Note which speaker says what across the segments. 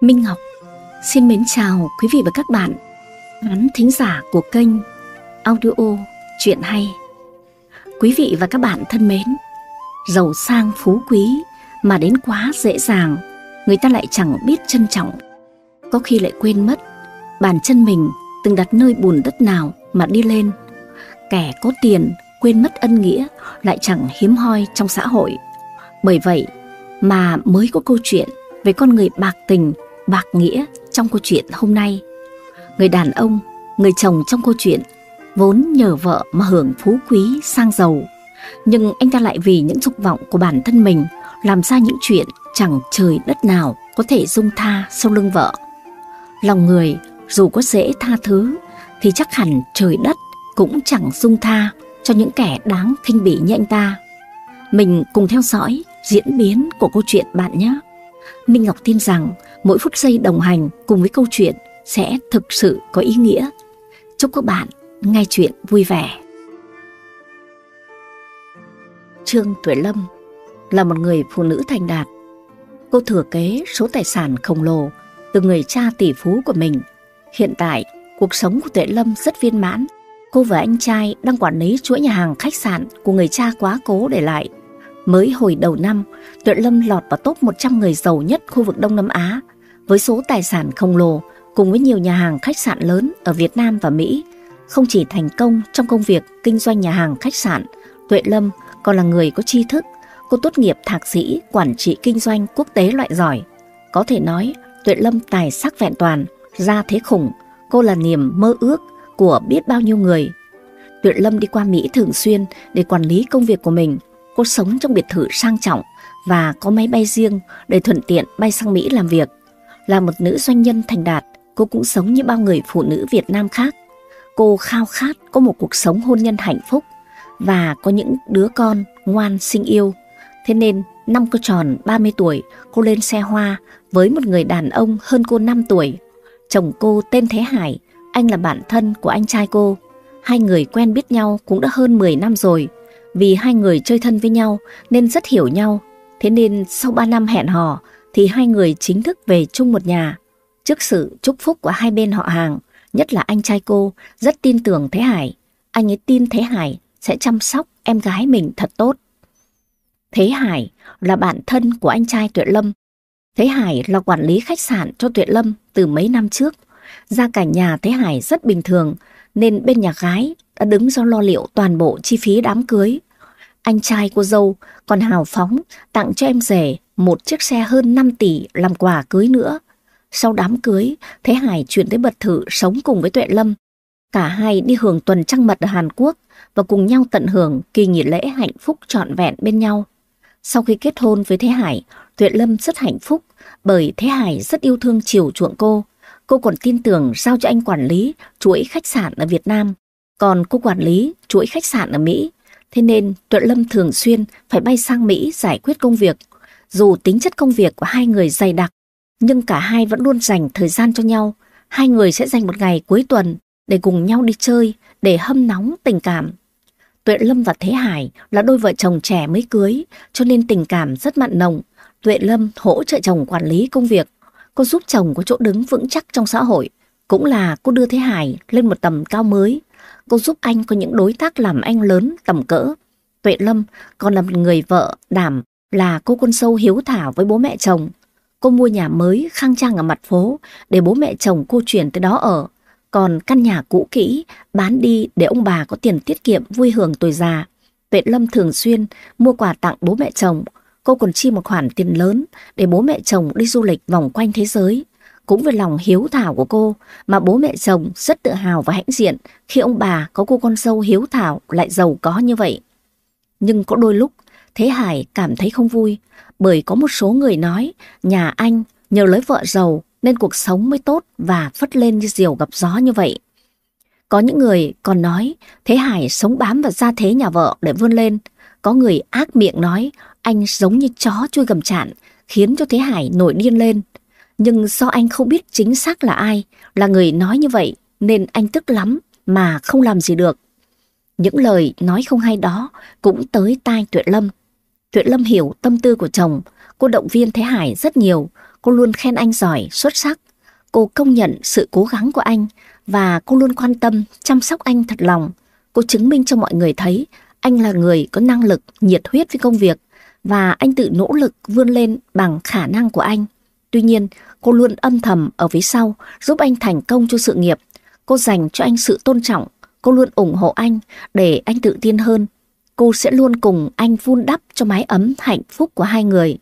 Speaker 1: Minh Ngọc xin mến chào quý vị và các bạn khán thính giả của kênh audio Chuyện Hay. Quý vị và các bạn thân mến, giàu sang phú quý mà đến quá dễ dàng, người ta lại chẳng biết trân trọng. Có khi lại quên mất bàn chân mình từng đặt nơi bùn đất nào mà đi lên. Kẻ có tiền quên mất ân nghĩa lại chẳng hiếm hoi trong xã hội. Bởi vậy mà mới có câu chuyện về con người bạc tình bạc nghĩa trong câu chuyện hôm nay. Người đàn ông, người chồng trong câu chuyện vốn nhờ vợ mà hưởng phú quý sang giàu, nhưng anh ta lại vì những dục vọng của bản thân mình làm ra những chuyện chẳng trời đất nào có thể dung tha sau lưng vợ. Lòng người dù có dễ tha thứ thì chắc hẳn trời đất cũng chẳng dung tha cho những kẻ đáng khinh bỉ như anh ta. Mình cùng theo dõi diễn biến của câu chuyện bạn nhé. Minh Ngọc tin rằng mỗi phút giây đồng hành cùng với câu chuyện sẽ thực sự có ý nghĩa. Chúc các bạn nghe chuyện vui vẻ. Trương Tuệ Lâm là một người phụ nữ thành đạt. Cô thừa kế số tài sản khổng lồ từ người cha tỷ phú của mình. Hiện tại, cuộc sống của Tuệ Lâm rất viên mãn. Cô và anh trai đang quản lý chuỗi nhà hàng khách sạn của người cha quá cố để lại. Mới hồi đầu năm, Tuệ Lâm lọt vào top 100 người giàu nhất khu vực Đông Nam Á với số tài sản khổng lồ cùng với nhiều nhà hàng khách sạn lớn ở Việt Nam và Mỹ. Không chỉ thành công trong công việc kinh doanh nhà hàng khách sạn, Tuệ Lâm còn là người có tri thức. Cô tốt nghiệp thạc sĩ quản trị kinh doanh quốc tế loại giỏi. Có thể nói Tuệ Lâm tài sắc vẹn toàn, ra thế khủng. Cô là niềm mơ ước của biết bao nhiêu người. Tuệ Lâm đi qua Mỹ thường xuyên để quản lý công việc của mình. Cô sống trong biệt thự sang trọng và có máy bay riêng để thuận tiện bay sang Mỹ làm việc. Là một nữ doanh nhân thành đạt, cô cũng sống như bao người phụ nữ Việt Nam khác. Cô khao khát có một cuộc sống hôn nhân hạnh phúc và có những đứa con ngoan sinh yêu. Thế nên năm cô tròn 30 tuổi, cô lên xe hoa với một người đàn ông hơn cô 5 tuổi. Chồng cô tên Thế Hải, anh là bạn thân của anh trai cô. Hai người quen biết nhau cũng đã hơn 10 năm rồi. Vì hai người chơi thân với nhau nên rất hiểu nhau. Thế nên sau 3 năm hẹn hò, thì hai người chính thức về chung một nhà. Trước sự chúc phúc của hai bên họ hàng, nhất là anh trai cô rất tin tưởng Thế Hải. Anh ấy tin Thế Hải sẽ chăm sóc em gái mình thật tốt. Thế Hải là bạn thân của anh trai Tuệ Lâm. Thế Hải là quản lý khách sạn cho Tuệ Lâm từ mấy năm trước. Gia cảnh nhà Thế Hải rất bình thường nên bên nhà gái đã đứng ra lo liệu toàn bộ chi phí đám cưới. Anh trai cô dâu còn hào phóng tặng cho em rể một chiếc xe hơn 5 tỷ làm quà cưới nữa. Sau đám cưới, Thế Hải chuyển tới Bật Thự sống cùng với Tuệ Lâm. Cả hai đi hưởng tuần trăng mật ở Hàn Quốc và cùng nhau tận hưởng kỳ nghỉ lễ hạnh phúc trọn vẹn bên nhau. Sau khi kết hôn với Thế Hải, Tuệ Lâm rất hạnh phúc bởi Thế Hải rất yêu thương chiều chuộng cô. Cô còn tin tưởng giao cho anh quản lý chuỗi khách sạn ở Việt Nam, còn cô quản lý chuỗi khách sạn ở Mỹ. Thế nên Tuệ Lâm thường xuyên phải bay sang Mỹ giải quyết công việc dù tính chất công việc của hai người dày đặc, nhưng cả hai vẫn luôn dành thời gian cho nhau. Hai người sẽ dành một ngày cuối tuần để cùng nhau đi chơi, để hâm nóng tình cảm. Tuệ Lâm và Thế Hải là đôi vợ chồng trẻ mới cưới, cho nên tình cảm rất mặn nồng. Tuệ Lâm hỗ trợ chồng quản lý công việc. Cô giúp chồng có chỗ đứng vững chắc trong xã hội. Cũng là cô đưa Thế Hải lên một tầm cao mới. Cô giúp anh có những đối tác làm anh lớn, tầm cỡ. Tuệ Lâm còn là một người vợ đảm là cô con sâu hiếu thảo với bố mẹ chồng. Cô mua nhà mới khang trang ở mặt phố để bố mẹ chồng cô chuyển tới đó ở. Còn căn nhà cũ kỹ bán đi để ông bà có tiền tiết kiệm vui hưởng tuổi già. Tuệ Lâm thường xuyên mua quà tặng bố mẹ chồng. Cô còn chi một khoản tiền lớn để bố mẹ chồng đi du lịch vòng quanh thế giới. Cũng vì lòng hiếu thảo của cô, mà bố mẹ chồng rất tự hào và hãnh diện khi ông bà có cô con dâu hiếu thảo lại giàu có như vậy. Nhưng có đôi lúc, Thế Hải cảm thấy không vui, bởi có một số người nói nhà anh nhờ lấy vợ giàu nên cuộc sống mới tốt và phất lên như diều gặp gió như vậy. Có những người còn nói Thế Hải sống bám vào gia thế nhà vợ để vươn lên. Có người ác miệng nói anh giống như chó chui gầm chạn, khiến cho Thế Hải nổi điên lên. Nhưng do anh không biết chính xác là ai, là người nói như vậy nên anh tức lắm mà không làm gì được. Những lời nói không hay đó cũng tới tai Tuệ Lâm. Tuệ Lâm hiểu tâm tư của chồng, cô động viên Thế Hải rất nhiều. cô luôn khen anh giỏi, xuất sắc. Cô công nhận sự cố gắng của anh và cô luôn quan tâm, chăm sóc anh thật lòng. Cô chứng minh cho mọi người thấy anh là người có năng lực, nhiệt huyết với công việc và anh tự nỗ lực vươn lên bằng khả năng của anh. Tuy nhiên, cô luôn âm thầm ở phía sau giúp anh thành công cho sự nghiệp. Cô dành cho anh sự tôn trọng, cô luôn ủng hộ anh để anh tự tin hơn. Cô sẽ luôn cùng anh vun đắp cho mái ấm hạnh phúc của hai người.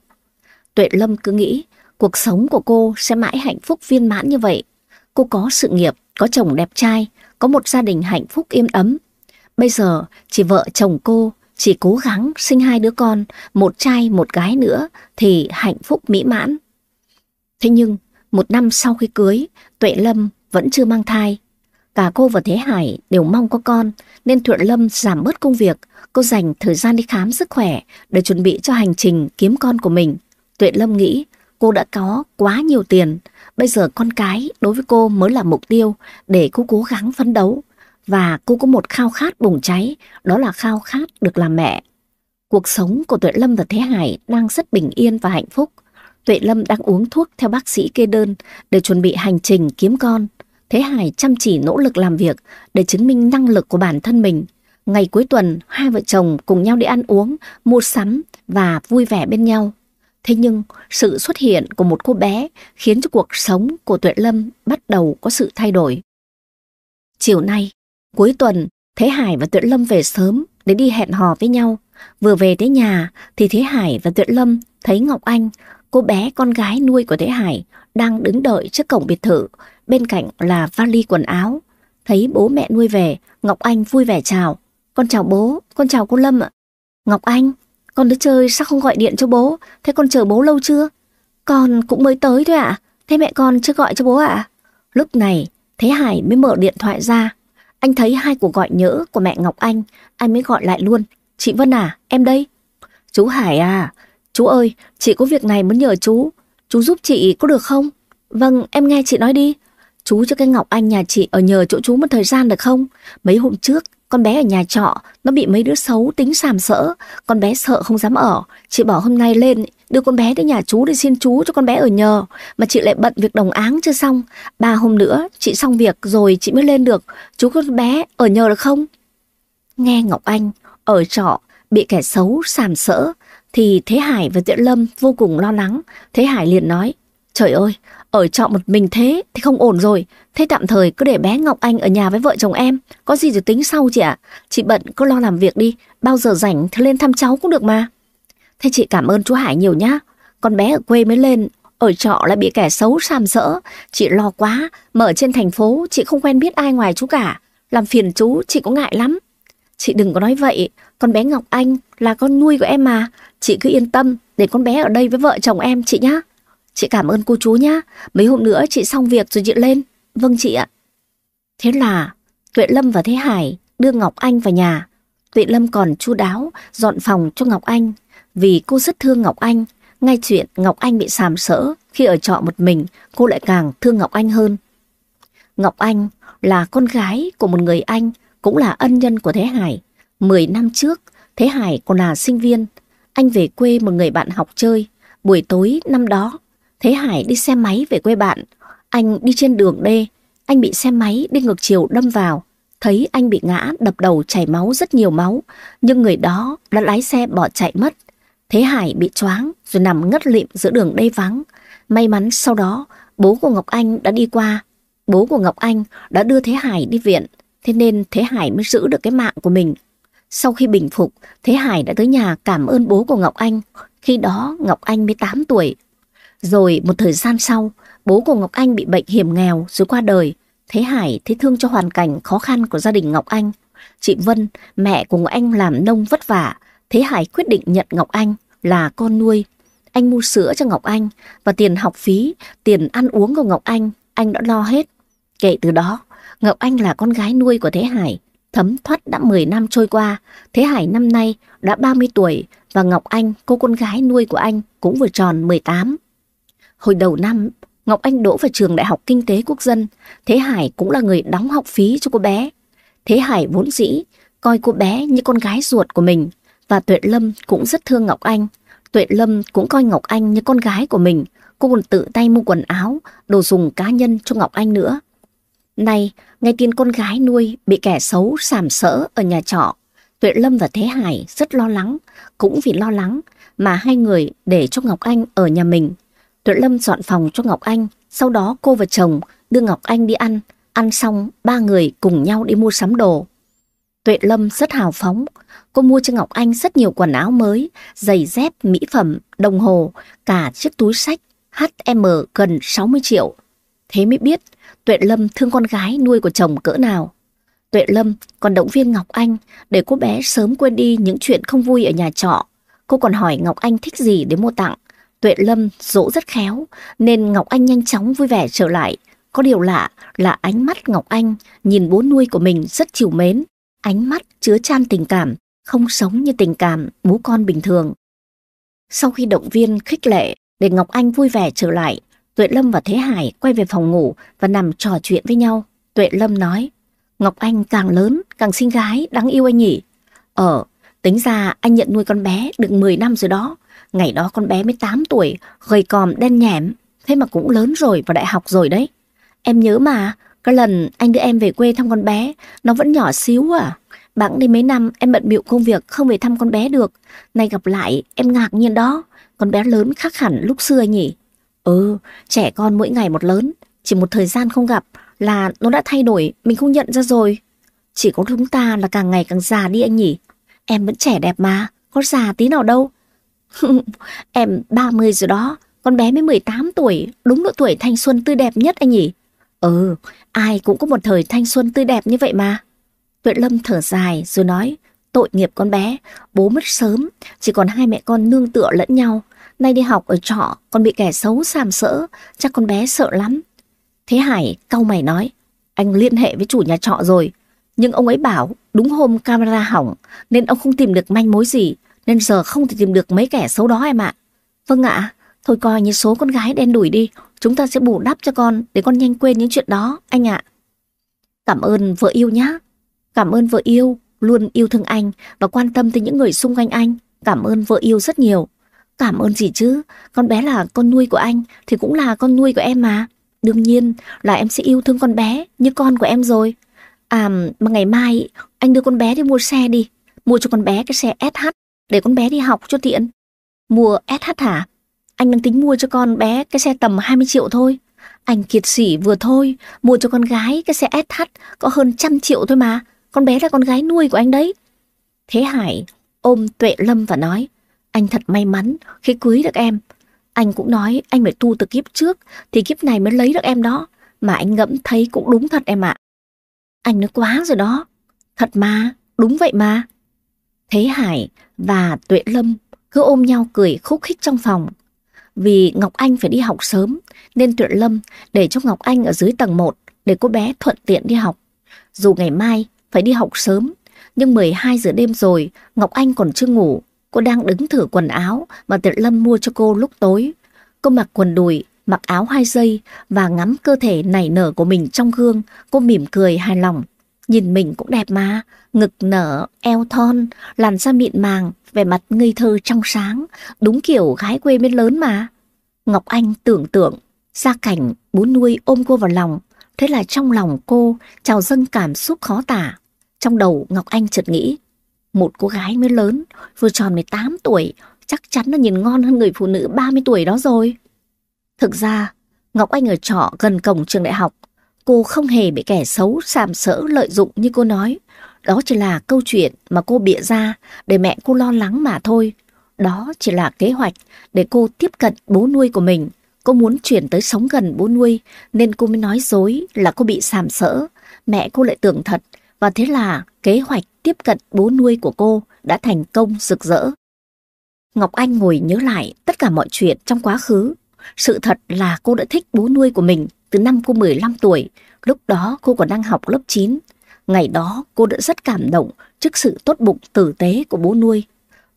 Speaker 1: Tuệ Lâm cứ nghĩ cuộc sống của cô sẽ mãi hạnh phúc viên mãn như vậy. Cô có sự nghiệp, có chồng đẹp trai, có một gia đình hạnh phúc yên ấm. Bây giờ chỉ vợ chồng cô chỉ cố gắng sinh hai đứa con, một trai một gái nữa thì hạnh phúc mỹ mãn. Thế nhưng, một năm sau khi cưới, Tuệ Lâm vẫn chưa mang thai. Cả cô và Thế Hải đều mong có con, nên Tuệ Lâm giảm bớt công việc. Cô dành thời gian đi khám sức khỏe để chuẩn bị cho hành trình kiếm con của mình. Tuệ Lâm nghĩ cô đã có quá nhiều tiền. Bây giờ con cái đối với cô mới là mục tiêu để cô cố gắng phấn đấu. Và cô có một khao khát bùng cháy, đó là khao khát được làm mẹ. Cuộc sống của Tuệ Lâm và Thế Hải đang rất bình yên và hạnh phúc. Tuệ Lâm đang uống thuốc theo bác sĩ kê đơn để chuẩn bị hành trình kiếm con. Thế Hải chăm chỉ nỗ lực làm việc để chứng minh năng lực của bản thân mình. Ngày cuối tuần, hai vợ chồng cùng nhau đi ăn uống, mua sắm và vui vẻ bên nhau. Thế nhưng, sự xuất hiện của một cô bé khiến cho cuộc sống của Tuệ Lâm bắt đầu có sự thay đổi. Chiều nay, cuối tuần, Thế Hải và Tuệ Lâm về sớm để đi hẹn hò với nhau. Vừa về tới nhà thì Thế Hải và Tuệ Lâm thấy Ngọc Anh, cô bé con gái nuôi của Thế Hải, đang đứng đợi trước cổng biệt thự, bên cạnh là vali quần áo. Thấy bố mẹ nuôi về, Ngọc Anh vui vẻ chào. Con chào bố, con chào cô Lâm ạ. Ngọc Anh, con đứa chơi sao không gọi điện cho bố, thế con chờ bố lâu chưa? Con cũng mới tới thôi ạ, thế mẹ con chưa gọi cho bố ạ? Lúc này, Thế Hải mới mở điện thoại ra. Anh thấy hai cuộc gọi nhỡ của mẹ Ngọc Anh, anh mới gọi lại luôn. Chị Vân à, em đây. Chú Hải à, chú ơi, chị có việc này muốn nhờ chú. Chú giúp chị có được không? Vâng, em nghe chị nói đi. Chú cho cái Ngọc Anh nhà chị ở nhờ chỗ chú một thời gian được không? Mấy hôm trước, con bé ở nhà trọ, nó bị mấy đứa xấu tính sàm sỡ. Con bé sợ không dám ở. Chị bảo hôm nay lên, đưa con bé đến nhà chú để xin chú cho con bé ở nhờ. Mà chị lại bận việc đồng áng chưa xong. Ba hôm nữa, chị xong việc rồi chị mới lên được. Chú con bé ở nhờ được không? Nghe Ngọc Anh, ở trọ, bị kẻ xấu sàm sỡ, thì Thế Hải và Tiện Lâm vô cùng lo lắng. Thế Hải liền nói, trời ơi, ở trọ một mình thế thì không ổn rồi. Thế tạm thời cứ để bé Ngọc Anh ở nhà với vợ chồng em. Có gì thì tính sau chị ạ. Chị bận cứ lo làm việc đi. Bao giờ rảnh thì lên thăm cháu cũng được mà. Thế chị cảm ơn chú Hải nhiều nhá. Con bé ở quê mới lên. Ở trọ lại bị kẻ xấu xàm sỡ. Chị lo quá. Mà ở trên thành phố chị không quen biết ai ngoài chú cả. Làm phiền chú chị cũng ngại lắm. Chị đừng có nói vậy. Con bé Ngọc Anh là con nuôi của em mà. Chị cứ yên tâm để con bé ở đây với vợ chồng em chị nhá. Chị cảm ơn cô chú nhá. Mấy hôm nữa chị xong việc rồi chị lên. Vâng chị ạ. Thế là Tuệ Lâm và Thế Hải đưa Ngọc Anh vào nhà. Tuệ Lâm còn chu đáo dọn phòng cho Ngọc Anh vì cô rất thương Ngọc Anh. Ngay chuyện Ngọc Anh bị sàm sỡ khi ở trọ một mình, cô lại càng thương Ngọc Anh hơn. Ngọc Anh là con gái của một người anh, cũng là ân nhân của Thế Hải. Mười năm trước, Thế Hải còn là sinh viên. Anh về quê một người bạn học chơi. Buổi tối năm đó, Thế Hải đi xe máy về quê bạn. Anh đi trên đường đê, anh bị xe máy đi ngược chiều đâm vào. Thấy anh bị ngã, đập đầu chảy máu rất nhiều máu, nhưng người đó đã lái xe bỏ chạy mất. Thế Hải bị choáng rồi nằm ngất lịm giữa đường đê vắng. May mắn sau đó, bố của Ngọc Anh đã đi qua. Bố của Ngọc Anh đã đưa Thế Hải đi viện, thế nên Thế Hải mới giữ được cái mạng của mình. Sau khi bình phục, Thế Hải đã tới nhà cảm ơn bố của Ngọc Anh. Khi đó Ngọc Anh mới 8 tuổi, rồi một thời gian sau, bố của Ngọc Anh bị bệnh hiểm nghèo rồi qua đời. Thế Hải thấy thương cho hoàn cảnh khó khăn của gia đình Ngọc Anh. Chị Vân, mẹ của Ngọc Anh làm nông vất vả. Thế Hải quyết định nhận Ngọc Anh là con nuôi. Anh mua sữa cho Ngọc Anh và tiền học phí, tiền ăn uống của Ngọc Anh, anh đã lo hết. Kể từ đó, Ngọc Anh là con gái nuôi của Thế Hải. Thấm thoát đã 10 năm trôi qua, Thế Hải năm nay đã 30 tuổi và Ngọc Anh, cô con gái nuôi của anh, cũng vừa tròn 18. Hồi đầu năm, Ngọc Anh đỗ vào trường Đại học Kinh tế Quốc dân. Thế Hải cũng là người đóng học phí cho cô bé. Thế Hải vốn dĩ coi cô bé như con gái ruột của mình và Tuệ Lâm cũng rất thương Ngọc Anh. Tuệ Lâm cũng coi Ngọc Anh như con gái của mình. Cô còn tự tay mua quần áo, đồ dùng cá nhân cho Ngọc Anh nữa. Nay, nghe tin con gái nuôi bị kẻ xấu sàm sỡ ở nhà trọ, Tuệ Lâm và Thế Hải rất lo lắng, cũng vì lo lắng mà hai người để cho Ngọc Anh ở nhà mình. Tuệ Lâm dọn phòng cho Ngọc Anh, sau đó cô và chồng đưa Ngọc Anh đi ăn, ăn xong ba người cùng nhau đi mua sắm đồ. Tuệ Lâm rất hào phóng, cô mua cho Ngọc Anh rất nhiều quần áo mới, giày dép, mỹ phẩm, đồng hồ, cả chiếc túi sách HM gần 60 triệu. Thế mới biết Tuệ Lâm thương con gái nuôi của chồng cỡ nào. Tuệ Lâm còn động viên Ngọc Anh để cô bé sớm quên đi những chuyện không vui ở nhà trọ. Cô còn hỏi Ngọc Anh thích gì để mua tặng. Tuệ Lâm dỗ rất khéo nên Ngọc Anh nhanh chóng vui vẻ trở lại. Có điều lạ là ánh mắt Ngọc Anh nhìn bố nuôi của mình rất chiều mến. Ánh mắt chứa chan tình cảm, không sống như tình cảm bố con bình thường. Sau khi động viên khích lệ để Ngọc Anh vui vẻ trở lại, Tuệ Lâm và Thế Hải quay về phòng ngủ và nằm trò chuyện với nhau. Tuệ Lâm nói, Ngọc Anh càng lớn, càng xinh gái, đáng yêu anh nhỉ. Ờ, tính ra anh nhận nuôi con bé được 10 năm rồi đó. Ngày đó con bé mới 8 tuổi, gầy còm đen nhẻm, thế mà cũng lớn rồi và đại học rồi đấy. Em nhớ mà, cái lần anh đưa em về quê thăm con bé, nó vẫn nhỏ xíu à. Bẵng đi mấy năm em bận bịu công việc không về thăm con bé được. Nay gặp lại em ngạc nhiên đó, con bé lớn khác hẳn lúc xưa nhỉ. Ừ, trẻ con mỗi ngày một lớn, chỉ một thời gian không gặp là nó đã thay đổi, mình không nhận ra rồi. Chỉ có chúng ta là càng ngày càng già đi anh nhỉ. Em vẫn trẻ đẹp mà, có già tí nào đâu. em 30 rồi đó, con bé mới 18 tuổi, đúng độ tuổi thanh xuân tươi đẹp nhất anh nhỉ. Ừ, ai cũng có một thời thanh xuân tươi đẹp như vậy mà. Tuệ Lâm thở dài rồi nói, tội nghiệp con bé, bố mất sớm, chỉ còn hai mẹ con nương tựa lẫn nhau. Nay đi học ở trọ, còn bị kẻ xấu sàm sỡ, chắc con bé sợ lắm. Thế Hải cau mày nói, anh liên hệ với chủ nhà trọ rồi, nhưng ông ấy bảo đúng hôm camera hỏng nên ông không tìm được manh mối gì, nên giờ không thể tìm được mấy kẻ xấu đó em ạ. Vâng ạ, thôi coi như số con gái đen đuổi đi, chúng ta sẽ bù đắp cho con để con nhanh quên những chuyện đó, anh ạ. Cảm ơn vợ yêu nhá. Cảm ơn vợ yêu, luôn yêu thương anh và quan tâm tới những người xung quanh anh. Cảm ơn vợ yêu rất nhiều. Cảm ơn gì chứ, con bé là con nuôi của anh thì cũng là con nuôi của em mà. Đương nhiên là em sẽ yêu thương con bé như con của em rồi. À mà ngày mai anh đưa con bé đi mua xe đi. Mua cho con bé cái xe SH để con bé đi học cho tiện. Mua SH hả? Anh đang tính mua cho con bé cái xe tầm 20 triệu thôi. Anh kiệt sỉ vừa thôi, mua cho con gái cái xe SH có hơn trăm triệu thôi mà. Con bé là con gái nuôi của anh đấy. Thế Hải ôm Tuệ Lâm và nói, anh thật may mắn khi cưới được em. Anh cũng nói anh phải tu từ kiếp trước thì kiếp này mới lấy được em đó. Mà anh ngẫm thấy cũng đúng thật em ạ. Anh nói quá rồi đó. Thật mà, đúng vậy mà. Thế Hải và Tuệ Lâm cứ ôm nhau cười khúc khích trong phòng. Vì Ngọc Anh phải đi học sớm nên Tuệ Lâm để cho Ngọc Anh ở dưới tầng 1 để cô bé thuận tiện đi học. Dù ngày mai phải đi học sớm nhưng 12 giờ đêm rồi Ngọc Anh còn chưa ngủ Cô đang đứng thử quần áo mà Tiệt Lâm mua cho cô lúc tối. Cô mặc quần đùi, mặc áo hai dây và ngắm cơ thể nảy nở của mình trong gương. Cô mỉm cười hài lòng. Nhìn mình cũng đẹp mà, ngực nở, eo thon, làn da mịn màng, vẻ mặt ngây thơ trong sáng, đúng kiểu gái quê bên lớn mà. Ngọc Anh tưởng tượng, gia cảnh, bố nuôi ôm cô vào lòng, thế là trong lòng cô trào dâng cảm xúc khó tả. Trong đầu Ngọc Anh chợt nghĩ, một cô gái mới lớn, vừa tròn 18 tuổi, chắc chắn là nhìn ngon hơn người phụ nữ 30 tuổi đó rồi. Thực ra, Ngọc Anh ở trọ gần cổng trường đại học. Cô không hề bị kẻ xấu sàm sỡ lợi dụng như cô nói. Đó chỉ là câu chuyện mà cô bịa ra để mẹ cô lo lắng mà thôi. Đó chỉ là kế hoạch để cô tiếp cận bố nuôi của mình. Cô muốn chuyển tới sống gần bố nuôi nên cô mới nói dối là cô bị sàm sỡ. Mẹ cô lại tưởng thật và thế là kế hoạch tiếp cận bố nuôi của cô đã thành công rực rỡ. Ngọc Anh ngồi nhớ lại tất cả mọi chuyện trong quá khứ. Sự thật là cô đã thích bố nuôi của mình từ năm cô 15 tuổi, lúc đó cô còn đang học lớp 9. Ngày đó cô đã rất cảm động trước sự tốt bụng tử tế của bố nuôi.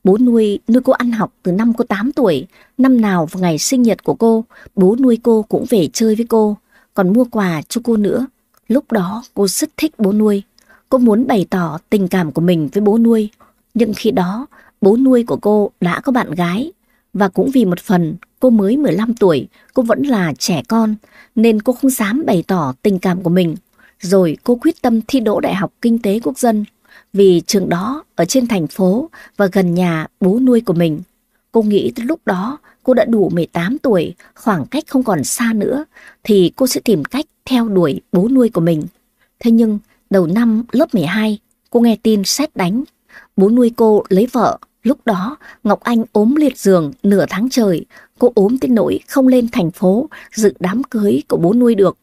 Speaker 1: Bố nuôi nuôi cô ăn học từ năm cô 8 tuổi, năm nào vào ngày sinh nhật của cô, bố nuôi cô cũng về chơi với cô, còn mua quà cho cô nữa. Lúc đó cô rất thích bố nuôi. Cô muốn bày tỏ tình cảm của mình với bố nuôi. Nhưng khi đó, bố nuôi của cô đã có bạn gái. Và cũng vì một phần cô mới 15 tuổi, cô vẫn là trẻ con, nên cô không dám bày tỏ tình cảm của mình. Rồi cô quyết tâm thi đỗ Đại học Kinh tế Quốc dân, vì trường đó ở trên thành phố và gần nhà bố nuôi của mình. Cô nghĩ tới lúc đó cô đã đủ 18 tuổi, khoảng cách không còn xa nữa, thì cô sẽ tìm cách theo đuổi bố nuôi của mình. Thế nhưng, đầu năm lớp 12, cô nghe tin xét đánh. Bố nuôi cô lấy vợ, lúc đó Ngọc Anh ốm liệt giường nửa tháng trời, cô ốm tới nỗi không lên thành phố dự đám cưới của bố nuôi được.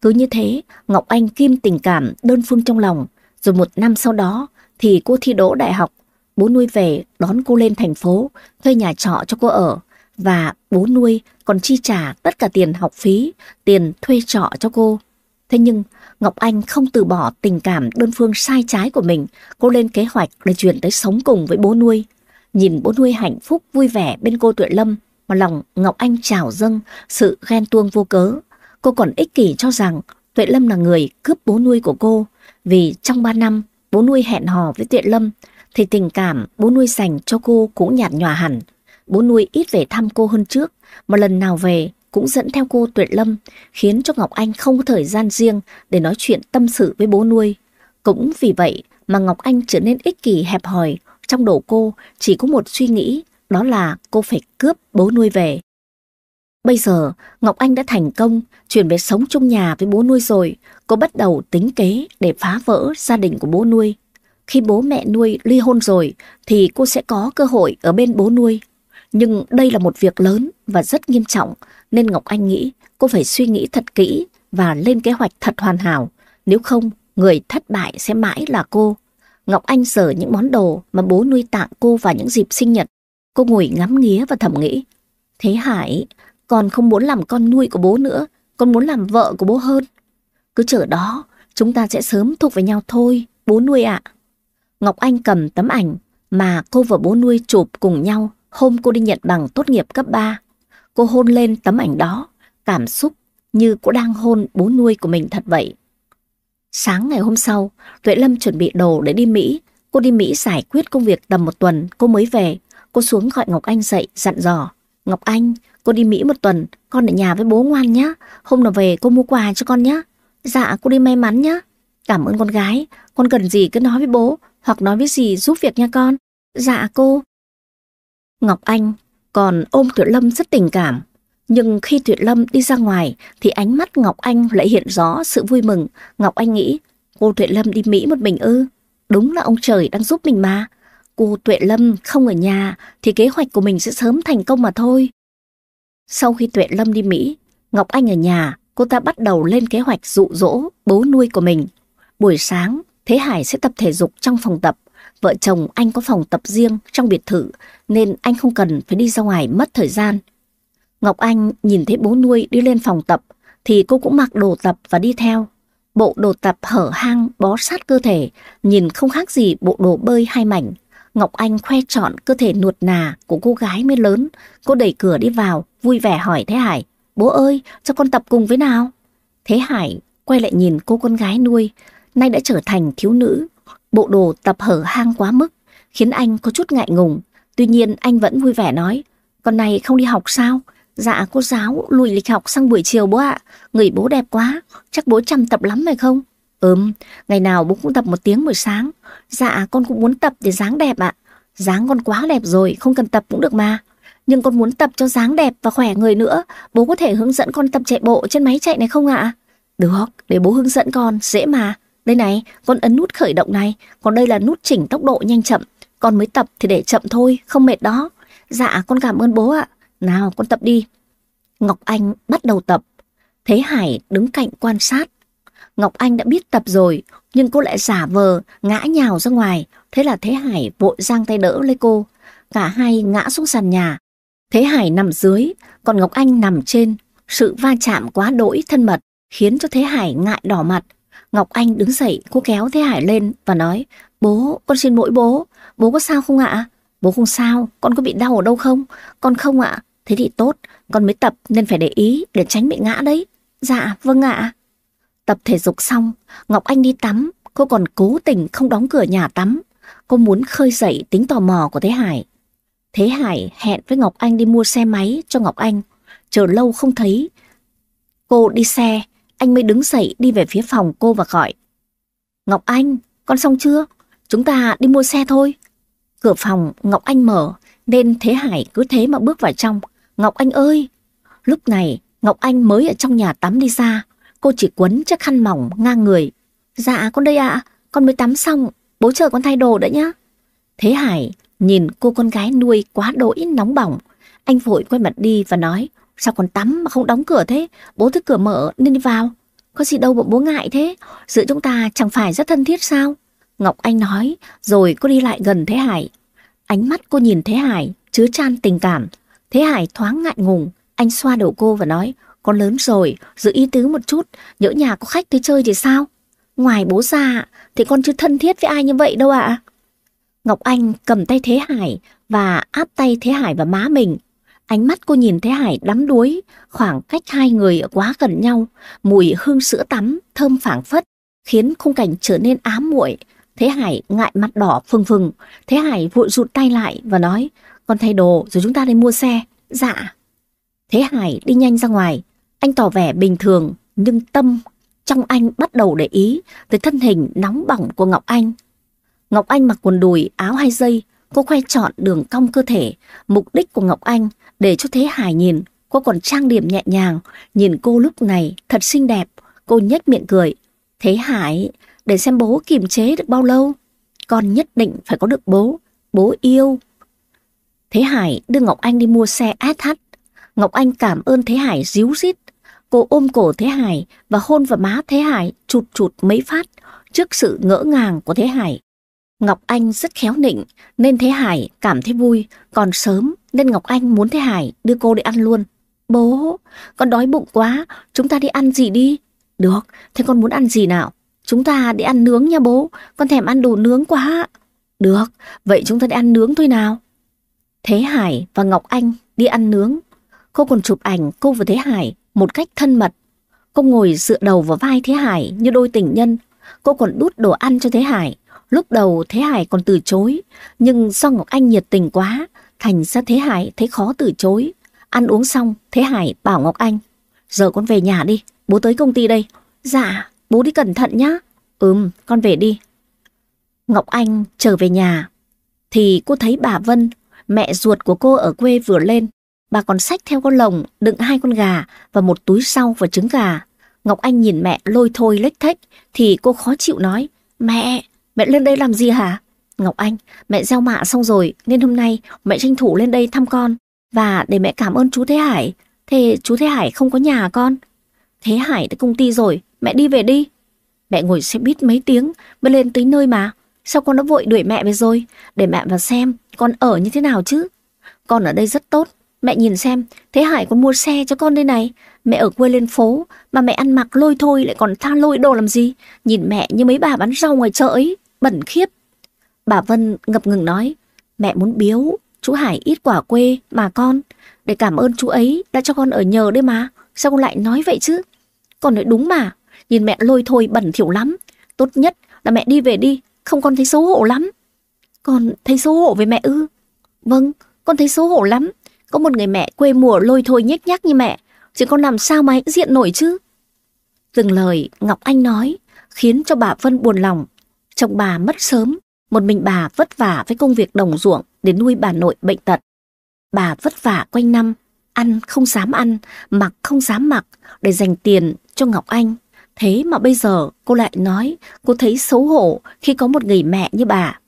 Speaker 1: Cứ như thế, Ngọc Anh kim tình cảm đơn phương trong lòng, rồi một năm sau đó thì cô thi đỗ đại học. Bố nuôi về đón cô lên thành phố, thuê nhà trọ cho cô ở. Và bố nuôi còn chi trả tất cả tiền học phí, tiền thuê trọ cho cô. Thế nhưng Ngọc Anh không từ bỏ tình cảm đơn phương sai trái của mình. Cô lên kế hoạch để chuyển tới sống cùng với bố nuôi. Nhìn bố nuôi hạnh phúc vui vẻ bên cô Tuệ Lâm mà lòng Ngọc Anh trào dâng sự ghen tuông vô cớ. Cô còn ích kỷ cho rằng Tuệ Lâm là người cướp bố nuôi của cô. Vì trong 3 năm bố nuôi hẹn hò với Tuệ Lâm thì tình cảm bố nuôi dành cho cô cũng nhạt nhòa hẳn. Bố nuôi ít về thăm cô hơn trước, mà lần nào về cũng dẫn theo cô Tuệ Lâm, khiến cho Ngọc Anh không có thời gian riêng để nói chuyện tâm sự với bố nuôi. Cũng vì vậy mà Ngọc Anh trở nên ích kỷ hẹp hòi, trong đầu cô chỉ có một suy nghĩ, đó là cô phải cướp bố nuôi về. Bây giờ, Ngọc Anh đã thành công, chuyển về sống chung nhà với bố nuôi rồi, cô bắt đầu tính kế để phá vỡ gia đình của bố nuôi. Khi bố mẹ nuôi ly hôn rồi, thì cô sẽ có cơ hội ở bên bố nuôi. Nhưng đây là một việc lớn và rất nghiêm trọng, nên Ngọc Anh nghĩ cô phải suy nghĩ thật kỹ và lên kế hoạch thật hoàn hảo. Nếu không, người thất bại sẽ mãi là cô. Ngọc Anh dở những món đồ mà bố nuôi tặng cô vào những dịp sinh nhật. Cô ngồi ngắm nghía và thầm nghĩ. Thế Hải, con không muốn làm con nuôi của bố nữa, con muốn làm vợ của bố hơn. Cứ chờ đó, chúng ta sẽ sớm thuộc với nhau thôi, bố nuôi ạ. Ngọc Anh cầm tấm ảnh mà cô và bố nuôi chụp cùng nhau hôm cô đi nhận bằng tốt nghiệp cấp 3. Cô hôn lên tấm ảnh đó, cảm xúc như cô đang hôn bố nuôi của mình thật vậy. Sáng ngày hôm sau, Tuệ Lâm chuẩn bị đồ để đi Mỹ. Cô đi Mỹ giải quyết công việc tầm một tuần, cô mới về. Cô xuống gọi Ngọc Anh dậy, dặn dò. Ngọc Anh, cô đi Mỹ một tuần, con ở nhà với bố ngoan nhá. Hôm nào về cô mua quà cho con nhá. Dạ, cô đi may mắn nhá. Cảm ơn con gái, con cần gì cứ nói với bố, hoặc nói với gì giúp việc nha con. Dạ cô. Ngọc Anh còn ôm Tuyệt Lâm rất tình cảm. Nhưng khi Tuyệt Lâm đi ra ngoài thì ánh mắt Ngọc Anh lại hiện rõ sự vui mừng. Ngọc Anh nghĩ cô Tuyệt Lâm đi Mỹ một mình ư. Đúng là ông trời đang giúp mình mà. Cô Tuệ Lâm không ở nhà thì kế hoạch của mình sẽ sớm thành công mà thôi. Sau khi Tuệ Lâm đi Mỹ, Ngọc Anh ở nhà, cô ta bắt đầu lên kế hoạch dụ dỗ bố nuôi của mình. Buổi sáng, Thế Hải sẽ tập thể dục trong phòng tập. Vợ chồng anh có phòng tập riêng trong biệt thự nên anh không cần phải đi ra ngoài mất thời gian. Ngọc Anh nhìn thấy bố nuôi đi lên phòng tập thì cô cũng mặc đồ tập và đi theo. Bộ đồ tập hở hang bó sát cơ thể, nhìn không khác gì bộ đồ bơi hai mảnh. Ngọc Anh khoe trọn cơ thể nuột nà của cô gái mới lớn. Cô đẩy cửa đi vào, vui vẻ hỏi Thế Hải. Bố ơi, cho con tập cùng với nào? Thế Hải quay lại nhìn cô con gái nuôi, nay đã trở thành thiếu nữ. Bộ đồ tập hở hang quá mức, khiến anh có chút ngại ngùng. Tuy nhiên anh vẫn vui vẻ nói, con này không đi học sao? Dạ cô giáo lùi lịch học sang buổi chiều bố ạ. Người bố đẹp quá, chắc bố chăm tập lắm phải không? Ừm, ngày nào bố cũng tập một tiếng buổi sáng. Dạ con cũng muốn tập để dáng đẹp ạ. Dáng con quá đẹp rồi, không cần tập cũng được mà. Nhưng con muốn tập cho dáng đẹp và khỏe người nữa. Bố có thể hướng dẫn con tập chạy bộ trên máy chạy này không ạ? Được, để bố hướng dẫn con, dễ mà. Đây này, con ấn nút khởi động này, còn đây là nút chỉnh tốc độ nhanh chậm. Con mới tập thì để chậm thôi, không mệt đó. Dạ, con cảm ơn bố ạ. Nào, con tập đi. Ngọc Anh bắt đầu tập. Thế Hải đứng cạnh quan sát. Ngọc Anh đã biết tập rồi, nhưng cô lại giả vờ, ngã nhào ra ngoài. Thế là Thế Hải vội giang tay đỡ lấy cô. Cả hai ngã xuống sàn nhà. Thế Hải nằm dưới, còn Ngọc Anh nằm trên. Sự va chạm quá đỗi thân mật, khiến cho Thế Hải ngại đỏ mặt. Ngọc Anh đứng dậy, cô kéo Thế Hải lên và nói, bố, con xin lỗi bố, bố có sao không ạ? Bố không sao, con có bị đau ở đâu không? Con không ạ. Thế thì tốt, con mới tập nên phải để ý để tránh bị ngã đấy. Dạ, vâng ạ. Tập thể dục xong, Ngọc Anh đi tắm, cô còn cố tình không đóng cửa nhà tắm. Cô muốn khơi dậy tính tò mò của Thế Hải. Thế Hải hẹn với Ngọc Anh đi mua xe máy cho Ngọc Anh. Chờ lâu không thấy. Cô đi xe, anh mới đứng dậy đi về phía phòng cô và gọi. Ngọc Anh, con xong chưa? Chúng ta đi mua xe thôi. Cửa phòng Ngọc Anh mở, nên Thế Hải cứ thế mà bước vào trong. Ngọc Anh ơi! Lúc này, Ngọc Anh mới ở trong nhà tắm đi ra. Cô chỉ quấn chiếc khăn mỏng ngang người. Dạ, con đây ạ. Con mới tắm xong. Bố chờ con thay đồ đã nhá. Thế Hải nhìn cô con gái nuôi quá đỗi nóng bỏng. Anh vội quay mặt đi và nói, sao còn tắm mà không đóng cửa thế? Bố thấy cửa mở nên đi vào. Có gì đâu mà bố ngại thế? Giữa chúng ta chẳng phải rất thân thiết sao? Ngọc Anh nói, rồi cô đi lại gần Thế Hải. Ánh mắt cô nhìn Thế Hải, chứa chan tình cảm. Thế Hải thoáng ngại ngùng, anh xoa đầu cô và nói, con lớn rồi, giữ ý tứ một chút, nhỡ nhà có khách tới chơi thì sao? Ngoài bố già thì con chưa thân thiết với ai như vậy đâu ạ. Ngọc Anh cầm tay Thế Hải và áp tay Thế Hải vào má mình. Ánh mắt cô nhìn Thế Hải đắm đuối, khoảng cách hai người quá gần nhau, mùi hương sữa tắm thơm phảng phất, khiến khung cảnh trở nên ám muội. Thế Hải ngại mặt đỏ phừng phừng, Thế Hải vội rụt tay lại và nói, con thay đồ rồi chúng ta đi mua xe. Dạ. Thế Hải đi nhanh ra ngoài, anh tỏ vẻ bình thường, nhưng tâm trong anh bắt đầu để ý tới thân hình nóng bỏng của Ngọc Anh. Ngọc Anh mặc quần đùi, áo hai dây, cô khoe trọn đường cong cơ thể. Mục đích của Ngọc Anh để cho Thế Hải nhìn, cô còn trang điểm nhẹ nhàng. Nhìn cô lúc này thật xinh đẹp, cô nhếch miệng cười. Thế Hải, để xem bố kiềm chế được bao lâu. Con nhất định phải có được bố, bố yêu. Thế Hải đưa Ngọc Anh đi mua xe SH. Ngọc Anh cảm ơn Thế Hải díu dít. Cô ôm cổ Thế Hải và hôn vào má Thế Hải chụt chụt mấy phát trước sự ngỡ ngàng của Thế Hải. Ngọc Anh rất khéo nịnh nên Thế Hải cảm thấy vui, còn sớm nên Ngọc Anh muốn Thế Hải đưa cô đi ăn luôn. Bố, con đói bụng quá, chúng ta đi ăn gì đi? Được, thế con muốn ăn gì nào? Chúng ta đi ăn nướng nha bố, con thèm ăn đồ nướng quá. Được, vậy chúng ta đi ăn nướng thôi nào. Thế Hải và Ngọc Anh đi ăn nướng. Cô còn chụp ảnh cô và Thế Hải một cách thân mật. Cô ngồi dựa đầu vào vai Thế Hải như đôi tình nhân. Cô còn đút đồ ăn cho Thế Hải. Lúc đầu Thế Hải còn từ chối, nhưng do Ngọc Anh nhiệt tình quá, thành ra Thế Hải thấy khó từ chối. Ăn uống xong, Thế Hải bảo Ngọc Anh, giờ con về nhà đi, bố tới công ty đây. Dạ, bố đi cẩn thận nhá. Ừm, con về đi. Ngọc Anh trở về nhà, thì cô thấy bà Vân, mẹ ruột của cô ở quê vừa lên. Bà còn xách theo con lồng đựng hai con gà và một túi sau và trứng gà. Ngọc Anh nhìn mẹ lôi thôi lếch thách thì cô khó chịu nói, mẹ, Mẹ lên đây làm gì hả? Ngọc Anh, mẹ gieo mạ xong rồi nên hôm nay mẹ tranh thủ lên đây thăm con và để mẹ cảm ơn chú Thế Hải. Thế chú Thế Hải không có nhà con? Thế Hải tới công ty rồi, mẹ đi về đi. Mẹ ngồi xe buýt mấy tiếng mới lên tới nơi mà. Sao con đã vội đuổi mẹ về rồi? Để mẹ vào xem con ở như thế nào chứ? Con ở đây rất tốt. Mẹ nhìn xem, Thế Hải còn mua xe cho con đây này. Mẹ ở quê lên phố mà mẹ ăn mặc lôi thôi lại còn tha lôi đồ làm gì? Nhìn mẹ như mấy bà bán rau ngoài chợ ấy bẩn khiếp. Bà Vân ngập ngừng nói, mẹ muốn biếu, chú Hải ít quả quê mà con, để cảm ơn chú ấy đã cho con ở nhờ đấy mà, sao con lại nói vậy chứ? Con nói đúng mà, nhìn mẹ lôi thôi bẩn thiểu lắm, tốt nhất là mẹ đi về đi, không con thấy xấu hổ lắm. Con thấy xấu hổ với mẹ ư? Vâng, con thấy xấu hổ lắm, có một người mẹ quê mùa lôi thôi nhếch nhác như mẹ, chứ con làm sao mà hãnh diện nổi chứ? Từng lời Ngọc Anh nói khiến cho bà Vân buồn lòng. Chồng bà mất sớm, một mình bà vất vả với công việc đồng ruộng để nuôi bà nội bệnh tật. Bà vất vả quanh năm, ăn không dám ăn, mặc không dám mặc để dành tiền cho Ngọc Anh. Thế mà bây giờ cô lại nói cô thấy xấu hổ khi có một người mẹ như bà.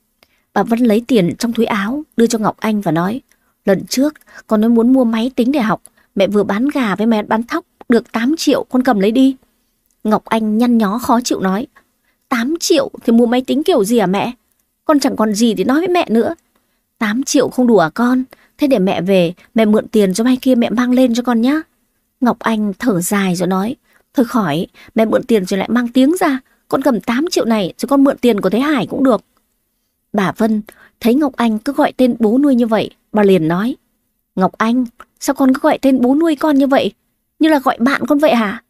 Speaker 1: Bà vẫn lấy tiền trong túi áo đưa cho Ngọc Anh và nói Lần trước con nói muốn mua máy tính để học Mẹ vừa bán gà với mẹ bán thóc Được 8 triệu con cầm lấy đi Ngọc Anh nhăn nhó khó chịu nói 8 triệu thì mua máy tính kiểu gì à mẹ? Con chẳng còn gì để nói với mẹ nữa. 8 triệu không đủ à con? Thế để mẹ về, mẹ mượn tiền cho mai kia mẹ mang lên cho con nhá. Ngọc Anh thở dài rồi nói, thôi khỏi, mẹ mượn tiền rồi lại mang tiếng ra. Con cầm 8 triệu này rồi con mượn tiền của Thế Hải cũng được. Bà Vân thấy Ngọc Anh cứ gọi tên bố nuôi như vậy, bà liền nói. Ngọc Anh, sao con cứ gọi tên bố nuôi con như vậy? Như là gọi bạn con vậy hả?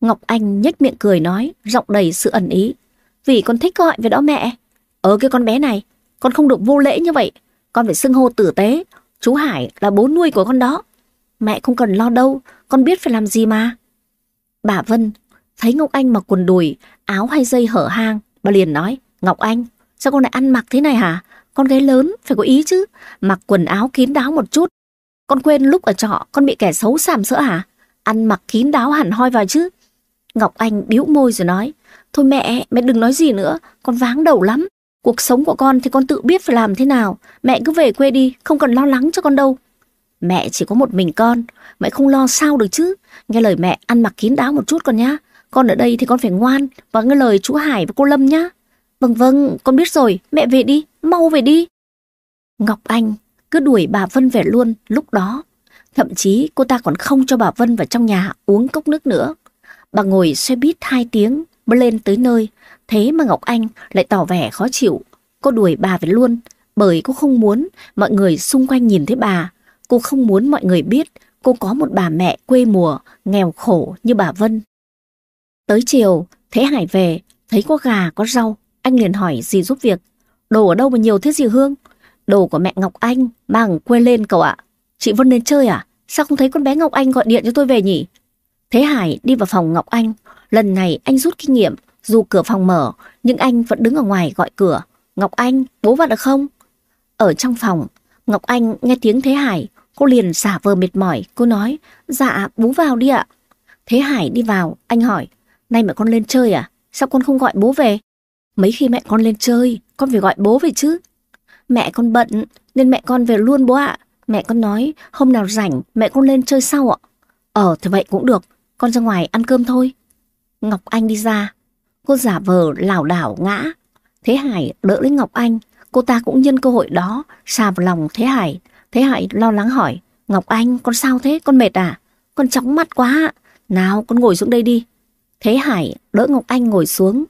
Speaker 1: Ngọc Anh nhếch miệng cười nói, giọng đầy sự ẩn ý. Vì con thích gọi về đó mẹ. Ở cái con bé này, con không được vô lễ như vậy. Con phải xưng hô tử tế. Chú Hải là bố nuôi của con đó. Mẹ không cần lo đâu, con biết phải làm gì mà. Bà Vân thấy Ngọc Anh mặc quần đùi, áo hay dây hở hang, bà liền nói, Ngọc Anh, sao con lại ăn mặc thế này hả? Con gái lớn, phải có ý chứ, mặc quần áo kín đáo một chút. Con quên lúc ở trọ, con bị kẻ xấu sàm sỡ hả? Ăn mặc kín đáo hẳn hoi vào chứ. Ngọc Anh biếu môi rồi nói, thôi mẹ, mẹ đừng nói gì nữa, con váng đầu lắm. Cuộc sống của con thì con tự biết phải làm thế nào. Mẹ cứ về quê đi, không cần lo lắng cho con đâu. Mẹ chỉ có một mình con, mẹ không lo sao được chứ. Nghe lời mẹ ăn mặc kín đáo một chút con nhá. Con ở đây thì con phải ngoan và nghe lời chú Hải và cô Lâm nhá. Vâng vâng, con biết rồi, mẹ về đi, mau về đi. Ngọc Anh cứ đuổi bà Vân về luôn lúc đó. Thậm chí cô ta còn không cho bà Vân vào trong nhà uống cốc nước nữa. Bà ngồi xe buýt hai tiếng, lên tới nơi, thế mà Ngọc Anh lại tỏ vẻ khó chịu. Cô đuổi bà về luôn, bởi cô không muốn mọi người xung quanh nhìn thấy bà. Cô không muốn mọi người biết cô có một bà mẹ quê mùa, nghèo khổ như bà Vân. Tới chiều, Thế Hải về, thấy có gà, có rau, anh liền hỏi gì giúp việc. Đồ ở đâu mà nhiều thế gì Hương? Đồ của mẹ Ngọc Anh, mang quê lên cậu ạ. Chị Vân lên chơi à? Sao không thấy con bé Ngọc Anh gọi điện cho tôi về nhỉ? Thế Hải đi vào phòng Ngọc Anh. Lần này anh rút kinh nghiệm, dù cửa phòng mở, nhưng anh vẫn đứng ở ngoài gọi cửa. Ngọc Anh, bố vào được không? Ở trong phòng, Ngọc Anh nghe tiếng Thế Hải, cô liền xả vờ mệt mỏi, cô nói, dạ, bố vào đi ạ. Thế Hải đi vào, anh hỏi, nay mẹ con lên chơi à? Sao con không gọi bố về? Mấy khi mẹ con lên chơi, con phải gọi bố về chứ. Mẹ con bận, nên mẹ con về luôn bố ạ. Mẹ con nói, hôm nào rảnh, mẹ con lên chơi sau ạ. Ờ, thì vậy cũng được, con ra ngoài ăn cơm thôi. Ngọc Anh đi ra, cô giả vờ lảo đảo ngã. Thế Hải đỡ lấy Ngọc Anh, cô ta cũng nhân cơ hội đó, xà vào lòng Thế Hải. Thế Hải lo lắng hỏi, Ngọc Anh, con sao thế, con mệt à? Con chóng mặt quá Nào, con ngồi xuống đây đi. Thế Hải đỡ Ngọc Anh ngồi xuống,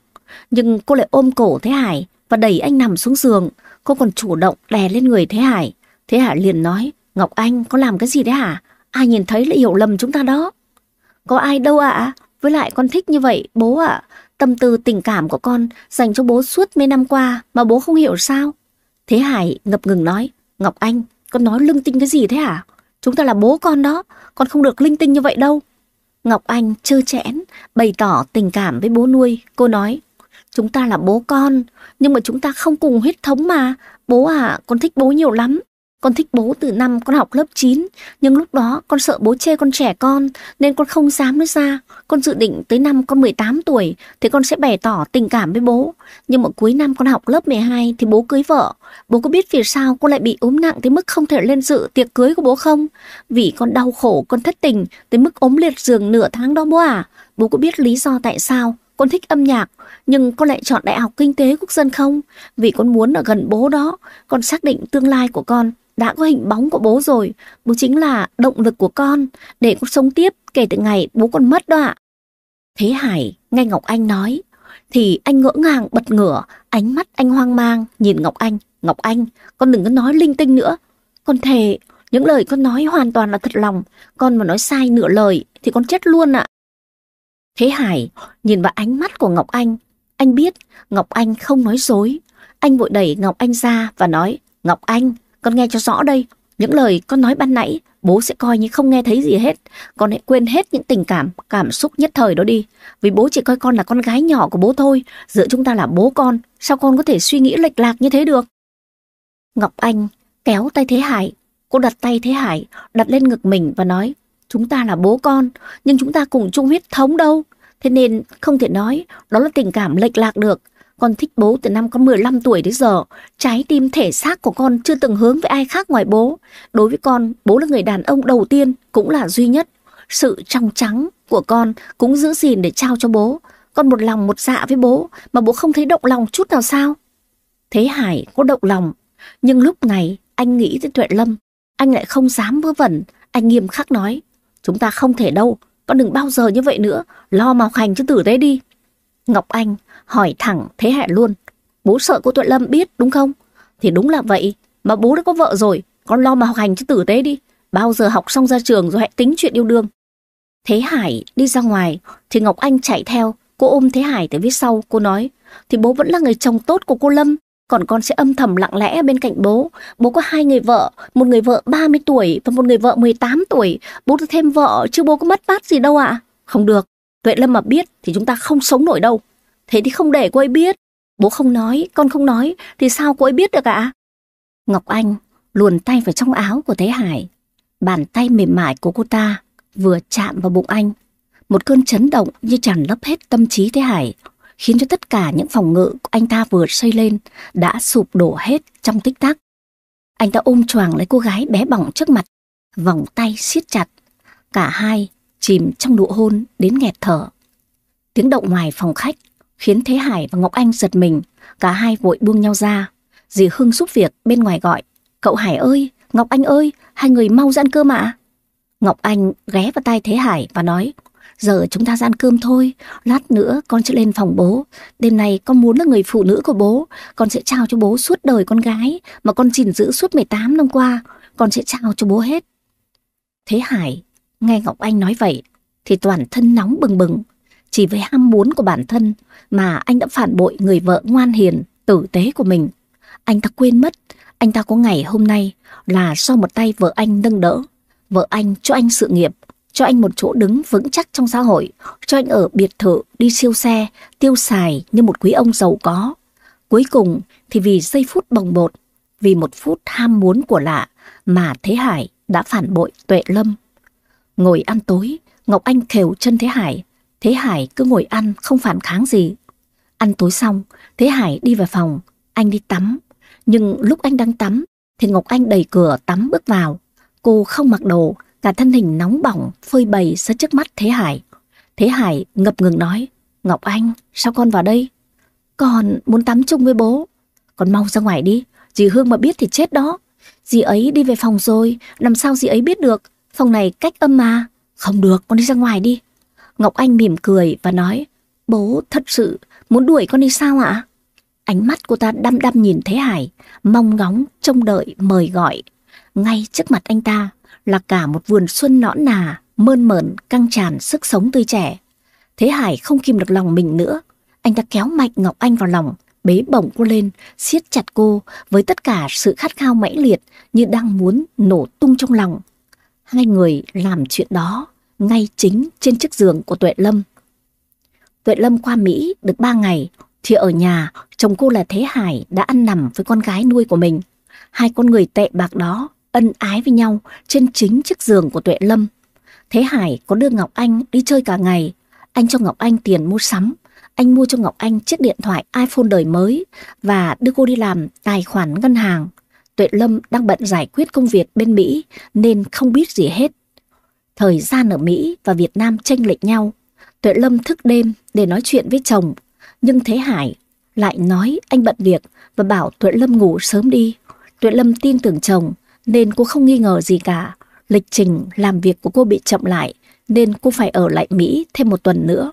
Speaker 1: nhưng cô lại ôm cổ Thế Hải và đẩy anh nằm xuống giường. Cô còn chủ động đè lên người Thế Hải. Thế Hải liền nói, Ngọc Anh có làm cái gì đấy hả? Ai nhìn thấy lại hiểu lầm chúng ta đó. Có ai đâu ạ? Với lại con thích như vậy, bố ạ. Tâm tư tình cảm của con dành cho bố suốt mấy năm qua mà bố không hiểu sao. Thế Hải ngập ngừng nói, Ngọc Anh, con nói lưng tinh cái gì thế hả? Chúng ta là bố con đó, con không được linh tinh như vậy đâu. Ngọc Anh trơ chẽn, bày tỏ tình cảm với bố nuôi. Cô nói, chúng ta là bố con, nhưng mà chúng ta không cùng huyết thống mà. Bố à, con thích bố nhiều lắm. Con thích bố từ năm con học lớp 9, nhưng lúc đó con sợ bố chê con trẻ con, nên con không dám nói ra. Con dự định tới năm con 18 tuổi thì con sẽ bày tỏ tình cảm với bố. Nhưng mà cuối năm con học lớp 12 thì bố cưới vợ. Bố có biết vì sao con lại bị ốm nặng tới mức không thể lên dự tiệc cưới của bố không? Vì con đau khổ, con thất tình tới mức ốm liệt giường nửa tháng đó bố à? Bố có biết lý do tại sao? Con thích âm nhạc, nhưng con lại chọn Đại học Kinh tế Quốc dân không? Vì con muốn ở gần bố đó, con xác định tương lai của con đã có hình bóng của bố rồi. Bố chính là động lực của con để con sống tiếp kể từ ngày bố con mất đó ạ. Thế Hải nghe Ngọc Anh nói thì anh ngỡ ngàng bật ngửa, ánh mắt anh hoang mang nhìn Ngọc Anh. Ngọc Anh, con đừng có nói linh tinh nữa. Con thề, những lời con nói hoàn toàn là thật lòng. Con mà nói sai nửa lời thì con chết luôn ạ. Thế Hải nhìn vào ánh mắt của Ngọc Anh. Anh biết Ngọc Anh không nói dối. Anh vội đẩy Ngọc Anh ra và nói Ngọc Anh, con nghe cho rõ đây, những lời con nói ban nãy, bố sẽ coi như không nghe thấy gì hết. Con hãy quên hết những tình cảm, cảm xúc nhất thời đó đi. Vì bố chỉ coi con là con gái nhỏ của bố thôi. Giữa chúng ta là bố con, sao con có thể suy nghĩ lệch lạc như thế được? Ngọc Anh kéo tay Thế Hải. Cô đặt tay Thế Hải, đặt lên ngực mình và nói, chúng ta là bố con, nhưng chúng ta cùng chung huyết thống đâu. Thế nên không thể nói đó là tình cảm lệch lạc được. Con thích bố từ năm con 15 tuổi đến giờ. Trái tim thể xác của con chưa từng hướng với ai khác ngoài bố. Đối với con, bố là người đàn ông đầu tiên, cũng là duy nhất. Sự trong trắng của con cũng giữ gìn để trao cho bố. Con một lòng một dạ với bố, mà bố không thấy động lòng chút nào sao? Thế Hải có động lòng, nhưng lúc này anh nghĩ tới Tuệ Lâm. Anh lại không dám vớ vẩn, anh nghiêm khắc nói. Chúng ta không thể đâu, con đừng bao giờ như vậy nữa, lo màu hành cho tử tế đi. Ngọc Anh hỏi thẳng thế hệ luôn. Bố sợ cô Tuệ Lâm biết đúng không? Thì đúng là vậy, mà bố đã có vợ rồi, con lo mà học hành cho tử tế đi. Bao giờ học xong ra trường rồi hãy tính chuyện yêu đương. Thế Hải đi ra ngoài, thì Ngọc Anh chạy theo, cô ôm Thế Hải từ phía sau, cô nói, thì bố vẫn là người chồng tốt của cô Lâm, còn con sẽ âm thầm lặng lẽ bên cạnh bố. Bố có hai người vợ, một người vợ 30 tuổi và một người vợ 18 tuổi. Bố được thêm vợ chứ bố có mất mát gì đâu ạ. Không được, Tuệ Lâm mà biết thì chúng ta không sống nổi đâu. Thế thì không để cô ấy biết. Bố không nói, con không nói thì sao cô ấy biết được ạ? Ngọc Anh luồn tay vào trong áo của Thế Hải. Bàn tay mềm mại của cô ta vừa chạm vào bụng anh. Một cơn chấn động như tràn lấp hết tâm trí Thế Hải khiến cho tất cả những phòng ngự của anh ta vừa xây lên đã sụp đổ hết trong tích tắc. Anh ta ôm choàng lấy cô gái bé bỏng trước mặt, vòng tay siết chặt. Cả hai chìm trong nụ hôn đến nghẹt thở. Tiếng động ngoài phòng khách khiến Thế Hải và Ngọc Anh giật mình, cả hai vội buông nhau ra. Dì Hương giúp việc bên ngoài gọi, cậu Hải ơi, Ngọc Anh ơi, hai người mau ra ăn cơm ạ. Ngọc Anh ghé vào tay Thế Hải và nói, Giờ chúng ta ra ăn cơm thôi, lát nữa con sẽ lên phòng bố. Đêm nay con muốn là người phụ nữ của bố, con sẽ trao cho bố suốt đời con gái mà con gìn giữ suốt 18 năm qua, con sẽ trao cho bố hết. Thế Hải nghe Ngọc Anh nói vậy thì toàn thân nóng bừng bừng. Chỉ với ham muốn của bản thân mà anh đã phản bội người vợ ngoan hiền, tử tế của mình. Anh ta quên mất, anh ta có ngày hôm nay là do một tay vợ anh nâng đỡ. Vợ anh cho anh sự nghiệp, cho anh một chỗ đứng vững chắc trong xã hội, cho anh ở biệt thự, đi siêu xe, tiêu xài như một quý ông giàu có. Cuối cùng thì vì giây phút bồng bột, vì một phút ham muốn của lạ mà Thế Hải đã phản bội Tuệ Lâm. Ngồi ăn tối, Ngọc Anh khều chân Thế Hải. Thế Hải cứ ngồi ăn không phản kháng gì. Ăn tối xong, Thế Hải đi vào phòng, anh đi tắm. Nhưng lúc anh đang tắm, thì Ngọc Anh đẩy cửa tắm bước vào. Cô không mặc đồ, Cả thân hình nóng bỏng phơi bày ra trước mắt Thế Hải. Thế Hải ngập ngừng nói, Ngọc Anh, sao con vào đây? Con muốn tắm chung với bố. Con mau ra ngoài đi, dì Hương mà biết thì chết đó. Dì ấy đi về phòng rồi, làm sao dì ấy biết được? Phòng này cách âm mà. Không được, con đi ra ngoài đi. Ngọc Anh mỉm cười và nói, bố thật sự muốn đuổi con đi sao ạ? Ánh mắt cô ta đăm đăm nhìn Thế Hải, mong ngóng, trông đợi, mời gọi. Ngay trước mặt anh ta, là cả một vườn xuân nõn nà, mơn mởn, căng tràn sức sống tươi trẻ. Thế Hải không kìm được lòng mình nữa. Anh ta kéo mạnh Ngọc Anh vào lòng, bế bổng cô lên, siết chặt cô với tất cả sự khát khao mãnh liệt như đang muốn nổ tung trong lòng. Hai người làm chuyện đó ngay chính trên chiếc giường của Tuệ Lâm. Tuệ Lâm qua Mỹ được ba ngày, thì ở nhà chồng cô là Thế Hải đã ăn nằm với con gái nuôi của mình. Hai con người tệ bạc đó ân ái với nhau trên chính chiếc giường của Tuệ Lâm. Thế Hải có đưa Ngọc Anh đi chơi cả ngày. Anh cho Ngọc Anh tiền mua sắm. Anh mua cho Ngọc Anh chiếc điện thoại iPhone đời mới và đưa cô đi làm tài khoản ngân hàng. Tuệ Lâm đang bận giải quyết công việc bên Mỹ nên không biết gì hết. Thời gian ở Mỹ và Việt Nam chênh lệch nhau. Tuệ Lâm thức đêm để nói chuyện với chồng. Nhưng Thế Hải lại nói anh bận việc và bảo Tuệ Lâm ngủ sớm đi. Tuệ Lâm tin tưởng chồng nên cô không nghi ngờ gì cả. Lịch trình làm việc của cô bị chậm lại nên cô phải ở lại Mỹ thêm một tuần nữa.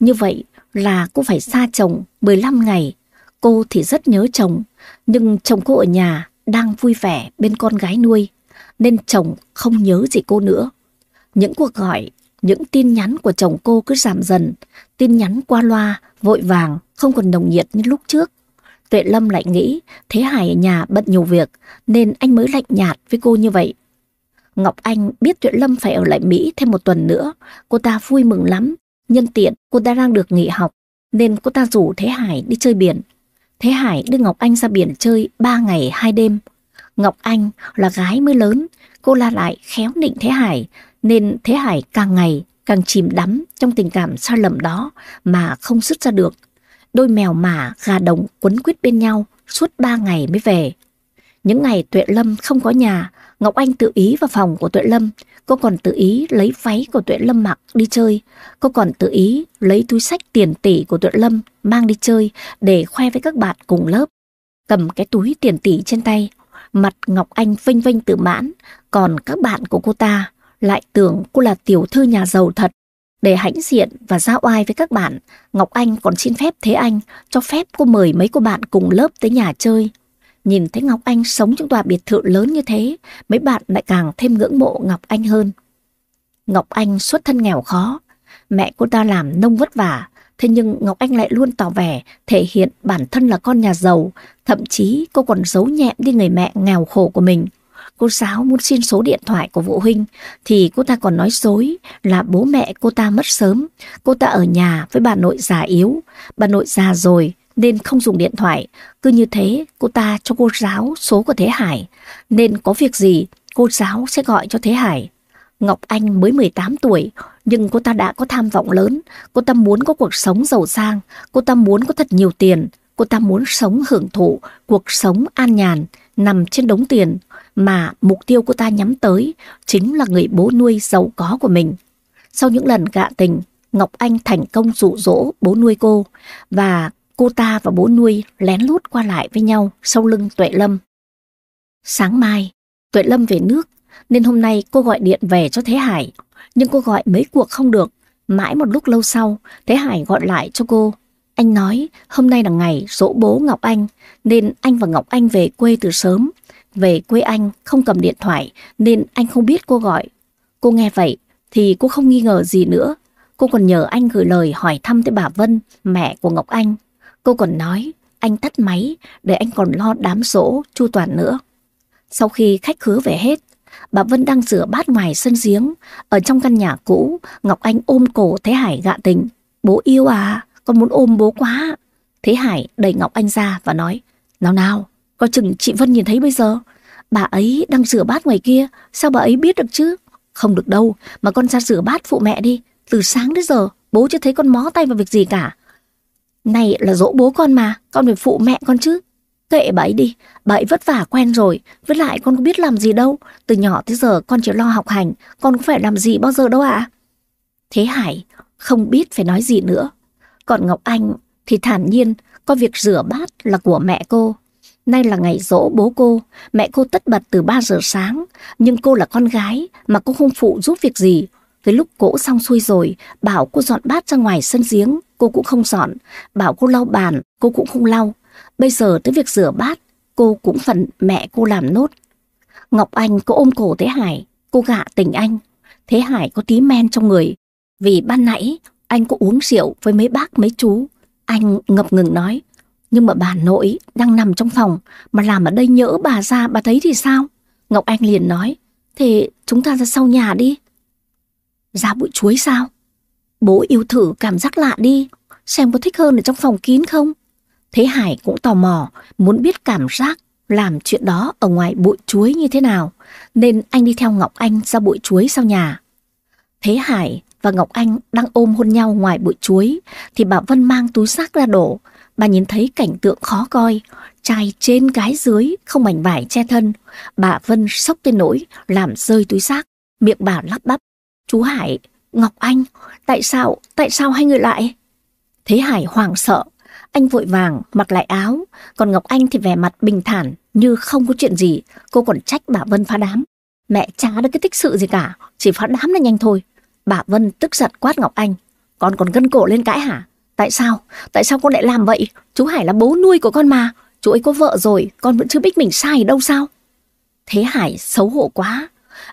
Speaker 1: Như vậy là cô phải xa chồng 15 ngày. Cô thì rất nhớ chồng, nhưng chồng cô ở nhà đang vui vẻ bên con gái nuôi, nên chồng không nhớ gì cô nữa. Những cuộc gọi, những tin nhắn của chồng cô cứ giảm dần, tin nhắn qua loa, vội vàng, không còn nồng nhiệt như lúc trước. Tuệ Lâm lại nghĩ Thế Hải ở nhà bận nhiều việc nên anh mới lạnh nhạt với cô như vậy. Ngọc Anh biết Tuệ Lâm phải ở lại Mỹ thêm một tuần nữa. Cô ta vui mừng lắm. Nhân tiện cô ta đang được nghỉ học nên cô ta rủ Thế Hải đi chơi biển. Thế Hải đưa Ngọc Anh ra biển chơi ba ngày hai đêm. Ngọc Anh là gái mới lớn, cô la lại khéo nịnh Thế Hải nên Thế Hải càng ngày càng chìm đắm trong tình cảm xa lầm đó mà không dứt ra được đôi mèo mả gà đồng quấn quýt bên nhau suốt ba ngày mới về. Những ngày Tuệ Lâm không có nhà, Ngọc Anh tự ý vào phòng của Tuệ Lâm. Cô còn tự ý lấy váy của Tuệ Lâm mặc đi chơi. Cô còn tự ý lấy túi sách tiền tỷ của Tuệ Lâm mang đi chơi để khoe với các bạn cùng lớp. Cầm cái túi tiền tỷ trên tay, mặt Ngọc Anh vinh vinh tự mãn, còn các bạn của cô ta lại tưởng cô là tiểu thư nhà giàu thật. Để hãnh diện và giao oai với các bạn, Ngọc Anh còn xin phép Thế Anh cho phép cô mời mấy cô bạn cùng lớp tới nhà chơi. Nhìn thấy Ngọc Anh sống trong tòa biệt thự lớn như thế, mấy bạn lại càng thêm ngưỡng mộ Ngọc Anh hơn. Ngọc Anh xuất thân nghèo khó, mẹ cô ta làm nông vất vả, Thế nhưng Ngọc Anh lại luôn tỏ vẻ thể hiện bản thân là con nhà giàu, thậm chí cô còn giấu nhẹm đi người mẹ nghèo khổ của mình. Cô giáo muốn xin số điện thoại của phụ huynh thì cô ta còn nói dối là bố mẹ cô ta mất sớm. Cô ta ở nhà với bà nội già yếu, bà nội già rồi nên không dùng điện thoại. Cứ như thế cô ta cho cô giáo số của Thế Hải nên có việc gì cô giáo sẽ gọi cho Thế Hải. Ngọc Anh mới 18 tuổi, nhưng cô ta đã có tham vọng lớn. Cô ta muốn có cuộc sống giàu sang, cô ta muốn có thật nhiều tiền, cô ta muốn sống hưởng thụ, cuộc sống an nhàn, nằm trên đống tiền, mà mục tiêu cô ta nhắm tới chính là người bố nuôi giàu có của mình. Sau những lần gạ tình, Ngọc Anh thành công dụ dỗ bố nuôi cô, và cô ta và bố nuôi lén lút qua lại với nhau sau lưng Tuệ Lâm. Sáng mai, Tuệ Lâm về nước nên hôm nay cô gọi điện về cho Thế Hải. Nhưng cô gọi mấy cuộc không được. Mãi một lúc lâu sau, Thế Hải gọi lại cho cô. Anh nói hôm nay là ngày dỗ bố Ngọc Anh, nên anh và Ngọc Anh về quê từ sớm. Về quê anh không cầm điện thoại, nên anh không biết cô gọi. Cô nghe vậy, thì cô không nghi ngờ gì nữa. Cô còn nhờ anh gửi lời hỏi thăm tới bà Vân, mẹ của Ngọc Anh. Cô còn nói anh tắt máy để anh còn lo đám sổ chu toàn nữa. Sau khi khách khứa về hết, Bà Vân đang rửa bát ngoài sân giếng. Ở trong căn nhà cũ, Ngọc Anh ôm cổ Thế Hải gạ tình. Bố yêu à, con muốn ôm bố quá. Thế Hải đẩy Ngọc Anh ra và nói, nào nào, có chừng chị Vân nhìn thấy bây giờ. Bà ấy đang rửa bát ngoài kia, sao bà ấy biết được chứ? Không được đâu, mà con ra rửa bát phụ mẹ đi. Từ sáng đến giờ, bố chưa thấy con mó tay vào việc gì cả. Này là dỗ bố con mà, con phải phụ mẹ con chứ. Kệ bà ấy đi, bà ấy vất vả quen rồi, với lại con có biết làm gì đâu. Từ nhỏ tới giờ con chỉ lo học hành, con có phải làm gì bao giờ đâu ạ. Thế Hải không biết phải nói gì nữa. Còn Ngọc Anh thì thản nhiên, có việc rửa bát là của mẹ cô. Nay là ngày dỗ bố cô, mẹ cô tất bật từ 3 giờ sáng, nhưng cô là con gái mà cô không phụ giúp việc gì. Tới lúc cỗ xong xuôi rồi, bảo cô dọn bát ra ngoài sân giếng, cô cũng không dọn. Bảo cô lau bàn, cô cũng không lau. Bây giờ tới việc rửa bát, cô cũng phần mẹ cô làm nốt. Ngọc Anh có ôm cổ Thế Hải, cô gạ tình anh. Thế Hải có tí men trong người, vì ban nãy anh có uống rượu với mấy bác mấy chú. Anh ngập ngừng nói, nhưng mà bà nội đang nằm trong phòng, mà làm ở đây nhỡ bà ra bà thấy thì sao? Ngọc Anh liền nói, thế chúng ta ra sau nhà đi. Ra bụi chuối sao? Bố yêu thử cảm giác lạ đi, xem có thích hơn ở trong phòng kín không? Thế Hải cũng tò mò, muốn biết cảm giác làm chuyện đó ở ngoài bụi chuối như thế nào, nên anh đi theo Ngọc Anh ra bụi chuối sau nhà. Thế Hải và Ngọc Anh đang ôm hôn nhau ngoài bụi chuối, thì bà Vân mang túi xác ra đổ. Bà nhìn thấy cảnh tượng khó coi, trai trên gái dưới, không mảnh vải che thân. Bà Vân sốc tên nỗi, làm rơi túi xác, miệng bà lắp bắp. Chú Hải, Ngọc Anh, tại sao, tại sao hai người lại? Thế Hải hoảng sợ, anh vội vàng mặc lại áo, còn Ngọc Anh thì vẻ mặt bình thản như không có chuyện gì. Cô còn trách bà Vân phá đám. Mẹ chả được cái tích sự gì cả, chỉ phá đám là nhanh thôi. Bà Vân tức giận quát Ngọc Anh. Con còn gân cổ lên cãi hả? Tại sao? Tại sao con lại làm vậy? Chú Hải là bố nuôi của con mà. Chú ấy có vợ rồi, con vẫn chưa biết mình sai đâu sao? Thế Hải xấu hổ quá.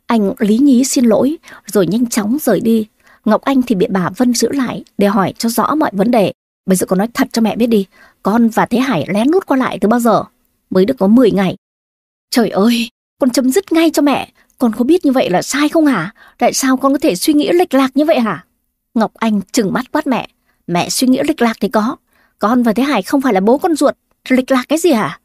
Speaker 1: Anh lý nhí xin lỗi, rồi nhanh chóng rời đi. Ngọc Anh thì bị bà Vân giữ lại để hỏi cho rõ mọi vấn đề. Bây giờ con nói thật cho mẹ biết đi, con và Thế Hải lén lút qua lại từ bao giờ? Mới được có 10 ngày. Trời ơi, con chấm dứt ngay cho mẹ. Con có biết như vậy là sai không hả? Tại sao con có thể suy nghĩ lệch lạc như vậy hả? Ngọc Anh trừng mắt quát mẹ. Mẹ suy nghĩ lệch lạc thì có. Con và Thế Hải không phải là bố con ruột. Lệch lạc cái gì hả?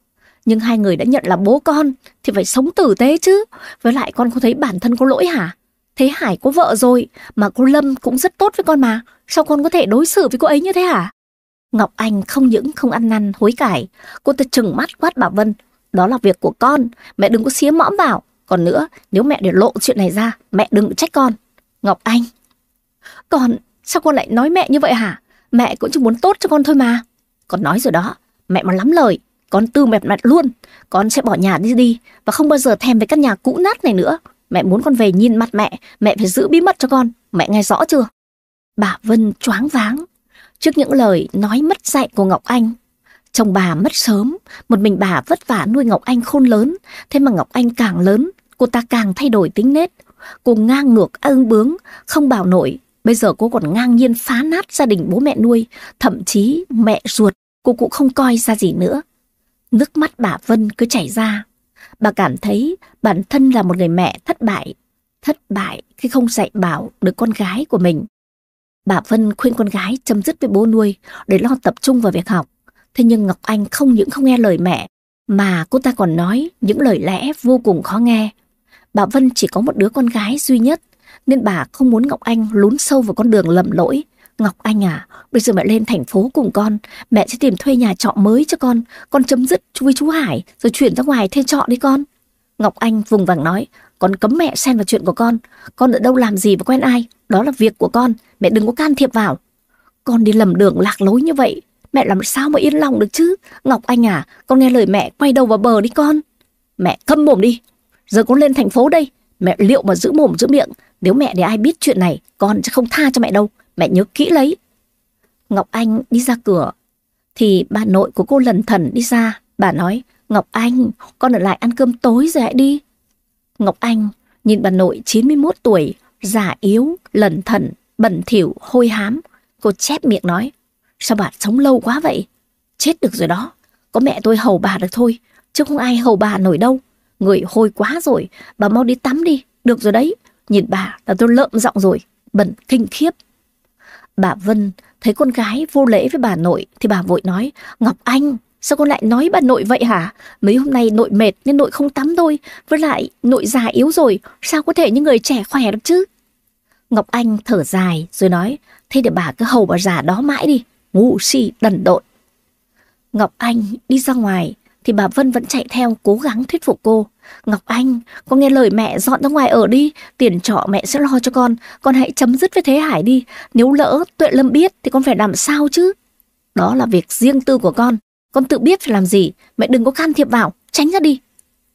Speaker 1: Nhưng hai người đã nhận là bố con thì phải sống tử tế chứ. Với lại con có thấy bản thân có lỗi hả? Thế Hải có vợ rồi, mà cô Lâm cũng rất tốt với con mà. Sao con có thể đối xử với cô ấy như thế hả? Ngọc Anh không những không ăn năn hối cải, cô ta trừng mắt quát bà Vân. Đó là việc của con, mẹ đừng có xía mõm vào. Còn nữa, nếu mẹ để lộ chuyện này ra, mẹ đừng trách con. Ngọc Anh, con, sao con lại nói mẹ như vậy hả? Mẹ cũng chỉ muốn tốt cho con thôi mà. Con nói rồi đó, mẹ mà lắm lời, con tư mệt mặt luôn. Con sẽ bỏ nhà đi đi và không bao giờ thèm về căn nhà cũ nát này nữa. Mẹ muốn con về nhìn mặt mẹ, mẹ phải giữ bí mật cho con. Mẹ nghe rõ chưa? Bà Vân choáng váng, Trước những lời nói mất dạy của Ngọc Anh, chồng bà mất sớm, một mình bà vất vả nuôi Ngọc Anh khôn lớn, thế mà Ngọc Anh càng lớn, cô ta càng thay đổi tính nết. Cô ngang ngược ương bướng, không bảo nổi, Bây giờ cô còn ngang nhiên phá nát gia đình bố mẹ nuôi, thậm chí mẹ ruột cô cũng không coi ra gì nữa. Nước mắt bà Vân cứ chảy ra. Bà cảm thấy bản thân là một người mẹ thất bại. Thất bại khi không dạy bảo được con gái của mình. Bà Vân khuyên con gái chấm dứt với bố nuôi để lo tập trung vào việc học. Thế nhưng Ngọc Anh không những không nghe lời mẹ, mà cô ta còn nói những lời lẽ vô cùng khó nghe. Bà Vân chỉ có một đứa con gái duy nhất, nên bà không muốn Ngọc Anh lún sâu vào con đường lầm lỗi. Ngọc Anh à, bây giờ mẹ lên thành phố cùng con, mẹ sẽ tìm thuê nhà trọ mới cho con, con chấm dứt chú với chú Hải, rồi chuyển ra ngoài thuê trọ đi con. Ngọc Anh vùng vằng nói, con cấm mẹ xen vào chuyện của con, con ở đâu làm gì và quen ai, đó là việc của con, mẹ đừng có can thiệp vào. Con đi lầm đường lạc lối như vậy, mẹ làm sao mà yên lòng được chứ? Ngọc Anh à, con nghe lời mẹ quay đầu vào bờ đi con. Mẹ câm mồm đi, giờ con lên thành phố đây, mẹ liệu mà giữ mồm giữ miệng, nếu mẹ để ai biết chuyện này, con sẽ không tha cho mẹ đâu, mẹ nhớ kỹ lấy. Ngọc Anh đi ra cửa, thì bà nội của cô lần thần đi ra, bà nói, Ngọc Anh, con ở lại ăn cơm tối rồi hãy đi. Ngọc Anh nhìn bà nội 91 tuổi, già yếu, lần thần, bẩn thỉu, hôi hám. Cô chép miệng nói, sao bà sống lâu quá vậy? Chết được rồi đó, có mẹ tôi hầu bà được thôi, chứ không ai hầu bà nổi đâu. Người hôi quá rồi, bà mau đi tắm đi, được rồi đấy. Nhìn bà là tôi lợm giọng rồi, bẩn kinh khiếp. Bà Vân thấy con gái vô lễ với bà nội thì bà vội nói, Ngọc Anh, sao con lại nói bà nội vậy hả? Mấy hôm nay nội mệt nên nội không tắm thôi, với lại nội già yếu rồi, sao có thể những người trẻ khỏe được chứ? Ngọc Anh thở dài rồi nói, thế để bà cứ hầu bà già đó mãi đi, ngu si đần độn. Ngọc Anh đi ra ngoài thì bà Vân vẫn chạy theo cố gắng thuyết phục cô. Ngọc Anh, con nghe lời mẹ dọn ra ngoài ở đi, tiền trọ mẹ sẽ lo cho con, con hãy chấm dứt với Thế Hải đi, nếu lỡ Tuệ Lâm biết thì con phải làm sao chứ? Đó là việc riêng tư của con, con tự biết phải làm gì, mẹ đừng có can thiệp vào, tránh ra đi.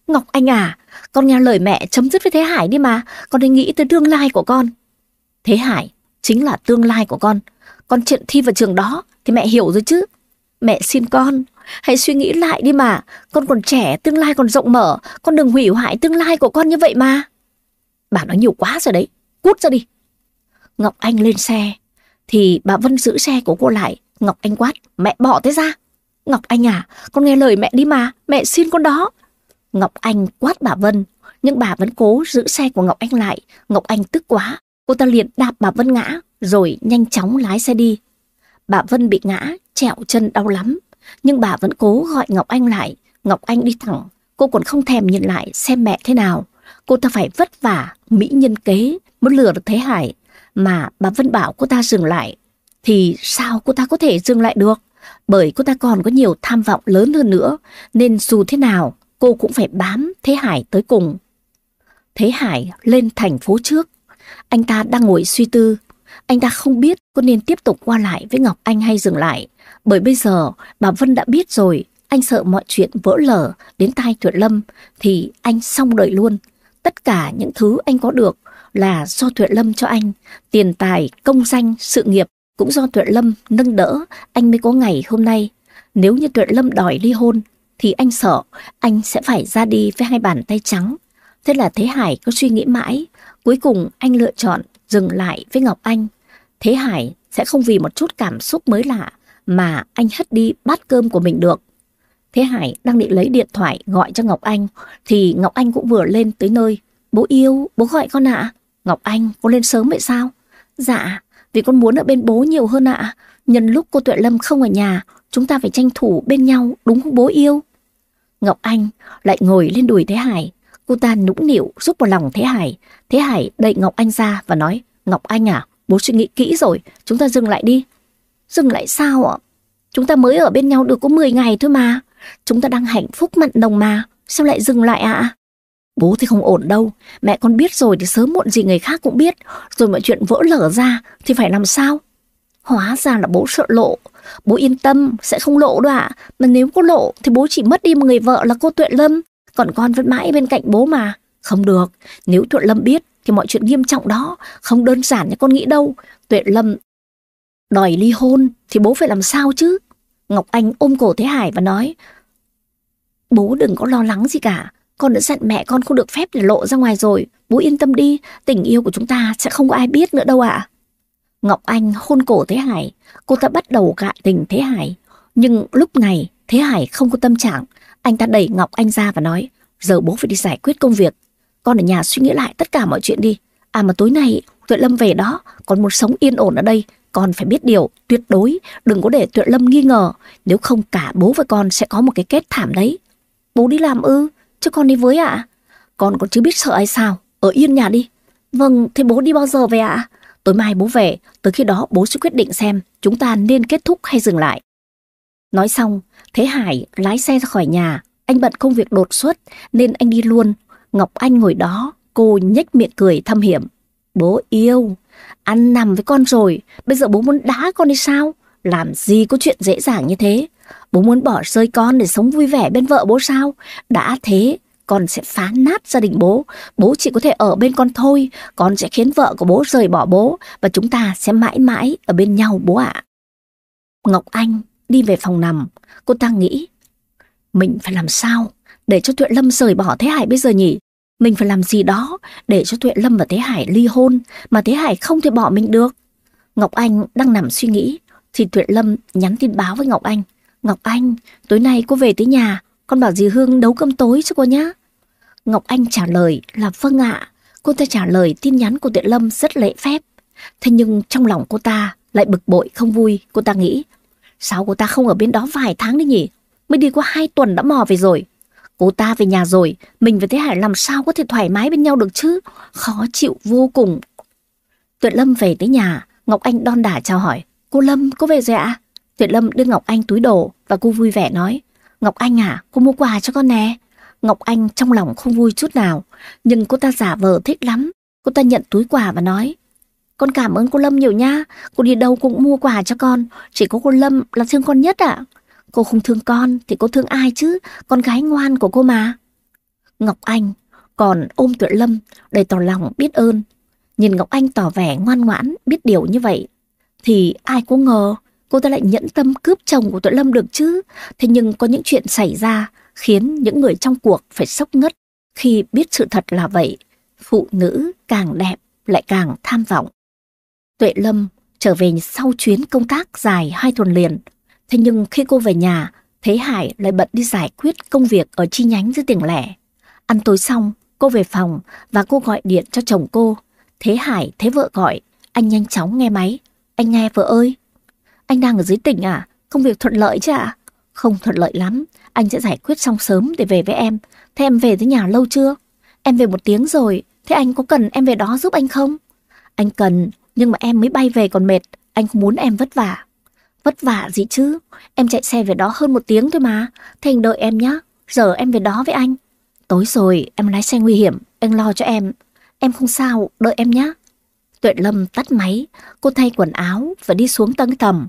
Speaker 1: Ngọc Anh à, con nghe lời mẹ chấm dứt với Thế Hải đi mà, con nên nghĩ tới tương lai của con. Thế Hải chính là tương lai của con, con chuyện thi vào trường đó thì mẹ hiểu rồi chứ. Mẹ xin con, hãy suy nghĩ lại đi mà, con còn trẻ, tương lai còn rộng mở, con đừng hủy hoại tương lai của con như vậy mà. Bà nói nhiều quá rồi đấy, cút ra đi. Ngọc Anh lên xe, thì bà Vân giữ xe của cô lại. Ngọc Anh quát, mẹ bỏ thế ra. Ngọc Anh à, con nghe lời mẹ đi mà, mẹ xin con đó. Ngọc Anh quát bà Vân, nhưng bà vẫn cố giữ xe của Ngọc Anh lại. Ngọc Anh tức quá, cô ta liền đạp bà Vân ngã, rồi nhanh chóng lái xe đi. Bà Vân bị ngã, trẹo chân đau lắm, nhưng bà vẫn cố gọi Ngọc Anh lại. Ngọc Anh đi thẳng, cô còn không thèm nhìn lại xem mẹ thế nào. Cô ta phải vất vả, mỹ nhân kế mới lừa được Thế Hải. Mà bà Vân bảo cô ta dừng lại. Thì sao cô ta có thể dừng lại được? Bởi cô ta còn có nhiều tham vọng lớn hơn nữa. Nên dù thế nào, cô cũng phải bám Thế Hải tới cùng. Thế Hải lên thành phố trước. Anh ta đang ngồi suy tư. Anh ta không biết có nên tiếp tục qua lại với Ngọc Anh hay dừng lại. Bởi bây giờ bà Vân đã biết rồi, anh sợ mọi chuyện vỡ lở đến tai thuận Lâm thì anh xong đời luôn. Tất cả những thứ anh có được là do thuận Lâm cho anh. Tiền tài, công danh, sự nghiệp cũng do thuận Lâm nâng đỡ anh mới có ngày hôm nay. Nếu như thuận Lâm đòi ly hôn thì anh sợ anh sẽ phải ra đi với hai bàn tay trắng. Thế là Thế Hải có suy nghĩ mãi. Cuối cùng anh lựa chọn dừng lại với Ngọc Anh. Thế Hải sẽ không vì một chút cảm xúc mới lạ mà anh hất đi bát cơm của mình được. Thế Hải đang định lấy điện thoại gọi cho Ngọc Anh thì Ngọc Anh cũng vừa lên tới nơi. Bố yêu, bố gọi con ạ. Ngọc Anh, con lên sớm vậy sao? Dạ, vì con muốn ở bên bố nhiều hơn ạ. Nhân lúc cô Tuệ Lâm không ở nhà, chúng ta phải tranh thủ bên nhau, đúng không bố yêu? Ngọc Anh lại ngồi lên đùi Thế Hải. Cô ta nũng nịu giúp vào lòng Thế Hải. Thế Hải đẩy Ngọc Anh ra và nói, Ngọc Anh à, bố suy nghĩ kỹ rồi, chúng ta dừng lại đi. Dừng lại sao ạ? Chúng ta mới ở bên nhau được có 10 ngày thôi mà. Chúng ta đang hạnh phúc mặn nồng mà. Sao lại dừng lại ạ? Bố thì không ổn đâu. Mẹ con biết rồi thì sớm muộn gì người khác cũng biết. Rồi mọi chuyện vỡ lở ra thì phải làm sao? Hóa ra là bố sợ lộ. Bố yên tâm, sẽ không lộ đâu ạ. Mà nếu có lộ thì bố chỉ mất đi một người vợ là cô Tuệ Lâm. Còn con vẫn mãi bên cạnh bố mà. Không được, nếu Tuệ Lâm biết thì mọi chuyện nghiêm trọng đó. Không đơn giản như con nghĩ đâu. Tuệ Lâm đòi ly hôn thì bố phải làm sao chứ? Ngọc Anh ôm cổ Thế Hải và nói Bố đừng có lo lắng gì cả Con đã dặn mẹ con không được phép để lộ ra ngoài rồi Bố yên tâm đi Tình yêu của chúng ta sẽ không có ai biết nữa đâu ạ Ngọc Anh hôn cổ Thế Hải, cô ta bắt đầu gạ tình Thế Hải. Nhưng lúc này Thế Hải không có tâm trạng, anh ta đẩy Ngọc Anh ra và nói, giờ bố phải đi giải quyết công việc. Con ở nhà suy nghĩ lại tất cả mọi chuyện đi. À mà tối nay Tuệ Lâm về đó, con muốn sống yên ổn ở đây, con phải biết điều, tuyệt đối, đừng có để Tuệ Lâm nghi ngờ, nếu không cả bố và con sẽ có một cái kết thảm đấy. Bố đi làm ư, chứ con đi với ạ? Con còn chưa biết sợ ai sao, ở yên nhà đi. Vâng, thế bố đi bao giờ về ạ? Tối mai bố về, tới khi đó bố sẽ quyết định xem chúng ta nên kết thúc hay dừng lại. Nói xong, Thế Hải lái xe ra khỏi nhà, anh bận công việc đột xuất nên anh đi luôn. Ngọc Anh ngồi đó, cô nhếch miệng cười thâm hiểm. Bố yêu, ăn nằm với con rồi, bây giờ bố muốn đá con đi sao? Làm gì có chuyện dễ dàng như thế? Bố muốn bỏ rơi con để sống vui vẻ bên vợ bố sao? Đã thế, con sẽ phá nát gia đình bố. Bố chỉ có thể ở bên con thôi. Con sẽ khiến vợ của bố rời bỏ bố và chúng ta sẽ mãi mãi ở bên nhau bố ạ. Ngọc Anh đi về phòng nằm. Cô ta nghĩ, mình phải làm sao để cho Tuệ Lâm rời bỏ Thế Hải bây giờ nhỉ? Mình phải làm gì đó để cho Tuệ Lâm và Thế Hải ly hôn mà Thế Hải không thể bỏ mình được. Ngọc Anh đang nằm suy nghĩ thì Tuệ Lâm nhắn tin báo với Ngọc Anh. Ngọc Anh, tối nay cô về tới nhà, con bảo dì Hương nấu cơm tối cho cô nhé. Ngọc Anh trả lời là vâng ạ. Cô ta trả lời tin nhắn của Tuệ Lâm rất lễ phép. Thế nhưng trong lòng cô ta lại bực bội không vui. Cô ta nghĩ, sao cô ta không ở bên đó vài tháng đi nhỉ? Mới đi qua hai tuần đã mò về rồi. Cô ta về nhà rồi, mình và Thế Hải làm sao có thể thoải mái bên nhau được chứ? Khó chịu vô cùng. Tuệ Lâm về tới nhà, Ngọc Anh đon đả chào hỏi. Cô Lâm, cô về rồi ạ? Tuệ Lâm đưa Ngọc Anh túi đồ và cô vui vẻ nói. Ngọc Anh à, cô mua quà cho con nè. Ngọc Anh trong lòng không vui chút nào, nhưng cô ta giả vờ thích lắm. Cô ta nhận túi quà và nói. Con cảm ơn cô Lâm nhiều nha, cô đi đâu cũng mua quà cho con, chỉ có cô Lâm là thương con nhất ạ. Cô không thương con thì cô thương ai chứ, con gái ngoan của cô mà. Ngọc Anh còn ôm Tuệ Lâm đầy tỏ lòng biết ơn. Nhìn Ngọc Anh tỏ vẻ ngoan ngoãn, biết điều như vậy, thì ai có ngờ cô ta lại nhẫn tâm cướp chồng của Tuệ Lâm được chứ. Thế nhưng có những chuyện xảy ra khiến những người trong cuộc phải sốc ngất khi biết sự thật là vậy. Phụ nữ càng đẹp lại càng tham vọng. Tuệ Lâm trở về sau chuyến công tác dài hai tuần liền. Thế nhưng khi cô về nhà, Thế Hải lại bận đi giải quyết công việc ở chi nhánh dưới tỉnh lẻ. Ăn tối xong, cô về phòng và cô gọi điện cho chồng cô. Thế Hải thấy vợ gọi, anh nhanh chóng nghe máy. Anh nghe vợ ơi. Anh đang ở dưới tỉnh à? Công việc thuận lợi chứ ạ? Không thuận lợi lắm. Anh sẽ giải quyết xong sớm để về với em. Thế em về tới nhà lâu chưa? Em về một tiếng rồi. Thế anh có cần em về đó giúp anh không? Anh cần, nhưng mà em mới bay về còn mệt. Anh không muốn em vất vả. Vất vả gì chứ? Em chạy xe về đó hơn một tiếng thôi mà. Thế anh đợi em nhé. Giờ em về đó với anh. Tối rồi, em lái xe nguy hiểm. Anh lo cho em. Em không sao, đợi em nhé. Tuệ Lâm tắt máy, cô thay quần áo và đi xuống tầng tầm.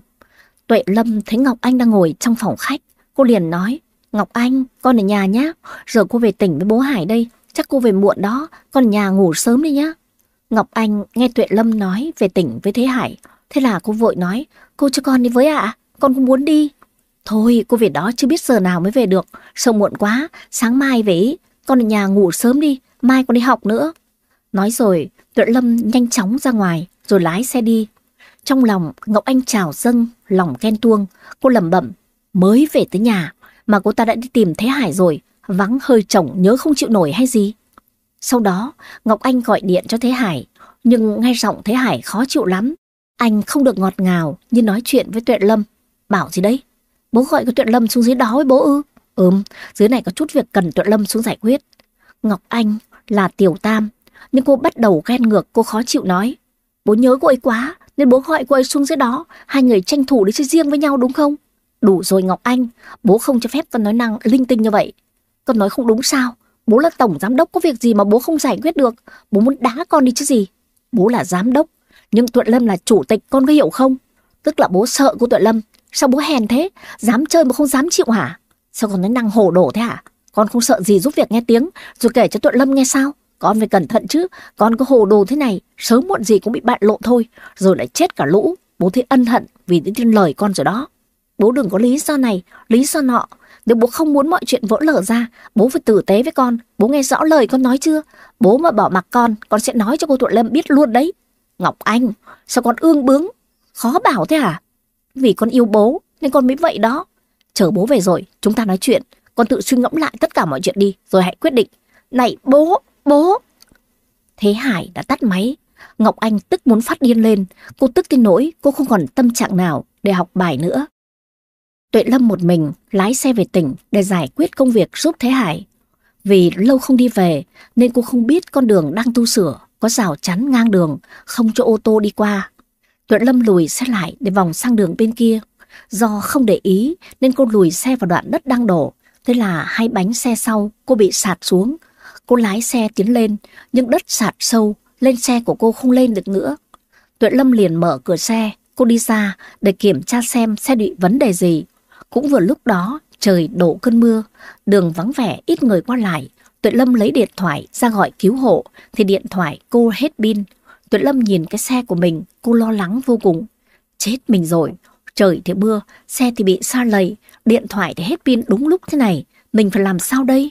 Speaker 1: Tuệ Lâm thấy Ngọc Anh đang ngồi trong phòng khách. Cô liền nói, Ngọc Anh, con ở nhà nhé. Giờ cô về tỉnh với bố Hải đây. Chắc cô về muộn đó, con ở nhà ngủ sớm đi nhé. Ngọc Anh nghe Tuệ Lâm nói về tỉnh với Thế Hải. Thế là cô vội nói, cô cho con đi với ạ, con cũng muốn đi. Thôi, cô về đó chưa biết giờ nào mới về được, sợ muộn quá, sáng mai về, con ở nhà ngủ sớm đi, mai con đi học nữa. Nói rồi, Tuệ Lâm nhanh chóng ra ngoài, rồi lái xe đi. Trong lòng, Ngọc Anh trào dâng, lòng ghen tuông, cô lẩm bẩm, mới về tới nhà, mà cô ta đã đi tìm Thế Hải rồi, vắng hơi chồng nhớ không chịu nổi hay gì. Sau đó, Ngọc Anh gọi điện cho Thế Hải, nhưng nghe giọng Thế Hải khó chịu lắm, anh không được ngọt ngào như nói chuyện với Tuệ Lâm. Bảo gì đấy? Bố gọi cái Tuệ Lâm xuống dưới đó với bố ư? Ừm, dưới này có chút việc cần Tuệ Lâm xuống giải quyết. Ngọc Anh là tiểu tam, nhưng cô bắt đầu ghen ngược, cô khó chịu nói. Bố nhớ cô ấy quá, nên bố gọi cô ấy xuống dưới đó. Hai người tranh thủ đi chơi riêng với nhau đúng không? Đủ rồi Ngọc Anh, bố không cho phép con nói năng linh tinh như vậy. Con nói không đúng sao? Bố là tổng giám đốc có việc gì mà bố không giải quyết được? Bố muốn đá con đi chứ gì? Bố là giám đốc, nhưng Tuệ Lâm là chủ tịch con có hiểu không? Tức là bố sợ cô Tuệ Lâm. Sao bố hèn thế? Dám chơi mà không dám chịu hả? Sao còn nói năng hổ đổ thế hả? Con không sợ gì giúp việc nghe tiếng rồi kể cho Tuệ Lâm nghe sao? Con phải cẩn thận chứ. Con có hồ đồ thế này sớm muộn gì cũng bị bại lộ thôi. Rồi lại chết cả lũ. Bố thấy ân hận vì những tin lời con rồi đó. Bố đừng có lý do này, lý do nọ. Nếu bố không muốn mọi chuyện vỡ lở ra, bố phải tử tế với con. Bố nghe rõ lời con nói chưa? Bố mà bỏ mặc con, con sẽ nói cho cô Tuệ Lâm biết luôn đấy. Ngọc Anh, sao con ương bướng? Khó bảo thế à? Vì con yêu bố nên con mới vậy đó. Chờ bố về rồi, chúng ta nói chuyện. Con tự suy ngẫm lại tất cả mọi chuyện đi, rồi hãy quyết định. Này bố, bố! Thế Hải đã tắt máy. Ngọc Anh tức muốn phát điên lên. Cô tức tới nỗi cô không còn tâm trạng nào để học bài nữa. Tuệ Lâm một mình lái xe về tỉnh để giải quyết công việc giúp Thế Hải. Vì lâu không đi về nên cô không biết con đường đang tu sửa có rào chắn ngang đường, không cho ô tô đi qua. Tuệ Lâm lùi xe lại để vòng sang đường bên kia. Do không để ý nên cô lùi xe vào đoạn đất đang đổ. Thế là hai bánh xe sau cô bị sạt xuống. Cô lái xe tiến lên nhưng đất sạt sâu lên xe của cô không lên được nữa. Tuệ Lâm liền mở cửa xe, cô đi ra để kiểm tra xem xe bị vấn đề gì. Cũng vừa lúc đó trời đổ cơn mưa, đường vắng vẻ ít người qua lại. Tuệ Lâm lấy điện thoại ra gọi cứu hộ thì điện thoại cô hết pin. Tuệ Lâm nhìn cái xe của mình, cô lo lắng vô cùng. Chết mình rồi, trời thì mưa, xe thì bị xa lầy, điện thoại thì hết pin đúng lúc thế này, mình phải làm sao đây?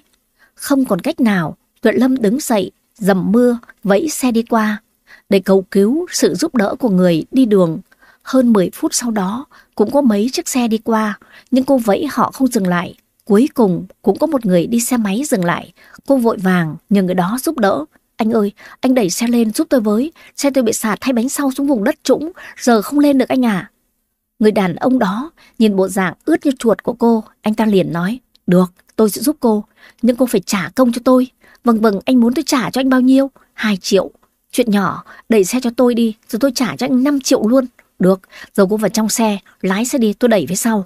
Speaker 1: Không còn cách nào, Tuệ Lâm đứng dậy, dầm mưa, vẫy xe đi qua, để cầu cứu sự giúp đỡ của người đi đường. Hơn 10 phút sau đó, cũng có mấy chiếc xe đi qua, nhưng cô vẫy họ không dừng lại. Cuối cùng cũng có một người đi xe máy dừng lại. Cô vội vàng nhờ người đó giúp đỡ. Anh ơi, anh đẩy xe lên giúp tôi với. Xe tôi bị sạt thay bánh sau xuống vùng đất trũng, giờ không lên được anh à. Người đàn ông đó nhìn bộ dạng ướt như chuột của cô, anh ta liền nói. Được, tôi sẽ giúp cô, nhưng cô phải trả công cho tôi. Vâng vâng, anh muốn tôi trả cho anh bao nhiêu? 2 triệu. Chuyện nhỏ, đẩy xe cho tôi đi, rồi tôi trả cho anh 5 triệu luôn. Được, giờ cô vào trong xe, lái xe đi, tôi đẩy phía sau.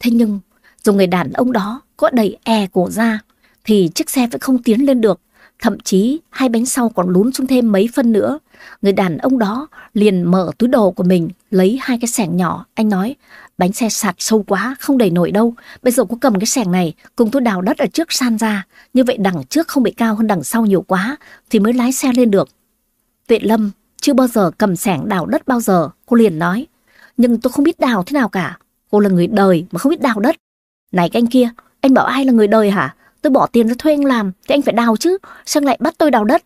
Speaker 1: Thế nhưng, dù người đàn ông đó có đẩy e cổ ra, thì chiếc xe vẫn không tiến lên được. Thậm chí hai bánh sau còn lún xuống thêm mấy phân nữa. Người đàn ông đó liền mở túi đồ của mình, lấy hai cái sẻng nhỏ. Anh nói, bánh xe sạt sâu quá, không đẩy nổi đâu. Bây giờ cô cầm cái sẻng này, cùng tôi đào đất ở trước san ra. Như vậy đằng trước không bị cao hơn đằng sau nhiều quá, thì mới lái xe lên được. Tuệ Lâm chưa bao giờ cầm sẻng đào đất bao giờ, cô liền nói. Nhưng tôi không biết đào thế nào cả. Cô là người đời mà không biết đào đất. Này cái anh kia, anh bảo ai là người đời hả? Tôi bỏ tiền ra thuê anh làm, thì anh phải đào chứ. Sao lại bắt tôi đào đất?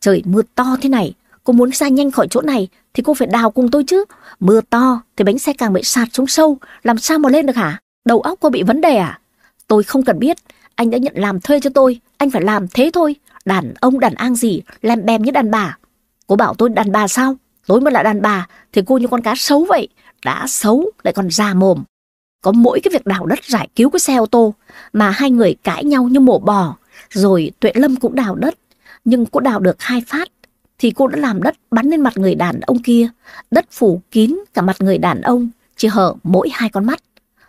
Speaker 1: Trời mưa to thế này, cô muốn ra nhanh khỏi chỗ này thì cô phải đào cùng tôi chứ. Mưa to thì bánh xe càng bị sạt xuống sâu, làm sao mà lên được hả? Đầu óc cô bị vấn đề à? Tôi không cần biết, anh đã nhận làm thuê cho tôi, anh phải làm thế thôi. Đàn ông đàn an gì, làm bèm như đàn bà. Cô bảo tôi đàn bà sao? Tôi mới là đàn bà, thì cô như con cá xấu vậy. Đã xấu, lại còn già mồm. Có mỗi cái việc đào đất giải cứu cái xe ô tô, mà hai người cãi nhau như mổ bò. Rồi Tuệ Lâm cũng đào đất, nhưng cô đào được hai phát, thì cô đã làm đất bắn lên mặt người đàn ông kia. Đất phủ kín cả mặt người đàn ông, chỉ hở mỗi hai con mắt.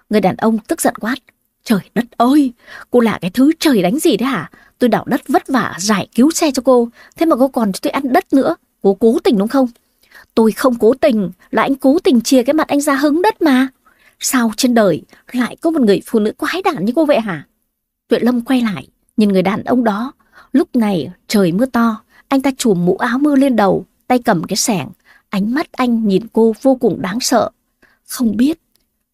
Speaker 1: Người đàn ông tức giận quát. Trời đất ơi, cô là cái thứ trời đánh gì đấy hả? Tôi đào đất vất vả giải cứu xe cho cô, thế mà cô còn cho tôi ăn đất nữa. Cô cố tình đúng không? Tôi không cố tình, là anh cố tình chia cái mặt anh ra hứng đất mà. Sao trên đời lại có một người phụ nữ quái đản như cô vậy hả? Tuệ Lâm quay lại, nhìn người đàn ông đó. Lúc này trời mưa to, anh ta chùm mũ áo mưa lên đầu, tay cầm cái sẻng. Ánh mắt anh nhìn cô vô cùng đáng sợ. Không biết,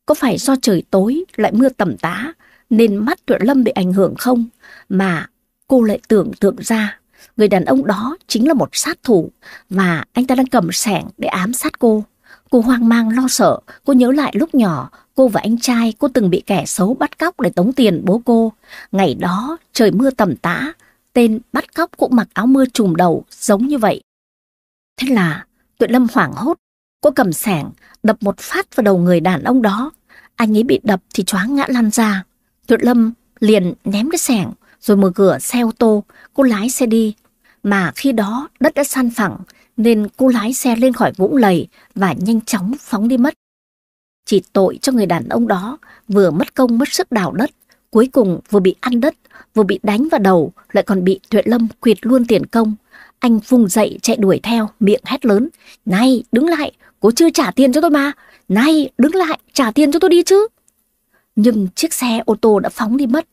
Speaker 1: có phải do trời tối lại mưa tầm tá nên mắt Tuệ Lâm bị ảnh hưởng không? Mà cô lại tưởng tượng ra người đàn ông đó chính là một sát thủ và anh ta đang cầm sẻng để ám sát cô. Cô hoang mang lo sợ, cô nhớ lại lúc nhỏ, cô và anh trai cô từng bị kẻ xấu bắt cóc để tống tiền bố cô. Ngày đó, trời mưa tầm tã, tên bắt cóc cũng mặc áo mưa trùm đầu giống như vậy. Thế là, Tuệ Lâm hoảng hốt, cô cầm sẻng, đập một phát vào đầu người đàn ông đó. Anh ấy bị đập thì choáng ngã lăn ra. Tuệ Lâm liền ném cái sẻng, rồi mở cửa xe ô tô, cô lái xe đi. Mà khi đó đất đã san phẳng, nên cô lái xe lên khỏi vũng lầy và nhanh chóng phóng đi mất. Chỉ tội cho người đàn ông đó vừa mất công mất sức đào đất, cuối cùng vừa bị ăn đất, vừa bị đánh vào đầu, lại còn bị Tuệ Lâm quyệt luôn tiền công. Anh vùng dậy chạy đuổi theo, miệng hét lớn. Này, đứng lại, cô chưa trả tiền cho tôi mà. Này, đứng lại, trả tiền cho tôi đi chứ. Nhưng chiếc xe ô tô đã phóng đi mất.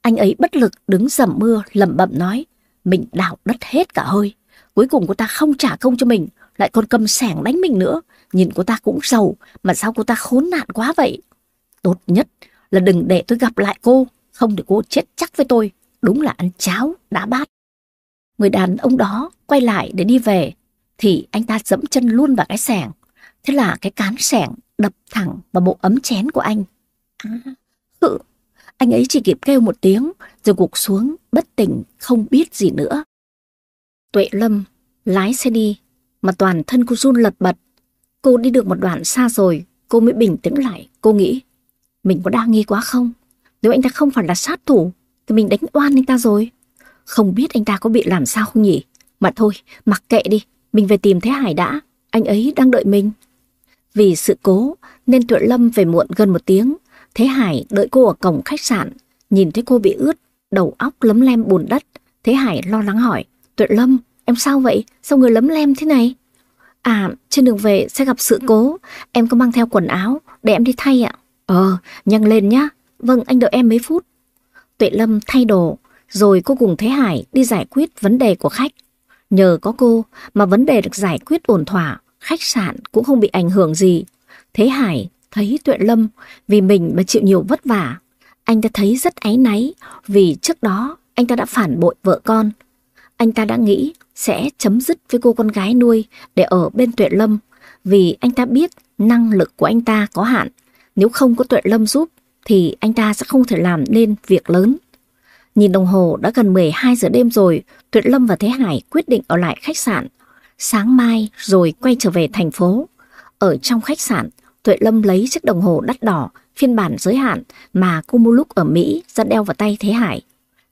Speaker 1: Anh ấy bất lực đứng dầm mưa lẩm bẩm nói. Mình đào đất hết cả hơi. Cuối cùng cô ta không trả công cho mình, lại còn cầm sẻng đánh mình nữa. Nhìn cô ta cũng giàu, mà sao cô ta khốn nạn quá vậy? Tốt nhất là đừng để tôi gặp lại cô, không để cô chết chắc với tôi. Đúng là ăn cháo, đã bát. Người đàn ông đó quay lại để đi về. thì anh ta dẫm chân luôn vào cái sẻng. Thế là cái cán sẻng đập thẳng vào bộ ấm chén của anh. À, ừ, anh ấy chỉ kịp kêu một tiếng rồi gục xuống bất tỉnh không biết gì nữa. Tuệ Lâm lái xe đi mà toàn thân cô run lật bật. Cô đi được một đoạn xa rồi cô mới bình tĩnh lại. Cô nghĩ mình có đa nghi quá không? Nếu anh ta không phải là sát thủ thì mình đánh oan anh ta rồi. Không biết anh ta có bị làm sao không nhỉ? Mà thôi, mặc kệ đi, mình về tìm Thế Hải đã, anh ấy đang đợi mình. Vì sự cố nên Tuệ Lâm về muộn gần một tiếng. Thế Hải đợi cô ở cổng khách sạn, nhìn thấy cô bị ướt, đầu óc lấm lem bùn đất. Thế Hải lo lắng hỏi, Tuệ Lâm, em sao vậy? Sao người lấm lem thế này? À, trên đường về sẽ gặp sự cố, em có mang theo quần áo để em đi thay ạ. Ờ, nhanh lên nhá. Vâng, anh đợi em mấy phút. Tuệ Lâm thay đồ, rồi cô cùng Thế Hải đi giải quyết vấn đề của khách. Nhờ có cô mà vấn đề được giải quyết ổn thỏa, khách sạn cũng không bị ảnh hưởng gì. Thế Hải thấy Tuệ Lâm vì mình mà chịu nhiều vất vả. Anh ta thấy rất áy náy vì trước đó anh ta đã phản bội vợ con. Anh ta đã nghĩ sẽ chấm dứt với cô con gái nuôi để ở bên Tuệ Lâm vì anh ta biết năng lực của anh ta có hạn. Nếu không có Tuệ Lâm giúp thì anh ta sẽ không thể làm nên việc lớn. Nhìn đồng hồ đã gần 12 giờ đêm rồi, tuệ Lâm và Thế Hải quyết định ở lại khách sạn. Sáng mai rồi quay trở về thành phố. Ở trong khách sạn, Tuệ Lâm lấy chiếc đồng hồ đắt đỏ, phiên bản giới hạn mà cô mua lúc ở Mỹ ra đeo vào tay Thế Hải.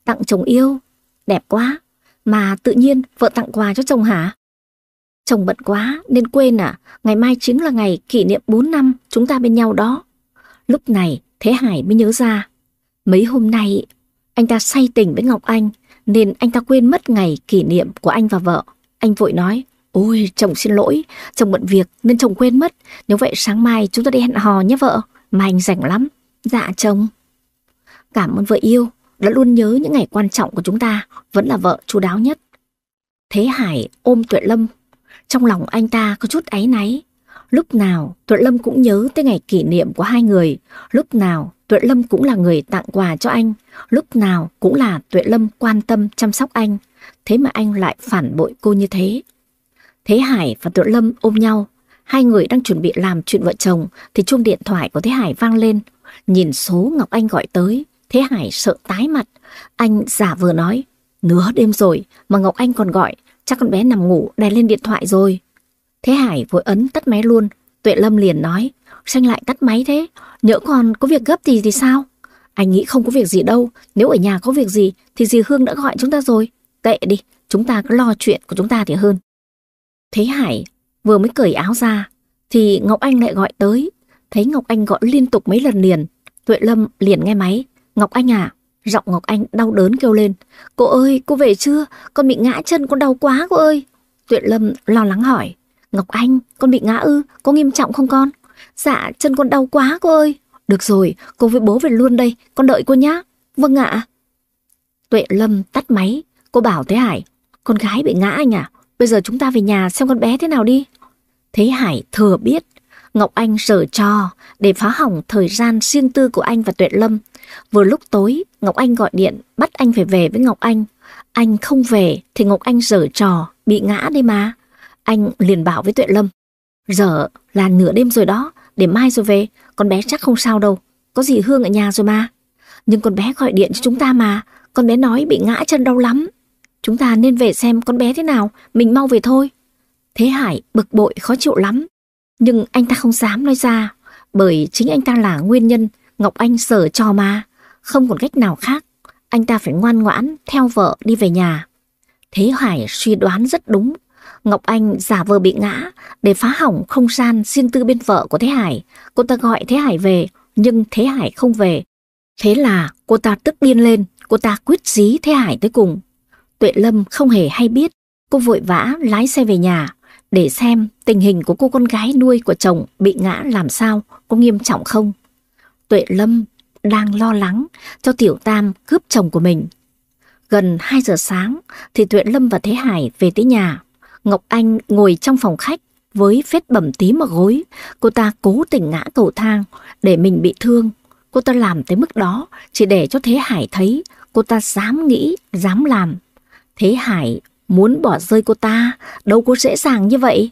Speaker 1: Tặng chồng yêu, đẹp quá. Mà tự nhiên vợ tặng quà cho chồng hả? Chồng bận quá nên quên à, ngày mai chính là ngày kỷ niệm 4 năm chúng ta bên nhau đó. Lúc này Thế Hải mới nhớ ra, mấy hôm nay anh ta say tình với Ngọc Anh nên anh ta quên mất ngày kỷ niệm của anh và vợ. Anh vội nói, ôi chồng xin lỗi, chồng bận việc nên chồng quên mất. Nếu vậy sáng mai chúng ta đi hẹn hò nhé vợ, mà anh rảnh lắm. Dạ chồng. Cảm ơn vợ yêu, đã luôn nhớ những ngày quan trọng của chúng ta, vẫn là vợ chu đáo nhất. Thế Hải ôm Tuệ Lâm, trong lòng anh ta có chút áy náy. Lúc nào Tuệ Lâm cũng nhớ tới ngày kỷ niệm của hai người, lúc nào Tuệ Lâm cũng là người tặng quà cho anh, lúc nào cũng là Tuệ Lâm quan tâm chăm sóc anh, thế mà anh lại phản bội cô như thế. Thế Hải và Tuệ Lâm ôm nhau, hai người đang chuẩn bị làm chuyện vợ chồng thì chuông điện thoại của Thế Hải vang lên, nhìn số Ngọc Anh gọi tới, Thế Hải sợ tái mặt, anh giả vừa nói, nửa đêm rồi mà Ngọc Anh còn gọi, chắc con bé nằm ngủ đè lên điện thoại rồi. Thế Hải vội ấn tắt máy luôn, Tuệ Lâm liền nói, Xanh lại tắt máy thế, nhỡ còn có việc gấp gì thì sao? Anh nghĩ không có việc gì đâu, nếu ở nhà có việc gì thì dì Hương đã gọi chúng ta rồi. Tệ đi, chúng ta cứ lo chuyện của chúng ta thì hơn. Thế Hải vừa mới cởi áo ra thì Ngọc Anh lại gọi tới. Thấy Ngọc Anh gọi liên tục mấy lần liền, Tuệ Lâm liền nghe máy. Ngọc Anh à, giọng Ngọc Anh đau đớn kêu lên. Cô ơi, cô về chưa? Con bị ngã chân, con đau quá cô ơi. Tuệ Lâm lo lắng hỏi. Ngọc Anh, con bị ngã ư, có nghiêm trọng không con? Dạ, chân con đau quá cô ơi. Được rồi, cô với bố về luôn đây, con đợi cô nhá. Vâng ạ. Tuệ Lâm tắt máy, cô bảo Thế Hải, con gái bị ngã anh à? Bây giờ chúng ta về nhà xem con bé thế nào đi. Thế Hải thừa biết, Ngọc Anh sở trò để phá hỏng thời gian riêng tư của anh và Tuệ Lâm. Vừa lúc tối, Ngọc Anh gọi điện bắt anh phải về với Ngọc Anh. Anh không về thì Ngọc Anh dở trò, bị ngã đây mà. Anh liền bảo với Tuệ Lâm. Giờ là nửa đêm rồi đó, để mai rồi về, con bé chắc không sao đâu. Có gì Hương ở nhà rồi mà. Nhưng con bé gọi điện cho chúng ta mà, con bé nói bị ngã chân đau lắm. Chúng ta nên về xem con bé thế nào, mình mau về thôi. Thế Hải bực bội khó chịu lắm. Nhưng anh ta không dám nói ra, bởi chính anh ta là nguyên nhân Ngọc Anh sở cho mà. Không còn cách nào khác, anh ta phải ngoan ngoãn theo vợ đi về nhà. Thế Hải suy đoán rất đúng, Ngọc Anh giả vờ bị ngã để phá hỏng không gian riêng tư bên vợ của Thế Hải. Cô ta gọi Thế Hải về, nhưng Thế Hải không về. Thế là cô ta tức điên lên, cô ta quyết dí Thế Hải tới cùng. Tuệ Lâm không hề hay biết, cô vội vã lái xe về nhà để xem tình hình của cô con gái nuôi của chồng bị ngã làm sao, có nghiêm trọng không. Tuệ Lâm đang lo lắng cho Tiểu Tam cướp chồng của mình. Gần 2 giờ sáng thì Tuệ Lâm và Thế Hải về tới nhà. Ngọc Anh ngồi trong phòng khách với vết bầm tím ở gối. Cô ta cố tình ngã cầu thang để mình bị thương. Cô ta làm tới mức đó chỉ để cho Thế Hải thấy cô ta dám nghĩ, dám làm. Thế Hải muốn bỏ rơi cô ta, đâu có dễ dàng như vậy.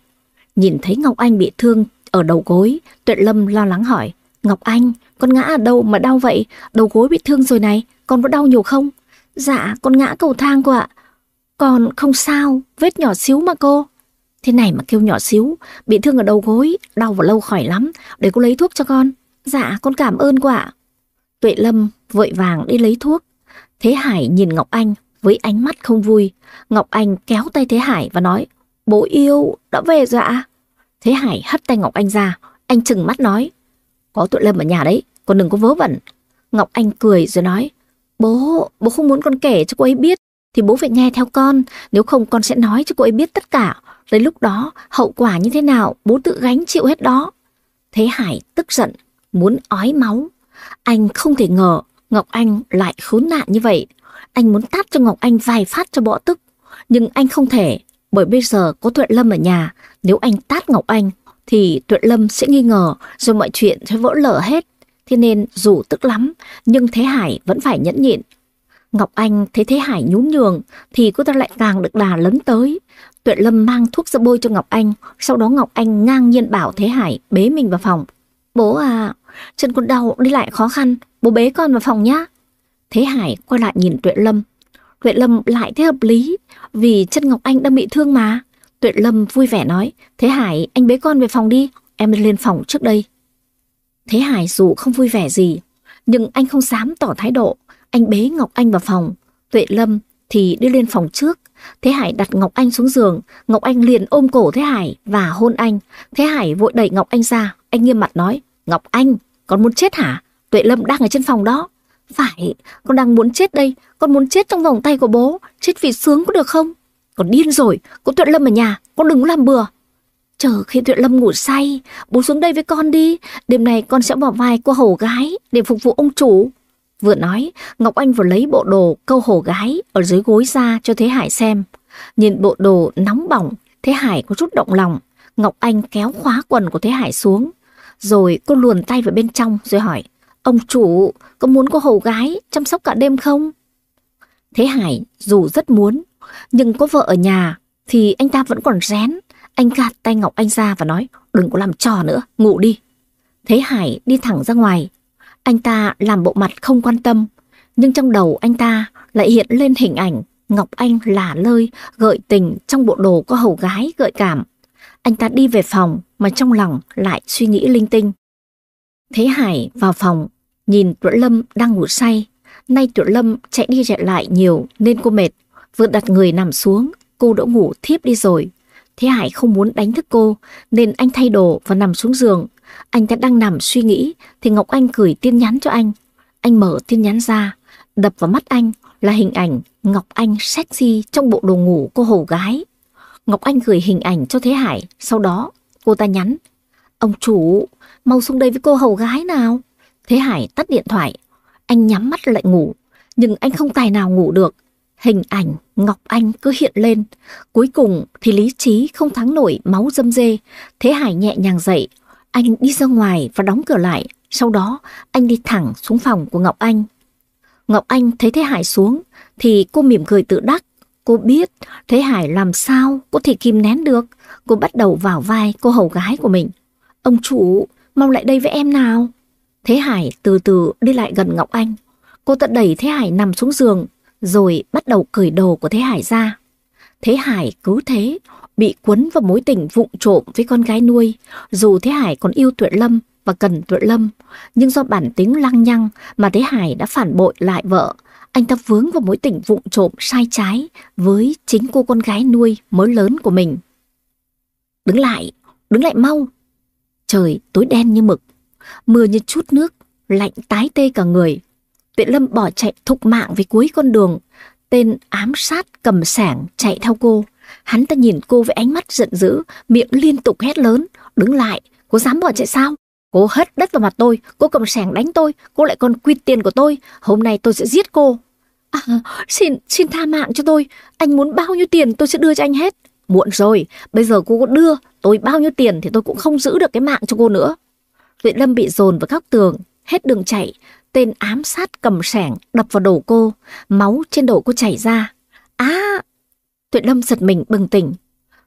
Speaker 1: Nhìn thấy Ngọc Anh bị thương ở đầu gối, Tuệ Lâm lo lắng hỏi, Ngọc Anh, con ngã ở đâu mà đau vậy? Đầu gối bị thương rồi này, con có đau nhiều không? Dạ, con ngã cầu thang cô ạ. Còn không sao, vết nhỏ xíu mà cô. Thế này mà kêu nhỏ xíu, bị thương ở đầu gối, đau và lâu khỏi lắm, để cô lấy thuốc cho con. Dạ, con cảm ơn cô ạ. Tuệ Lâm vội vàng đi lấy thuốc. Thế Hải nhìn Ngọc Anh với ánh mắt không vui. Ngọc Anh kéo tay Thế Hải và nói, bố yêu, đã về rồi ạ. Thế Hải hất tay Ngọc Anh ra, anh chừng mắt nói, có tụi Lâm ở nhà đấy, con đừng có vớ vẩn. Ngọc Anh cười rồi nói, bố, bố không muốn con kể cho cô ấy biết, thì bố phải nghe theo con, nếu không con sẽ nói cho cô ấy biết tất cả. Đến lúc đó, hậu quả như thế nào, bố tự gánh chịu hết đó. Thế Hải tức giận, muốn ói máu. Anh không thể ngờ Ngọc Anh lại khốn nạn như vậy. Anh muốn tát cho Ngọc Anh vài phát cho bỏ tức. Nhưng anh không thể, bởi bây giờ có Tuệ Lâm ở nhà. Nếu anh tát Ngọc Anh, thì Tuệ Lâm sẽ nghi ngờ, rồi mọi chuyện sẽ vỡ lở hết. Thế nên dù tức lắm, nhưng Thế Hải vẫn phải nhẫn nhịn. Ngọc Anh thấy Thế Hải nhún nhường, thì cô ta lại càng được đà lấn tới. Tuệ Lâm mang thuốc ra bôi cho Ngọc Anh, sau đó Ngọc Anh ngang nhiên bảo Thế Hải bế mình vào phòng. Bố à, chân con đau, đi lại khó khăn, bố bế con vào phòng nhá. Thế Hải quay lại nhìn Tuệ Lâm. Tuệ Lâm lại thấy hợp lý, vì chân Ngọc Anh đang bị thương mà. Tuệ Lâm vui vẻ nói, Thế Hải, anh bế con về phòng đi, em lên phòng trước đây. Thế Hải dù không vui vẻ gì, nhưng anh không dám tỏ thái độ. Anh bế Ngọc Anh vào phòng, Tuệ Lâm thì đi lên phòng trước. Thế Hải đặt Ngọc Anh xuống giường, Ngọc Anh liền ôm cổ Thế Hải và hôn anh. Thế Hải vội đẩy Ngọc Anh ra, anh nghiêm mặt nói, Ngọc Anh, con muốn chết hả? Tuệ Lâm đang ở trên phòng đó. Phải, con đang muốn chết đây, con muốn chết trong vòng tay của bố, chết vì sướng có được không? Con điên rồi, có Tuệ Lâm ở nhà, con đừng làm bừa. Chờ khi Tuệ Lâm ngủ say, bố xuống đây với con đi, đêm nay con sẽ bỏ vai cô hầu gái để phục vụ ông chủ. Vừa nói, Ngọc Anh vừa lấy bộ đồ câu hổ gái ở dưới gối ra cho Thế Hải xem. Nhìn bộ đồ nóng bỏng, Thế Hải có chút động lòng. Ngọc Anh kéo khóa quần của Thế Hải xuống. Rồi cô luồn tay vào bên trong rồi hỏi, Ông chủ, có muốn cô hầu gái chăm sóc cả đêm không? Thế Hải dù rất muốn, nhưng có vợ ở nhà thì anh ta vẫn còn rén. Anh gạt tay Ngọc Anh ra và nói, đừng có làm trò nữa, ngủ đi. Thế Hải đi thẳng ra ngoài, anh ta làm bộ mặt không quan tâm, nhưng trong đầu anh ta lại hiện lên hình ảnh Ngọc Anh lả lơi, gợi tình trong bộ đồ có hầu gái gợi cảm. Anh ta đi về phòng mà trong lòng lại suy nghĩ linh tinh. Thế Hải vào phòng, nhìn Tuấn Lâm đang ngủ say. Nay Tuấn Lâm chạy đi chạy lại nhiều nên cô mệt. Vừa đặt người nằm xuống, cô đã ngủ thiếp đi rồi. Thế Hải không muốn đánh thức cô nên anh thay đồ và nằm xuống giường. Anh ta đang nằm suy nghĩ thì Ngọc Anh gửi tin nhắn cho anh. Anh mở tin nhắn ra, đập vào mắt anh là hình ảnh Ngọc Anh sexy trong bộ đồ ngủ cô hầu gái. Ngọc Anh gửi hình ảnh cho Thế Hải, sau đó cô ta nhắn. Ông chủ, mau xuống đây với cô hầu gái nào. Thế Hải tắt điện thoại, anh nhắm mắt lại ngủ, nhưng anh không tài nào ngủ được. Hình ảnh Ngọc Anh cứ hiện lên, cuối cùng thì lý trí không thắng nổi máu dâm dê. Thế Hải nhẹ nhàng dậy, anh đi ra ngoài và đóng cửa lại, sau đó anh đi thẳng xuống phòng của Ngọc Anh. Ngọc Anh thấy Thế Hải xuống thì cô mỉm cười tự đắc. Cô biết Thế Hải làm sao có thể kìm nén được. Cô bắt đầu vào vai cô hầu gái của mình. Ông chủ, mau lại đây với em nào. Thế Hải từ từ đi lại gần Ngọc Anh. Cô ta đẩy Thế Hải nằm xuống giường, rồi bắt đầu cởi đồ của Thế Hải ra. Thế Hải cứ thế, bị cuốn vào mối tình vụng trộm với con gái nuôi. Dù Thế Hải còn yêu Tuệ Lâm và cần Tuệ Lâm, nhưng do bản tính lăng nhăng mà Thế Hải đã phản bội lại vợ. Anh ta vướng vào mối tình vụng trộm sai trái với chính cô con gái nuôi mới lớn của mình. Đứng lại, đứng lại mau. Trời tối đen như mực, mưa như chút nước, lạnh tái tê cả người. Tuệ Lâm bỏ chạy thục mạng về cuối con đường, tên ám sát cầm sảng chạy theo cô. Hắn ta nhìn cô với ánh mắt giận dữ, miệng liên tục hét lớn, đứng lại, cô dám bỏ chạy sao? Cô hất đất vào mặt tôi, cô cầm sẻng đánh tôi, cô lại còn quy tiền của tôi, hôm nay tôi sẽ giết cô. À, xin, xin tha mạng cho tôi, anh muốn bao nhiêu tiền tôi sẽ đưa cho anh hết. Muộn rồi, bây giờ cô có đưa tôi bao nhiêu tiền thì tôi cũng không giữ được cái mạng cho cô nữa. Tuệ Lâm bị dồn vào góc tường, hết đường chạy, tên ám sát cầm sẻng đập vào đầu cô, máu trên đầu cô chảy ra. Á! Tuệ Lâm giật mình bừng tỉnh.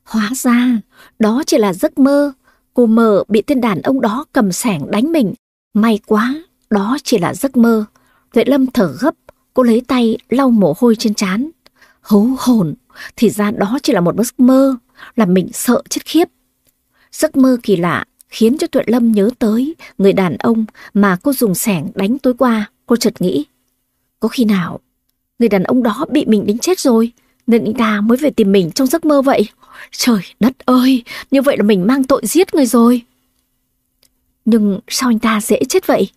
Speaker 1: Hóa ra, đó chỉ là giấc mơ. Cô mơ bị tên đàn ông đó cầm sẻng đánh mình. May quá, đó chỉ là giấc mơ. Tuệ Lâm thở gấp, cô lấy tay lau mồ hôi trên trán. Hú hồn, thì ra đó chỉ là một giấc mơ, làm mình sợ chết khiếp. Giấc mơ kỳ lạ khiến cho Tuệ Lâm nhớ tới người đàn ông mà cô dùng sẻng đánh tối qua. Cô chợt nghĩ, có khi nào người đàn ông đó bị mình đánh chết rồi, nên anh ta mới về tìm mình trong giấc mơ vậy. Trời đất ơi, như vậy là mình mang tội giết người rồi. Nhưng sao anh ta dễ chết vậy?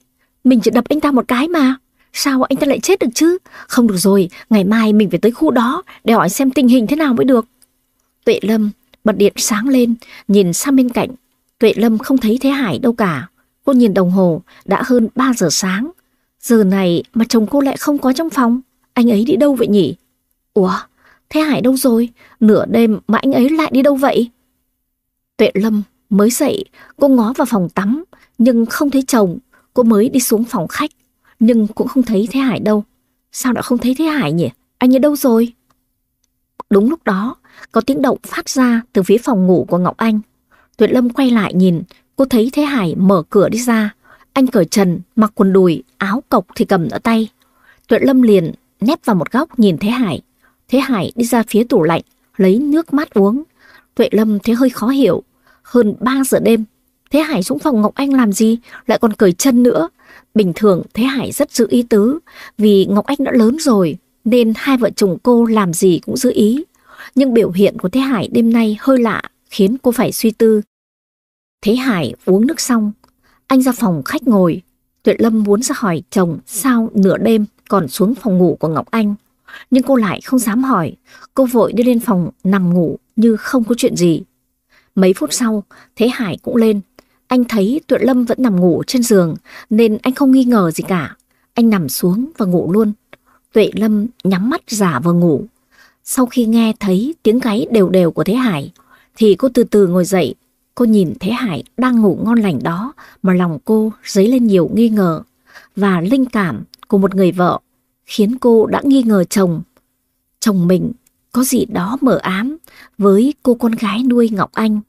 Speaker 1: Mình chỉ đập anh ta một cái mà. Sao anh ta lại chết được chứ? Không được rồi, ngày mai mình phải tới khu đó để hỏi xem tình hình thế nào mới được. Tuệ Lâm bật điện sáng lên, nhìn sang bên cạnh. Tuệ Lâm không thấy Thế Hải đâu cả. Cô nhìn đồng hồ, đã hơn 3 giờ sáng. Giờ này mà chồng cô lại không có trong phòng. Anh ấy đi đâu vậy nhỉ? Ủa, Thế Hải đâu rồi? Nửa đêm mà anh ấy lại đi đâu vậy? Tuệ Lâm mới dậy, cô ngó vào phòng tắm, nhưng không thấy chồng. Cô mới đi xuống phòng khách, nhưng cũng không thấy Thế Hải đâu. Sao đã không thấy Thế Hải nhỉ? Anh ấy đâu rồi? Đúng lúc đó, có tiếng động phát ra từ phía phòng ngủ của Ngọc Anh. Tuyệt Lâm quay lại nhìn, cô thấy Thế Hải mở cửa đi ra. Anh cởi trần, mặc quần đùi, áo cộc thì cầm ở tay. Tuyệt Lâm liền nép vào một góc nhìn Thế Hải. Thế Hải đi ra phía tủ lạnh, lấy nước mát uống. Tuệ Lâm thấy hơi khó hiểu. Hơn 3 giờ đêm, Thế Hải xuống phòng Ngọc Anh làm gì, lại còn cởi chân nữa. Bình thường Thế Hải rất giữ ý tứ, vì Ngọc Anh đã lớn rồi, nên hai vợ chồng cô làm gì cũng giữ ý. Nhưng biểu hiện của Thế Hải đêm nay hơi lạ, khiến cô phải suy tư. Thế Hải uống nước xong, anh ra phòng khách ngồi. Tuệ Lâm muốn ra hỏi chồng sao nửa đêm còn xuống phòng ngủ của Ngọc Anh. Nhưng cô lại không dám hỏi, cô vội đi lên phòng nằm ngủ như không có chuyện gì. Mấy phút sau, Thế Hải cũng lên. Anh thấy Tuệ Lâm vẫn nằm ngủ trên giường nên anh không nghi ngờ gì cả. Anh nằm xuống và ngủ luôn. Tuệ Lâm nhắm mắt giả vờ ngủ. Sau khi nghe thấy tiếng gáy đều đều của Thế Hải, thì cô từ từ ngồi dậy. Cô nhìn Thế Hải đang ngủ ngon lành đó mà lòng cô dấy lên nhiều nghi ngờ và linh cảm của một người vợ khiến cô đã nghi ngờ chồng. Chồng mình có gì đó mờ ám với cô con gái nuôi Ngọc Anh.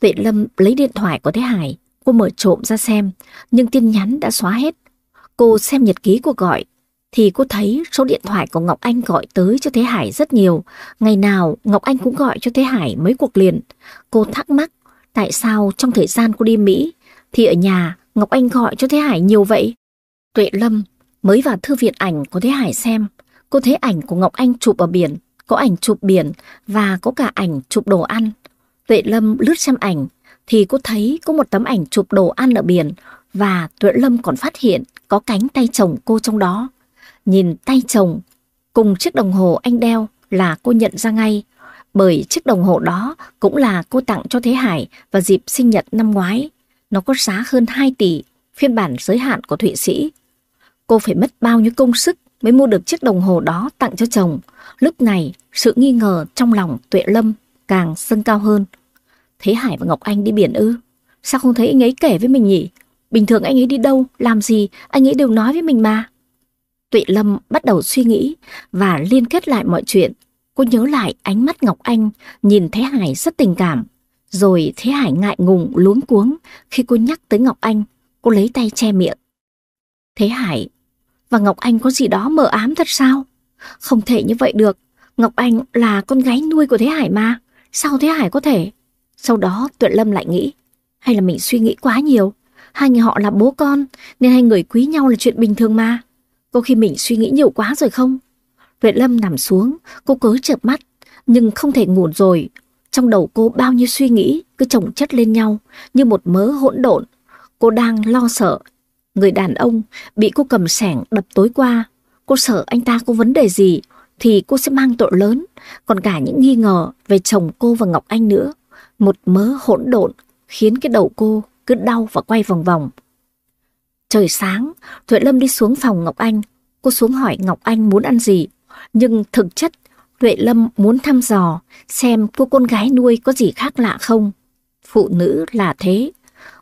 Speaker 1: Tuệ Lâm lấy điện thoại của Thế Hải, cô mở trộm ra xem, nhưng tin nhắn đã xóa hết. Cô xem nhật ký cuộc gọi, thì cô thấy số điện thoại của Ngọc Anh gọi tới cho Thế Hải rất nhiều. Ngày nào Ngọc Anh cũng gọi cho Thế Hải mấy cuộc liền. Cô thắc mắc tại sao trong thời gian cô đi Mỹ thì ở nhà Ngọc Anh gọi cho Thế Hải nhiều vậy. Tuệ Lâm mới vào thư viện ảnh của Thế Hải xem. Cô thấy ảnh của Ngọc Anh chụp ở biển, có ảnh chụp biển và có cả ảnh chụp đồ ăn. Tuệ Lâm lướt xem ảnh thì cô thấy có một tấm ảnh chụp đồ ăn ở biển và Tuệ Lâm còn phát hiện có cánh tay chồng cô trong đó. Nhìn tay chồng cùng chiếc đồng hồ anh đeo là cô nhận ra ngay bởi chiếc đồng hồ đó cũng là cô tặng cho Thế Hải vào dịp sinh nhật năm ngoái. Nó có giá hơn 2 tỷ, phiên bản giới hạn của Thụy Sĩ. Cô phải mất bao nhiêu công sức mới mua được chiếc đồng hồ đó tặng cho chồng. Lúc này, sự nghi ngờ trong lòng Tuệ Lâm càng dâng cao hơn. Thế Hải và Ngọc Anh đi biển ư? Sao không thấy anh ấy kể với mình nhỉ? Bình thường anh ấy đi đâu, làm gì, anh ấy đều nói với mình mà. Tuệ Lâm bắt đầu suy nghĩ và liên kết lại mọi chuyện. Cô nhớ lại ánh mắt Ngọc Anh, nhìn Thế Hải rất tình cảm. Rồi Thế Hải ngại ngùng, luống cuống khi cô nhắc tới Ngọc Anh. Cô lấy tay che miệng. Thế Hải, và Ngọc Anh có gì đó mờ ám thật sao? Không thể như vậy được. Ngọc Anh là con gái nuôi của Thế Hải mà. Sao Thế Hải có thể? Sau đó Tuệ Lâm lại nghĩ. Hay là mình suy nghĩ quá nhiều? Hai người họ là bố con, nên hai người quý nhau là chuyện bình thường mà. Có khi mình suy nghĩ nhiều quá rồi không? Tuệ Lâm nằm xuống, cô cớ chợp mắt, nhưng không thể ngủ rồi. Trong đầu cô bao nhiêu suy nghĩ cứ chồng chất lên nhau như một mớ hỗn độn. Cô đang lo sợ. Người đàn ông bị cô cầm sẻng đập tối qua. Cô sợ anh ta có vấn đề gì thì cô sẽ mang tội lớn. Còn cả những nghi ngờ về chồng cô và Ngọc Anh nữa. Một mớ hỗn độn khiến cái đầu cô cứ đau và quay vòng vòng. Trời sáng, Thuệ Lâm đi xuống phòng Ngọc Anh. Cô xuống hỏi Ngọc Anh muốn ăn gì. Nhưng thực chất, Tuệ Lâm muốn thăm dò xem cô con gái nuôi có gì khác lạ không. Phụ nữ là thế.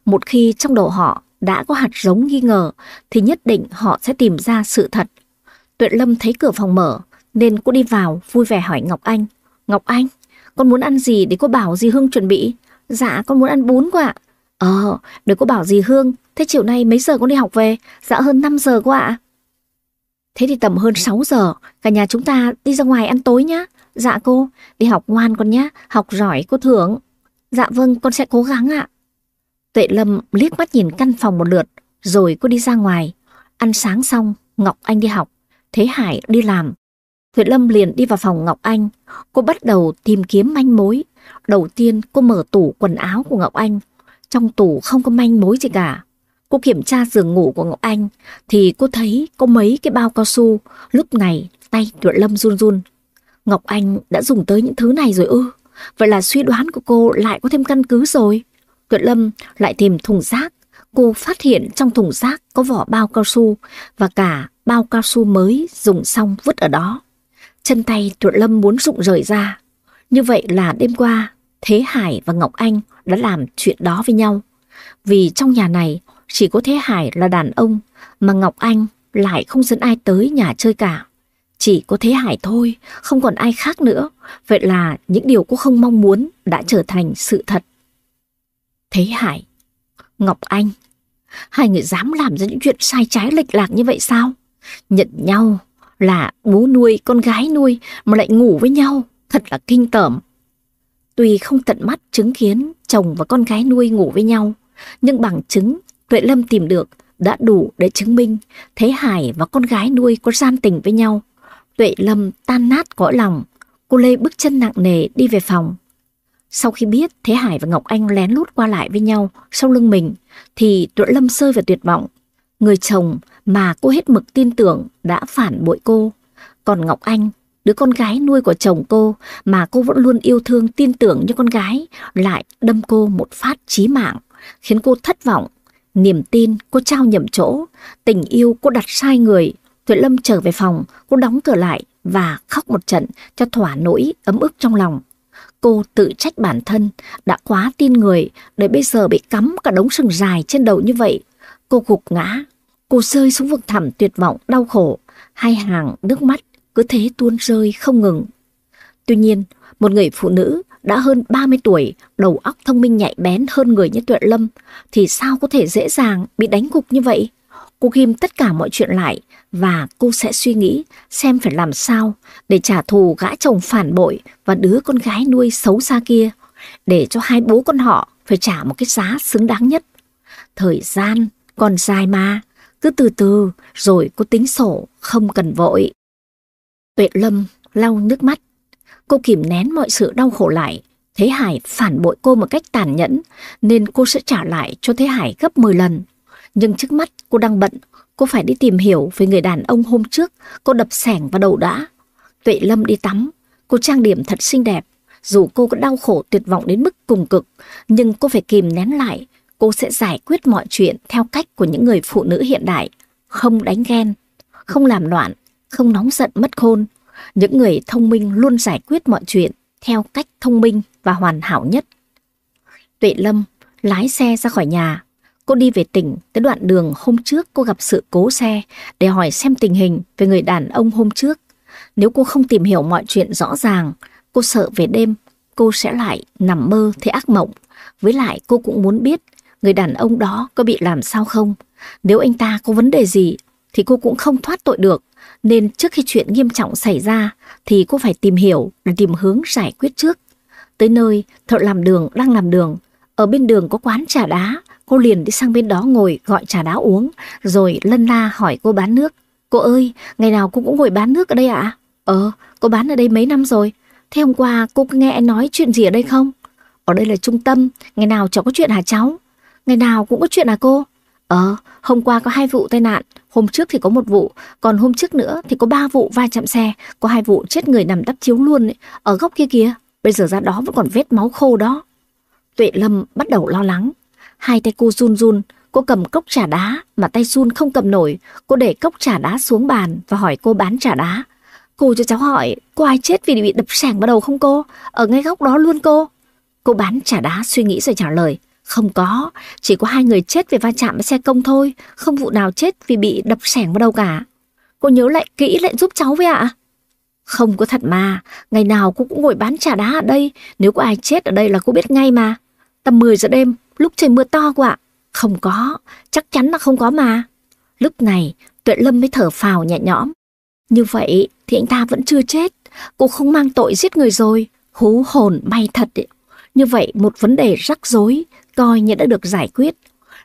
Speaker 1: Một khi trong đầu họ đã có hạt giống nghi ngờ thì nhất định họ sẽ tìm ra sự thật. Tuệ Lâm thấy cửa phòng mở nên cô đi vào vui vẻ hỏi Ngọc Anh. Ngọc Anh, con muốn ăn gì để cô bảo dì Hương chuẩn bị? Dạ, con muốn ăn bún quá ạ. Ờ, để cô bảo dì Hương, thế chiều nay mấy giờ con đi học về? Dạ hơn 5 giờ quá ạ. Thế thì tầm hơn 6 giờ, cả nhà chúng ta đi ra ngoài ăn tối nhá. Dạ cô, đi học ngoan con nhá, học giỏi cô thưởng. Dạ vâng, con sẽ cố gắng ạ. Tuệ Lâm liếc mắt nhìn căn phòng một lượt, rồi cô đi ra ngoài. Ăn sáng xong, Ngọc Anh đi học, Thế Hải đi làm. Tuệ Lâm liền đi vào phòng Ngọc Anh. Cô bắt đầu tìm kiếm manh mối. Đầu tiên cô mở tủ quần áo của Ngọc Anh. Trong tủ không có manh mối gì cả. Cô kiểm tra giường ngủ của Ngọc Anh thì cô thấy có mấy cái bao cao su. Lúc này tay Tuệ Lâm run run. Ngọc Anh đã dùng tới những thứ này rồi ư. Vậy là suy đoán của cô lại có thêm căn cứ rồi. Tuệ Lâm lại tìm thùng rác. Cô phát hiện trong thùng rác có vỏ bao cao su và cả bao cao su mới dùng xong vứt ở đó. Chân tay Tuệ Lâm muốn rụng rời ra. Như vậy là đêm qua, Thế Hải và Ngọc Anh đã làm chuyện đó với nhau. Vì trong nhà này chỉ có Thế Hải là đàn ông mà Ngọc Anh lại không dẫn ai tới nhà chơi cả. Chỉ có Thế Hải thôi, không còn ai khác nữa. Vậy là những điều cô không mong muốn đã trở thành sự thật. Thế Hải, Ngọc Anh, hai người dám làm ra những chuyện sai trái lệch lạc như vậy sao? Nhận nhau là bố nuôi con gái nuôi mà lại ngủ với nhau, thật là kinh tởm. Tuy không tận mắt chứng kiến chồng và con gái nuôi ngủ với nhau, nhưng bằng chứng Tuệ Lâm tìm được đã đủ để chứng minh Thế Hải và con gái nuôi có gian tình với nhau. Tuệ Lâm tan nát cõi lòng, cô Lê bước chân nặng nề đi về phòng. Sau khi biết Thế Hải và Ngọc Anh lén lút qua lại với nhau sau lưng mình, thì Tuệ Lâm rơi vào tuyệt vọng. Người chồng mà cô hết mực tin tưởng đã phản bội cô. Còn Ngọc Anh, đứa con gái nuôi của chồng cô mà cô vẫn luôn yêu thương tin tưởng như con gái, lại đâm cô một phát chí mạng, khiến cô thất vọng. Niềm tin cô trao nhầm chỗ, tình yêu cô đặt sai người. Tuệ Lâm trở về phòng, cô đóng cửa lại và khóc một trận cho thỏa nỗi ấm ức trong lòng. Cô tự trách bản thân, đã quá tin người để bây giờ bị cắm cả đống sừng dài trên đầu như vậy. Cô gục ngã, cô rơi xuống vực thẳm tuyệt vọng, đau khổ. Hai hàng nước mắt cứ thế tuôn rơi không ngừng. Tuy nhiên, một người phụ nữ đã hơn 30 tuổi, đầu óc thông minh nhạy bén hơn người như Tuệ Lâm, thì sao có thể dễ dàng bị đánh gục như vậy? Cô ghim tất cả mọi chuyện lại và cô sẽ suy nghĩ xem phải làm sao để trả thù gã chồng phản bội và đứa con gái nuôi xấu xa kia, để cho hai bố con họ phải trả một cái giá xứng đáng nhất. Thời gian còn dài mà, cứ từ từ rồi cô tính sổ, không cần vội. Tuệ Lâm lau nước mắt, cô kìm nén mọi sự đau khổ lại. Thế Hải phản bội cô một cách tàn nhẫn nên cô sẽ trả lại cho Thế Hải gấp 10 lần. Nhưng trước mắt cô đang bận, cô phải đi tìm hiểu về người đàn ông hôm trước cô đập sẻng vào đầu đã. Tuệ Lâm đi tắm, cô trang điểm thật xinh đẹp. Dù cô có đau khổ tuyệt vọng đến mức cùng cực, nhưng cô phải kìm nén lại. Cô sẽ giải quyết mọi chuyện theo cách của những người phụ nữ hiện đại. Không đánh ghen, không làm loạn, không nóng giận mất khôn. Những người thông minh luôn giải quyết mọi chuyện theo cách thông minh và hoàn hảo nhất. Tuệ Lâm lái xe ra khỏi nhà Cô đi về tỉnh tới đoạn đường hôm trước cô gặp sự cố xe để hỏi xem tình hình về người đàn ông hôm trước. Nếu cô không tìm hiểu mọi chuyện rõ ràng, cô sợ về đêm cô sẽ lại nằm mơ thấy ác mộng. Với lại cô cũng muốn biết người đàn ông đó có bị làm sao không. Nếu anh ta có vấn đề gì thì cô cũng không thoát tội được. Nên trước khi chuyện nghiêm trọng xảy ra thì cô phải tìm hiểu để tìm hướng giải quyết trước. Tới nơi, thợ làm đường đang làm đường. Ở bên đường có quán trà đá Cô liền đi sang bên đó ngồi gọi trà đá uống, rồi lân la hỏi cô bán nước. Cô ơi, ngày nào cô cũng ngồi bán nước ở đây ạ? À? Ờ, cô bán ở đây mấy năm rồi. Thế hôm qua cô có nghe anh nói chuyện gì ở đây không? Ở đây là trung tâm, ngày nào chẳng có chuyện hả cháu? Ngày nào cũng có chuyện hả cô? Ờ, hôm qua có hai vụ tai nạn, hôm trước thì có một vụ, còn hôm trước nữa thì có ba vụ va chạm xe, có hai vụ chết người nằm đắp chiếu luôn ấy, ở góc kia kìa. Bây giờ ra đó vẫn còn vết máu khô đó. Tuệ Lâm bắt đầu lo lắng. Hai tay cô run run, cô cầm cốc trà đá mà tay run không cầm nổi. Cô để cốc trà đá xuống bàn và hỏi cô bán trà đá. Cô cho cháu hỏi, có ai chết vì bị đập sảng vào đầu không cô? Ở ngay góc đó luôn cô. Cô bán trà đá suy nghĩ rồi trả lời. Không có, chỉ có hai người chết vì va chạm với xe công thôi, không vụ nào chết vì bị đập sẻng vào đâu cả. Cô nhớ lại kỹ lại giúp cháu với ạ. Không có thật mà, ngày nào cô cũng ngồi bán trà đá ở đây, nếu có ai chết ở đây là cô biết ngay mà. Tầm 10 giờ đêm, lúc trời mưa to quá ạ. Không có, chắc chắn là không có mà. Lúc này, Tuệ Lâm mới thở phào nhẹ nhõm. Như vậy thì anh ta vẫn chưa chết, cô không mang tội giết người rồi. Hú hồn may thật ấy. Như vậy một vấn đề rắc rối coi như đã được giải quyết.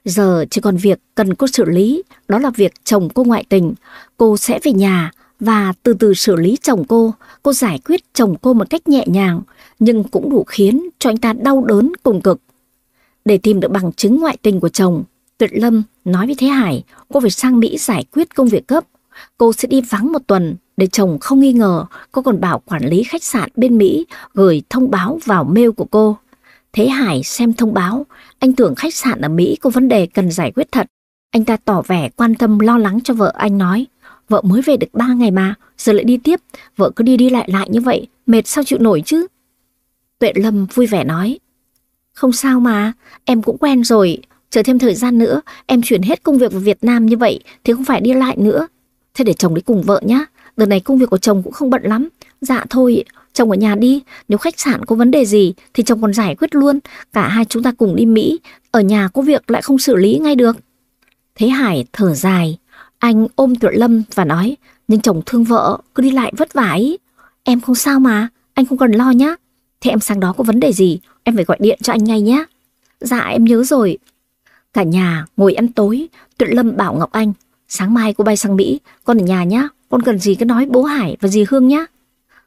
Speaker 1: Giờ chỉ còn việc cần cô xử lý, đó là việc chồng cô ngoại tình. Cô sẽ về nhà và từ từ xử lý chồng cô. Cô giải quyết chồng cô một cách nhẹ nhàng, nhưng cũng đủ khiến cho anh ta đau đớn cùng cực. Để tìm được bằng chứng ngoại tình của chồng, Tuyệt Lâm nói với Thế Hải cô phải sang Mỹ giải quyết công việc cấp. Cô sẽ đi vắng một tuần để chồng không nghi ngờ cô còn bảo quản lý khách sạn bên Mỹ gửi thông báo vào mail của cô. Thế Hải xem thông báo, anh tưởng khách sạn ở Mỹ có vấn đề cần giải quyết thật. Anh ta tỏ vẻ quan tâm lo lắng cho vợ anh nói, vợ mới về được 3 ngày mà, giờ lại đi tiếp, vợ cứ đi đi lại lại như vậy, mệt sao chịu nổi chứ? Tuệ Lâm vui vẻ nói, không sao mà, em cũng quen rồi, chờ thêm thời gian nữa, em chuyển hết công việc vào Việt Nam như vậy thì không phải đi lại nữa. Thế để chồng đi cùng vợ nhá, đợt này công việc của chồng cũng không bận lắm. Dạ thôi, chồng ở nhà đi, nếu khách sạn có vấn đề gì thì chồng còn giải quyết luôn, cả hai chúng ta cùng đi Mỹ, ở nhà có việc lại không xử lý ngay được. Thế Hải thở dài, anh ôm Tuệ Lâm và nói, nhưng chồng thương vợ, cứ đi lại vất vả ấy. Em không sao mà, anh không cần lo nhá. Thế em sáng đó có vấn đề gì, em phải gọi điện cho anh ngay nhé. Dạ em nhớ rồi. Cả nhà ngồi ăn tối, Tuệ Lâm bảo Ngọc Anh, sáng mai cô bay sang Mỹ, con ở nhà nhá, con cần gì cứ nói bố Hải và dì Hương nhá.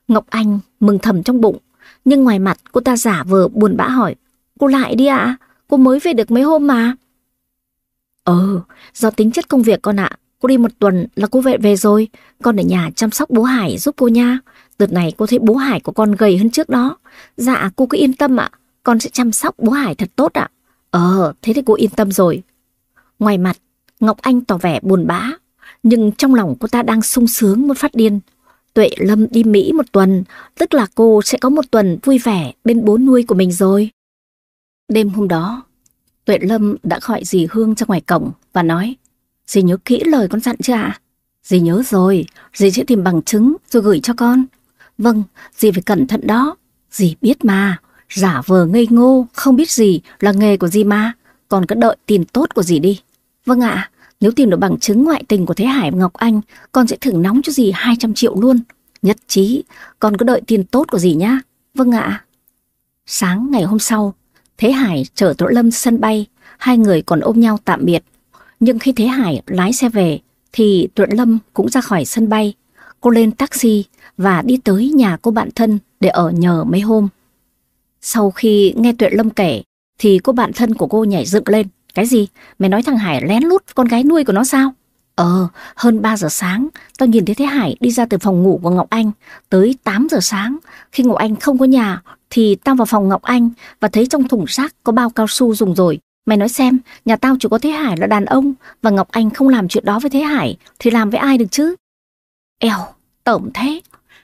Speaker 1: Ngọc Anh mừng thầm trong bụng, nhưng ngoài mặt cô ta giả vờ buồn bã hỏi, cô lại đi ạ, cô mới về được mấy hôm mà. Ờ, do tính chất công việc con ạ, cô đi một tuần là cô về về rồi, con ở nhà chăm sóc bố Hải giúp cô nha. Đợt này cô thấy bố Hải của con gầy hơn trước đó. Dạ cô cứ yên tâm ạ, con sẽ chăm sóc bố Hải thật tốt ạ. Ờ, thế thì cô yên tâm rồi. Ngoài mặt, Ngọc Anh tỏ vẻ buồn bã, nhưng trong lòng cô ta đang sung sướng muốn phát điên. Tuệ Lâm đi Mỹ một tuần, tức là cô sẽ có một tuần vui vẻ bên bố nuôi của mình rồi. Đêm hôm đó, Tuệ Lâm đã gọi dì Hương ra ngoài cổng và nói, dì nhớ kỹ lời con dặn chưa ạ? Dì nhớ rồi, dì sẽ tìm bằng chứng rồi gửi cho con. Vâng, dì phải cẩn thận đó. Dì biết mà, giả vờ ngây ngô, không biết gì là nghề của dì mà. Còn cứ đợi tin tốt của dì đi. Vâng ạ, nếu tìm được bằng chứng ngoại tình của Thế Hải và Ngọc Anh, con sẽ thưởng nóng cho dì 200 triệu luôn. Nhất trí, con cứ đợi tiền tốt của dì nhá. Vâng ạ. Sáng ngày hôm sau, Thế Hải chở Tuệ Lâm sân bay, hai người còn ôm nhau tạm biệt. Nhưng khi Thế Hải lái xe về, thì Tuệ Lâm cũng ra khỏi sân bay. Cô lên taxi và đi tới nhà cô bạn thân để ở nhờ mấy hôm. Sau khi nghe Tuệ Lâm kể, thì cô bạn thân của cô nhảy dựng lên. Cái gì? Mày nói thằng Hải lén lút con gái nuôi của nó sao? Ờ, hơn 3 giờ sáng, tao nhìn thấy Thế Hải đi ra từ phòng ngủ của Ngọc Anh. Tới 8 giờ sáng, khi Ngọc Anh không có nhà, thì tao vào phòng Ngọc Anh và thấy trong thùng rác có bao cao su dùng rồi. Mày nói xem, nhà tao chỉ có Thế Hải là đàn ông và Ngọc Anh không làm chuyện đó với Thế Hải thì làm với ai được chứ? Eo, tởm thế.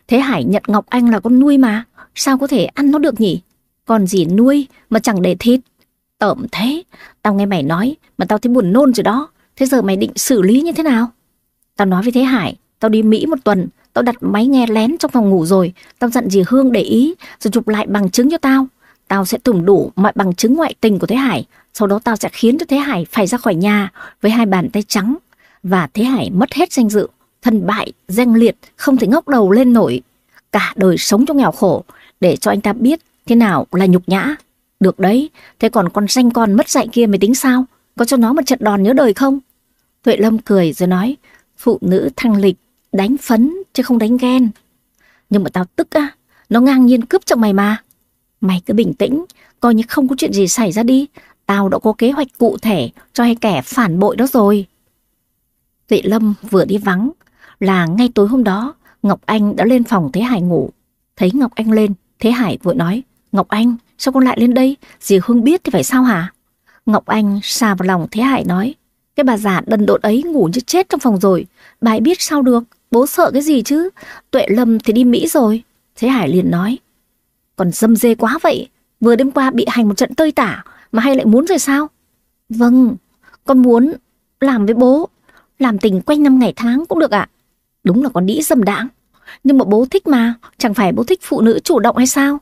Speaker 1: Thế Hải nhận Ngọc Anh là con nuôi mà, sao có thể ăn nó được nhỉ? Còn gì nuôi mà chẳng để thịt. Tởm thế, tao nghe mày nói mà tao thấy buồn nôn rồi đó. Thế giờ mày định xử lý như thế nào? Tao nói với Thế Hải, tao đi Mỹ một tuần, tao đặt máy nghe lén trong phòng ngủ rồi, tao dặn dì Hương để ý, rồi chụp lại bằng chứng cho tao. Tao sẽ tùng đủ mọi bằng chứng ngoại tình của Thế Hải, sau đó tao sẽ khiến cho Thế Hải phải ra khỏi nhà với hai bàn tay trắng. Và Thế Hải mất hết danh dự, thân bại, danh liệt, không thể ngóc đầu lên nổi. Cả đời sống trong nghèo khổ, để cho anh ta biết thế nào là nhục nhã. Được đấy, thế còn con danh con mất dạy kia mới tính sao? Có cho nó một trận đòn nhớ đời không? Tuệ Lâm cười rồi nói, phụ nữ thăng lịch, đánh phấn chứ không đánh ghen. Nhưng mà tao tức á, nó ngang nhiên cướp chồng mày mà. Mày cứ bình tĩnh, coi như không có chuyện gì xảy ra đi. Tao đã có kế hoạch cụ thể cho hai kẻ phản bội đó rồi. Tuệ Lâm vừa đi vắng, là ngay tối hôm đó, Ngọc Anh đã lên phòng Thế Hải ngủ. Thấy Ngọc Anh lên, Thế Hải vội nói, Ngọc Anh, sao con lại lên đây? Dì Hương biết thì phải sao hả? Ngọc Anh xà vào lòng Thế Hải nói, cái bà già đần độn ấy ngủ như chết trong phòng rồi. Bà ấy biết sao được, bố sợ cái gì chứ? Tuệ Lâm thì đi Mỹ rồi. Thế Hải liền nói, còn dâm dê quá vậy, vừa đêm qua bị hành một trận tơi tả, mà hay lại muốn rồi sao? Vâng, con muốn làm với bố, làm tình quanh năm ngày tháng cũng được ạ. Đúng là con đĩ dâm đãng. Nhưng mà bố thích mà, chẳng phải bố thích phụ nữ chủ động hay sao?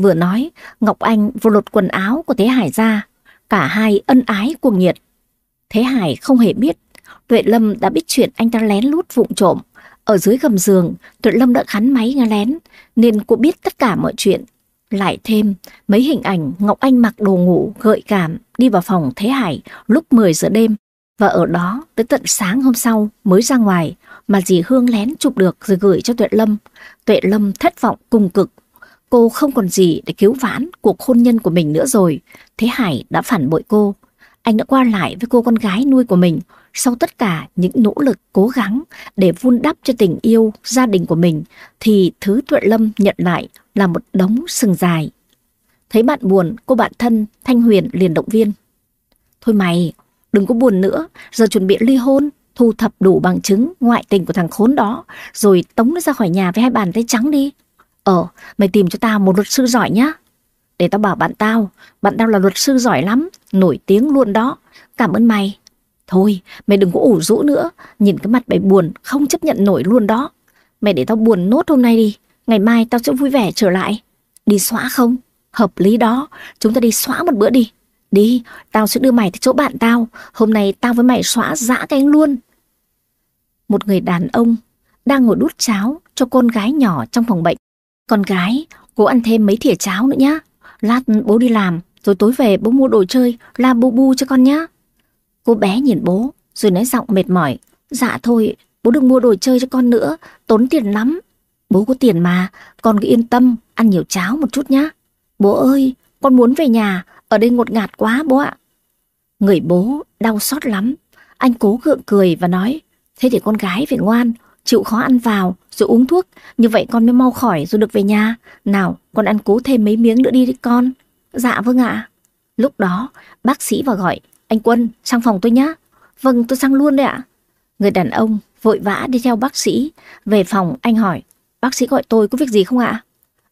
Speaker 1: Vừa nói, Ngọc Anh vừa lột quần áo của Thế Hải ra. Cả hai ân ái cuồng nhiệt. Thế Hải không hề biết, Tuệ Lâm đã biết chuyện anh ta lén lút vụng trộm. Ở dưới gầm giường, Tuệ Lâm đã khắn máy nghe lén, nên cô biết tất cả mọi chuyện. Lại thêm, mấy hình ảnh Ngọc Anh mặc đồ ngủ gợi cảm đi vào phòng Thế Hải lúc 10 giờ đêm và ở đó tới tận sáng hôm sau mới ra ngoài mà dì Hương lén chụp được rồi gửi cho Tuệ Lâm. Tuệ Lâm thất vọng cùng cực. Cô không còn gì để cứu vãn cuộc hôn nhân của mình nữa rồi. Thế Hải đã phản bội cô. Anh đã qua lại với cô con gái nuôi của mình sau tất cả những nỗ lực cố gắng để vun đắp cho tình yêu gia đình của mình thì thứ Tuệ Lâm nhận lại là một đống sừng dài. Thấy bạn buồn, cô bạn thân Thanh Huyền liền động viên. Thôi mày, đừng có buồn nữa, giờ chuẩn bị ly hôn, thu thập đủ bằng chứng ngoại tình của thằng khốn đó, rồi tống nó ra khỏi nhà với hai bàn tay trắng đi. Ờ, mày tìm cho tao một luật sư giỏi nhá. Để tao bảo bạn tao, bạn tao là luật sư giỏi lắm, nổi tiếng luôn đó. Cảm ơn mày. Thôi, mày đừng có ủ rũ nữa, nhìn cái mặt mày buồn, không chấp nhận nổi luôn đó. Mày để tao buồn nốt hôm nay đi, ngày mai tao sẽ vui vẻ trở lại. Đi xóa không? Hợp lý đó, chúng ta đi xóa một bữa đi. Đi, tao sẽ đưa mày tới chỗ bạn tao, hôm nay tao với mày xóa dã cánh luôn. Một người đàn ông đang ngồi đút cháo cho con gái nhỏ trong phòng bệnh. Con gái, cố ăn thêm mấy thìa cháo nữa nhá. Lát bố đi làm, rồi tối về bố mua đồ chơi, la bu bu cho con nhá. Cô bé nhìn bố, rồi nói giọng mệt mỏi. Dạ thôi, bố đừng mua đồ chơi cho con nữa, tốn tiền lắm. Bố có tiền mà, con cứ yên tâm, ăn nhiều cháo một chút nhá. Bố ơi, con muốn về nhà, ở đây ngột ngạt quá bố ạ. Người bố đau xót lắm, anh cố gượng cười và nói, thế thì con gái phải ngoan, chịu khó ăn vào, rồi uống thuốc, như vậy con mới mau khỏi rồi được về nhà. Nào, con ăn cố thêm mấy miếng nữa đi đi con. Dạ vâng ạ. Lúc đó, bác sĩ vào gọi, anh Quân, sang phòng tôi nhá. Vâng, tôi sang luôn đấy ạ. Người đàn ông vội vã đi theo bác sĩ. Về phòng, anh hỏi, bác sĩ gọi tôi có việc gì không ạ?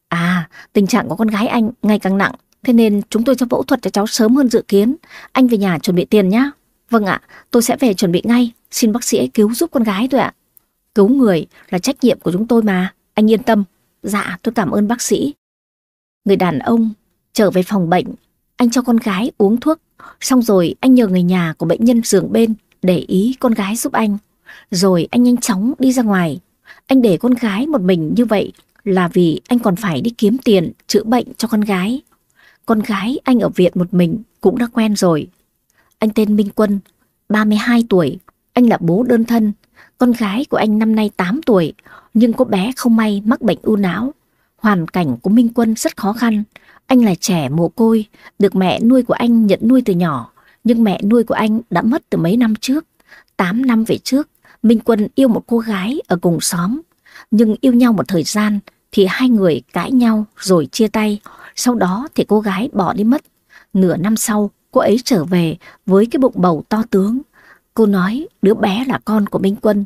Speaker 1: À, tình trạng của con gái anh ngày càng nặng, thế nên chúng tôi cho phẫu thuật cho cháu sớm hơn dự kiến. Anh về nhà chuẩn bị tiền nhá. Vâng ạ, tôi sẽ về chuẩn bị ngay. Xin bác sĩ cứu giúp con gái tôi ạ. Cứu người là trách nhiệm của chúng tôi mà. Anh yên tâm. Dạ, tôi cảm ơn bác sĩ. Người đàn ông trở về phòng bệnh. Anh cho con gái uống thuốc. Xong rồi anh nhờ người nhà của bệnh nhân giường bên để ý con gái giúp anh. Rồi anh nhanh chóng đi ra ngoài. Anh để con gái một mình như vậy là vì anh còn phải đi kiếm tiền chữa bệnh cho con gái. Con gái anh ở viện một mình cũng đã quen rồi. Anh tên Minh Quân, 32 tuổi, anh là bố đơn thân. Con gái của anh năm nay 8 tuổi, nhưng cô bé không may mắc bệnh u não. Hoàn cảnh của Minh Quân rất khó khăn. Anh là trẻ mồ côi, được mẹ nuôi của anh nhận nuôi từ nhỏ. Nhưng mẹ nuôi của anh đã mất từ mấy năm trước. 8 năm về trước, Minh Quân yêu một cô gái ở cùng xóm. Nhưng yêu nhau một thời gian thì hai người cãi nhau rồi chia tay. Sau đó thì cô gái bỏ đi mất. Nửa năm sau, cô ấy trở về với cái bụng bầu to tướng. Cô nói đứa bé là con của Minh Quân.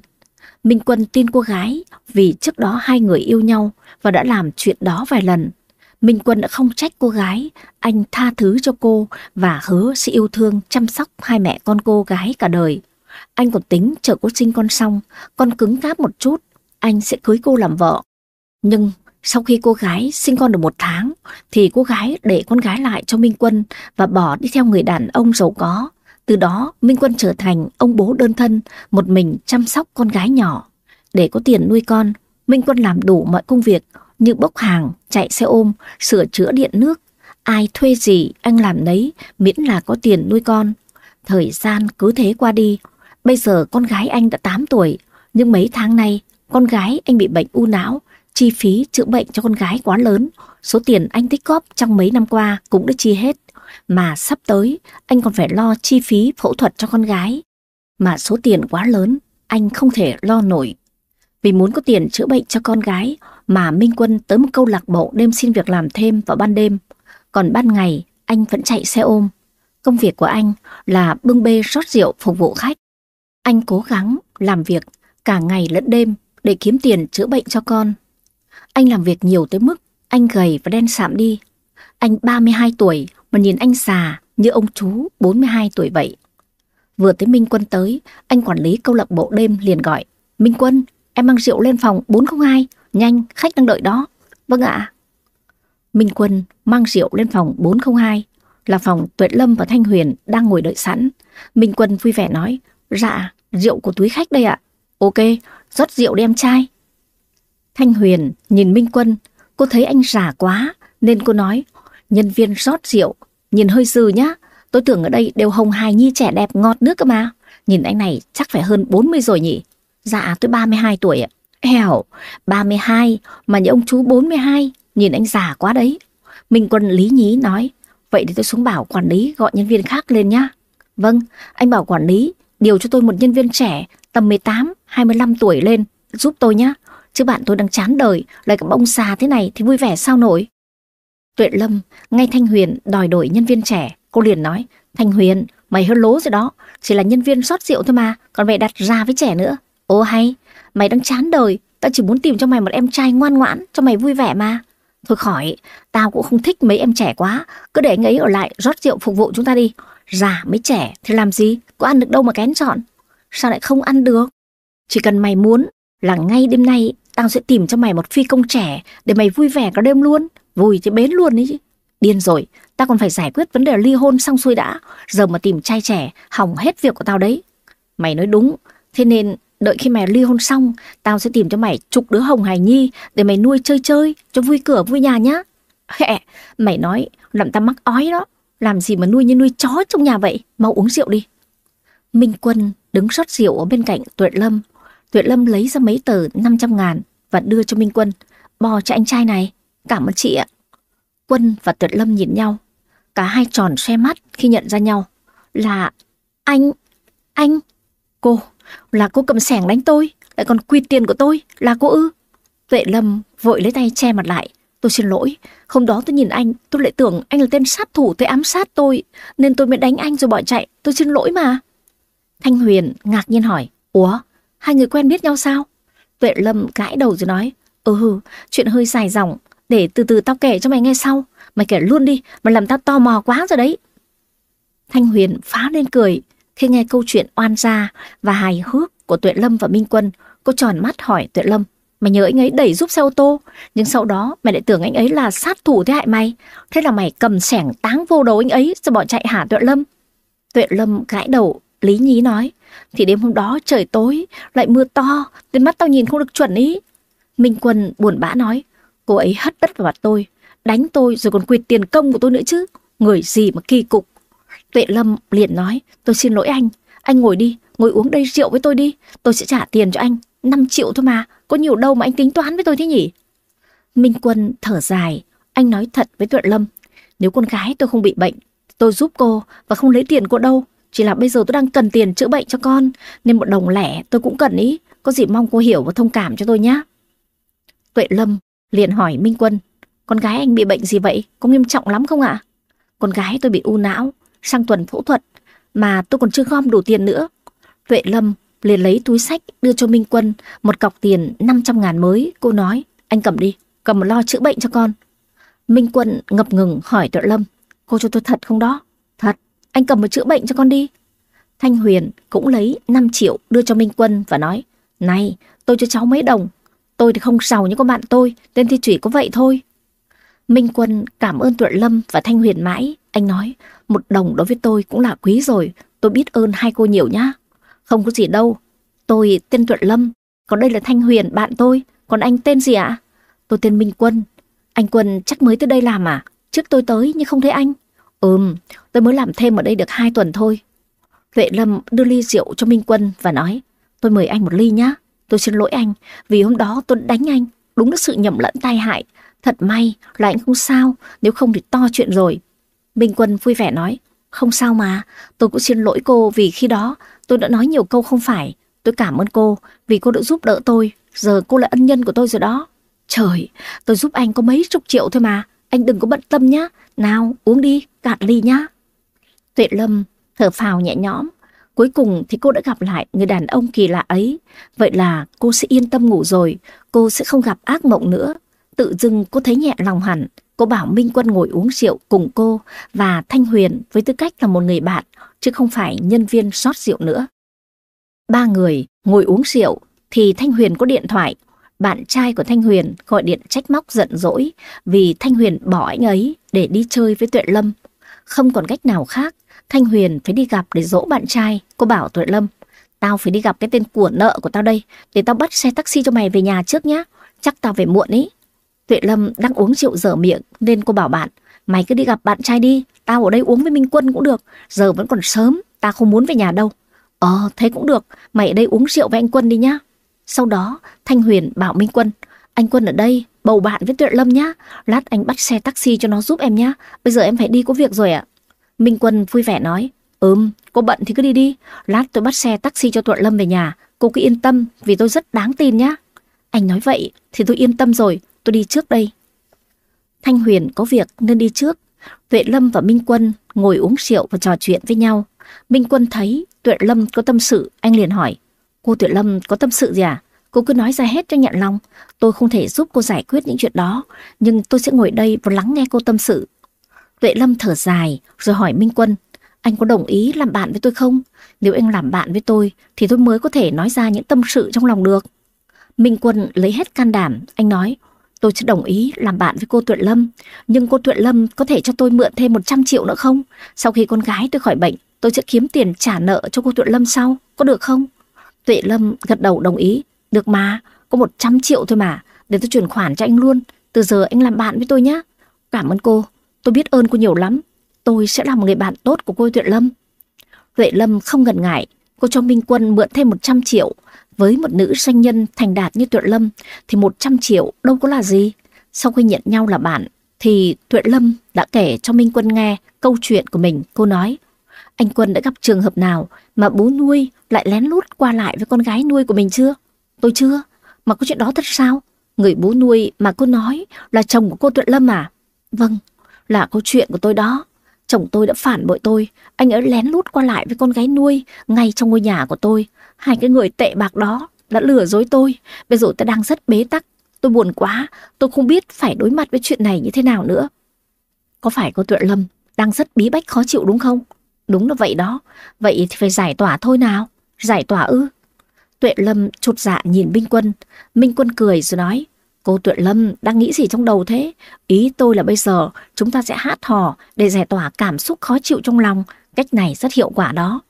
Speaker 1: Minh Quân tin cô gái vì trước đó hai người yêu nhau và đã làm chuyện đó vài lần. Minh Quân đã không trách cô gái, anh tha thứ cho cô và hứa sẽ yêu thương chăm sóc hai mẹ con cô gái cả đời. Anh còn tính chờ cô sinh con xong, con cứng cáp một chút, anh sẽ cưới cô làm vợ. Nhưng sau khi cô gái sinh con được một tháng, thì cô gái để con gái lại cho Minh Quân và bỏ đi theo người đàn ông giàu có. Từ đó, Minh Quân trở thành ông bố đơn thân, một mình chăm sóc con gái nhỏ. Để có tiền nuôi con, Minh Quân làm đủ mọi công việc như bốc hàng, chạy xe ôm, sửa chữa điện nước. Ai thuê gì, anh làm đấy, miễn là có tiền nuôi con. Thời gian cứ thế qua đi. Bây giờ con gái anh đã 8 tuổi, nhưng mấy tháng nay, con gái anh bị bệnh u não, chi phí chữa bệnh cho con gái quá lớn. Số tiền anh tích góp trong mấy năm qua cũng đã chi hết. Mà sắp tới, anh còn phải lo chi phí phẫu thuật cho con gái. Mà số tiền quá lớn, anh không thể lo nổi. Vì muốn có tiền chữa bệnh cho con gái mà Minh Quân tới một câu lạc bộ đêm xin việc làm thêm vào ban đêm. Còn ban ngày, anh vẫn chạy xe ôm. Công việc của anh là bưng bê rót rượu phục vụ khách. Anh cố gắng làm việc cả ngày lẫn đêm để kiếm tiền chữa bệnh cho con. Anh làm việc nhiều tới mức anh gầy và đen sạm đi. Anh 32 tuổi mà nhìn anh già như ông chú 42 tuổi vậy. Vừa tới Minh Quân tới, anh quản lý câu lạc bộ đêm liền gọi. Minh Quân, em mang rượu lên phòng 402, nhanh, khách đang đợi đó. Vâng ạ. Minh Quân mang rượu lên phòng 402, là phòng Tuệ Lâm và Thanh Huyền đang ngồi đợi sẵn. Minh Quân vui vẻ nói, dạ, rượu của túi khách đây ạ. Ok, rót rượu đem chai. Thanh Huyền nhìn Minh Quân, cô thấy anh già quá, nên cô nói, nhân viên rót rượu, nhìn hơi dư nhá. Tôi tưởng ở đây đều hồng hài nhi trẻ đẹp ngọt nước cơ mà. Nhìn anh này chắc phải hơn 40 rồi nhỉ. Dạ tôi 32 tuổi ạ. Hèo, 32 mà như ông chú 42, nhìn anh già quá đấy. Minh Quân lý nhí nói, vậy thì tôi xuống bảo quản lý gọi nhân viên khác lên nhá. Vâng, anh bảo quản lý điều cho tôi một nhân viên trẻ tầm 18, 25 tuổi lên giúp tôi nhá. Chứ bạn tôi đang chán đời, lại cả bông xà thế này thì vui vẻ sao nổi. Tuệ Lâm, ngay Thanh Huyền đòi đổi nhân viên trẻ, cô liền nói, Thanh Huyền, mày hơi lố rồi đó, chỉ là nhân viên xót rượu thôi mà, còn mày đặt ra với trẻ nữa. Ô hay, mày đang chán đời, tao chỉ muốn tìm cho mày một em trai ngoan ngoãn, cho mày vui vẻ mà. Thôi khỏi, tao cũng không thích mấy em trẻ quá, cứ để anh ấy ở lại rót rượu phục vụ chúng ta đi. Già mấy trẻ thì làm gì, có ăn được đâu mà kén chọn. Sao lại không ăn được? Chỉ cần mày muốn là ngay đêm nay tao sẽ tìm cho mày một phi công trẻ để mày vui vẻ cả đêm luôn. Vui chứ bến luôn đấy chứ. Điên rồi, ta còn phải giải quyết vấn đề ly hôn xong xuôi đã. Giờ mà tìm trai trẻ, hỏng hết việc của tao đấy. Mày nói đúng, thế nên đợi khi mày ly hôn xong, tao sẽ tìm cho mày chục đứa hồng hài nhi để mày nuôi chơi chơi, cho vui cửa vui nhà nhá. Hẹ, mày nói làm tao mắc ói đó. Làm gì mà nuôi như nuôi chó trong nhà vậy? Mau uống rượu đi. Minh Quân đứng rót rượu ở bên cạnh Tuệ Lâm. Tuệ Lâm lấy ra mấy tờ 500 ngàn và đưa cho Minh Quân. Bò cho anh trai này. Cảm ơn chị ạ. Quân và Tuệ Lâm nhìn nhau. Cả hai tròn xe mắt khi nhận ra nhau. Là anh, anh, cô, là cô cầm sẻng đánh tôi, lại còn quy tiền của tôi, là cô ư. Tuệ Lâm vội lấy tay che mặt lại. Tôi xin lỗi, hôm đó tôi nhìn anh, tôi lại tưởng anh là tên sát thủ tới ám sát tôi, nên tôi mới đánh anh rồi bỏ chạy, tôi xin lỗi mà. Thanh Huyền ngạc nhiên hỏi, Ủa, hai người quen biết nhau sao? Tuệ Lâm gãi đầu rồi nói, Ừ, chuyện hơi dài dòng, để từ từ tao kể cho mày nghe sau. Mày kể luôn đi, mà làm tao tò mò quá rồi đấy. Thanh Huyền phá lên cười khi nghe câu chuyện oan gia và hài hước của Tuệ Lâm và Minh Quân. Cô tròn mắt hỏi Tuệ Lâm, mày nhớ anh ấy đẩy giúp xe ô tô, nhưng sau đó mày lại tưởng anh ấy là sát thủ thế hại mày. Thế là mày cầm sẻng táng vô đầu anh ấy rồi bỏ chạy hả Tuệ Lâm? Tuệ Lâm gãi đầu, lý nhí nói, thì đêm hôm đó trời tối, lại mưa to, đến mắt tao nhìn không được chuẩn ý. Minh Quân buồn bã nói, cô ấy hất đất vào mặt tôi, đánh tôi rồi còn quyệt tiền công của tôi nữa chứ. Người gì mà kỳ cục. Tuệ Lâm liền nói, tôi xin lỗi anh, anh ngồi đi, ngồi uống đây rượu với tôi đi, tôi sẽ trả tiền cho anh, 5 triệu thôi mà, có nhiều đâu mà anh tính toán với tôi thế nhỉ? Minh Quân thở dài, anh nói thật với Tuệ Lâm, nếu con gái tôi không bị bệnh, tôi giúp cô và không lấy tiền cô đâu, chỉ là bây giờ tôi đang cần tiền chữa bệnh cho con, nên một đồng lẻ tôi cũng cần ý, có gì mong cô hiểu và thông cảm cho tôi nhé. Tuệ Lâm liền hỏi Minh Quân, con gái anh bị bệnh gì vậy, có nghiêm trọng lắm không ạ? Con gái tôi bị u não, sang tuần phẫu thuật, mà tôi còn chưa gom đủ tiền nữa. Tuệ Lâm liền lấy túi sách đưa cho Minh Quân một cọc tiền 500 ngàn mới. Cô nói, anh cầm đi, cầm một lo chữa bệnh cho con. Minh Quân ngập ngừng hỏi Tuệ Lâm, cô cho tôi thật không đó? Thật, anh cầm một chữa bệnh cho con đi. Thanh Huyền cũng lấy 5 triệu đưa cho Minh Quân và nói, này, tôi cho cháu mấy đồng. Tôi thì không giàu như con bạn tôi, nên thì chỉ có vậy thôi. Minh Quân cảm ơn Tuệ Lâm và Thanh Huyền mãi. Anh nói, một đồng đối với tôi cũng là quý rồi. Tôi biết ơn hai cô nhiều nhá. Không có gì đâu. Tôi tên Tuệ Lâm, còn đây là Thanh Huyền, bạn tôi. Còn anh tên gì ạ? Tôi tên Minh Quân. Anh Quân chắc mới tới đây làm à? Trước tôi tới nhưng không thấy anh. Ừm, tôi mới làm thêm ở đây được hai tuần thôi. Tuệ Lâm đưa ly rượu cho Minh Quân và nói, tôi mời anh một ly nhá. Tôi xin lỗi anh, vì hôm đó tôi đánh anh. Đúng là sự nhầm lẫn tai hại. Thật may là anh không sao, nếu không thì to chuyện rồi. Minh Quân vui vẻ nói, không sao mà, tôi cũng xin lỗi cô vì khi đó tôi đã nói nhiều câu không phải. Tôi cảm ơn cô vì cô đã giúp đỡ tôi, giờ cô là ân nhân của tôi rồi đó. Trời, tôi giúp anh có mấy chục triệu thôi mà, anh đừng có bận tâm nhá. Nào, uống đi, cạn ly nhá. Tuệ Lâm thở phào nhẹ nhõm. Cuối cùng thì cô đã gặp lại người đàn ông kỳ lạ ấy. Vậy là cô sẽ yên tâm ngủ rồi, cô sẽ không gặp ác mộng nữa. Tự dưng cô thấy nhẹ lòng hẳn, cô bảo Minh Quân ngồi uống rượu cùng cô và Thanh Huyền với tư cách là một người bạn, chứ không phải nhân viên sót rượu nữa. Ba người ngồi uống rượu thì Thanh Huyền có điện thoại, bạn trai của Thanh Huyền gọi điện trách móc giận dỗi vì Thanh Huyền bỏ anh ấy để đi chơi với Tuệ Lâm. Không còn cách nào khác, Thanh Huyền phải đi gặp để dỗ bạn trai. Cô bảo Tuệ Lâm, tao phải đi gặp cái tên của nợ của tao đây, để tao bắt xe taxi cho mày về nhà trước nhá. Chắc tao về muộn ý. Tuệ Lâm đang uống rượu dở miệng nên cô bảo bạn, mày cứ đi gặp bạn trai đi, tao ở đây uống với Minh Quân cũng được, giờ vẫn còn sớm, tao không muốn về nhà đâu. Ờ, thế cũng được, mày ở đây uống rượu với anh Quân đi nhá. Sau đó, Thanh Huyền bảo Minh Quân, anh Quân ở đây, bầu bạn với Tuệ Lâm nhá. Lát anh bắt xe taxi cho nó giúp em nhá. Bây giờ em phải đi có việc rồi ạ. Minh Quân vui vẻ nói, ừm, cô bận thì cứ đi đi. Lát tôi bắt xe taxi cho Tuệ Lâm về nhà. Cô cứ yên tâm vì tôi rất đáng tin nhá. Anh nói vậy thì tôi yên tâm rồi, tôi đi trước đây. Thanh Huyền có việc nên đi trước. Tuệ Lâm và Minh Quân ngồi uống rượu và trò chuyện với nhau. Minh Quân thấy Tuệ Lâm có tâm sự, anh liền hỏi. Cô Tuệ Lâm có tâm sự gì à? Cô cứ nói ra hết cho nhận lòng. Tôi không thể giúp cô giải quyết những chuyện đó, nhưng tôi sẽ ngồi đây và lắng nghe cô tâm sự. Tuệ Lâm thở dài rồi hỏi Minh Quân. Anh có đồng ý làm bạn với tôi không? Nếu anh làm bạn với tôi thì tôi mới có thể nói ra những tâm sự trong lòng được. Minh Quân lấy hết can đảm, anh nói. Tôi sẽ đồng ý làm bạn với cô Tuệ Lâm, nhưng cô Tuệ Lâm có thể cho tôi mượn thêm 100 triệu nữa không? Sau khi con gái tôi khỏi bệnh, tôi sẽ kiếm tiền trả nợ cho cô Tuệ Lâm sau, có được không? Tuệ Lâm gật đầu đồng ý. Được mà, có 100 triệu thôi mà, để tôi chuyển khoản cho anh luôn. Từ giờ anh làm bạn với tôi nhé. Cảm ơn cô, tôi biết ơn cô nhiều lắm. Tôi sẽ là một người bạn tốt của cô Tuệ Lâm. Tuệ Lâm không ngần ngại, cô cho Minh Quân mượn thêm 100 triệu. Với một nữ doanh nhân thành đạt như Tuệ Lâm thì 100 triệu đâu có là gì. Sau khi nhận nhau là bạn thì Tuệ Lâm đã kể cho Minh Quân nghe câu chuyện của mình. Cô nói, anh Quân đã gặp trường hợp nào mà bố nuôi lại lén lút qua lại với con gái nuôi của mình chưa? Tôi chưa. Mà có chuyện đó thật sao? Người bố nuôi mà cô nói là chồng của cô Tuệ Lâm à? Vâng, là câu chuyện của tôi đó. Chồng tôi đã phản bội tôi, anh ấy lén lút qua lại với con gái nuôi ngay trong ngôi nhà của tôi. Hai cái người tệ bạc đó đã lừa dối tôi. Bây giờ tôi đang rất bế tắc. Tôi buồn quá, tôi không biết phải đối mặt với chuyện này như thế nào nữa. Có phải cô Tuệ Lâm đang rất bí bách khó chịu đúng không? Đúng là vậy đó. Vậy thì phải giải tỏa thôi nào. Giải tỏa ư? Tuệ Lâm chột dạ nhìn Minh Quân. Minh Quân cười rồi nói. Cô Tuệ Lâm đang nghĩ gì trong đầu thế? Ý tôi là bây giờ chúng ta sẽ hát hò để giải tỏa cảm xúc khó chịu trong lòng. Cách này rất hiệu quả đó.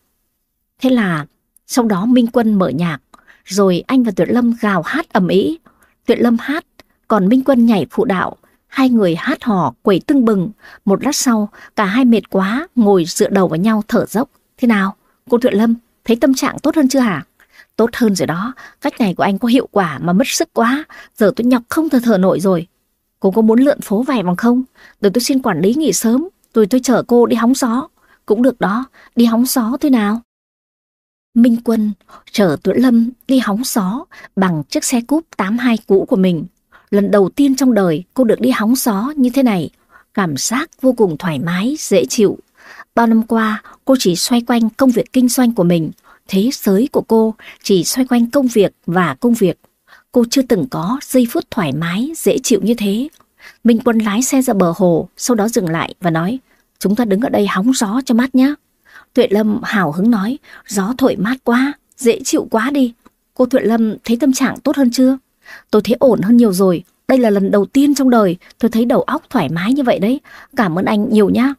Speaker 1: Thế là sau đó Minh Quân mở nhạc. Rồi anh và Tuệ Lâm gào hát ầm ĩ. Tuệ Lâm hát, còn Minh Quân nhảy phụ đạo. Hai người hát hò quẩy tưng bừng. Một lát sau, cả hai mệt quá, ngồi dựa đầu vào nhau thở dốc. Thế nào? Cô Tuệ Lâm, thấy tâm trạng tốt hơn chưa hả? Tốt hơn rồi đó, cách này của anh có hiệu quả mà mất sức quá. Giờ tôi nhọc không thở thở nổi rồi. Cô có muốn lượn phố vài vòng không? Để tôi xin quản lý nghỉ sớm, rồi tôi chở cô đi hóng gió. Cũng được đó, đi hóng gió thôi nào? Minh Quân chở Tuấn Lâm đi hóng gió bằng chiếc xe cúp 82 cũ của mình. Lần đầu tiên trong đời cô được đi hóng gió như thế này, cảm giác vô cùng thoải mái, dễ chịu. Bao năm qua, cô chỉ xoay quanh công việc kinh doanh của mình. Thế giới của cô chỉ xoay quanh công việc và công việc. Cô chưa từng có giây phút thoải mái, dễ chịu như thế. Minh Quân lái xe ra bờ hồ, sau đó dừng lại và nói, chúng ta đứng ở đây hóng gió cho mát nhé. Tuệ Lâm hào hứng nói, gió thổi mát quá, dễ chịu quá đi. Cô Tuệ Lâm thấy tâm trạng tốt hơn chưa? Tôi thấy ổn hơn nhiều rồi. Đây là lần đầu tiên trong đời tôi thấy đầu óc thoải mái như vậy đấy. Cảm ơn anh nhiều nhá.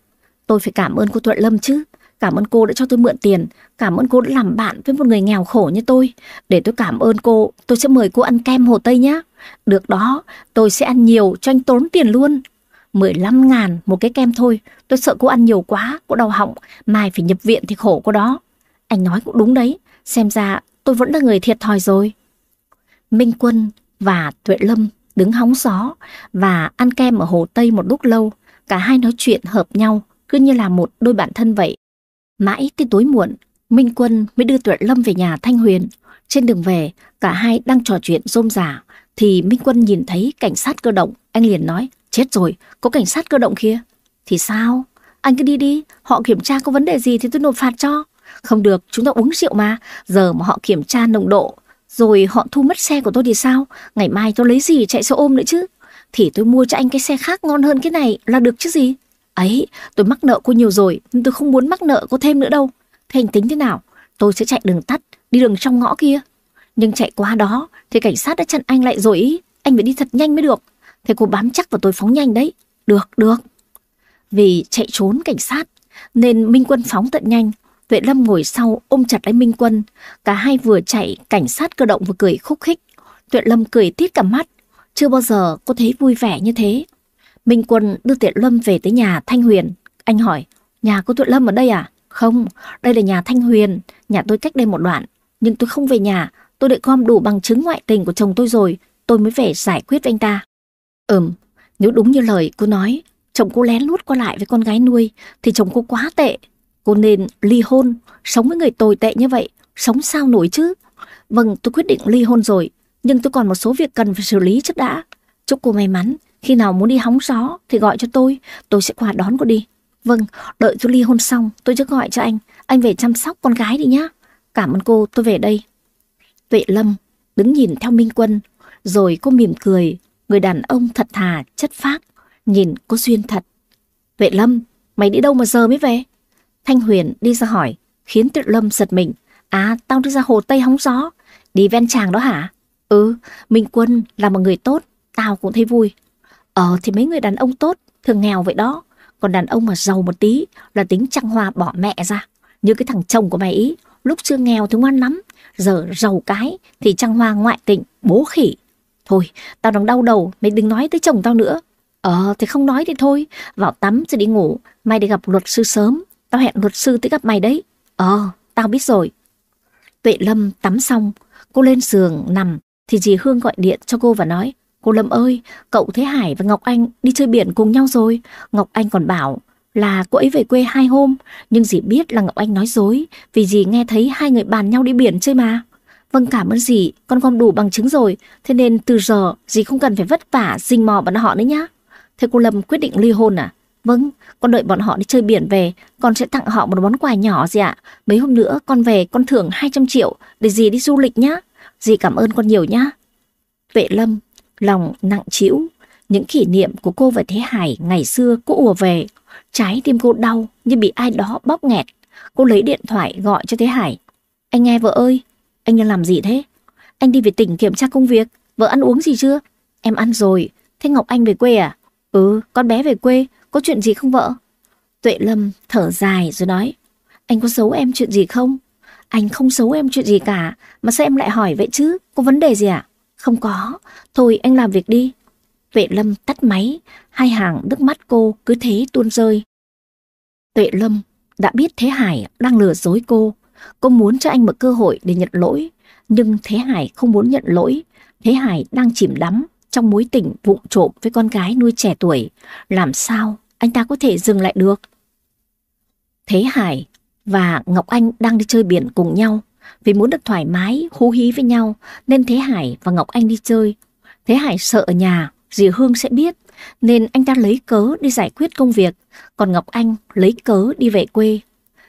Speaker 1: Tôi phải cảm ơn cô Tuệ Lâm chứ. Cảm ơn cô đã cho tôi mượn tiền. Cảm ơn cô đã làm bạn với một người nghèo khổ như tôi. Để tôi cảm ơn cô, tôi sẽ mời cô ăn kem Hồ Tây nhá. Được đó, tôi sẽ ăn nhiều cho anh tốn tiền luôn. 15 ngàn một cái kem thôi. Tôi sợ cô ăn nhiều quá, cô đau họng. Mai phải nhập viện thì khổ cô đó. Anh nói cũng đúng đấy. Xem ra tôi vẫn là người thiệt thòi rồi. Minh Quân và Tuệ Lâm đứng hóng gió và ăn kem ở Hồ Tây một lúc lâu. Cả hai nói chuyện hợp nhau, cứ như là một đôi bạn thân vậy. Mãi tới tối muộn, Minh Quân mới đưa Tuệ Lâm về nhà Thanh Huyền. Trên đường về, cả hai đang trò chuyện rôm rả, thì Minh Quân nhìn thấy cảnh sát cơ động. Anh liền nói, chết rồi, có cảnh sát cơ động kia. Thì sao? Anh cứ đi đi, họ kiểm tra có vấn đề gì thì tôi nộp phạt cho. Không được, chúng ta uống rượu mà, giờ mà họ kiểm tra nồng độ, rồi họ thu mất xe của tôi thì sao? Ngày mai tôi lấy gì chạy xe ôm nữa chứ? Thì tôi mua cho anh cái xe khác ngon hơn cái này là được chứ gì? Ấy, tôi mắc nợ cô nhiều rồi, nhưng tôi không muốn mắc nợ cô thêm nữa đâu. Thế anh tính thế nào? Tôi sẽ chạy đường tắt, đi đường trong ngõ kia. Nhưng chạy qua đó thì cảnh sát đã chặn anh lại rồi ý. Anh phải đi thật nhanh mới được. Thế cô bám chắc vào tôi phóng nhanh đấy. Được, được. Vì chạy trốn cảnh sát nên Minh Quân phóng tận nhanh. Tuệ Lâm ngồi sau ôm chặt lấy Minh Quân. Cả hai vừa chạy, cảnh sát cơ động vừa cười khúc khích. Tuệ Lâm cười tít cả mắt. Chưa bao giờ cô thấy vui vẻ như thế. Minh Quân đưa Tiện Lâm về tới nhà Thanh Huyền. Anh hỏi, nhà cô Tiện Lâm ở đây à? Không, đây là nhà Thanh Huyền, nhà tôi cách đây một đoạn. Nhưng tôi không về nhà, tôi đã gom đủ bằng chứng ngoại tình của chồng tôi rồi, tôi mới về giải quyết với anh ta. Ừm, nếu đúng như lời cô nói, chồng cô lén lút qua lại với con gái nuôi, thì chồng cô quá tệ. Cô nên ly hôn, sống với người tồi tệ như vậy, sống sao nổi chứ? Vâng, tôi quyết định ly hôn rồi, nhưng tôi còn một số việc cần phải xử lý trước đã. Chúc cô may mắn, khi nào muốn đi hóng gió thì gọi cho tôi, tôi sẽ qua đón cô đi. Vâng, đợi tôi ly hôn xong, tôi sẽ gọi cho anh. Anh về chăm sóc con gái đi nhá. Cảm ơn cô, tôi về đây. Tuệ Lâm đứng nhìn theo Minh Quân, rồi cô mỉm cười. Người đàn ông thật thà, chất phác, nhìn có duyên thật. Tuệ Lâm, mày đi đâu mà giờ mới về? Thanh Huyền đi ra hỏi, khiến Tuệ Lâm giật mình. À, tao đi ra hồ Tây hóng gió. Đi ven chàng đó hả? Ừ, Minh Quân là một người tốt, tao cũng thấy vui. Ờ thì mấy người đàn ông tốt, thường nghèo vậy đó. Còn đàn ông mà giàu một tí là tính trăng hoa bỏ mẹ ra. Như cái thằng chồng của mày ý, lúc chưa nghèo thì ngoan lắm. Giờ giàu cái thì trăng hoa ngoại tình, bố khỉ. Thôi, tao đang đau đầu, mày đừng nói tới chồng tao nữa. Ờ thì không nói thì thôi, vào tắm rồi đi ngủ, mày đi gặp luật sư sớm. Tao hẹn luật sư tới gặp mày đấy. Ờ, tao biết rồi. Tuệ Lâm tắm xong, cô lên giường nằm thì dì Hương gọi điện cho cô và nói Cô Lâm ơi, cậu Thế Hải và Ngọc Anh đi chơi biển cùng nhau rồi. Ngọc Anh còn bảo là cô ấy về quê hai hôm, nhưng dì biết là Ngọc Anh nói dối, vì dì nghe thấy hai người bàn nhau đi biển chơi mà. Vâng cảm ơn dì, con gom đủ bằng chứng rồi, thế nên từ giờ dì không cần phải vất vả rình mò bọn họ nữa nhá. Thế cô Lâm quyết định ly hôn à? Vâng, con đợi bọn họ đi chơi biển về, con sẽ tặng họ một món quà nhỏ gì ạ. Mấy hôm nữa con về con thưởng 200 triệu để dì đi du lịch nhá. Dì cảm ơn con nhiều nhá. Vệ Lâm lòng nặng trĩu. Những kỷ niệm của cô và Thế Hải ngày xưa cô ùa về. Trái tim cô đau như bị ai đó bóp nghẹt. Cô lấy điện thoại gọi cho Thế Hải. Anh nghe vợ ơi, anh đang làm gì thế? Anh đi về tỉnh kiểm tra công việc, vợ ăn uống gì chưa? Em ăn rồi, thế Ngọc Anh về quê à? Ừ, con bé về quê, có chuyện gì không vợ? Tuệ Lâm thở dài rồi nói, anh có giấu em chuyện gì không? Anh không giấu em chuyện gì cả, mà sao em lại hỏi vậy chứ? Có vấn đề gì à? Không có, thôi anh làm việc đi. Tuệ Lâm tắt máy, hai hàng nước mắt cô cứ thế tuôn rơi. Tuệ Lâm đã biết Thế Hải đang lừa dối cô. Cô muốn cho anh một cơ hội để nhận lỗi. Nhưng Thế Hải không muốn nhận lỗi. Thế Hải đang chìm đắm trong mối tình vụng trộm với con gái nuôi trẻ tuổi. Làm sao anh ta có thể dừng lại được? Thế Hải và Ngọc Anh đang đi chơi biển cùng nhau. Vì muốn được thoải mái, hú hí với nhau nên Thế Hải và Ngọc Anh đi chơi. Thế Hải sợ ở nhà, dì Hương sẽ biết nên anh ta lấy cớ đi giải quyết công việc, còn Ngọc Anh lấy cớ đi về quê.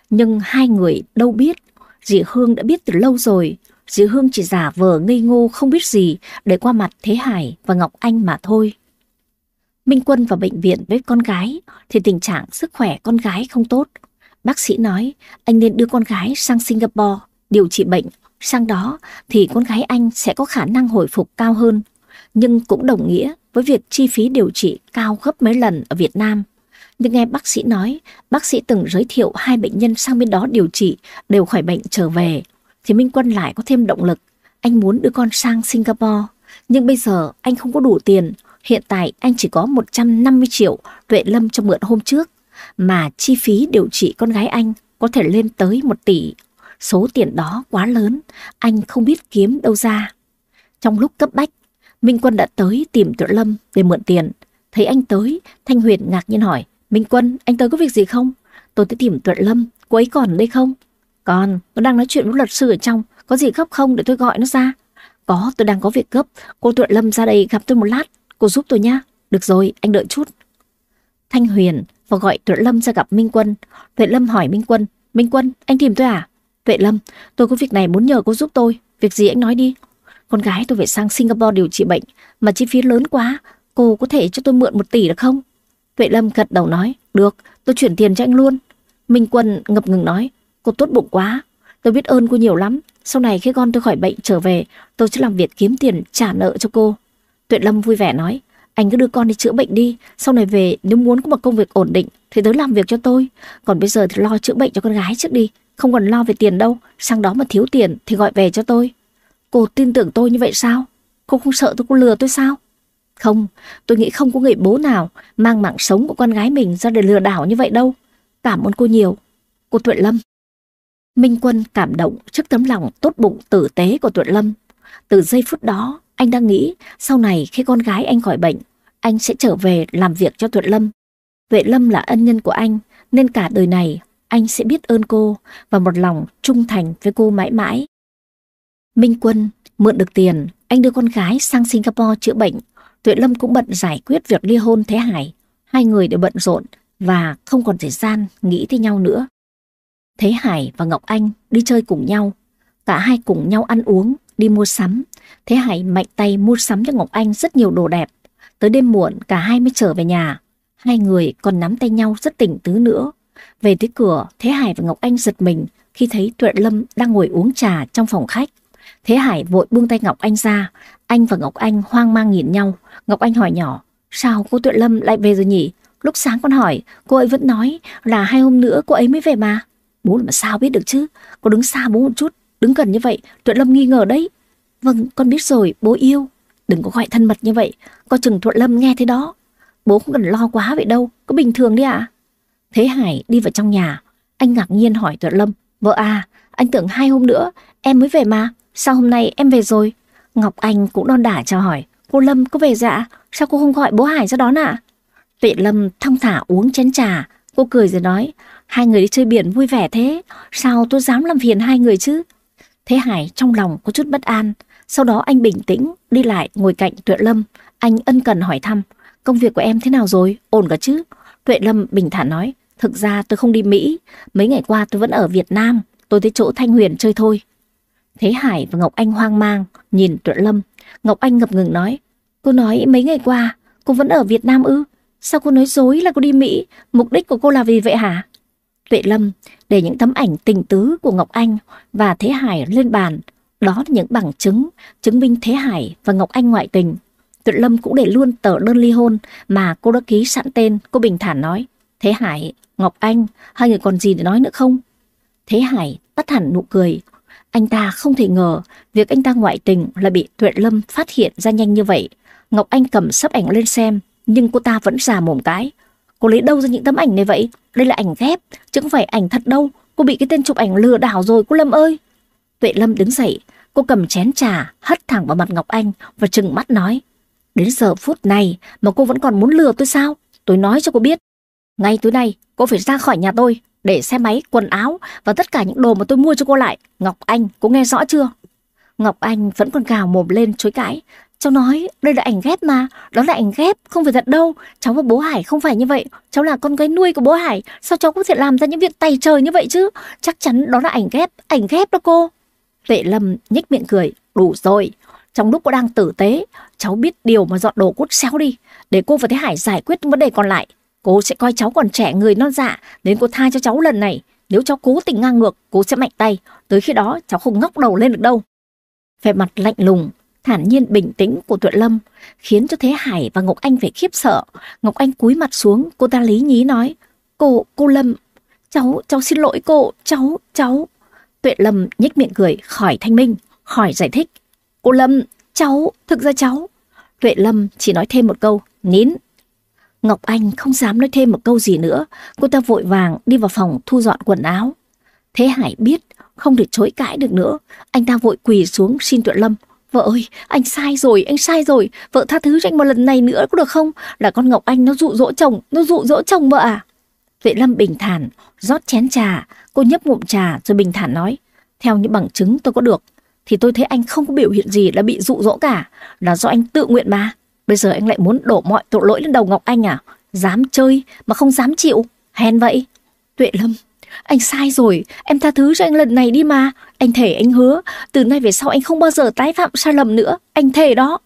Speaker 1: Nhưng hai người đâu biết, dì Hương đã biết từ lâu rồi. Dì Hương chỉ giả vờ ngây ngô không biết gì để qua mặt Thế Hải và Ngọc Anh mà thôi. Minh Quân vào bệnh viện với con gái thì tình trạng sức khỏe con gái không tốt. Bác sĩ nói anh nên đưa con gái sang Singapore điều trị bệnh, sang đó thì con gái anh sẽ có khả năng hồi phục cao hơn, nhưng cũng đồng nghĩa với việc chi phí điều trị cao gấp mấy lần ở Việt Nam. Nhưng nghe bác sĩ nói, bác sĩ từng giới thiệu hai bệnh nhân sang bên đó điều trị đều khỏi bệnh trở về, thì Minh Quân lại có thêm động lực. Anh muốn đưa con sang Singapore, nhưng bây giờ anh không có đủ tiền. Hiện tại anh chỉ có 150 triệu Tuệ Lâm cho mượn hôm trước, mà chi phí điều trị con gái anh có thể lên tới 1 tỷ. Số tiền đó quá lớn, anh không biết kiếm đâu ra. Trong lúc cấp bách, Minh Quân đã tới tìm Tuệ Lâm để mượn tiền. Thấy anh tới, Thanh Huyền ngạc nhiên hỏi, Minh Quân, anh tới có việc gì không? Tôi tới tìm Tuệ Lâm, cô ấy còn ở đây không? Còn, tôi đang nói chuyện với luật sư ở trong, có gì gấp không để tôi gọi nó ra? Có, tôi đang có việc gấp, cô Tuệ Lâm ra đây gặp tôi một lát, cô giúp tôi nhá. Được rồi, anh đợi chút. Thanh Huyền và gọi Tuệ Lâm ra gặp Minh Quân. Tuệ Lâm hỏi Minh Quân, Minh Quân, anh tìm tôi à? Tuệ Lâm, tôi có việc này muốn nhờ cô giúp tôi. Việc gì anh nói đi. Con gái tôi phải sang Singapore điều trị bệnh, mà chi phí lớn quá. Cô có thể cho tôi mượn một tỷ được không? Tuệ Lâm gật đầu nói, được, tôi chuyển tiền cho anh luôn. Minh Quân ngập ngừng nói, cô tốt bụng quá. Tôi biết ơn cô nhiều lắm. Sau này khi con tôi khỏi bệnh trở về, tôi sẽ làm việc kiếm tiền trả nợ cho cô. Tuệ Lâm vui vẻ nói, anh cứ đưa con đi chữa bệnh đi. Sau này về nếu muốn có một công việc ổn định thì tới làm việc cho tôi. Còn bây giờ thì lo chữa bệnh cho con gái trước đi. Không cần lo về tiền đâu. Sang đó mà thiếu tiền thì gọi về cho tôi. Cô tin tưởng tôi như vậy sao? Cô không sợ tôi có lừa tôi sao? Không, tôi nghĩ không có người bố nào mang mạng sống của con gái mình ra để lừa đảo như vậy đâu. Cảm ơn cô nhiều. Cô Tuệ Lâm. Minh Quân cảm động trước tấm lòng tốt bụng tử tế của Tuệ Lâm. Từ giây phút đó, anh đang nghĩ sau này khi con gái anh khỏi bệnh, anh sẽ trở về làm việc cho Tuệ Lâm. Tuệ Lâm là ân nhân của anh, nên cả đời này anh sẽ biết ơn cô và một lòng trung thành với cô mãi mãi. Minh Quân mượn được tiền, anh đưa con gái sang Singapore chữa bệnh. Tuệ Lâm cũng bận giải quyết việc ly hôn Thế Hải. Hai người đều bận rộn và không còn thời gian nghĩ tới nhau nữa. Thế Hải và Ngọc Anh đi chơi cùng nhau. Cả hai cùng nhau ăn uống, đi mua sắm. Thế Hải mạnh tay mua sắm cho Ngọc Anh rất nhiều đồ đẹp. Tới đêm muộn cả hai mới trở về nhà. Hai người còn nắm tay nhau rất tỉnh tứ nữa. Về tới cửa, Thế Hải và Ngọc Anh giật mình khi thấy Tuệ Lâm đang ngồi uống trà trong phòng khách. Thế Hải vội buông tay Ngọc Anh ra. Anh và Ngọc Anh hoang mang nhìn nhau. Ngọc Anh hỏi nhỏ, sao cô Tuệ Lâm lại về rồi nhỉ? Lúc sáng con hỏi, cô ấy vẫn nói là hai hôm nữa cô ấy mới về mà. Bố làm sao biết được chứ? Cô đứng xa bố một chút, đứng gần như vậy, Tuệ Lâm nghi ngờ đấy. Vâng, con biết rồi, bố yêu. Đừng có gọi thân mật như vậy, có chừng Thuận Lâm nghe thế đó. Bố không cần lo quá vậy đâu, có bình thường đi ạ. À? Thế Hải đi vào trong nhà, anh ngạc nhiên hỏi Tuệ Lâm, vợ à, anh tưởng hai hôm nữa em mới về mà, sao hôm nay em về rồi? Ngọc Anh cũng đon đả cho hỏi, cô Lâm có về dạ, sao cô không gọi bố Hải ra đón ạ? À? Tuệ Lâm thong thả uống chén trà, cô cười rồi nói, hai người đi chơi biển vui vẻ thế, sao tôi dám làm phiền hai người chứ? Thế Hải trong lòng có chút bất an, sau đó anh bình tĩnh đi lại ngồi cạnh Tuệ Lâm, anh ân cần hỏi thăm, công việc của em thế nào rồi, ổn cả chứ? Tuệ Lâm bình thản nói, thực ra tôi không đi Mỹ, mấy ngày qua tôi vẫn ở Việt Nam, tôi tới chỗ Thanh Huyền chơi thôi. Thế Hải và Ngọc Anh hoang mang, nhìn Tuệ Lâm, Ngọc Anh ngập ngừng nói, cô nói mấy ngày qua, cô vẫn ở Việt Nam ư? Sao cô nói dối là cô đi Mỹ, mục đích của cô là vì vậy hả? Tuệ Lâm để những tấm ảnh tình tứ của Ngọc Anh và Thế Hải lên bàn, đó là những bằng chứng chứng minh Thế Hải và Ngọc Anh ngoại tình. Tuệ Lâm cũng để luôn tờ đơn ly hôn mà cô đã ký sẵn tên, cô bình thản nói. Thế Hải, Ngọc Anh, hai người còn gì để nói nữa không? Thế Hải tắt hẳn nụ cười. Anh ta không thể ngờ việc anh ta ngoại tình là bị Tuệ Lâm phát hiện ra nhanh như vậy. Ngọc Anh cầm sắp ảnh lên xem, nhưng cô ta vẫn già mồm cái. Cô lấy đâu ra những tấm ảnh này vậy? Đây là ảnh ghép, chứ không phải ảnh thật đâu. Cô bị cái tên chụp ảnh lừa đảo rồi cô Lâm ơi. Tuệ Lâm đứng dậy, cô cầm chén trà, hất thẳng vào mặt Ngọc Anh và trừng mắt nói. Đến giờ phút này mà cô vẫn còn muốn lừa tôi sao? Tôi nói cho cô biết. Ngay tối nay, cô phải ra khỏi nhà tôi để xe máy, quần áo và tất cả những đồ mà tôi mua cho cô lại. Ngọc Anh, cô nghe rõ chưa? Ngọc Anh vẫn còn gào mồm lên chối cãi. Cháu nói, đây là ảnh ghép mà, đó là ảnh ghép, không phải thật đâu. Cháu và bố Hải không phải như vậy, cháu là con gái nuôi của bố Hải, sao cháu có thể làm ra những việc tày trời như vậy chứ? Chắc chắn đó là ảnh ghép, ảnh ghép đó cô. Tuệ Lâm nhếch miệng cười, đủ rồi. Trong lúc cô đang tử tế, cháu biết điều mà dọn đồ cút xéo đi, để cô và Thế Hải giải quyết vấn đề còn lại. Cô sẽ coi cháu còn trẻ người non dạ, đến cô tha cho cháu lần này. Nếu cháu cố tình ngang ngược, cô sẽ mạnh tay. Tới khi đó, cháu không ngóc đầu lên được đâu. Vẻ mặt lạnh lùng, thản nhiên bình tĩnh của Tuệ Lâm khiến cho Thế Hải và Ngọc Anh phải khiếp sợ. Ngọc Anh cúi mặt xuống, cô ta lý nhí nói, cô, cô Lâm, cháu, cháu xin lỗi cô, cháu, cháu. Tuệ Lâm nhếch miệng cười, khỏi thanh minh, khỏi giải thích. Cô Lâm, cháu, thực ra cháu. Tuệ Lâm chỉ nói thêm một câu, nín. Ngọc Anh không dám nói thêm một câu gì nữa, cô ta vội vàng đi vào phòng thu dọn quần áo. Thế Hải biết, không thể chối cãi được nữa, anh ta vội quỳ xuống xin Tuệ Lâm. Vợ ơi, anh sai rồi, anh sai rồi, vợ tha thứ cho anh một lần này nữa có được không? Là con Ngọc Anh nó dụ dỗ chồng, nó dụ dỗ chồng vợ à? Tuệ Lâm bình thản, rót chén trà, cô nhấp ngụm trà rồi bình thản nói. Theo những bằng chứng tôi có được, thì tôi thấy anh không có biểu hiện gì là bị dụ dỗ cả, là do anh tự nguyện mà. Bây giờ anh lại muốn đổ mọi tội lỗi lên đầu Ngọc Anh à? Dám chơi mà không dám chịu, hèn vậy. Tuệ Lâm, anh sai rồi, em tha thứ cho anh lần này đi mà. Anh thề anh hứa, từ nay về sau anh không bao giờ tái phạm sai lầm nữa, anh thề đó.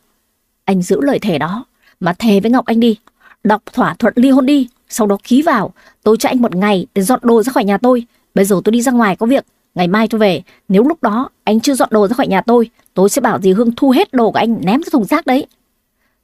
Speaker 1: Anh giữ lời thề đó, mà thề với Ngọc Anh đi. Đọc thỏa thuận ly hôn đi, sau đó ký vào. Tôi cho anh một ngày để dọn đồ ra khỏi nhà tôi. Bây giờ tôi đi ra ngoài có việc, ngày mai tôi về, nếu lúc đó anh chưa dọn đồ ra khỏi nhà tôi, tôi sẽ bảo dì Hương thu hết đồ của anh ném ra thùng rác đấy.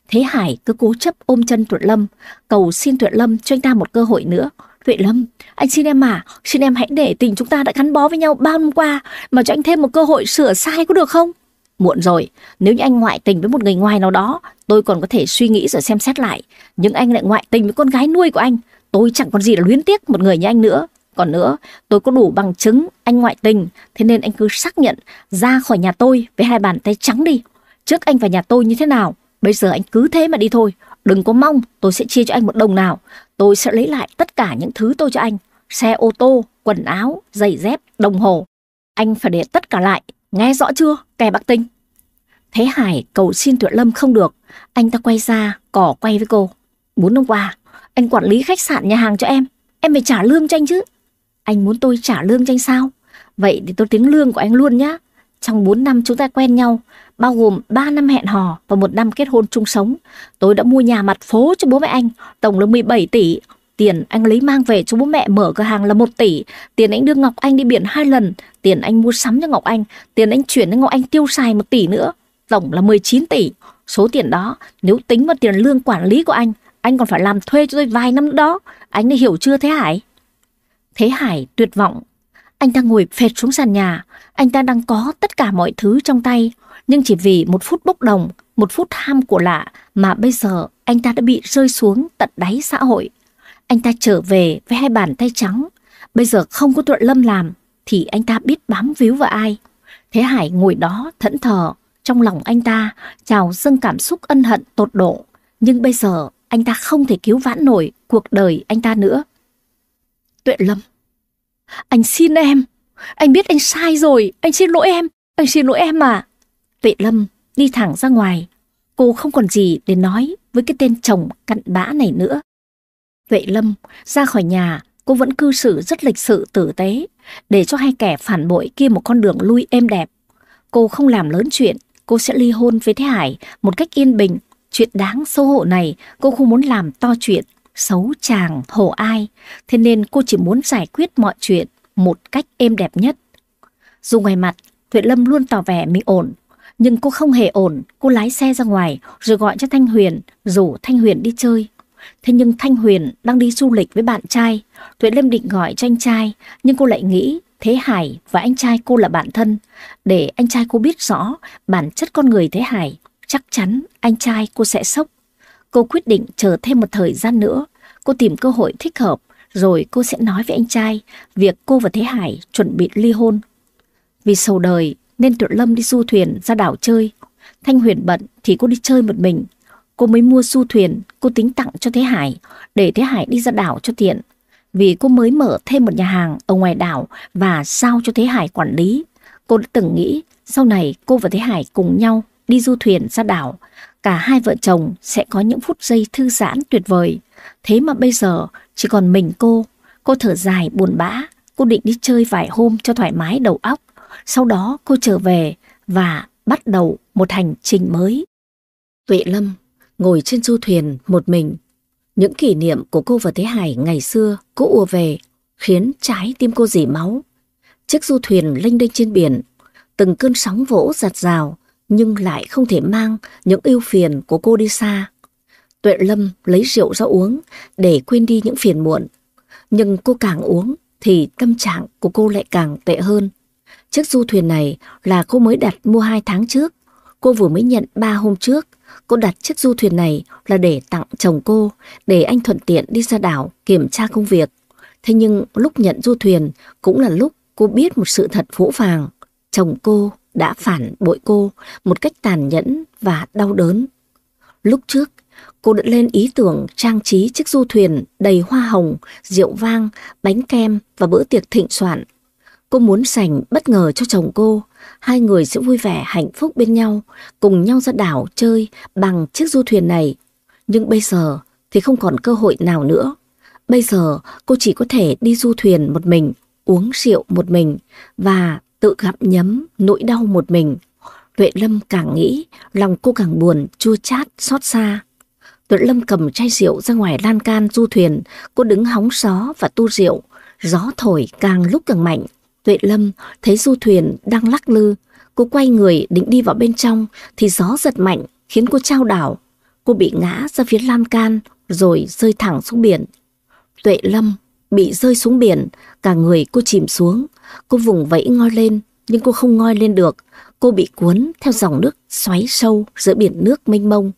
Speaker 1: Thế Hải cứ cố chấp ôm chân Tuệ Lâm, cầu xin Tuệ Lâm cho anh ta một cơ hội nữa. Tuệ Lâm, anh xin em mà, xin em hãy để tình chúng ta đã gắn bó với nhau bao năm qua mà cho anh thêm một cơ hội sửa sai có được không? Muộn rồi, nếu như anh ngoại tình với một người ngoài nào đó, tôi còn có thể suy nghĩ rồi xem xét lại. Nhưng anh lại ngoại tình với con gái nuôi của anh, tôi chẳng còn gì là luyến tiếc một người như anh nữa. Còn nữa, tôi có đủ bằng chứng anh ngoại tình, thế nên anh cứ xác nhận ra khỏi nhà tôi với hai bàn tay trắng đi. Trước anh vào nhà tôi như thế nào, bây giờ anh cứ thế mà đi thôi. Đừng có mong tôi sẽ chia cho anh một đồng nào. Tôi sẽ lấy lại tất cả những thứ tôi cho anh. Xe ô tô, quần áo, giày dép, đồng hồ. Anh phải để tất cả lại. Nghe rõ chưa, kẻ bạc tinh? Thế Hải cầu xin Tuệ Lâm không được. Anh ta quay ra, cỏ quay với cô. Muốn hôm qua, anh quản lý khách sạn nhà hàng cho em. Em phải trả lương cho anh chứ. Anh muốn tôi trả lương cho anh sao? Vậy thì tôi tính lương của anh luôn nhá. Trong 4 năm chúng ta quen nhau, bao gồm 3 năm hẹn hò và một năm kết hôn chung sống. Tôi đã mua nhà mặt phố cho bố mẹ anh, tổng là 17 tỷ. Tiền anh lấy mang về cho bố mẹ mở cửa hàng là 1 tỷ. Tiền anh đưa Ngọc Anh đi biển hai lần. Tiền anh mua sắm cho Ngọc Anh. Tiền anh chuyển cho Ngọc Anh tiêu xài 1 tỷ nữa. Tổng là 19 tỷ. Số tiền đó, nếu tính vào tiền lương quản lý của anh, anh còn phải làm thuê cho tôi vài năm nữa đó. Anh đã hiểu chưa Thế Hải? Thế Hải tuyệt vọng. Anh ta ngồi phệt xuống sàn nhà. Anh ta đang có tất cả mọi thứ trong tay. Nhưng chỉ vì một phút bốc đồng, một phút ham của lạ mà bây giờ anh ta đã bị rơi xuống tận đáy xã hội. Anh ta trở về với hai bàn tay trắng. Bây giờ không có tuệ lâm làm thì anh ta biết bám víu vào ai. Thế Hải ngồi đó thẫn thờ. Trong lòng anh ta trào dâng cảm xúc ân hận tột độ. Nhưng bây giờ anh ta không thể cứu vãn nổi cuộc đời anh ta nữa. Tuệ Lâm, anh xin em, anh biết anh sai rồi, anh xin lỗi em, anh xin lỗi em mà. Tuệ Lâm đi thẳng ra ngoài, cô không còn gì để nói với cái tên chồng cặn bã này nữa. Tuệ Lâm ra khỏi nhà, cô vẫn cư xử rất lịch sự tử tế, để cho hai kẻ phản bội kia một con đường lui êm đẹp. Cô không làm lớn chuyện, cô sẽ ly hôn với Thế Hải một cách yên bình. Chuyện đáng xấu hổ này cô không muốn làm to chuyện xấu chàng, hổ ai, thế nên cô chỉ muốn giải quyết mọi chuyện một cách êm đẹp nhất. Dù ngoài mặt, Tuệ Lâm luôn tỏ vẻ mình ổn, nhưng cô không hề ổn, cô lái xe ra ngoài rồi gọi cho Thanh Huyền, rủ Thanh Huyền đi chơi. Thế nhưng Thanh Huyền đang đi du lịch với bạn trai, Tuệ Lâm định gọi cho anh trai, nhưng cô lại nghĩ Thế Hải và anh trai cô là bạn thân, để anh trai cô biết rõ bản chất con người Thế Hải, chắc chắn anh trai cô sẽ sốc. Cô quyết định chờ thêm một thời gian nữa. Cô tìm cơ hội thích hợp, rồi cô sẽ nói với anh trai việc cô và Thế Hải chuẩn bị ly hôn. Vì sầu đời nên Tuyệt Lâm đi du thuyền ra đảo chơi. Thanh Huyền bận thì cô đi chơi một mình. Cô mới mua du thuyền, cô tính tặng cho Thế Hải, để Thế Hải đi ra đảo cho tiện. Vì cô mới mở thêm một nhà hàng ở ngoài đảo và giao cho Thế Hải quản lý. Cô đã từng nghĩ sau này cô và Thế Hải cùng nhau đi du thuyền ra đảo cả hai vợ chồng sẽ có những phút giây thư giãn tuyệt vời. Thế mà bây giờ chỉ còn mình cô, cô thở dài buồn bã, cô định đi chơi vài hôm cho thoải mái đầu óc. Sau đó cô trở về và bắt đầu một hành trình mới. Tuệ Lâm ngồi trên du thuyền một mình. Những kỷ niệm của cô và Thế Hải ngày xưa cô ùa về, khiến trái tim cô dỉ máu. Chiếc du thuyền lênh đênh trên biển, từng cơn sóng vỗ giặt rào, nhưng lại không thể mang những ưu phiền của cô đi xa. Tuệ Lâm lấy rượu ra uống để quên đi những phiền muộn. Nhưng cô càng uống thì tâm trạng của cô lại càng tệ hơn. Chiếc du thuyền này là cô mới đặt mua hai tháng trước. Cô vừa mới nhận ba hôm trước. Cô đặt chiếc du thuyền này là để tặng chồng cô, để anh thuận tiện đi ra đảo kiểm tra công việc. Thế nhưng lúc nhận du thuyền cũng là lúc cô biết một sự thật phũ phàng. Chồng cô đã phản bội cô một cách tàn nhẫn và đau đớn. Lúc trước, cô đã lên ý tưởng trang trí chiếc du thuyền đầy hoa hồng, rượu vang, bánh kem và bữa tiệc thịnh soạn. Cô muốn sành bất ngờ cho chồng cô, hai người sẽ vui vẻ hạnh phúc bên nhau, cùng nhau ra đảo chơi bằng chiếc du thuyền này. Nhưng bây giờ thì không còn cơ hội nào nữa. Bây giờ cô chỉ có thể đi du thuyền một mình, uống rượu một mình và tự gặm nhấm nỗi đau một mình. Tuệ Lâm càng nghĩ, lòng cô càng buồn, chua chát, xót xa. Tuệ Lâm cầm chai rượu ra ngoài lan can du thuyền, cô đứng hóng gió và tu rượu. Gió thổi càng lúc càng mạnh. Tuệ Lâm thấy du thuyền đang lắc lư, cô quay người định đi vào bên trong thì gió giật mạnh khiến cô trao đảo. Cô bị ngã ra phía lan can rồi rơi thẳng xuống biển. Tuệ Lâm bị rơi xuống biển, cả người cô chìm xuống. Cô vùng vẫy ngoi lên, nhưng cô không ngoi lên được. Cô bị cuốn theo dòng nước xoáy sâu giữa biển nước mênh mông.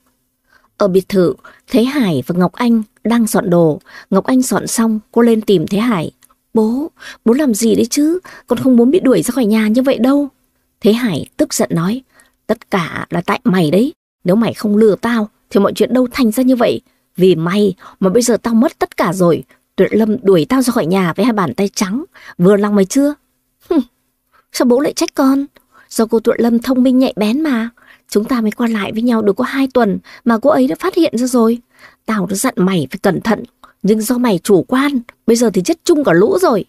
Speaker 1: Ở biệt thự, Thế Hải và Ngọc Anh đang dọn đồ. Ngọc Anh dọn xong, cô lên tìm Thế Hải. Bố, bố làm gì đấy chứ? Con không muốn bị đuổi ra khỏi nhà như vậy đâu. Thế Hải tức giận nói, tất cả là tại mày đấy. Nếu mày không lừa tao, thì mọi chuyện đâu thành ra như vậy. Vì mày mà bây giờ tao mất tất cả rồi. Tuyệt Lâm đuổi tao ra khỏi nhà với hai bàn tay trắng. Vừa lòng mày chưa? Hừm, sao bố lại trách con? Do cô Tuyệt Lâm thông minh nhạy bén mà. Chúng ta mới qua lại với nhau được có hai tuần mà cô ấy đã phát hiện ra rồi. Tao đã dặn mày phải cẩn thận. Nhưng do mày chủ quan, bây giờ thì chết chung cả lũ rồi.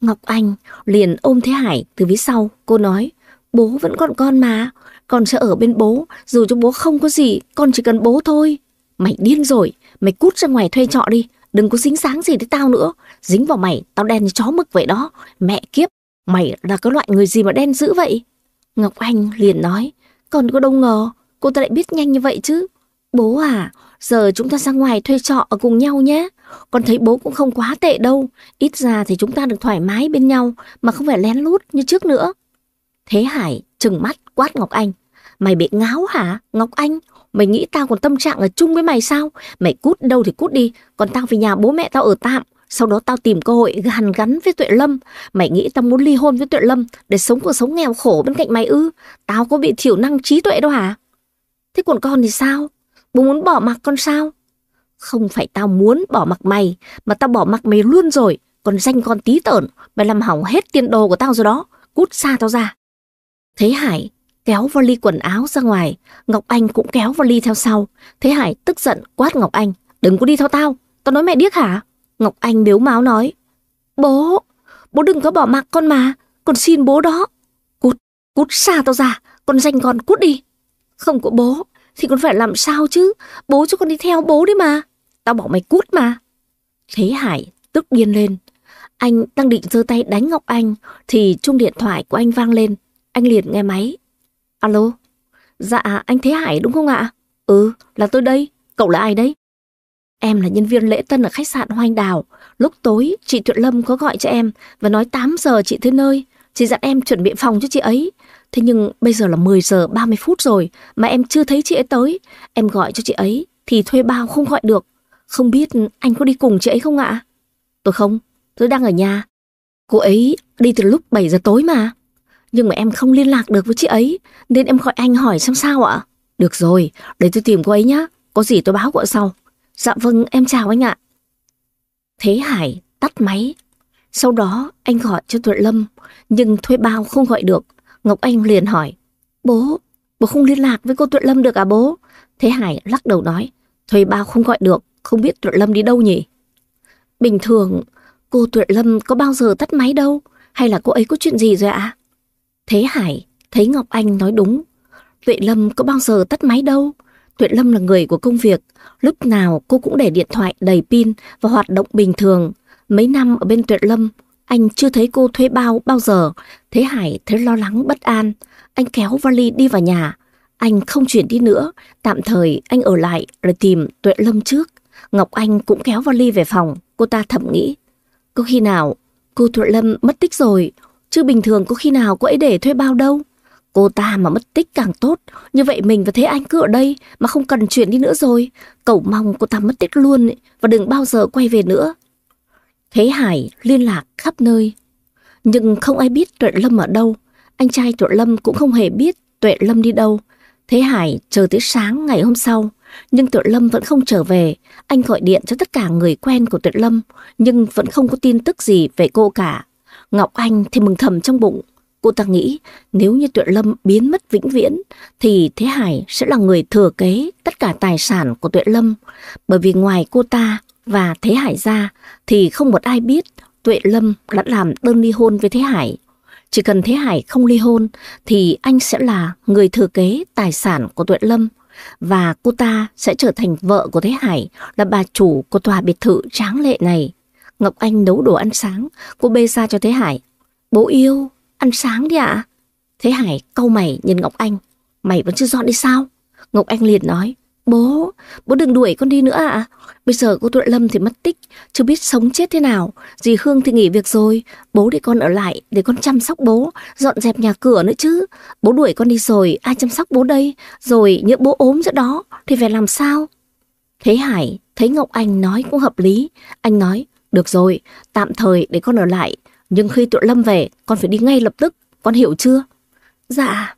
Speaker 1: Ngọc Anh liền ôm Thế Hải từ phía sau. Cô nói, bố vẫn còn con mà. Con sẽ ở bên bố, dù cho bố không có gì, con chỉ cần bố thôi. Mày điên rồi, mày cút ra ngoài thuê trọ đi, đừng có dính sáng gì tới tao nữa. Dính vào mày, tao đen như chó mực vậy đó. Mẹ kiếp, mày là cái loại người gì mà đen dữ vậy? Ngọc Anh liền nói, còn có đâu ngờ, cô ta lại biết nhanh như vậy chứ. Bố à, giờ chúng ta ra ngoài thuê trọ ở cùng nhau nhé. Con thấy bố cũng không quá tệ đâu. Ít ra thì chúng ta được thoải mái bên nhau mà không phải lén lút như trước nữa. Thế Hải trừng mắt quát Ngọc Anh. Mày bị ngáo hả? Ngọc Anh, mày nghĩ tao còn tâm trạng ở chung với mày sao? Mày cút đâu thì cút đi, còn tao về nhà bố mẹ tao ở tạm. Sau đó tao tìm cơ hội hàn gắn với Tuệ Lâm. Mày nghĩ tao muốn ly hôn với Tuệ Lâm để sống cuộc sống nghèo khổ bên cạnh mày ư? Tao có bị thiểu năng trí tuệ đâu hả? Thế còn con thì sao? Bố muốn bỏ mặc con sao? Không phải tao muốn bỏ mặc mày, mà tao bỏ mặc mày luôn rồi. Còn danh con tí tởn, mày làm hỏng hết tiền đồ của tao rồi đó. Cút xa tao ra. Thế Hải kéo vali quần áo ra ngoài, Ngọc Anh cũng kéo vali theo sau. Thế Hải tức giận quát Ngọc Anh, đừng có đi theo tao, tao nói mẹ điếc hả? Ngọc Anh biếu máu nói, bố, bố đừng có bỏ mặc con mà, con xin bố đó. Cút, cút xa tao ra, con danh con cút đi. Không có bố, thì con phải làm sao chứ, bố cho con đi theo bố đấy mà. Tao bảo mày cút mà. Thế Hải tức điên lên. Anh đang định giơ tay đánh Ngọc Anh thì chuông điện thoại của anh vang lên. Anh liền nghe máy. Alo? Dạ, anh Thế Hải đúng không ạ? Ừ, là tôi đây. Cậu là ai đấy? Em là nhân viên lễ tân ở khách sạn Hoành Đào. Lúc tối, chị Tuyệt Lâm có gọi cho em và nói 8 giờ chị tới nơi. Chị dặn em chuẩn bị phòng cho chị ấy. Thế nhưng bây giờ là 10 giờ 30 phút rồi mà em chưa thấy chị ấy tới. Em gọi cho chị ấy thì thuê bao không gọi được. Không biết anh có đi cùng chị ấy không ạ? Tôi không, tôi đang ở nhà. Cô ấy đi từ lúc 7 giờ tối mà. Nhưng mà em không liên lạc được với chị ấy Nên em gọi anh hỏi xem sao ạ. Được rồi, để tôi tìm cô ấy nhá Có gì tôi báo gọi sau. Dạ vâng, em chào anh ạ. Thế Hải tắt máy. Sau đó anh gọi cho Thuận Lâm Nhưng thuê bao không gọi được. Ngọc Anh liền hỏi Bố, bố không liên lạc với cô Thuận Lâm được à bố? Thế Hải lắc đầu nói Thuê bao không gọi được Không biết Thuận Lâm đi đâu nhỉ? Bình thường cô Thuận Lâm có bao giờ tắt máy đâu? Hay là cô ấy có chuyện gì rồi ạ? Thế Hải thấy Ngọc Anh nói đúng. Tuệ Lâm có bao giờ tắt máy đâu. Tuệ Lâm là người của công việc. Lúc nào cô cũng để điện thoại đầy pin và hoạt động bình thường. Mấy năm ở bên Tuệ Lâm, anh chưa thấy cô thuê bao bao giờ. Thế Hải thấy lo lắng bất an. Anh kéo vali đi vào nhà. Anh không chuyển đi nữa. Tạm thời anh ở lại rồi tìm Tuệ Lâm trước. Ngọc Anh cũng kéo vali về phòng. Cô ta thầm nghĩ. Có khi nào cô Tuệ Lâm mất tích rồi Chứ bình thường có khi nào cô ấy để thuê bao đâu. Cô ta mà mất tích càng tốt, như vậy mình và Thế Anh cứ ở đây mà không cần chuyển đi nữa rồi. Cậu mong cô ta mất tích luôn ấy và đừng bao giờ quay về nữa. Thế Hải liên lạc khắp nơi, nhưng không ai biết Tuệ Lâm ở đâu. Anh trai Tuệ Lâm cũng không hề biết Tuệ Lâm đi đâu. Thế Hải chờ tới sáng ngày hôm sau, nhưng Tuệ Lâm vẫn không trở về. Anh gọi điện cho tất cả người quen của Tuệ Lâm, nhưng vẫn không có tin tức gì về cô cả. Ngọc Anh thì mừng thầm trong bụng. Cô ta nghĩ, nếu như Tuệ Lâm biến mất vĩnh viễn, thì Thế Hải sẽ là người thừa kế tất cả tài sản của Tuệ Lâm. Bởi vì ngoài cô ta và Thế Hải ra, thì không một ai biết Tuệ Lâm đã làm đơn ly hôn với Thế Hải. Chỉ cần Thế Hải không ly hôn, thì anh sẽ là người thừa kế tài sản của Tuệ Lâm và cô ta sẽ trở thành vợ của Thế Hải, là bà chủ của tòa biệt thự tráng lệ này. Ngọc Anh nấu đồ ăn sáng, cô bê ra cho Thế Hải. Bố yêu, ăn sáng đi ạ. Thế Hải câu mày nhìn Ngọc Anh. Mày vẫn chưa dọn đi sao? Ngọc Anh liền nói. Bố, bố đừng đuổi con đi nữa ạ. Bây giờ cô Tuệ Lâm thì mất tích, chưa biết sống chết thế nào. Dì Hương thì nghỉ việc rồi, bố để con ở lại để con chăm sóc bố, dọn dẹp nhà cửa nữa chứ. Bố đuổi con đi rồi, ai chăm sóc bố đây? Rồi nhỡ bố ốm giữa đó thì phải làm sao? Thế Hải thấy Ngọc Anh nói cũng hợp lý. Anh nói, được rồi, tạm thời để con ở lại. Nhưng khi Tuệ Lâm về, con phải đi ngay lập tức. Con hiểu chưa? Dạ,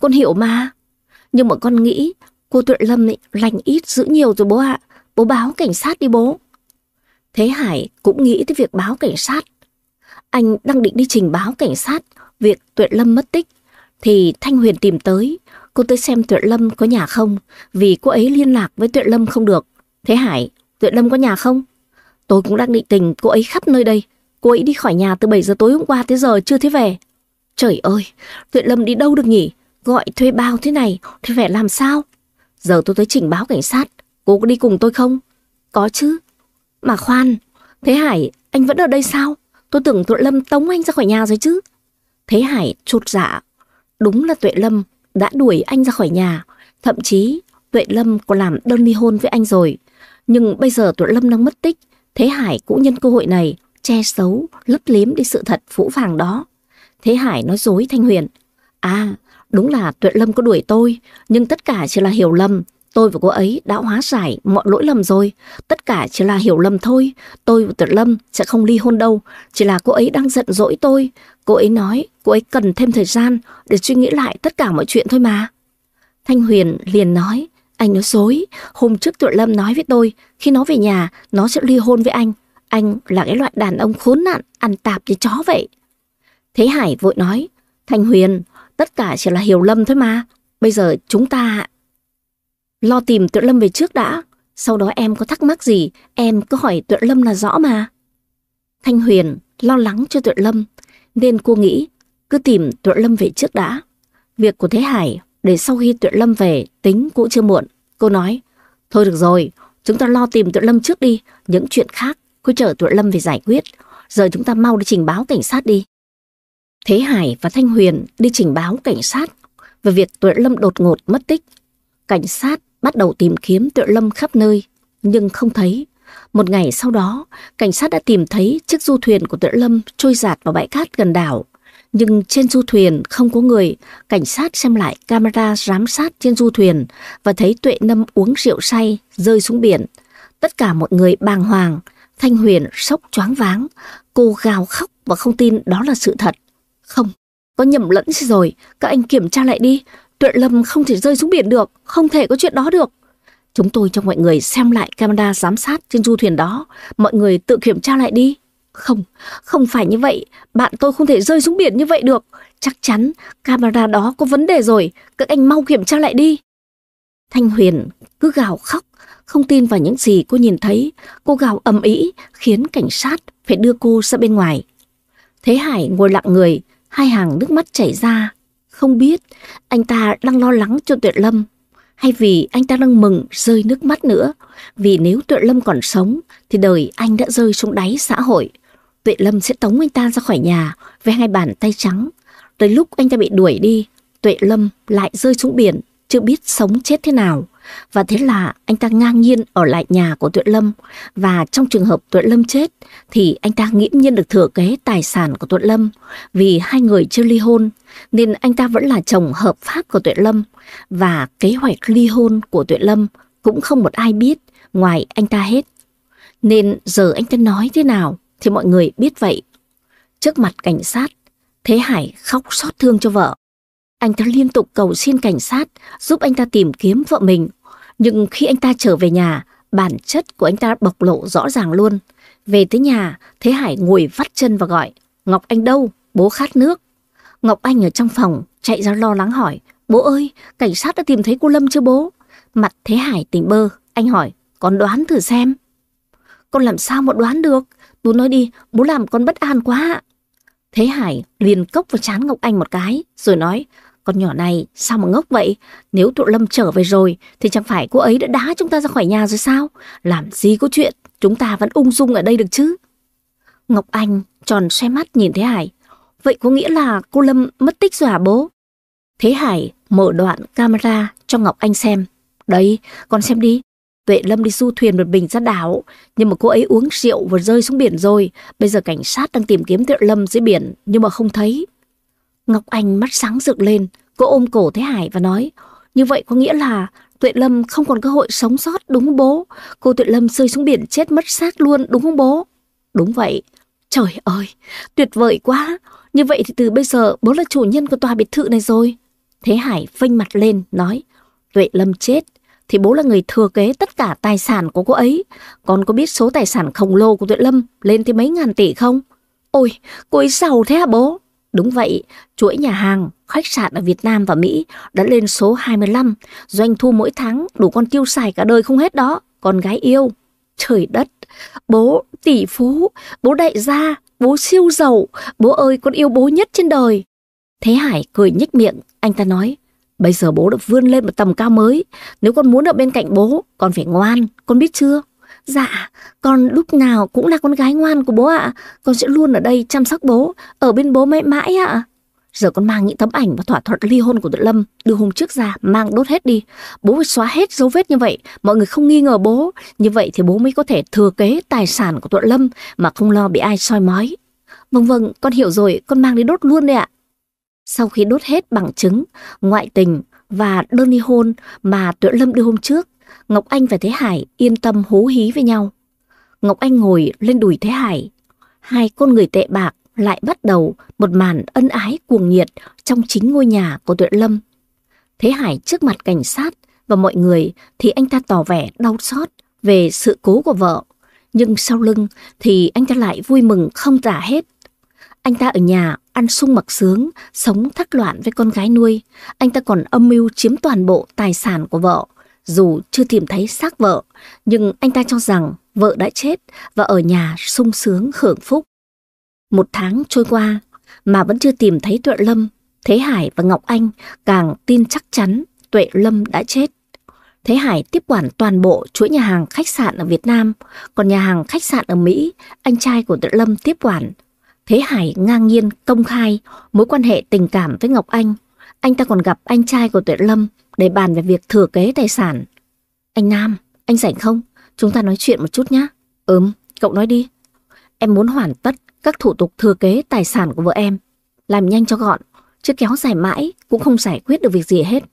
Speaker 1: con hiểu mà. Nhưng mà con nghĩ cô Tuệ Lâm ấy, lành ít giữ nhiều rồi bố ạ. Bố báo cảnh sát đi bố. Thế Hải cũng nghĩ tới việc báo cảnh sát. Anh đang định đi trình báo cảnh sát việc Tuệ Lâm mất tích. Thì Thanh Huyền tìm tới. Cô tới xem Tuệ Lâm có nhà không. Vì cô ấy liên lạc với Tuệ Lâm không được. Thế Hải, Tuệ Lâm có nhà không? Tôi cũng đang định tình cô ấy khắp nơi đây. Cô ấy đi khỏi nhà từ 7 giờ tối hôm qua tới giờ chưa thấy về. Trời ơi, Tuệ Lâm đi đâu được nhỉ? Gọi thuê bao thế này thì phải làm sao? Giờ tôi tới trình báo cảnh sát, cô có đi cùng tôi không? Có chứ. Mà khoan, Thế Hải, anh vẫn ở đây sao? Tôi tưởng Tuệ Lâm tống anh ra khỏi nhà rồi chứ. Thế Hải chột dạ. Đúng là Tuệ Lâm đã đuổi anh ra khỏi nhà. Thậm chí Tuệ Lâm còn làm đơn ly hôn với anh rồi. Nhưng bây giờ Tuệ Lâm đang mất tích. Thế Hải cũng nhân cơ hội này che xấu, lấp liếm đi sự thật phũ phàng đó. Thế Hải nói dối Thanh Huyền. À, đúng là Tuệ Lâm có đuổi tôi, nhưng tất cả chỉ là hiểu lầm. Tôi và cô ấy đã hóa giải mọi lỗi lầm rồi. Tất cả chỉ là hiểu lầm thôi. Tôi và Tuệ Lâm sẽ không ly hôn đâu. Chỉ là cô ấy đang giận dỗi tôi. Cô ấy nói cô ấy cần thêm thời gian để suy nghĩ lại tất cả mọi chuyện thôi mà. Thanh Huyền liền nói, anh nói dối. Hôm trước Tuệ Lâm nói với tôi, khi nó về nhà, nó sẽ ly hôn với anh. Anh là cái loại đàn ông khốn nạn, ăn tạp như chó vậy. Thế Hải vội nói, Thanh Huyền, tất cả chỉ là hiểu lâm thôi mà. Bây giờ chúng ta lo tìm Tuệ Lâm về trước đã. Sau đó em có thắc mắc gì, em cứ hỏi Tuệ Lâm là rõ mà. Thanh Huyền lo lắng cho Tuệ Lâm, nên cô nghĩ cứ tìm Tuệ Lâm về trước đã. Việc của Thế Hải để sau khi Tuyệt Lâm về tính cũng chưa muộn. Cô nói, thôi được rồi, chúng ta lo tìm Tuyệt Lâm trước đi, những chuyện khác cứ chờ Tuyệt Lâm về giải quyết. Giờ chúng ta mau đi trình báo cảnh sát đi. Thế Hải và Thanh Huyền đi trình báo cảnh sát về việc Tuyệt Lâm đột ngột mất tích. Cảnh sát bắt đầu tìm kiếm Tuyệt Lâm khắp nơi, nhưng không thấy. Một ngày sau đó, cảnh sát đã tìm thấy chiếc du thuyền của Tuyệt Lâm trôi giạt vào bãi cát gần đảo. Nhưng trên du thuyền không có người, cảnh sát xem lại camera giám sát trên du thuyền và thấy Tuệ Lâm uống rượu say, rơi xuống biển. Tất cả mọi người bàng hoàng, Thanh Huyền sốc choáng váng, cô gào khóc và không tin đó là sự thật. Không, có nhầm lẫn rồi, các anh kiểm tra lại đi. Tuệ Lâm không thể rơi xuống biển được, không thể có chuyện đó được. Chúng tôi cho mọi người xem lại camera giám sát trên du thuyền đó, mọi người tự kiểm tra lại đi. Không, không phải như vậy, bạn tôi không thể rơi xuống biển như vậy được. Chắc chắn camera đó có vấn đề rồi, các anh mau kiểm tra lại đi. Thanh Huyền cứ gào khóc, không tin vào những gì cô nhìn thấy. Cô gào ầm ĩ khiến cảnh sát phải đưa cô ra bên ngoài. Thế Hải ngồi lặng người, hai hàng nước mắt chảy ra. Không biết anh ta đang lo lắng cho Tuyệt Lâm hay vì anh ta đang mừng rơi nước mắt nữa. Vì nếu Tuệ Lâm còn sống thì đời anh đã rơi xuống đáy xã hội. Tuệ Lâm sẽ tống anh ta ra khỏi nhà với hai bàn tay trắng. Tới lúc anh ta bị đuổi đi, Tuệ Lâm lại rơi xuống biển, chưa biết sống chết thế nào. Và thế là anh ta ngang nhiên ở lại nhà của Tuệ Lâm. Và trong trường hợp Tuệ Lâm chết thì anh ta nghiễm nhiên được thừa kế tài sản của Tuệ Lâm. Vì hai người chưa ly hôn nên anh ta vẫn là chồng hợp pháp của Tuệ Lâm. Và kế hoạch ly hôn của Tuệ Lâm cũng không một ai biết ngoài anh ta hết. Nên giờ anh ta nói thế nào thì mọi người biết vậy. Trước mặt cảnh sát, Thế Hải khóc xót thương cho vợ. Anh ta liên tục cầu xin cảnh sát giúp anh ta tìm kiếm vợ mình. Nhưng khi anh ta trở về nhà, bản chất của anh ta bộc lộ rõ ràng luôn. Về tới nhà, Thế Hải ngồi vắt chân và gọi, Ngọc Anh đâu? Bố khát nước. Ngọc Anh ở trong phòng, chạy ra lo lắng hỏi, bố ơi, cảnh sát đã tìm thấy cô Lâm chưa bố? Mặt Thế Hải tỉnh bơ, anh hỏi, con đoán thử xem. Con làm sao mà đoán được? Bố nói đi, bố làm con bất an quá. Thế Hải liền cốc vào chán Ngọc Anh một cái, rồi nói, con nhỏ này sao mà ngốc vậy? Nếu tụi Lâm trở về rồi thì chẳng phải cô ấy đã đá chúng ta ra khỏi nhà rồi sao? Làm gì có chuyện, chúng ta vẫn ung dung ở đây được chứ? Ngọc Anh tròn xoay mắt nhìn Thế Hải. vậy có nghĩa là cô Lâm mất tích rồi hả bố? Thế Hải mở đoạn camera cho Ngọc Anh xem. Đấy, con xem đi. Tuệ Lâm đi du thuyền một mình ra đảo, nhưng mà cô ấy uống rượu và rơi xuống biển rồi. Bây giờ cảnh sát đang tìm kiếm Tuệ Lâm dưới biển, nhưng mà không thấy. Ngọc Anh mắt sáng rực lên, cô ôm cổ Thế Hải và nói, như vậy có nghĩa là Tuệ Lâm không còn cơ hội sống sót đúng không bố? Cô Tuệ Lâm rơi xuống biển chết mất xác luôn đúng không bố? Đúng vậy. Trời ơi, tuyệt vời quá. Như vậy thì từ bây giờ bố là chủ nhân của tòa biệt thự này rồi. Thế Hải phênh mặt lên, nói, Tuệ Lâm chết, thì bố là người thừa kế tất cả tài sản của cô ấy. Con có biết số tài sản khổng lồ của Tuệ Lâm lên tới mấy ngàn tỷ không? Ôi, cô ấy giàu thế hả bố? Đúng vậy, chuỗi nhà hàng, khách sạn ở Việt Nam và Mỹ đã lên số 25, doanh thu mỗi tháng đủ con tiêu xài cả đời không hết đó, con gái yêu. Trời đất, bố tỷ phú, bố đại gia, bố siêu giàu, bố ơi con yêu bố nhất trên đời. Thế Hải cười nhếch miệng, anh ta nói, bây giờ bố đã vươn lên một tầm cao mới, nếu con muốn ở bên cạnh bố, con phải ngoan, con biết chưa? Dạ, con lúc nào cũng là con gái ngoan của bố ạ. Con sẽ luôn ở đây chăm sóc bố, ở bên bố mãi mãi ạ. Giờ con mang những tấm ảnh và thỏa thuận ly hôn của Tuệ Lâm đưa hôm trước ra, mang đốt hết đi. Bố phải xóa hết dấu vết như vậy, mọi người không nghi ngờ bố. Như vậy thì bố mới có thể thừa kế tài sản của Tuệ Lâm mà không lo bị ai soi mói. Vâng vâng, con hiểu rồi, con mang đi đốt luôn đây ạ. Sau khi đốt hết bằng chứng, ngoại tình và đơn ly hôn mà Tuệ Lâm đưa hôm trước, Ngọc Anh và Thế Hải yên tâm hú hí với nhau. Ngọc Anh ngồi lên đùi Thế Hải. Hai con người tệ bạc lại bắt đầu một màn ân ái cuồng nhiệt trong chính ngôi nhà của Tuệ Lâm. Thế Hải trước mặt cảnh sát và mọi người thì anh ta tỏ vẻ đau xót về sự cố của vợ. Nhưng sau lưng thì anh ta lại vui mừng không tả hết. Anh ta ở nhà ăn sung mặc sướng, sống thắc loạn với con gái nuôi. Anh ta còn âm mưu chiếm toàn bộ tài sản của vợ dù chưa tìm thấy xác vợ, nhưng anh ta cho rằng vợ đã chết và ở nhà sung sướng hưởng phúc. Một tháng trôi qua mà vẫn chưa tìm thấy Tuệ Lâm, Thế Hải và Ngọc Anh càng tin chắc chắn Tuệ Lâm đã chết. Thế Hải tiếp quản toàn bộ chuỗi nhà hàng khách sạn ở Việt Nam, còn nhà hàng khách sạn ở Mỹ, anh trai của Tuệ Lâm tiếp quản. Thế Hải ngang nhiên công khai mối quan hệ tình cảm với Ngọc Anh. Anh ta còn gặp anh trai của Tuệ Lâm để bàn về việc thừa kế tài sản. Anh Nam, anh rảnh không? Chúng ta nói chuyện một chút nhé. Ừm, cậu nói đi. Em muốn hoàn tất các thủ tục thừa kế tài sản của vợ em. Làm nhanh cho gọn, chứ kéo dài mãi cũng không giải quyết được việc gì hết.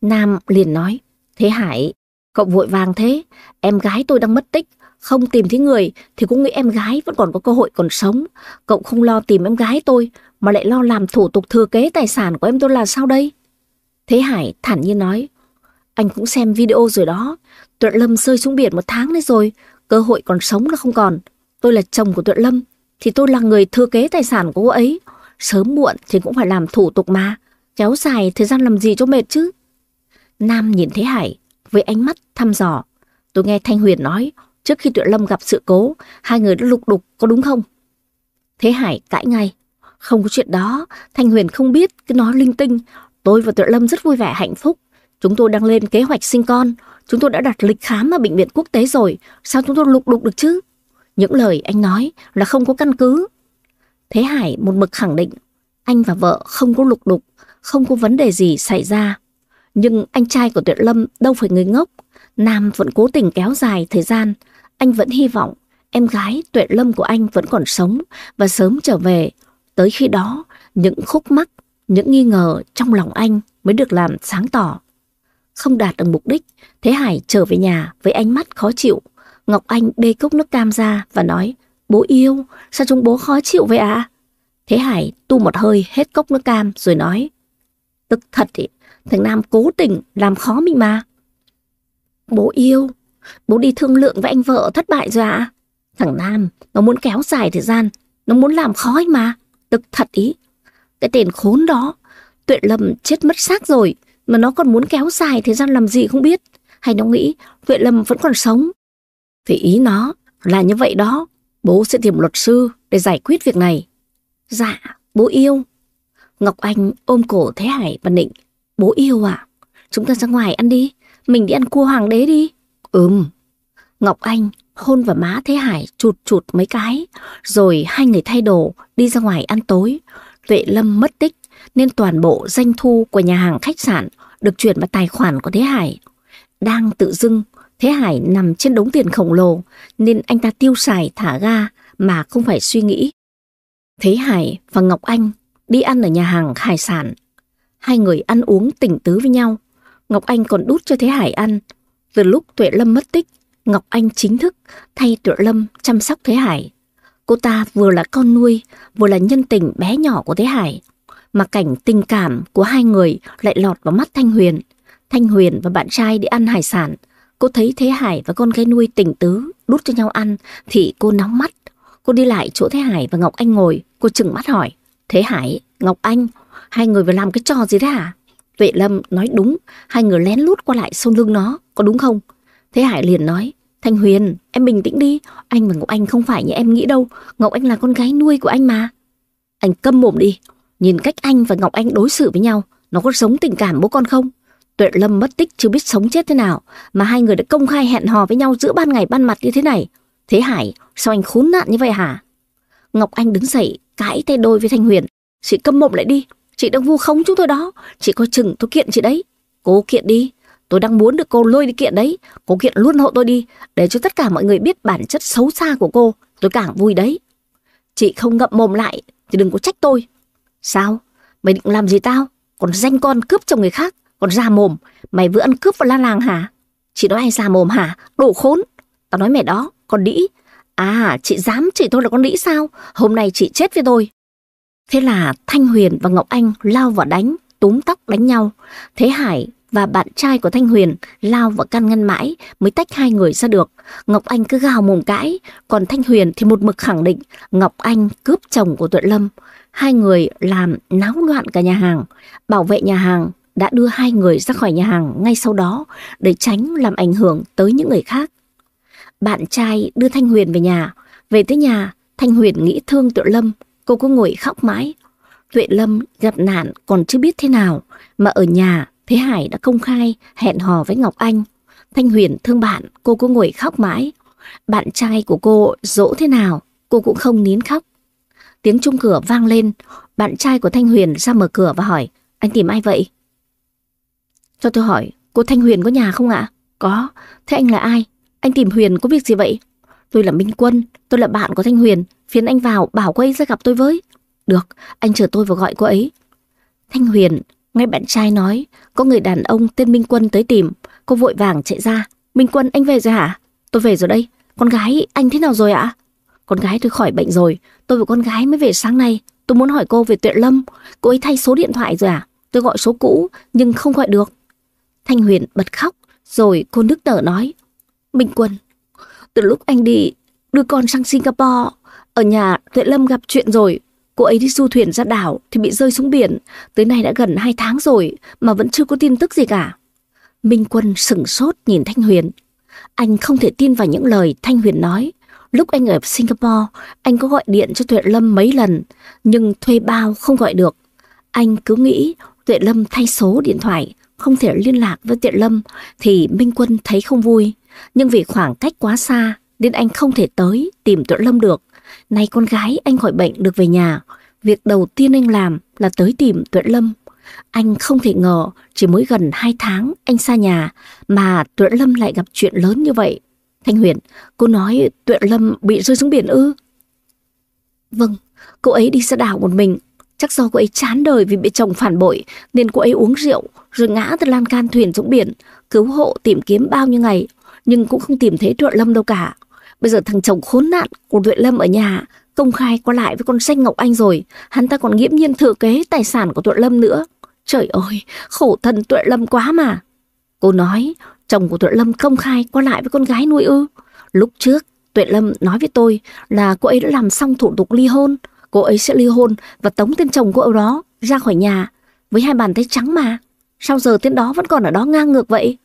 Speaker 1: Nam liền nói, Thế Hải, cậu vội vàng thế, em gái tôi đang mất tích, không tìm thấy người thì cũng nghĩ em gái vẫn còn có cơ hội còn sống. Cậu không lo tìm em gái tôi mà lại lo làm thủ tục thừa kế tài sản của em tôi là sao đây? Thế Hải thản nhiên nói, anh cũng xem video rồi đó, Tuệ Lâm rơi xuống biển một tháng đấy rồi, cơ hội còn sống là không còn. Tôi là chồng của Tuệ Lâm, thì tôi là người thừa kế tài sản của cô ấy. Sớm muộn thì cũng phải làm thủ tục mà, kéo dài thời gian làm gì cho mệt chứ. Nam nhìn Thế Hải với ánh mắt thăm dò. Tôi nghe Thanh Huyền nói, trước khi Tuệ Lâm gặp sự cố, hai người đã lục đục, có đúng không? Thế Hải cãi ngay. Không có chuyện đó, Thanh Huyền không biết, cứ nói linh tinh, Tôi và Tuệ Lâm rất vui vẻ hạnh phúc. Chúng tôi đang lên kế hoạch sinh con. Chúng tôi đã đặt lịch khám ở bệnh viện quốc tế rồi. Sao chúng tôi lục đục được chứ? Những lời anh nói là không có căn cứ. Thế Hải một mực khẳng định anh và vợ không có lục đục, không có vấn đề gì xảy ra. Nhưng anh trai của Tuệ Lâm đâu phải người ngốc. Nam vẫn cố tình kéo dài thời gian. Anh vẫn hy vọng em gái Tuệ Lâm của anh vẫn còn sống và sớm trở về. Tới khi đó, những khúc mắc những nghi ngờ trong lòng anh mới được làm sáng tỏ. Không đạt được mục đích, Thế Hải trở về nhà với ánh mắt khó chịu. Ngọc Anh bê cốc nước cam ra và nói, bố yêu, sao chúng bố khó chịu vậy ạ? À? Thế Hải tu một hơi hết cốc nước cam rồi nói, tức thật ý, thằng Nam cố tình làm khó mình mà. Bố yêu, bố đi thương lượng với anh vợ thất bại rồi ạ. À? Thằng Nam, nó muốn kéo dài thời gian, nó muốn làm khó anh mà, tức thật ý. Cái tên khốn đó, Tuệ Lâm chết mất xác rồi, mà nó còn muốn kéo dài thời gian làm gì không biết. Hay nó nghĩ Tuệ Lâm vẫn còn sống. Vì ý nó là như vậy đó, bố sẽ tìm luật sư để giải quyết việc này. Dạ, bố yêu. Ngọc Anh ôm cổ Thế Hải và Nịnh. Bố yêu à? Chúng ta ra ngoài ăn đi, mình đi ăn cua hoàng đế đi. Ừm. Ngọc Anh hôn vào má Thế Hải chụt chụt mấy cái, rồi hai người thay đồ đi ra ngoài ăn tối. Tuệ Lâm mất tích nên toàn bộ doanh thu của nhà hàng khách sạn được chuyển vào tài khoản của Thế Hải. Đang tự dưng, Thế Hải nằm trên đống tiền khổng lồ nên anh ta tiêu xài thả ga mà không phải suy nghĩ. Thế Hải và Ngọc Anh đi ăn ở nhà hàng hải sản. Hai người ăn uống tỉnh tứ với nhau. Ngọc Anh còn đút cho Thế Hải ăn. Từ lúc Tuệ Lâm mất tích, Ngọc Anh chính thức thay Tuệ Lâm chăm sóc Thế Hải. Cô ta vừa là con nuôi, vừa là nhân tình bé nhỏ của Thế Hải. Mà cảnh tình cảm của hai người lại lọt vào mắt Thanh Huyền. Thanh Huyền và bạn trai đi ăn hải sản. Cô thấy Thế Hải và con gái nuôi tình tứ đút cho nhau ăn thì cô nóng mắt. Cô đi lại chỗ Thế Hải và Ngọc Anh ngồi, cô chừng mắt hỏi. Thế Hải, Ngọc Anh, hai người vừa làm cái trò gì đấy hả? Tuệ Lâm nói đúng, hai người lén lút qua lại sau lưng nó, có đúng không? Thế Hải liền nói, Thanh Huyền, em bình tĩnh đi, anh và Ngọc Anh không phải như em nghĩ đâu, Ngọc Anh là con gái nuôi của anh mà. Anh câm mồm đi, nhìn cách anh và Ngọc Anh đối xử với nhau, nó có giống tình cảm bố con không? Tuệ Lâm mất tích chưa biết sống chết thế nào, mà hai người đã công khai hẹn hò với nhau giữa ban ngày ban mặt như thế này. Thế Hải, sao anh khốn nạn như vậy hả? Ngọc Anh đứng dậy, cãi tay đôi với Thanh Huyền. Chị câm mồm lại đi, chị đang vu khống chúng tôi đó. Chị coi chừng tôi kiện chị đấy. Cô kiện đi, tôi đang muốn được cô lôi đi kiện đấy. Cô kiện luôn hộ tôi đi, để cho tất cả mọi người biết bản chất xấu xa của cô. Tôi càng vui đấy. Chị không ngậm mồm lại thì đừng có trách tôi. Sao? Mày định làm gì tao? Còn danh con cướp chồng người khác, còn ra mồm. Mày vừa ăn cướp vào la làng hả? Chị nói ai ra mồm hả? Đồ khốn. Tao nói mẹ đó, con đĩ. À, chị dám chị tôi là con đĩ sao? Hôm nay chị chết với tôi. Thế là Thanh Huyền và Ngọc Anh lao vào đánh, túm tóc đánh nhau. Thế Hải và bạn trai của Thanh Huyền lao vào can ngăn mãi mới tách hai người ra được. Ngọc Anh cứ gào mồm cãi, còn Thanh Huyền thì một mực khẳng định Ngọc Anh cướp chồng của Tuệ Lâm. Hai người làm náo loạn cả nhà hàng. Bảo vệ nhà hàng đã đưa hai người ra khỏi nhà hàng ngay sau đó để tránh làm ảnh hưởng tới những người khác. Bạn trai đưa Thanh Huyền về nhà. Về tới nhà, Thanh Huyền nghĩ thương Tuệ Lâm. Cô cứ ngồi khóc mãi. Tuệ Lâm gặp nạn còn chưa biết thế nào. Mà ở nhà, Thế Hải đã công khai hẹn hò với Ngọc Anh. Thanh Huyền thương bạn, cô cứ ngồi khóc mãi. Bạn trai của cô dỗ thế nào, cô cũng không nín khóc. Tiếng chung cửa vang lên, bạn trai của Thanh Huyền ra mở cửa và hỏi, anh tìm ai vậy? Cho tôi hỏi, cô Thanh Huyền có nhà không ạ? Có, thế anh là ai? Anh tìm Huyền có việc gì vậy? Tôi là Minh Quân, tôi là bạn của Thanh Huyền, phiền anh vào bảo cô ấy ra gặp tôi với. Được, anh chờ tôi và gọi cô ấy. Thanh Huyền, nghe bạn trai nói, có người đàn ông tên Minh Quân tới tìm, cô vội vàng chạy ra. Minh Quân, anh về rồi hả? Tôi về rồi đây, con gái anh thế nào rồi ạ? Con gái tôi khỏi bệnh rồi, tôi và con gái mới về sáng nay. Tôi muốn hỏi cô về Tuệ Lâm, cô ấy thay số điện thoại rồi à? Tôi gọi số cũ nhưng không gọi được. Thanh Huyền bật khóc, rồi cô nước nở nói. Minh Quân, từ lúc anh đi đưa con sang Singapore, ở nhà Tuệ Lâm gặp chuyện rồi. Cô ấy đi du thuyền ra đảo thì bị rơi xuống biển. Tới nay đã gần hai tháng rồi mà vẫn chưa có tin tức gì cả. Minh Quân sửng sốt nhìn Thanh Huyền. Anh không thể tin vào những lời Thanh Huyền nói. Lúc anh ở Singapore, anh có gọi điện cho Tuệ Lâm mấy lần, nhưng thuê bao không gọi được. Anh cứ nghĩ Tuệ Lâm thay số điện thoại, không thể liên lạc với Tuệ Lâm, thì Minh Quân thấy không vui. Nhưng vì khoảng cách quá xa nên anh không thể tới tìm Tuệ Lâm được. Nay con gái anh khỏi bệnh được về nhà. Việc đầu tiên anh làm là tới tìm Tuệ Lâm. Anh không thể ngờ chỉ mới gần 2 tháng anh xa nhà mà Tuệ Lâm lại gặp chuyện lớn như vậy. Thanh Huyền, cô nói Tuệ Lâm bị rơi xuống biển ư? Vâng, cô ấy đi ra đảo một mình. Chắc do cô ấy chán đời vì bị chồng phản bội nên cô ấy uống rượu rồi ngã từ lan can thuyền xuống biển. Cứu hộ tìm kiếm bao nhiêu ngày nhưng cũng không tìm thấy Tuệ Lâm đâu cả. Bây giờ thằng chồng khốn nạn của Tuệ Lâm ở nhà công khai qua lại với con xanh Ngọc Anh rồi, hắn ta còn nghiễm nhiên thừa kế tài sản của Tuệ Lâm nữa. Trời ơi, khổ thân Tuệ Lâm quá mà. Cô nói, chồng của Tuệ Lâm công khai qua lại với con gái nuôi ư. Lúc trước, Tuệ Lâm nói với tôi là cô ấy đã làm xong thủ tục ly hôn. Cô ấy sẽ ly hôn và tống tên chồng cô ở đó ra khỏi nhà với hai bàn tay trắng mà. Sao giờ tên đó vẫn còn ở đó ngang ngược vậy?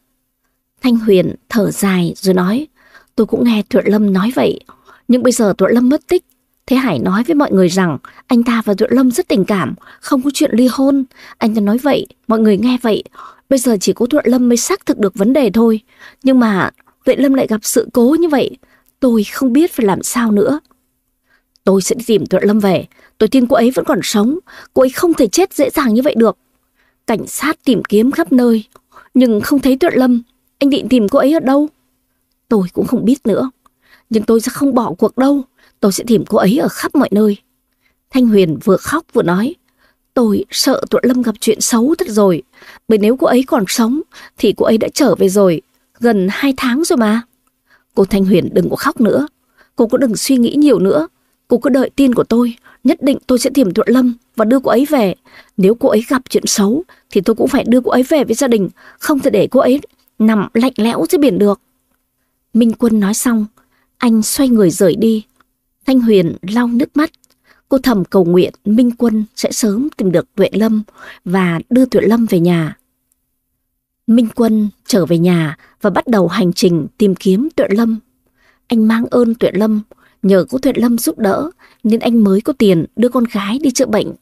Speaker 1: Thanh Huyền thở dài rồi nói, tôi cũng nghe Thuận Lâm nói vậy, nhưng bây giờ Thuận Lâm mất tích. Thế Hải nói với mọi người rằng anh ta và Thuận Lâm rất tình cảm, không có chuyện ly hôn. Anh ta nói vậy, mọi người nghe vậy. Bây giờ chỉ có Thuận Lâm mới xác thực được vấn đề thôi. Nhưng mà Thuận Lâm lại gặp sự cố như vậy, tôi không biết phải làm sao nữa. Tôi sẽ đi tìm Thuận Lâm về. Tôi tin cô ấy vẫn còn sống. Cô ấy không thể chết dễ dàng như vậy được. Cảnh sát tìm kiếm khắp nơi. Nhưng không thấy Thuận Lâm. Anh định tìm cô ấy ở đâu? Tôi cũng không biết nữa. Nhưng tôi sẽ không bỏ cuộc đâu. Tôi sẽ tìm cô ấy ở khắp mọi nơi. Thanh Huyền vừa khóc vừa nói. Tôi sợ Tuệ Lâm gặp chuyện xấu thật rồi. Bởi nếu cô ấy còn sống, thì cô ấy đã trở về rồi. Gần hai tháng rồi mà. Cô Thanh Huyền đừng có khóc nữa. Cô cũng đừng suy nghĩ nhiều nữa. Cô cứ đợi tin của tôi. Nhất định tôi sẽ tìm Tuệ Lâm và đưa cô ấy về. Nếu cô ấy gặp chuyện xấu, thì tôi cũng phải đưa cô ấy về với gia đình. Không thể để cô ấy nằm lạnh lẽo dưới biển được. Minh Quân nói xong, anh xoay người rời đi. Thanh Huyền lau nước mắt. Cô thầm cầu nguyện Minh Quân sẽ sớm tìm được Tuệ Lâm và đưa Tuệ Lâm về nhà. Minh Quân trở về nhà và bắt đầu hành trình tìm kiếm Tuệ Lâm. Anh mang ơn Tuệ Lâm, nhờ có Tuệ Lâm giúp đỡ nên anh mới có tiền đưa con gái đi chữa bệnh.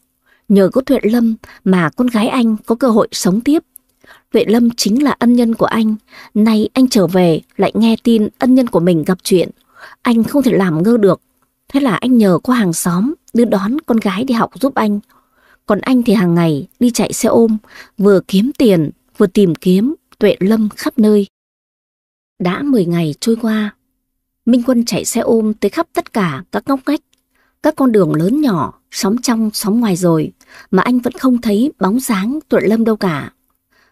Speaker 1: Nhờ có Tuệ Lâm mà con gái anh có cơ hội sống tiếp. Tuệ Lâm chính là ân nhân của anh. Nay anh trở về lại nghe tin ân nhân của mình gặp chuyện. Anh không thể làm ngơ được. Thế là anh nhờ qua hàng xóm đưa đón con gái đi học giúp anh. Còn anh thì hàng ngày đi chạy xe ôm, vừa kiếm tiền, vừa tìm kiếm Tuệ Lâm khắp nơi. Đã 10 ngày trôi qua, Minh Quân chạy xe ôm tới khắp tất cả các ngóc ngách, các con đường lớn nhỏ, xóm trong, xóm ngoài rồi, mà anh vẫn không thấy bóng dáng Tuệ Lâm đâu cả.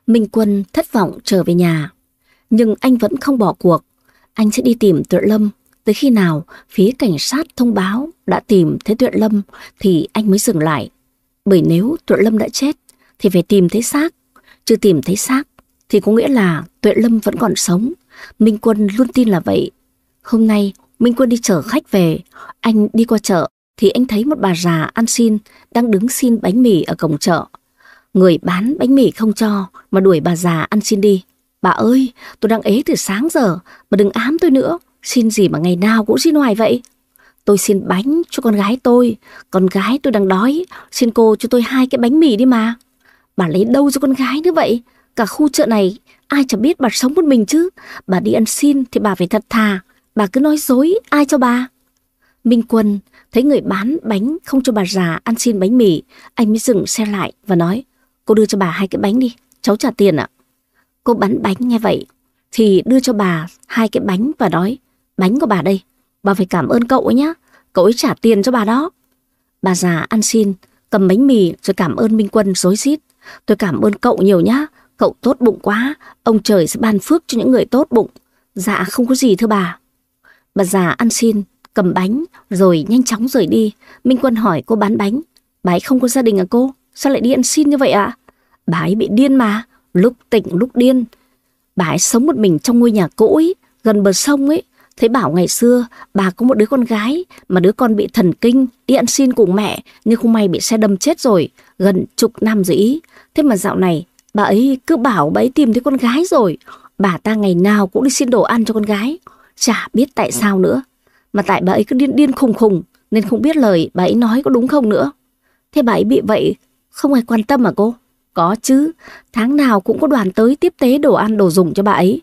Speaker 1: Minh Quân thất vọng trở về nhà, nhưng anh vẫn không bỏ cuộc. Anh sẽ đi tìm Tuệ Lâm, tới khi nào phía cảnh sát thông báo đã tìm thấy Tuệ Lâm thì anh mới dừng lại. Bởi nếu Tuệ Lâm đã chết thì phải tìm thấy xác, chưa tìm thấy xác thì có nghĩa là Tuệ Lâm vẫn còn sống. Minh Quân luôn tin là vậy. Hôm nay Minh Quân đi chở khách về, anh đi qua chợ thì anh thấy một bà già ăn xin đang đứng xin bánh mì ở cổng chợ. Người bán bánh mì không cho mà đuổi bà già ăn xin đi. Bà ơi, tôi đang ế từ sáng giờ, bà đừng ám tôi nữa. Xin gì mà ngày nào cũng xin hoài vậy? Tôi xin bánh cho con gái tôi, con gái tôi đang đói, xin cô cho tôi hai cái bánh mì đi mà. Bà lấy đâu cho con gái nữa vậy? Cả khu chợ này, ai chẳng biết bà sống một mình chứ. Bà đi ăn xin thì bà phải thật thà, bà cứ nói dối, ai cho bà? Minh Quân thấy người bán bánh không cho bà già ăn xin bánh mì, anh mới dừng xe lại và nói, cô đưa cho bà hai cái bánh đi, cháu trả tiền ạ. Cô bán bánh nghe vậy, thì đưa cho bà hai cái bánh và nói, bánh của bà đây, bà phải cảm ơn cậu ấy nhá, cậu ấy trả tiền cho bà đó. Bà già ăn xin, cầm bánh mì rồi cảm ơn Minh Quân rối rít. Tôi cảm ơn cậu nhiều nhá, cậu tốt bụng quá, ông trời sẽ ban phước cho những người tốt bụng. Dạ không có gì thưa bà. Bà già ăn xin, cầm bánh rồi nhanh chóng rời đi. Minh Quân hỏi cô bán bánh, bà ấy không có gia đình à cô? Sao lại đi ăn xin như vậy ạ? Bà ấy bị điên mà, lúc tỉnh lúc điên. Bà ấy sống một mình trong ngôi nhà cũ ấy, gần bờ sông ấy. Thấy bảo ngày xưa bà có một đứa con gái mà đứa con bị thần kinh đi ăn xin cùng mẹ nhưng không may bị xe đâm chết rồi, gần chục năm rồi ý. Thế mà dạo này bà ấy cứ bảo bà ấy tìm thấy con gái rồi. Bà ta ngày nào cũng đi xin đồ ăn cho con gái. Chả biết tại sao nữa. Mà tại bà ấy cứ điên điên khùng khùng nên không biết lời bà ấy nói có đúng không nữa. Thế bà ấy bị vậy không ai quan tâm mà cô? Có chứ, tháng nào cũng có đoàn tới tiếp tế đồ ăn đồ dùng cho bà ấy.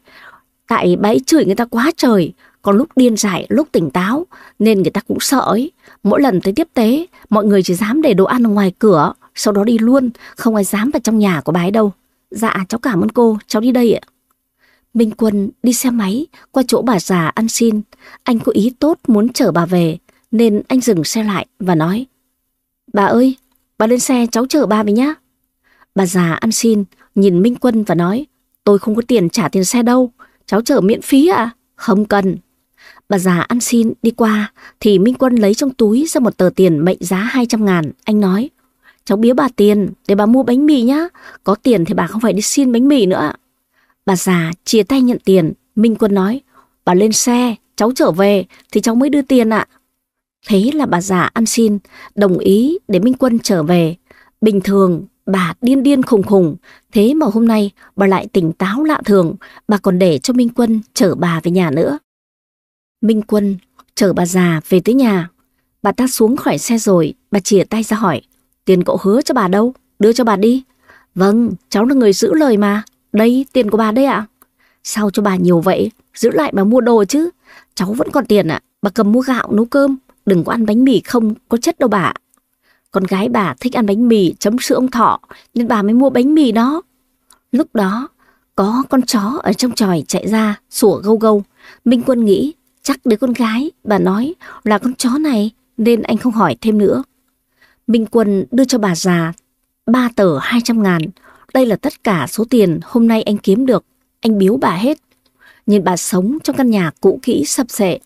Speaker 1: Tại bà ấy chửi người ta quá trời, còn lúc điên dại, lúc tỉnh táo, nên người ta cũng sợ ấy. Mỗi lần tới tiếp tế, mọi người chỉ dám để đồ ăn ở ngoài cửa, sau đó đi luôn, không ai dám vào trong nhà của bà ấy đâu. Dạ, cháu cảm ơn cô, cháu đi đây ạ. Minh Quân đi xe máy qua chỗ bà già ăn xin. Anh có ý tốt muốn chở bà về, nên anh dừng xe lại và nói. Bà ơi, bà lên xe cháu chở bà về nhá. Bà già ăn xin, nhìn Minh Quân và nói. Tôi không có tiền trả tiền xe đâu, cháu chở miễn phí à? Không cần. Bà già ăn xin đi qua thì Minh Quân lấy trong túi ra một tờ tiền mệnh giá 200 ngàn. Anh nói, cháu biếu bà tiền để bà mua bánh mì nhá. Có tiền thì bà không phải đi xin bánh mì nữa. Bà già chia tay nhận tiền. Minh Quân nói, bà lên xe, cháu trở về thì cháu mới đưa tiền ạ. Thế là bà già ăn xin, đồng ý để Minh Quân trở về. Bình thường, bà điên điên khùng khùng. Thế mà hôm nay bà lại tỉnh táo lạ thường, bà còn để cho Minh Quân chở bà về nhà nữa. Minh Quân chở bà già về tới nhà. Bà ta xuống khỏi xe rồi, bà chìa tay ra hỏi. Tiền cậu hứa cho bà đâu? Đưa cho bà đi. Vâng, cháu là người giữ lời mà. Đây, tiền của bà đây ạ. Sao cho bà nhiều vậy? Giữ lại bà mua đồ chứ. Cháu vẫn còn tiền ạ. Bà cầm mua gạo nấu cơm đừng có ăn bánh mì không có chất đâu bà. Con gái bà thích ăn bánh mì chấm sữa ông thọ, nên bà mới mua bánh mì đó. Lúc đó, có con chó ở trong tròi chạy ra, sủa gâu gâu. Minh Quân nghĩ, chắc đứa con gái, bà nói, là con chó này, nên anh không hỏi thêm nữa. Minh Quân đưa cho bà già ba tờ 200 ngàn. Đây là tất cả số tiền hôm nay anh kiếm được. Anh biếu bà hết. Nhìn bà sống trong căn nhà cũ kỹ sập sệ.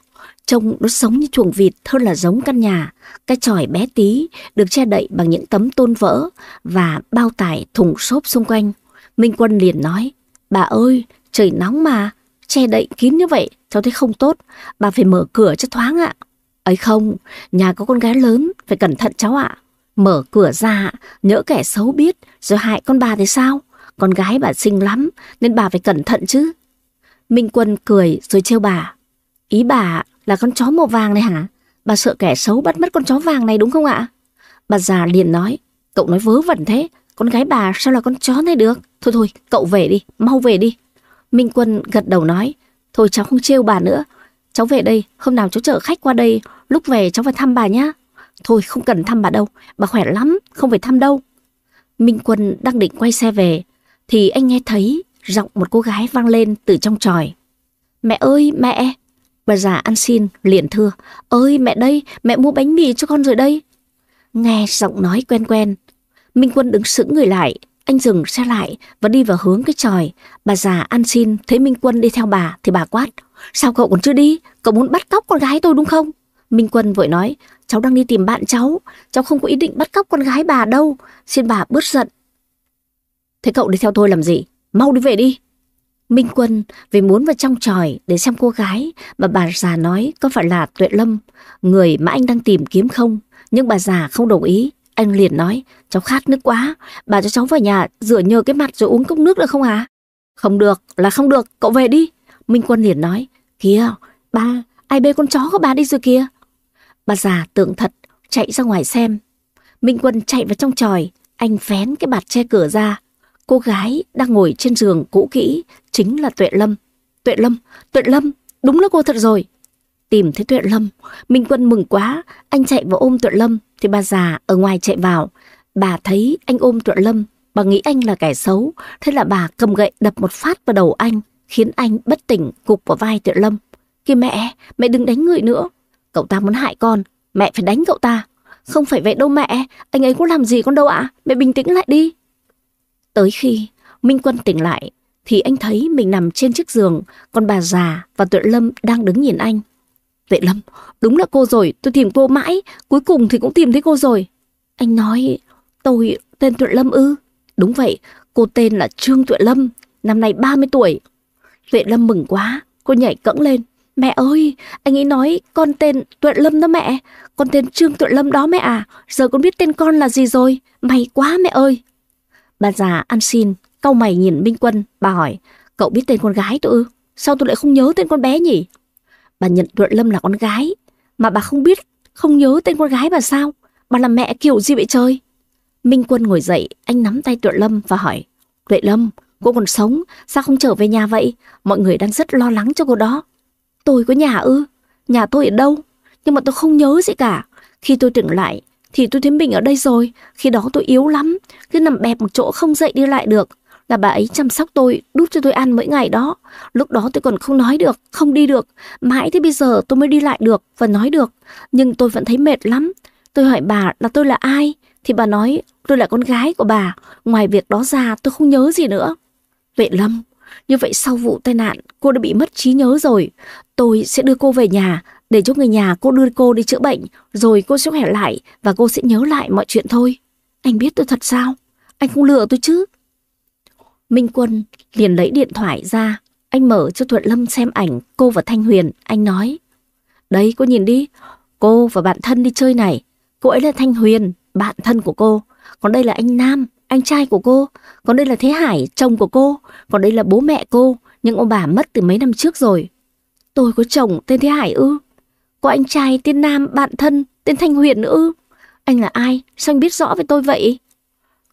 Speaker 1: Trông nó sống như chuồng vịt hơn là giống căn nhà. Cái tròi bé tí được che đậy bằng những tấm tôn vỡ và bao tải thùng xốp xung quanh. Minh Quân liền nói, bà ơi, trời nóng mà, che đậy kín như vậy, cháu thấy không tốt, bà phải mở cửa cho thoáng ạ. Ấy không, nhà có con gái lớn, phải cẩn thận cháu ạ. Mở cửa ra, nhỡ kẻ xấu biết, rồi hại con bà thì sao? Con gái bà xinh lắm, nên bà phải cẩn thận chứ. Minh Quân cười rồi trêu bà. Ý bà là con chó màu vàng này hả? Bà sợ kẻ xấu bắt mất con chó vàng này đúng không ạ? Bà già liền nói, cậu nói vớ vẩn thế, con gái bà sao là con chó này được? Thôi thôi, cậu về đi, mau về đi. Minh Quân gật đầu nói, thôi cháu không trêu bà nữa. Cháu về đây, hôm nào cháu chở khách qua đây, lúc về cháu phải thăm bà nhá. Thôi không cần thăm bà đâu, bà khỏe lắm, không phải thăm đâu. Minh Quân đang định quay xe về, thì anh nghe thấy giọng một cô gái vang lên từ trong tròi. Mẹ ơi, mẹ! Bà già ăn xin, liền thưa. Ơi, mẹ đây, mẹ mua bánh mì cho con rồi đây. Nghe giọng nói quen quen. Minh Quân đứng sững người lại, anh dừng xe lại và đi vào hướng cái tròi. Bà già ăn xin thấy Minh Quân đi theo bà thì bà quát. Sao cậu còn chưa đi? Cậu muốn bắt cóc con gái tôi đúng không? Minh Quân vội nói, cháu đang đi tìm bạn cháu. Cháu không có ý định bắt cóc con gái bà đâu. Xin bà bớt giận. Thế cậu đi theo tôi làm gì? Mau đi về đi. Minh Quân vì muốn vào trong tròi để xem cô gái mà bà già nói có phải là Tuệ Lâm, người mà anh đang tìm kiếm không. Nhưng bà già không đồng ý. Anh liền nói, cháu khát nước quá, bà cho cháu vào nhà rửa nhờ cái mặt rồi uống cốc nước được không à? Không được, là không được, cậu về đi. Minh Quân liền nói, kìa, ba, ai bê con chó của bà đi rồi kìa. Bà già tưởng thật, chạy ra ngoài xem. Minh Quân chạy vào trong tròi, anh vén cái bạt che cửa ra. Cô gái đang ngồi trên giường cũ kỹ, chính là Tuệ Lâm. Tuệ Lâm, Tuệ Lâm, đúng là cô thật rồi. Tìm thấy Tuệ Lâm, Minh Quân mừng quá, anh chạy vào ôm Tuệ Lâm, thì bà già ở ngoài chạy vào. Bà thấy anh ôm Tuệ Lâm, bà nghĩ anh là kẻ xấu, thế là bà cầm gậy đập một phát vào đầu anh, khiến anh bất tỉnh gục vào vai Tuệ Lâm. Kìa mẹ, mẹ đừng đánh người nữa. Cậu ta muốn hại con, mẹ phải đánh cậu ta. Không phải vậy đâu mẹ, anh ấy có làm gì con đâu ạ, mẹ bình tĩnh lại đi. Tới khi Minh Quân tỉnh lại, thì anh thấy mình nằm trên chiếc giường, còn bà già và Tuệ Lâm đang đứng nhìn anh. Tuệ Lâm, đúng là cô rồi, tôi tìm cô mãi, cuối cùng thì cũng tìm thấy cô rồi. Anh nói, tôi tên Tuệ Lâm ư? Đúng vậy, cô tên là Trương Tuệ Lâm, năm nay 30 tuổi. Tuệ Lâm mừng quá, cô nhảy cẫng lên. Mẹ ơi, anh ấy nói con tên Tuệ Lâm đó mẹ, con tên Trương Tuệ Lâm đó mẹ à, giờ con biết tên con là gì rồi, may quá mẹ ơi. Bà già ăn xin, cau mày nhìn Minh Quân, bà hỏi, cậu biết tên con gái tôi ư? Sao tôi lại không nhớ tên con bé nhỉ? Bà nhận Tuệ Lâm là con gái, mà bà không biết, không nhớ tên con gái bà sao? Bà là mẹ kiểu gì vậy trời? Minh Quân ngồi dậy, anh nắm tay Tuệ Lâm và hỏi, Tuệ Lâm, cô còn sống, sao không trở về nhà vậy? Mọi người đang rất lo lắng cho cô đó. Tôi có nhà ư? Nhà tôi ở đâu? Nhưng mà tôi không nhớ gì cả. Khi tôi tỉnh lại, thì tôi thấy mình ở đây rồi. Khi đó tôi yếu lắm, cứ nằm bẹp một chỗ không dậy đi lại được. Là bà ấy chăm sóc tôi, đút cho tôi ăn mỗi ngày đó. Lúc đó tôi còn không nói được, không đi được. Mãi thế bây giờ tôi mới đi lại được và nói được. Nhưng tôi vẫn thấy mệt lắm. Tôi hỏi bà là tôi là ai? Thì bà nói tôi là con gái của bà. Ngoài việc đó ra tôi không nhớ gì nữa. Vệ Lâm, như vậy sau vụ tai nạn cô đã bị mất trí nhớ rồi. Tôi sẽ đưa cô về nhà để cho người nhà cô đưa cô đi chữa bệnh. Rồi cô sẽ khỏe lại và cô sẽ nhớ lại mọi chuyện thôi. Anh biết tôi thật sao? Anh không lừa tôi chứ? Minh Quân liền lấy điện thoại ra. Anh mở cho Thuận Lâm xem ảnh cô và Thanh Huyền. Anh nói. Đấy cô nhìn đi. Cô và bạn thân đi chơi này. Cô ấy là Thanh Huyền, bạn thân của cô. Còn đây là anh Nam, anh trai của cô. Còn đây là Thế Hải, chồng của cô. Còn đây là bố mẹ cô. Nhưng ông bà mất từ mấy năm trước rồi. Tôi có chồng tên Thế Hải ư? Có anh trai tên Nam, bạn thân, tên Thanh Huyền nữa ư? Anh là ai? Sao anh biết rõ về tôi vậy?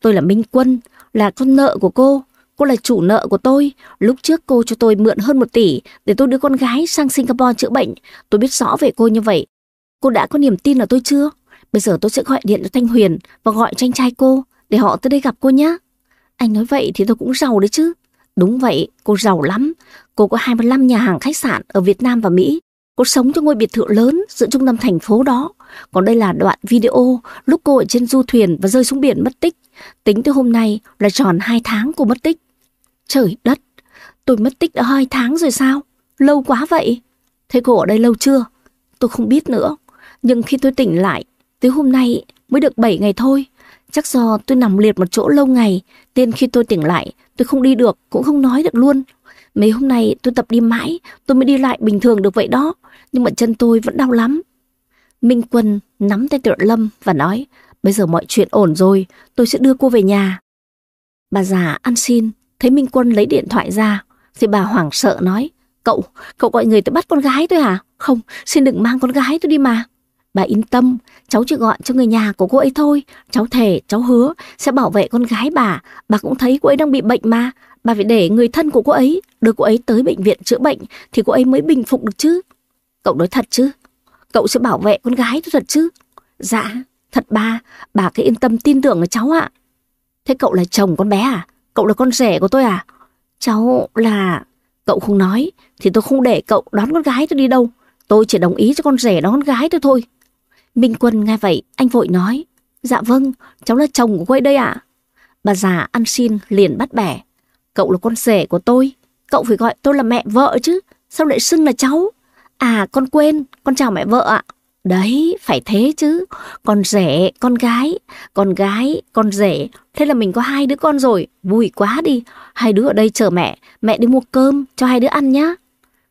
Speaker 1: Tôi là Minh Quân, là con nợ của cô. Cô là chủ nợ của tôi. Lúc trước cô cho tôi mượn hơn một tỷ để tôi đưa con gái sang Singapore chữa bệnh. Tôi biết rõ về cô như vậy. cô đã có niềm tin ở tôi chưa? Bây giờ tôi sẽ gọi điện cho Thanh Huyền và gọi cho anh trai cô để họ tới đây gặp cô nhé. Anh nói vậy thì tôi cũng giàu đấy chứ. Đúng vậy, cô giàu lắm. Cô có 25 nhà hàng khách sạn ở Việt Nam và Mỹ. Cô sống trong ngôi biệt thự lớn giữa trung tâm thành phố đó. Còn đây là đoạn video lúc cô ở trên du thuyền và rơi xuống biển mất tích. Tính tới hôm nay là tròn 2 tháng cô mất tích. Trời đất, tôi mất tích đã 2 tháng rồi sao? Lâu quá vậy. Thế cô ở đây lâu chưa? Tôi không biết nữa. Nhưng khi tôi tỉnh lại, tới hôm nay mới được 7 ngày thôi. Chắc do tôi nằm liệt một chỗ lâu ngày, nên khi tôi tỉnh lại, tôi không đi được, cũng không nói được luôn. Mấy hôm nay tôi tập đi mãi, tôi mới đi lại bình thường được vậy đó, nhưng mà chân tôi vẫn đau lắm. Minh Quân nắm tay Tiểu Lâm và nói, bây giờ mọi chuyện ổn rồi, tôi sẽ đưa cô về nhà. Bà già ăn xin, thấy Minh Quân lấy điện thoại ra, thì bà hoảng sợ nói, cậu, cậu gọi người tới bắt con gái tôi à? Không, xin đừng mang con gái tôi đi mà. Bà yên tâm, cháu chỉ gọi cho người nhà của cô ấy thôi. Cháu thề, cháu hứa sẽ bảo vệ con gái bà. Bà cũng thấy cô ấy đang bị bệnh mà. Bà phải để người thân của cô ấy đưa cô ấy tới bệnh viện chữa bệnh thì cô ấy mới bình phục được chứ. Cậu nói thật chứ? Cậu sẽ bảo vệ con gái tôi thật chứ? Dạ, thật ba, bà cứ yên tâm tin tưởng ở cháu ạ. Thế cậu là chồng con bé à? Cậu là con rể của tôi à? Cháu là... Cậu không nói thì tôi không để cậu đón con gái tôi đi đâu. Tôi chỉ đồng ý cho con rể đón con gái tôi thôi. Minh Quân nghe vậy, anh vội nói. Dạ vâng, cháu là chồng của cô ấy đây ạ. Bà già ăn xin liền bắt bẻ. Cậu là con rể của tôi, cậu phải gọi tôi là mẹ vợ chứ, sao lại xưng là cháu? À, con quên, con chào mẹ vợ ạ. Đấy, phải thế chứ. Con rể, con gái, con gái, con rể. Thế là mình có hai đứa con rồi, vui quá đi. Hai đứa ở đây chờ mẹ, mẹ đi mua cơm cho hai đứa ăn nhá.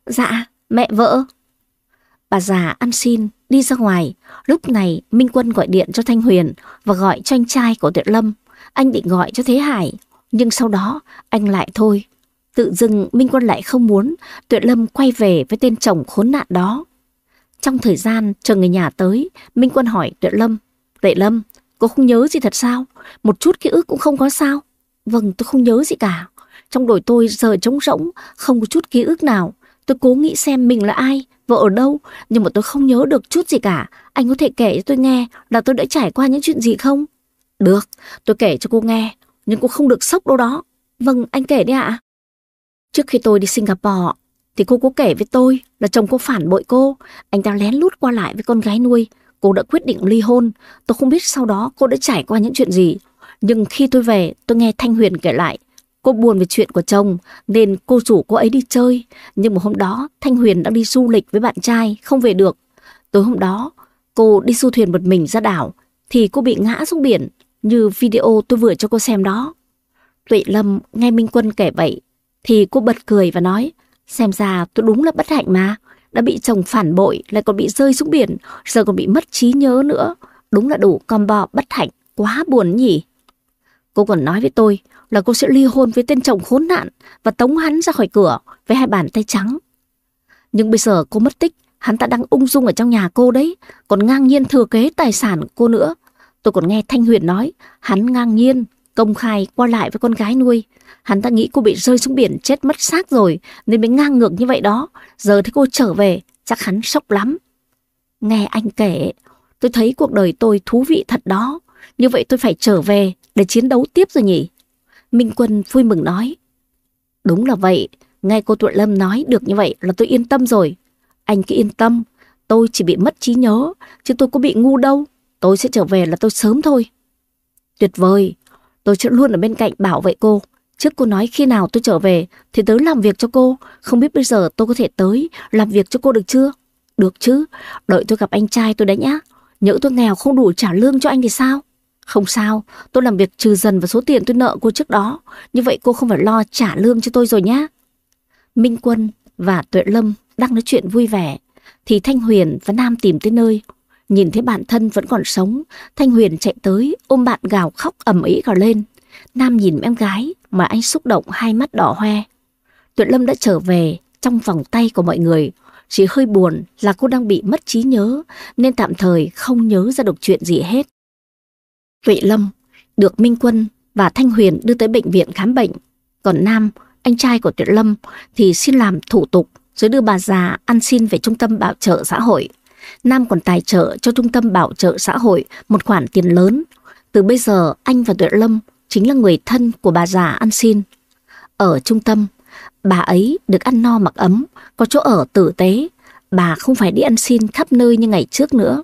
Speaker 1: Dạ, mẹ vợ. Bà già ăn xin, đi ra ngoài. Lúc này Minh Quân gọi điện cho Thanh Huyền và gọi cho anh trai của Tuyệt Lâm. Anh định gọi cho Thế Hải, nhưng sau đó anh lại thôi. Tự dưng Minh Quân lại không muốn Tuyệt Lâm quay về với tên chồng khốn nạn đó. Trong thời gian chờ người nhà tới, Minh Quân hỏi Tuyệt Lâm. Tuệ Lâm, cô không nhớ gì thật sao? Một chút ký ức cũng không có sao? Vâng, tôi không nhớ gì cả. Trong đời tôi giờ trống rỗng, không có chút ký ức nào. Tôi cố nghĩ xem mình là ai, vợ ở đâu, nhưng mà tôi không nhớ được chút gì cả. Anh có thể kể cho tôi nghe là tôi đã trải qua những chuyện gì không? Được, tôi kể cho cô nghe, nhưng cô không được sốc đâu đó. Vâng, anh kể đi ạ. Trước khi tôi đi Singapore, thì cô có kể với tôi là chồng cô phản bội cô. Anh ta lén lút qua lại với con gái nuôi. Cô đã quyết định ly hôn. Tôi không biết sau đó cô đã trải qua những chuyện gì. Nhưng khi tôi về, tôi nghe Thanh Huyền kể lại Cô buồn về chuyện của chồng nên cô rủ cô ấy đi chơi. Nhưng mà hôm đó Thanh Huyền đang đi du lịch với bạn trai, không về được. Tối hôm đó, cô đi du thuyền một mình ra đảo thì cô bị ngã xuống biển như video tôi vừa cho cô xem đó. Tuệ Lâm nghe Minh Quân kể vậy thì cô bật cười và nói xem ra tôi đúng là bất hạnh mà. Đã bị chồng phản bội lại còn bị rơi xuống biển giờ còn bị mất trí nhớ nữa. Đúng là đủ combo bất hạnh, quá buồn nhỉ. Cô còn nói với tôi là cô sẽ ly hôn với tên chồng khốn nạn và tống hắn ra khỏi cửa với hai bàn tay trắng. Nhưng bây giờ cô mất tích, hắn ta đang ung dung ở trong nhà cô đấy, còn ngang nhiên thừa kế tài sản cô nữa. Tôi còn nghe Thanh Huyền nói, hắn ngang nhiên, công khai qua lại với con gái nuôi. Hắn ta nghĩ cô bị rơi xuống biển chết mất xác rồi, nên mới ngang ngược như vậy đó. Giờ thấy cô trở về, chắc hắn sốc lắm. Nghe anh kể, tôi thấy cuộc đời tôi thú vị thật đó. Như vậy tôi phải trở về để chiến đấu tiếp rồi nhỉ? Minh Quân vui mừng nói. Đúng là vậy, nghe cô Tuệ Lâm nói được như vậy là tôi yên tâm rồi. Anh cứ yên tâm, tôi chỉ bị mất trí nhớ, chứ tôi có bị ngu đâu. Tôi sẽ trở về là tôi sớm thôi. Tuyệt vời, tôi sẽ luôn ở bên cạnh bảo vệ cô. Trước cô nói khi nào tôi trở về thì tới làm việc cho cô. Không biết bây giờ tôi có thể tới làm việc cho cô được chưa? Được chứ, đợi tôi gặp anh trai tôi đấy nhá. Nhỡ tôi nghèo không đủ trả lương cho anh thì sao? Không sao, tôi làm việc trừ dần vào số tiền tôi nợ cô trước đó. Như vậy cô không phải lo trả lương cho tôi rồi nhá. Minh Quân và Tuệ Lâm đang nói chuyện vui vẻ. Thì Thanh Huyền và Nam tìm tới nơi. Nhìn thấy bạn thân vẫn còn sống. Thanh Huyền chạy tới ôm bạn gào khóc ầm ĩ gào lên. Nam nhìn em gái mà anh xúc động hai mắt đỏ hoe. Tuệ Lâm đã trở về trong vòng tay của mọi người. Chỉ hơi buồn là cô đang bị mất trí nhớ nên tạm thời không nhớ ra được chuyện gì hết. Tuệ Lâm được Minh Quân và Thanh Huyền đưa tới bệnh viện khám bệnh. Còn Nam, anh trai của Tuệ Lâm thì xin làm thủ tục rồi đưa bà già ăn xin về trung tâm bảo trợ xã hội. Nam còn tài trợ cho trung tâm bảo trợ xã hội một khoản tiền lớn. Từ bây giờ anh và Tuệ Lâm chính là người thân của bà già ăn xin. Ở trung tâm, bà ấy được ăn no mặc ấm, có chỗ ở tử tế. Bà không phải đi ăn xin khắp nơi như ngày trước nữa.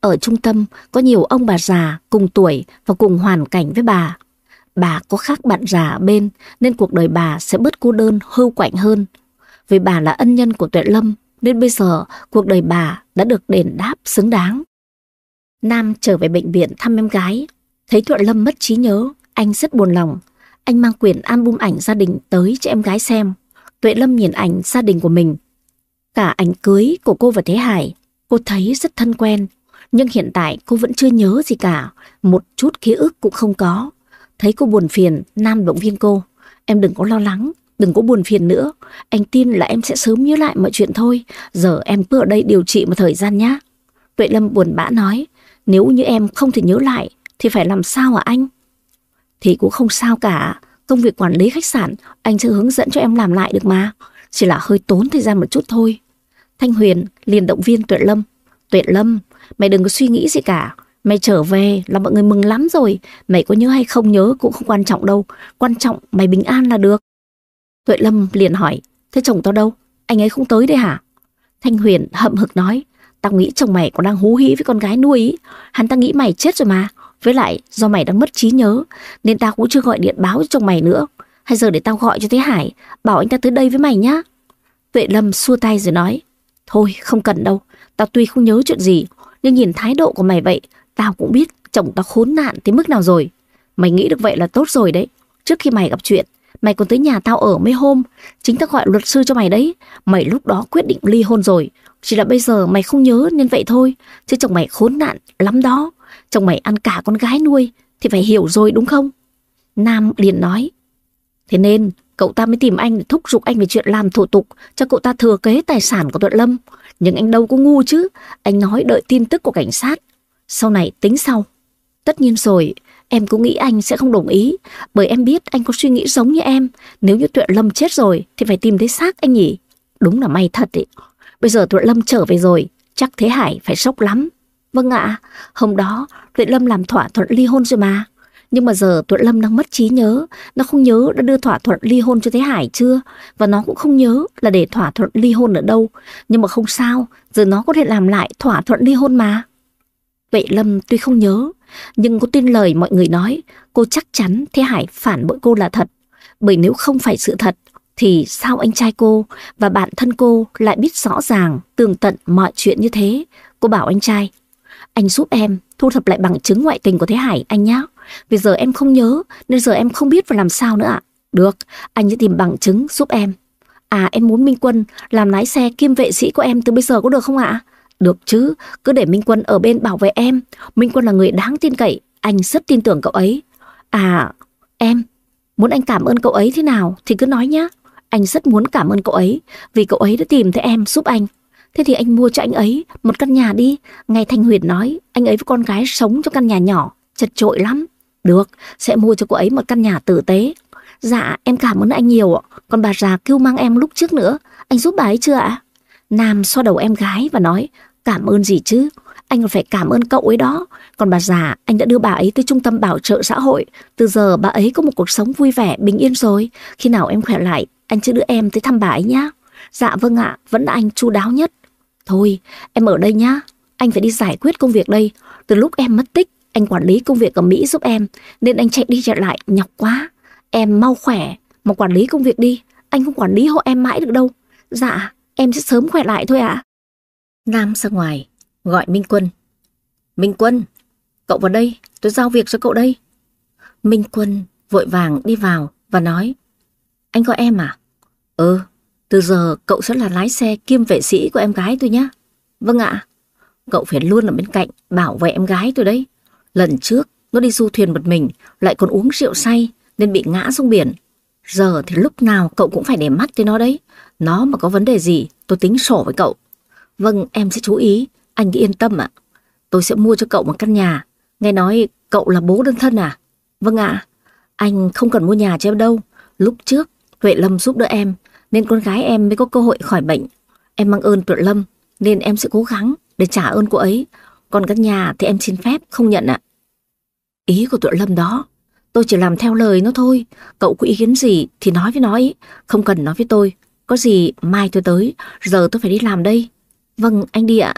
Speaker 1: Ở trung tâm có nhiều ông bà già cùng tuổi và cùng hoàn cảnh với bà. Bà có khác bạn già bên nên cuộc đời bà sẽ bớt cô đơn hưu quạnh hơn. Vì bà là ân nhân của Tuệ Lâm nên bây giờ cuộc đời bà đã được đền đáp xứng đáng. Nam trở về bệnh viện thăm em gái, thấy Thuận Lâm mất trí nhớ, anh rất buồn lòng. Anh mang quyển album ảnh gia đình tới cho em gái xem. Tuệ Lâm nhìn ảnh gia đình của mình. Cả ảnh cưới của cô và Thế Hải, cô thấy rất thân quen. Nhưng hiện tại cô vẫn chưa nhớ gì cả, một chút ký ức cũng không có. Thấy cô buồn phiền, Nam động viên cô. Em đừng có lo lắng, đừng có buồn phiền nữa. Anh tin là em sẽ sớm nhớ lại mọi chuyện thôi. Giờ em cứ ở đây điều trị một thời gian nhé. Tuệ Lâm buồn bã nói, nếu như em không thể nhớ lại thì phải làm sao hả anh? Thì cũng không sao cả, công việc quản lý khách sạn anh sẽ hướng dẫn cho em làm lại được mà. Chỉ là hơi tốn thời gian một chút thôi. Thanh Huyền liền động viên Tuệ Lâm. Tuệ Lâm, mày đừng có suy nghĩ gì cả. Mày trở về là mọi người mừng lắm rồi. Mày có nhớ hay không nhớ cũng không quan trọng đâu. Quan trọng mày bình an là được. Tuệ Lâm liền hỏi, thế chồng tao đâu? Anh ấy không tới đây hả? Thanh Huyền hậm hực nói, tao nghĩ chồng mày còn đang hú hí với con gái nuôi ý. Hắn ta nghĩ mày chết rồi mà. Với lại do mày đang mất trí nhớ nên tao cũng chưa gọi điện báo cho chồng mày nữa. Hay giờ để tao gọi cho Thế Hải, bảo anh ta tới đây với mày nhá. Tuệ Lâm xua tay rồi nói, thôi không cần đâu, tao tuy không nhớ chuyện gì, nhưng nhìn thái độ của mày vậy, tao cũng biết chồng tao khốn nạn tới mức nào rồi. Mày nghĩ được vậy là tốt rồi đấy. Trước khi mày gặp chuyện, Mày còn tới nhà tao ở mấy hôm. Chính tao gọi luật sư cho mày đấy. Mày lúc đó quyết định ly hôn rồi. Chỉ là bây giờ mày không nhớ nên vậy thôi. Chứ chồng mày khốn nạn lắm đó. Chồng mày ăn cả con gái nuôi Thì phải hiểu rồi đúng không? Nam liền nói. Thế nên, cậu ta mới tìm anh để thúc giục anh về chuyện làm thủ tục Cho cậu ta thừa kế tài sản của Thuận Lâm. Nhưng anh đâu có ngu chứ. Anh nói đợi tin tức của cảnh sát. Sau này tính sau. Tất nhiên rồi. Em cũng nghĩ anh sẽ không đồng ý, bởi em biết anh có suy nghĩ giống như em. Nếu như Tuệ Lâm chết rồi thì phải tìm thấy xác anh nhỉ. Đúng là may thật ấy. Bây giờ Tuệ Lâm trở về rồi, chắc Thế Hải phải sốc lắm. Vâng ạ, hôm đó Tuệ Lâm làm thỏa thuận ly hôn rồi mà. Nhưng mà giờ Tuệ Lâm đang mất trí nhớ, nó không nhớ đã đưa thỏa thuận ly hôn cho Thế Hải chưa, và nó cũng không nhớ là để thỏa thuận ly hôn ở đâu. Nhưng mà không sao, giờ nó có thể làm lại thỏa thuận ly hôn mà. Tuệ Lâm tuy không nhớ, nhưng có tin lời mọi người nói, cô chắc chắn Thế Hải phản bội cô là thật. Bởi nếu không phải sự thật, thì sao anh trai cô và bạn thân cô lại biết rõ ràng, tường tận mọi chuyện như thế? Cô bảo anh trai, anh giúp em thu thập lại bằng chứng ngoại tình của Thế Hải anh nhé. Vì giờ em không nhớ, nên giờ em không biết phải làm sao nữa ạ. Được, anh sẽ tìm bằng chứng giúp em. À em muốn Minh Quân làm lái xe kiêm vệ sĩ của em từ bây giờ có được không ạ? Được chứ, cứ để Minh Quân ở bên bảo vệ em. Minh Quân là người đáng tin cậy, anh rất tin tưởng cậu ấy. À, em, muốn anh cảm ơn cậu ấy thế nào thì cứ nói nhé. Anh rất muốn cảm ơn cậu ấy vì cậu ấy đã tìm thấy em giúp anh. Thế thì anh mua cho anh ấy một căn nhà đi. Ngay Thanh Huyền nói, anh ấy với con gái sống trong căn nhà nhỏ, chật trội lắm. Được, sẽ mua cho cô ấy một căn nhà tử tế. Dạ, em cảm ơn anh nhiều ạ. Còn bà già kêu mang em lúc trước nữa, anh giúp bà ấy chưa ạ? Nam xoa đầu em gái và nói, Cảm ơn gì chứ? Anh còn phải cảm ơn cậu ấy đó. Còn bà già, anh đã đưa bà ấy tới trung tâm bảo trợ xã hội. Từ giờ bà ấy có một cuộc sống vui vẻ, bình yên rồi. Khi nào em khỏe lại, anh sẽ đưa em tới thăm bà ấy nhá. Dạ vâng ạ, vẫn là anh chu đáo nhất. Thôi, em ở đây nhá. Anh phải đi giải quyết công việc đây. Từ lúc em mất tích, anh quản lý công việc ở Mỹ giúp em. Nên anh chạy đi chạy lại, nhọc quá. Em mau khỏe, mà quản lý công việc đi. Anh không quản lý hộ em mãi được đâu. Dạ, em sẽ sớm khỏe lại thôi ạ. Nam ra ngoài, gọi Minh Quân. Minh Quân, cậu vào đây, tôi giao việc cho cậu đây. Minh Quân vội vàng đi vào và nói. Anh gọi em à? Ừ, từ giờ cậu sẽ là lái xe kiêm vệ sĩ của em gái tôi nhé. Vâng ạ. Cậu phải luôn ở bên cạnh bảo vệ em gái tôi đấy. Lần trước nó đi du thuyền một mình lại còn uống rượu say nên bị ngã xuống biển. Giờ thì lúc nào cậu cũng phải để mắt tới nó đấy. Nó mà có vấn đề gì tôi tính sổ với cậu. Vâng, em sẽ chú ý. Anh cứ yên tâm ạ. Tôi sẽ mua cho cậu một căn nhà. Nghe nói cậu là bố đơn thân à? Vâng ạ. Anh không cần mua nhà cho em đâu. Lúc trước, Tuệ Lâm giúp đỡ em, nên con gái em mới có cơ hội khỏi bệnh. Em mang ơn Tuệ Lâm, nên em sẽ cố gắng để trả ơn cô ấy. Còn căn nhà thì em xin phép không nhận ạ. Ý của Tuệ Lâm đó, tôi chỉ làm theo lời nó thôi. Cậu có ý kiến gì thì nói với nó ý, không cần nói với tôi. Có gì mai tôi tới, giờ tôi phải đi làm đây. Vâng, anh đi ạ.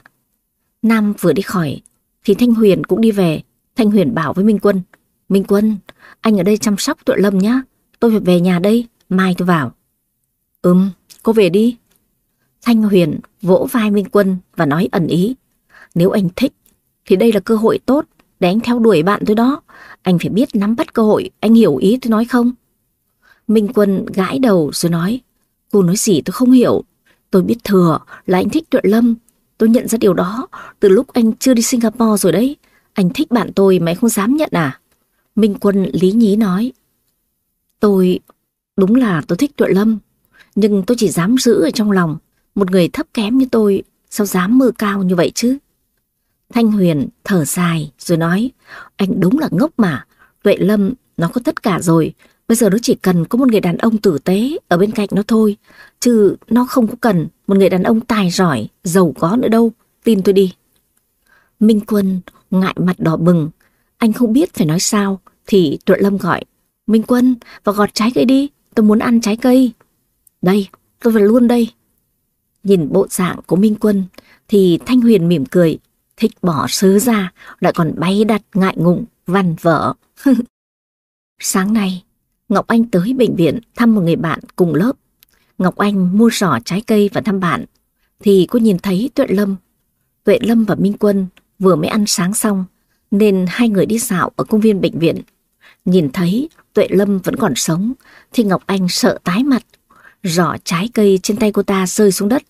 Speaker 1: Nam vừa đi khỏi, thì Thanh Huyền cũng đi về. Thanh Huyền bảo với Minh Quân, Minh Quân, anh ở đây chăm sóc Tuệ Lâm nhá. Tôi phải về nhà đây, mai tôi vào. Ừm, cô về đi. Thanh Huyền vỗ vai Minh Quân và nói ẩn ý. Nếu anh thích, thì đây là cơ hội tốt để anh theo đuổi bạn tôi đó. Anh phải biết nắm bắt cơ hội, anh hiểu ý tôi nói không? Minh Quân gãi đầu rồi nói, cô nói gì tôi không hiểu. Tôi biết thừa là anh thích Tuệ Lâm. Tôi nhận ra điều đó từ lúc anh chưa đi Singapore rồi đấy. Anh thích bạn tôi mà anh không dám nhận à? Minh Quân lý nhí nói. Tôi, đúng là tôi thích Tuệ Lâm, nhưng tôi chỉ dám giữ ở trong lòng. Một người thấp kém như tôi, sao dám mơ cao như vậy chứ? Thanh Huyền thở dài rồi nói, anh đúng là ngốc mà, Tuệ Lâm nó có tất cả rồi, bây giờ nó chỉ cần có một người đàn ông tử tế ở bên cạnh nó thôi, chứ nó không có cần một người đàn ông tài giỏi, giàu có nữa đâu, tin tôi đi. Minh Quân ngại mặt đỏ bừng, anh không biết phải nói sao, thì Tuệ Lâm gọi, Minh Quân, vào gọt trái cây đi, tôi muốn ăn trái cây. Đây, tôi vào luôn đây. Nhìn bộ dạng của Minh Quân, thì Thanh Huyền mỉm cười, thích bỏ sớ ra, lại còn bay đặt ngại ngụng văn vở. Sáng nay, Ngọc Anh tới bệnh viện thăm một người bạn cùng lớp. Ngọc Anh mua giỏ trái cây và thăm bạn, thì cô nhìn thấy Tuệ Lâm. Tuệ Lâm và Minh Quân vừa mới ăn sáng xong, nên hai người đi dạo ở công viên bệnh viện. Nhìn thấy Tuệ Lâm vẫn còn sống, thì Ngọc Anh sợ tái mặt. Giỏ trái cây trên tay cô ta rơi xuống đất.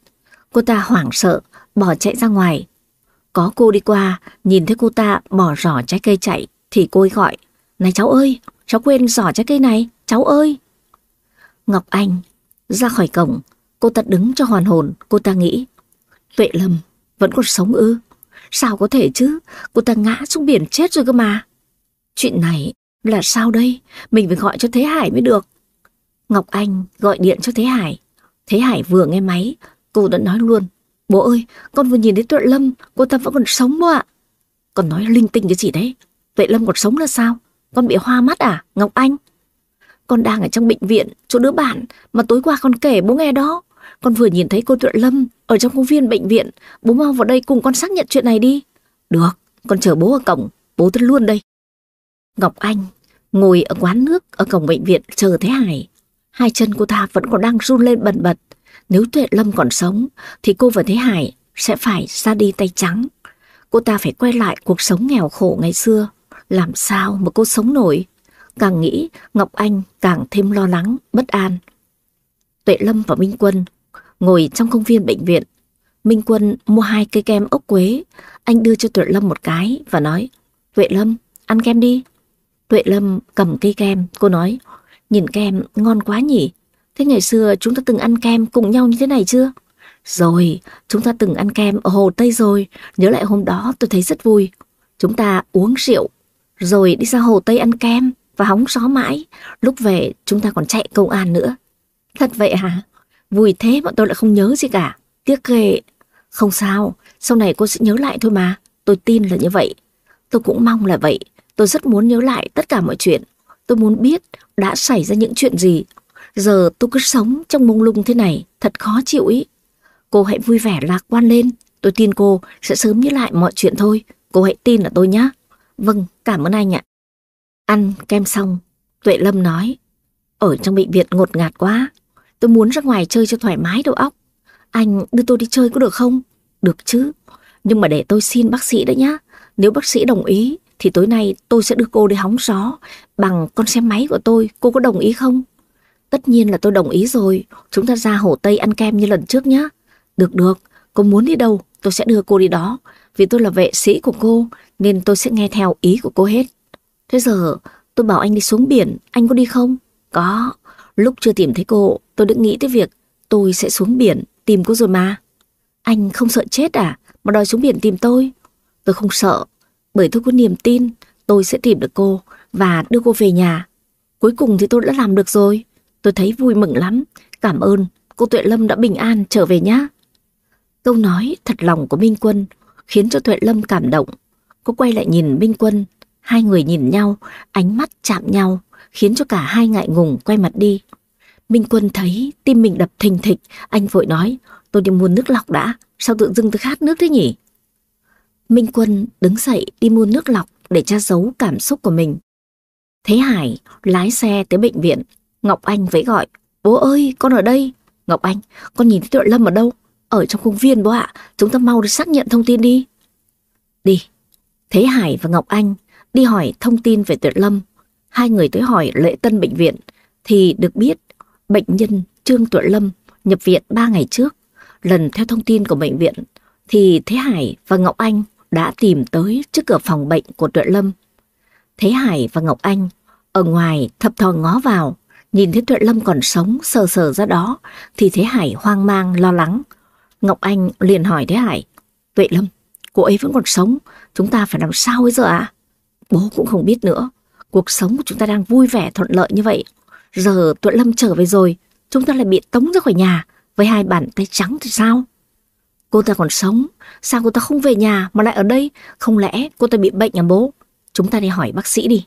Speaker 1: Cô ta hoảng sợ, bỏ chạy ra ngoài. Có cô đi qua, nhìn thấy cô ta bỏ giỏ trái cây chạy, thì cô ấy gọi. Này cháu ơi, cháu quên giỏ trái cây này, cháu ơi. Ngọc Anh ra khỏi cổng, cô ta đứng cho hoàn hồn, cô ta nghĩ. Tuệ Lâm vẫn còn sống ư? Sao có thể chứ, cô ta ngã xuống biển chết rồi cơ mà. Chuyện này là sao đây? Mình phải gọi cho Thế Hải mới được. Ngọc Anh gọi điện cho Thế Hải. Thế Hải vừa nghe máy, cô đã nói luôn. Bố ơi, con vừa nhìn thấy Tuệ Lâm, cô ta vẫn còn sống bố ạ. còn nói linh tinh cái gì đấy? Tuệ Lâm còn sống là sao? Con bị hoa mắt à, Ngọc Anh? Con đang ở trong bệnh viện, chỗ đứa bạn mà tối qua con kể bố nghe đó. Con vừa nhìn thấy cô Tuệ Lâm ở trong công viên bệnh viện. Bố mau vào đây cùng con xác nhận chuyện này đi. Được, con chờ bố ở cổng, bố tới luôn đây. Ngọc Anh ngồi ở quán nước ở cổng bệnh viện chờ Thế Hải. Hai chân cô ta vẫn còn đang run lên bần bật. Nếu Tuệ Lâm còn sống thì cô và Thế Hải sẽ phải ra đi tay trắng. Cô ta phải quay lại cuộc sống nghèo khổ ngày xưa. Làm sao mà cô sống nổi? Càng nghĩ Ngọc Anh càng thêm lo lắng, bất an. Tuệ Lâm và Minh Quân ngồi trong công viên bệnh viện. Minh Quân mua hai cây kem ốc quế. Anh đưa cho Tuệ Lâm một cái và nói Tuệ Lâm, ăn kem đi. Tuệ Lâm cầm cây kem, cô nói, nhìn kem ngon quá nhỉ. Thế ngày xưa chúng ta từng ăn kem cùng nhau như thế này chưa? Rồi, chúng ta từng ăn kem ở Hồ Tây rồi, nhớ lại hôm đó tôi thấy rất vui. Chúng ta uống rượu, rồi đi ra Hồ Tây ăn kem và hóng gió mãi. Lúc về chúng ta còn chạy công an nữa. Thật vậy hả? Vui thế bọn tôi lại không nhớ gì cả. Tiếc ghê. Không sao, sau này cô sẽ nhớ lại thôi mà. Tôi tin là như vậy. Tôi cũng mong là vậy. Tôi rất muốn nhớ lại tất cả mọi chuyện. Tôi muốn biết đã xảy ra những chuyện gì. Giờ tôi cứ sống trong mông lung thế này, thật khó chịu ý. Cô hãy vui vẻ lạc quan lên. Tôi tin cô sẽ sớm nhớ lại mọi chuyện thôi. Cô hãy tin là tôi nhé. Vâng, cảm ơn anh ạ. Ăn kem xong, Tuệ Lâm nói. Ở trong bệnh viện ngột ngạt quá. Tôi muốn ra ngoài chơi cho thoải mái đầu óc. Anh đưa tôi đi chơi có được không? Được chứ. Nhưng mà để tôi xin bác sĩ đấy nhá. Nếu bác sĩ đồng ý thì tối nay tôi sẽ đưa cô đi hóng gió bằng con xe máy của tôi. Cô có đồng ý không? Tất nhiên là tôi đồng ý rồi. Chúng ta ra Hồ Tây ăn kem như lần trước nhá. Được được, cô muốn đi đâu tôi sẽ đưa cô đi đó. Vì tôi là vệ sĩ của cô nên tôi sẽ nghe theo ý của cô hết. Thế giờ tôi bảo anh đi xuống biển, anh có đi không? Có, lúc chưa tìm thấy cô tôi đã nghĩ tới việc tôi sẽ xuống biển tìm cô rồi mà. Anh không sợ chết à mà đòi xuống biển tìm tôi? Tôi không sợ, bởi tôi có niềm tin tôi sẽ tìm được cô và đưa cô về nhà. Cuối cùng thì tôi đã làm được rồi. Tôi thấy vui mừng lắm. Cảm ơn cô Tuệ Lâm đã bình an trở về nhá. Câu nói thật lòng của Minh Quân khiến cho Tuệ Lâm cảm động. Cô quay lại nhìn Minh Quân, hai người nhìn nhau, ánh mắt chạm nhau, khiến cho cả hai ngại ngùng quay mặt đi. Minh Quân thấy tim mình đập thình thịch, anh vội nói, tôi đi mua nước lọc đã, sao tự dưng tôi khát nước thế nhỉ? Minh Quân đứng dậy đi mua nước lọc để che giấu cảm xúc của mình. Thế Hải lái xe tới bệnh viện, Ngọc Anh vẫy gọi, bố ơi con ở đây. Ngọc Anh, con nhìn thấy Tuệ Lâm ở đâu? Ở trong công viên bố ạ, chúng ta mau đi xác nhận thông tin đi. Đi. Thế Hải và Ngọc Anh đi hỏi thông tin về Tuyệt Lâm. Hai người tới hỏi lễ tân bệnh viện thì được biết bệnh nhân Trương Tuệ Lâm nhập viện 3 ngày trước. Lần theo thông tin của bệnh viện thì Thế Hải và Ngọc Anh đã tìm tới trước cửa phòng bệnh của Tuệ Lâm. Thế Hải và Ngọc Anh ở ngoài thập thò ngó vào, nhìn thấy Tuệ Lâm còn sống sờ sờ ra đó, thì Thế Hải hoang mang lo lắng. Ngọc Anh liền hỏi Thế Hải, Tuệ Lâm, cô ấy vẫn còn sống, chúng ta phải làm sao bây giờ ạ? Bố cũng không biết nữa, cuộc sống của chúng ta đang vui vẻ thuận lợi như vậy. Giờ Tuệ Lâm trở về rồi, chúng ta lại bị tống ra khỏi nhà với hai bàn tay trắng thì sao? Cô ta còn sống, sao cô ta không về nhà mà lại ở đây? Không lẽ cô ta bị bệnh à bố? Chúng ta đi hỏi bác sĩ đi.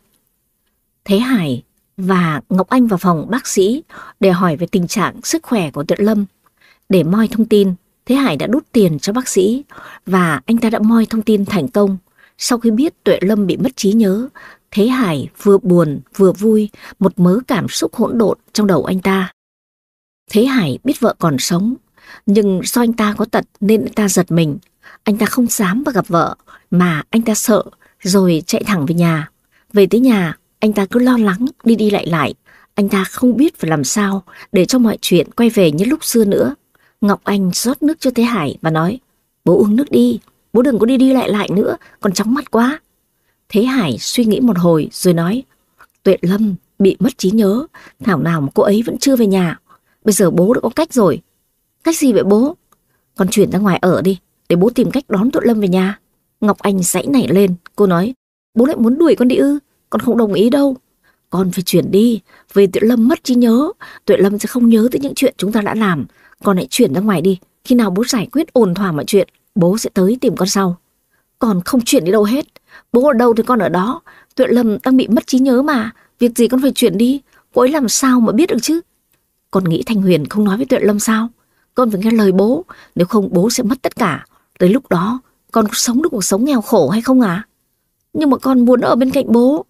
Speaker 1: Thế Hải và Ngọc Anh vào phòng bác sĩ để hỏi về tình trạng sức khỏe của Tuệ Lâm. Để moi thông tin, Thế Hải đã đút tiền cho bác sĩ và anh ta đã moi thông tin thành công. Sau khi biết Tuệ Lâm bị mất trí nhớ, Thế Hải vừa buồn vừa vui, một mớ cảm xúc hỗn độn trong đầu anh ta. Thế Hải biết vợ còn sống, nhưng do anh ta có tật nên anh ta giật mình. Anh ta không dám mà gặp vợ, mà anh ta sợ, rồi chạy thẳng về nhà. Về tới nhà, anh ta cứ lo lắng, đi đi lại lại. Anh ta không biết phải làm sao để cho mọi chuyện quay về như lúc xưa nữa. Ngọc Anh rót nước cho Thế Hải và nói, bố uống nước đi, bố đừng có đi đi lại lại nữa, còn chóng mặt quá. Thế Hải suy nghĩ một hồi rồi nói, Tuệ Lâm bị mất trí nhớ, thảo nào mà cô ấy vẫn chưa về nhà. Bây giờ bố đã có cách rồi, Cách gì vậy bố? Con chuyển ra ngoài ở đi, để bố tìm cách đón Tuệ Lâm về nhà. Ngọc Anh dãy nảy lên, cô nói, bố lại muốn đuổi con đi ư, con không đồng ý đâu. Con phải chuyển đi, về Tuệ Lâm mất trí nhớ, Tuệ Lâm sẽ không nhớ tới những chuyện chúng ta đã làm. Con hãy chuyển ra ngoài đi, khi nào bố giải quyết ổn thỏa mọi chuyện, bố sẽ tới tìm con sau. Con không chuyển đi đâu hết, bố ở đâu thì con ở đó, Tuệ Lâm đang bị mất trí nhớ mà, việc gì con phải chuyển đi, cô ấy làm sao mà biết được chứ. Con nghĩ Thanh Huyền không nói với Tuệ Lâm sao? Con phải nghe lời bố, nếu không bố sẽ mất tất cả. Tới lúc đó, con có sống được cuộc sống nghèo khổ hay không à? Nhưng mà con muốn ở bên cạnh bố.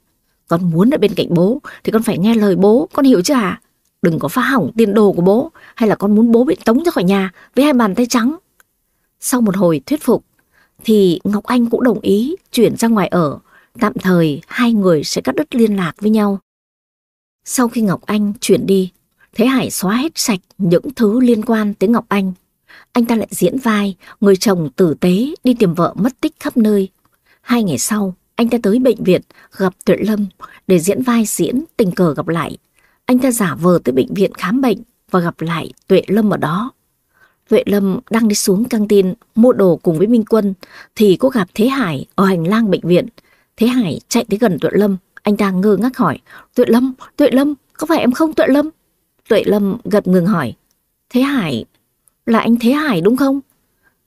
Speaker 1: Con muốn ở bên cạnh bố thì con phải nghe lời bố, con hiểu chưa à? Đừng có phá hỏng tiền đồ của bố, hay là con muốn bố bị tống ra khỏi nhà với hai bàn tay trắng. Sau một hồi thuyết phục, thì Ngọc Anh cũng đồng ý chuyển ra ngoài ở. Tạm thời hai người sẽ cắt đứt liên lạc với nhau. Sau khi Ngọc Anh chuyển đi, Thế Hải xóa hết sạch những thứ liên quan tới Ngọc Anh. Anh ta lại diễn vai, người chồng tử tế đi tìm vợ mất tích khắp nơi. Hai ngày sau, anh ta tới bệnh viện gặp Tuệ Lâm để diễn vai diễn tình cờ gặp lại. Anh ta giả vờ tới bệnh viện khám bệnh và gặp lại Tuệ Lâm ở đó. Tuệ Lâm đang đi xuống căng tin mua đồ cùng với Minh Quân thì có gặp Thế Hải ở hành lang bệnh viện. Thế Hải chạy tới gần Tuệ Lâm, anh ta ngơ ngác hỏi, Tuệ Lâm, Tuệ Lâm, có phải em không Tuệ Lâm? Tuệ Lâm gật ngừng hỏi. Thế Hải, là anh Thế Hải đúng không?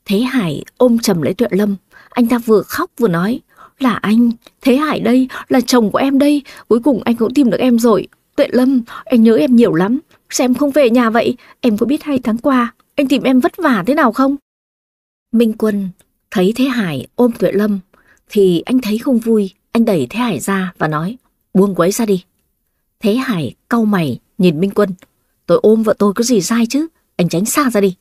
Speaker 1: Thế Hải ôm chầm lấy Tuệ Lâm. Anh ta vừa khóc vừa nói. Là anh, Thế Hải đây, là chồng của em đây. Cuối cùng anh cũng tìm được em rồi. Tuệ Lâm, anh nhớ em nhiều lắm. Sao em không về nhà vậy? Em có biết hai tháng qua, anh tìm em vất vả thế nào không? Minh Quân thấy Thế Hải ôm Tuệ Lâm, thì anh thấy không vui. Anh đẩy Thế Hải ra và nói, buông quấy ra đi. Thế Hải cau mày nhìn Minh Quân. Tôi ôm vợ tôi có gì sai chứ? Anh tránh xa ra đi.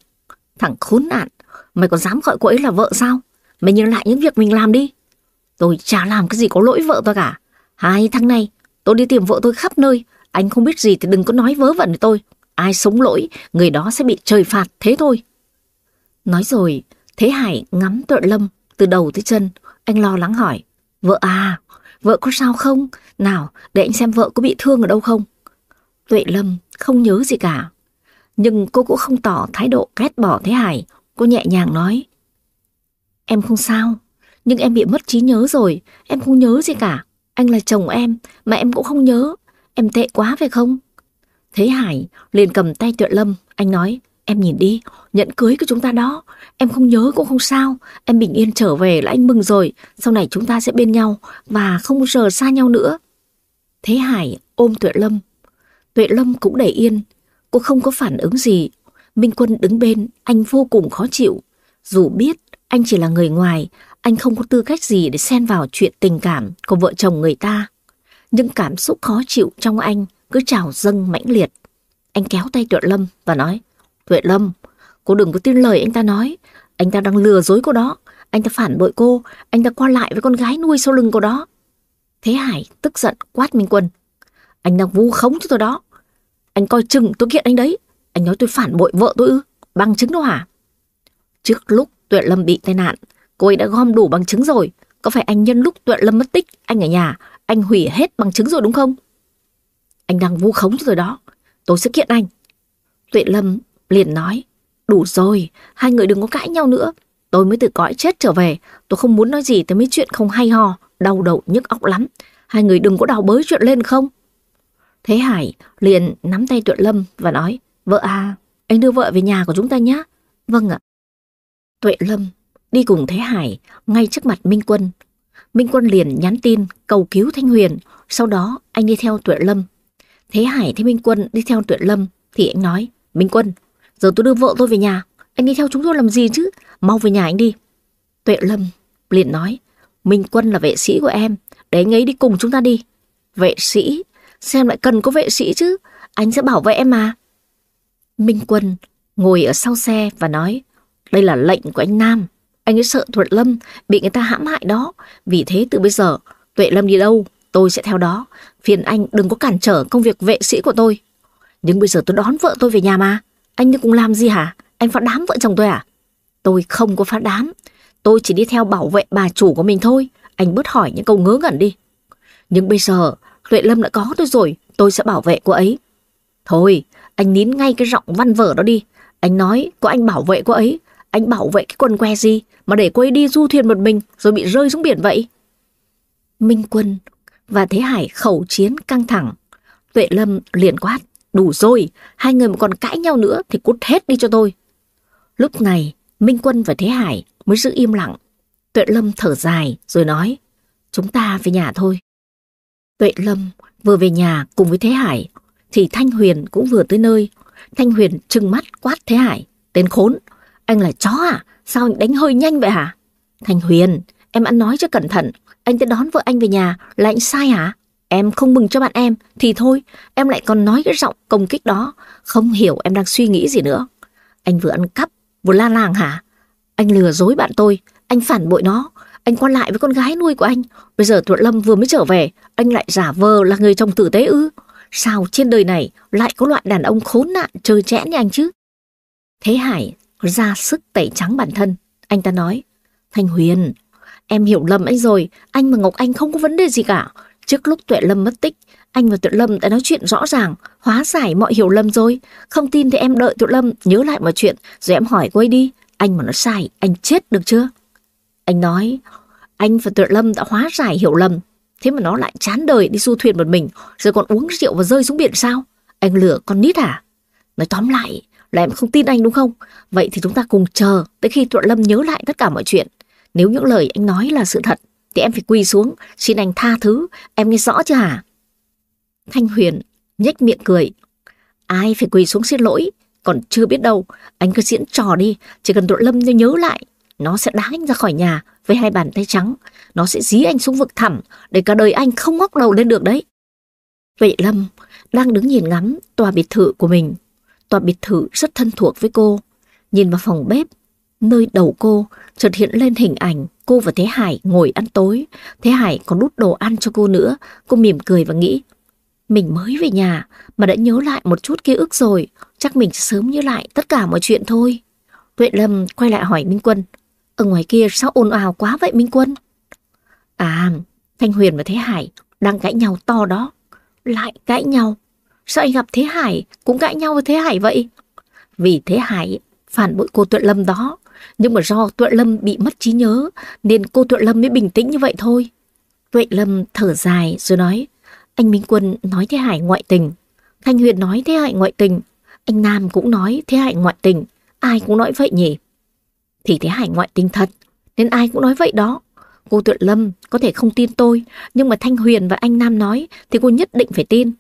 Speaker 1: Thằng khốn nạn, mày còn dám gọi cô ấy là vợ sao? Mày nhớ lại những việc mình làm đi. Tôi chả làm cái gì có lỗi vợ tôi cả. Hai tháng nay tôi đi tìm vợ tôi khắp nơi. Anh không biết gì thì đừng có nói vớ vẩn với tôi. Ai sống lỗi, người đó sẽ bị trời phạt, thế thôi. Nói rồi, Thế Hải ngắm tuệ lâm từ đầu tới chân. Anh lo lắng hỏi, vợ à, vợ có sao không? Nào, để anh xem vợ có bị thương ở đâu không? Tuệ Lâm không nhớ gì cả. Nhưng cô cũng không tỏ thái độ ghét bỏ Thế Hải. Cô nhẹ nhàng nói. Em không sao, nhưng em bị mất trí nhớ rồi. Em không nhớ gì cả. Anh là chồng em, mà em cũng không nhớ. Em tệ quá phải không? Thế Hải liền cầm tay Tuệ Lâm. Anh nói, em nhìn đi, nhận cưới của chúng ta đó. Em không nhớ cũng không sao. Em bình yên trở về là anh mừng rồi. Sau này chúng ta sẽ bên nhau và không bao giờ xa nhau nữa. Thế Hải ôm Tuệ Lâm. Tuệ Lâm cũng để yên. Cô không có phản ứng gì. Minh Quân đứng bên, anh vô cùng khó chịu. Dù biết anh chỉ là người ngoài, anh không có tư cách gì để xen vào chuyện tình cảm của vợ chồng người ta. Nhưng cảm xúc khó chịu trong anh cứ trào dâng mãnh liệt. Anh kéo tay Tuệ Lâm và nói, Tuệ Lâm, cô đừng có tin lời anh ta nói. Anh ta đang lừa dối cô đó. Anh ta phản bội cô. Anh ta qua lại với con gái nuôi sau lưng cô đó. Thế Hải tức giận quát Minh Quân. Anh đang vu khống cho tôi đó. Anh coi chừng tôi kiện anh đấy. Anh nói tôi phản bội vợ tôi ư. Bằng chứng đâu hả? Trước lúc Tuệ Lâm bị tai nạn, cô ấy đã gom đủ bằng chứng rồi. Có phải anh nhân lúc Tuệ Lâm mất tích, anh ở nhà, anh hủy hết bằng chứng rồi đúng không? Anh đang vu khống rồi đó. Tôi sẽ kiện anh. Tuệ Lâm liền nói, đủ rồi, hai người đừng có cãi nhau nữa. Tôi mới từ cõi chết trở về, tôi không muốn nói gì tới mấy chuyện không hay ho, đau đầu nhức óc lắm. Hai người đừng có đào bới chuyện lên không? Thế Hải liền nắm tay Tuệ Lâm và nói, vợ à, anh đưa vợ về nhà của chúng ta nhé. Vâng ạ. Tuệ Lâm đi cùng Thế Hải ngay trước mặt Minh Quân. Minh Quân liền nhắn tin cầu cứu Thanh Huyền, sau đó anh đi theo Tuệ Lâm. Thế Hải thấy Minh Quân đi theo Tuệ Lâm thì anh nói, Minh Quân, giờ tôi đưa vợ tôi về nhà, anh đi theo chúng tôi làm gì chứ, mau về nhà anh đi. Tuệ Lâm liền nói, Minh Quân là vệ sĩ của em, để anh ấy đi cùng chúng ta đi. Vệ sĩ, xem lại cần có vệ sĩ chứ, anh sẽ bảo vệ em mà. Minh Quân ngồi ở sau xe và nói, đây là lệnh của anh Nam. Anh ấy sợ Thuận Lâm bị người ta hãm hại đó. Vì thế từ bây giờ, Tuệ Lâm đi đâu, tôi sẽ theo đó. Phiền anh đừng có cản trở công việc vệ sĩ của tôi. Nhưng bây giờ tôi đón vợ tôi về nhà mà. Anh cùng làm gì hả? Anh phá đám vợ chồng tôi à? Tôi không có phá đám. Tôi chỉ đi theo bảo vệ bà chủ của mình thôi. Anh bớt hỏi những câu ngớ ngẩn đi. Nhưng bây giờ, Tuệ Lâm đã có tôi rồi. Tôi sẽ bảo vệ cô ấy. Thôi, anh nín ngay cái giọng văn vở đó đi. Anh nói có anh bảo vệ cô ấy. Anh bảo vệ cái quần que gì mà để cô ấy đi du thuyền một mình rồi bị rơi xuống biển vậy? Minh Quân và Thế Hải khẩu chiến căng thẳng. Tuệ Lâm liền quát. Đủ rồi, hai người mà còn cãi nhau nữa thì cút hết đi cho tôi. Lúc này, Minh Quân và Thế Hải mới giữ im lặng. Tuệ Lâm thở dài rồi nói, chúng ta về nhà thôi. Tuệ Lâm vừa về nhà cùng với Thế Hải, thì Thanh Huyền cũng vừa tới nơi. Thanh Huyền trừng mắt quát Thế Hải, tên khốn, anh là chó à, sao anh đánh hơi nhanh vậy hả? Thanh Huyền, em ăn nói cho cẩn thận, anh tới đón vợ anh về nhà là anh sai hả? Em không mừng cho bạn em, thì thôi, em lại còn nói cái giọng công kích đó. Không hiểu em đang suy nghĩ gì nữa. Anh vừa ăn cắp, vừa la làng hả? Anh lừa dối bạn tôi, anh phản bội nó. Anh quan lại với con gái nuôi của anh. Bây giờ Thuận Lâm vừa mới trở về, anh lại giả vờ là người chồng tử tế ư. Sao trên đời này lại có loại đàn ông khốn nạn chơi chẽn như anh chứ? Thế Hải ra sức tẩy trắng bản thân. Anh ta nói, Thanh Huyền, em hiểu lầm anh rồi, anh và Ngọc Anh không có vấn đề gì cả. Trước lúc Tuệ Lâm mất tích, anh và Tuệ Lâm đã nói chuyện rõ ràng, hóa giải mọi hiểu lầm rồi. Không tin thì em đợi Tuệ Lâm nhớ lại mọi chuyện, rồi em hỏi cô ấy đi. Anh mà nó sai, anh chết được chưa? Anh nói, anh và Tuệ Lâm đã hóa giải hiểu lầm. Thế mà nó lại chán đời đi du thuyền một mình, rồi còn uống rượu và rơi xuống biển sao? Anh lừa con nít à? Nói tóm lại là em không tin anh đúng không? Vậy thì chúng ta cùng chờ tới khi Tuệ Lâm nhớ lại tất cả mọi chuyện. Nếu những lời anh nói là sự thật, thì em phải quỳ xuống, xin anh tha thứ, em nghe rõ chưa hả? Thanh Huyền nhếch miệng cười. Ai phải quỳ xuống xin lỗi, còn chưa biết đâu, anh cứ diễn trò đi, chỉ cần Thuận lâm nhớ lại, nó sẽ đá anh ra khỏi nhà với hai bàn tay trắng, nó sẽ dí anh xuống vực thẳm để cả đời anh không ngóc đầu lên được đấy. Vậy Lâm đang đứng nhìn ngắm tòa biệt thự của mình. Tòa biệt thự rất thân thuộc với cô. Nhìn vào phòng bếp, nơi đầu cô chợt hiện lên hình ảnh cô và Thế Hải ngồi ăn tối. Thế Hải còn đút đồ ăn cho cô nữa. Cô mỉm cười và nghĩ, mình mới về nhà mà đã nhớ lại một chút ký ức rồi. Chắc mình sớm nhớ lại tất cả mọi chuyện thôi. Tuệ Lâm quay lại hỏi Minh Quân. Ở ngoài kia sao ồn ào quá vậy Minh Quân? À, Thanh Huyền và Thế Hải đang cãi nhau to đó. Lại cãi nhau. Sao anh gặp Thế Hải cũng cãi nhau với Thế Hải vậy? Vì Thế Hải phản bội cô Tuệ Lâm đó. Nhưng mà do Tuệ Lâm bị mất trí nhớ nên cô Tuệ Lâm mới bình tĩnh như vậy thôi. Tuệ Lâm thở dài rồi nói anh Minh Quân nói Thế Hải ngoại tình. Thanh Huyền nói Thế Hải ngoại tình. Anh Nam cũng nói Thế Hải ngoại tình, ai cũng nói vậy nhỉ? Thì Thế Hải ngoại tình thật, nên ai cũng nói vậy đó. Cô Tuệ Lâm có thể không tin tôi, nhưng mà Thanh Huyền và anh Nam nói thì cô nhất định phải tin.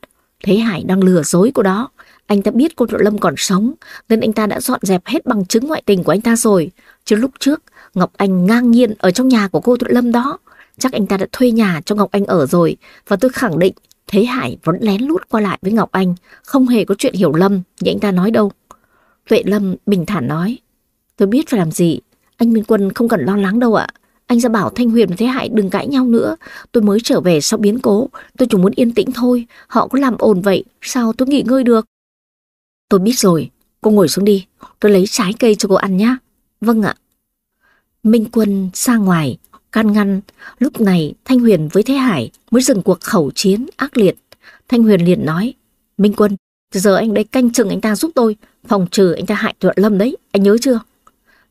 Speaker 1: Thế Hải đang lừa dối cô đó. Anh ta biết cô Lộ Lâm còn sống, nên anh ta đã dọn dẹp hết bằng chứng ngoại tình của anh ta rồi. Chứ lúc trước, Ngọc Anh ngang nhiên ở trong nhà của cô Lộ Lâm đó. Chắc anh ta đã thuê nhà cho Ngọc Anh ở rồi, và tôi khẳng định Thế Hải vẫn lén lút qua lại với Ngọc Anh, không hề có chuyện hiểu lầm như anh ta nói đâu. Tuệ Lâm bình thản nói, tôi biết phải làm gì, anh Minh Quân không cần lo lắng đâu ạ. Anh ra bảo Thanh Huyền và Thế Hải đừng cãi nhau nữa. Tôi mới trở về sau biến cố. Tôi chỉ muốn yên tĩnh thôi. Họ có làm ồn vậy. Sao tôi nghỉ ngơi được? Tôi biết rồi. Cô ngồi xuống đi. Tôi lấy trái cây cho cô ăn nhé. Vâng ạ. Minh Quân ra ngoài, can ngăn. Lúc này Thanh Huyền với Thế Hải mới dừng cuộc khẩu chiến ác liệt. Thanh Huyền liền nói. Minh Quân, giờ anh đây canh chừng anh ta giúp tôi. Phòng trừ anh ta hại Tuệ Lâm đấy. Anh nhớ chưa?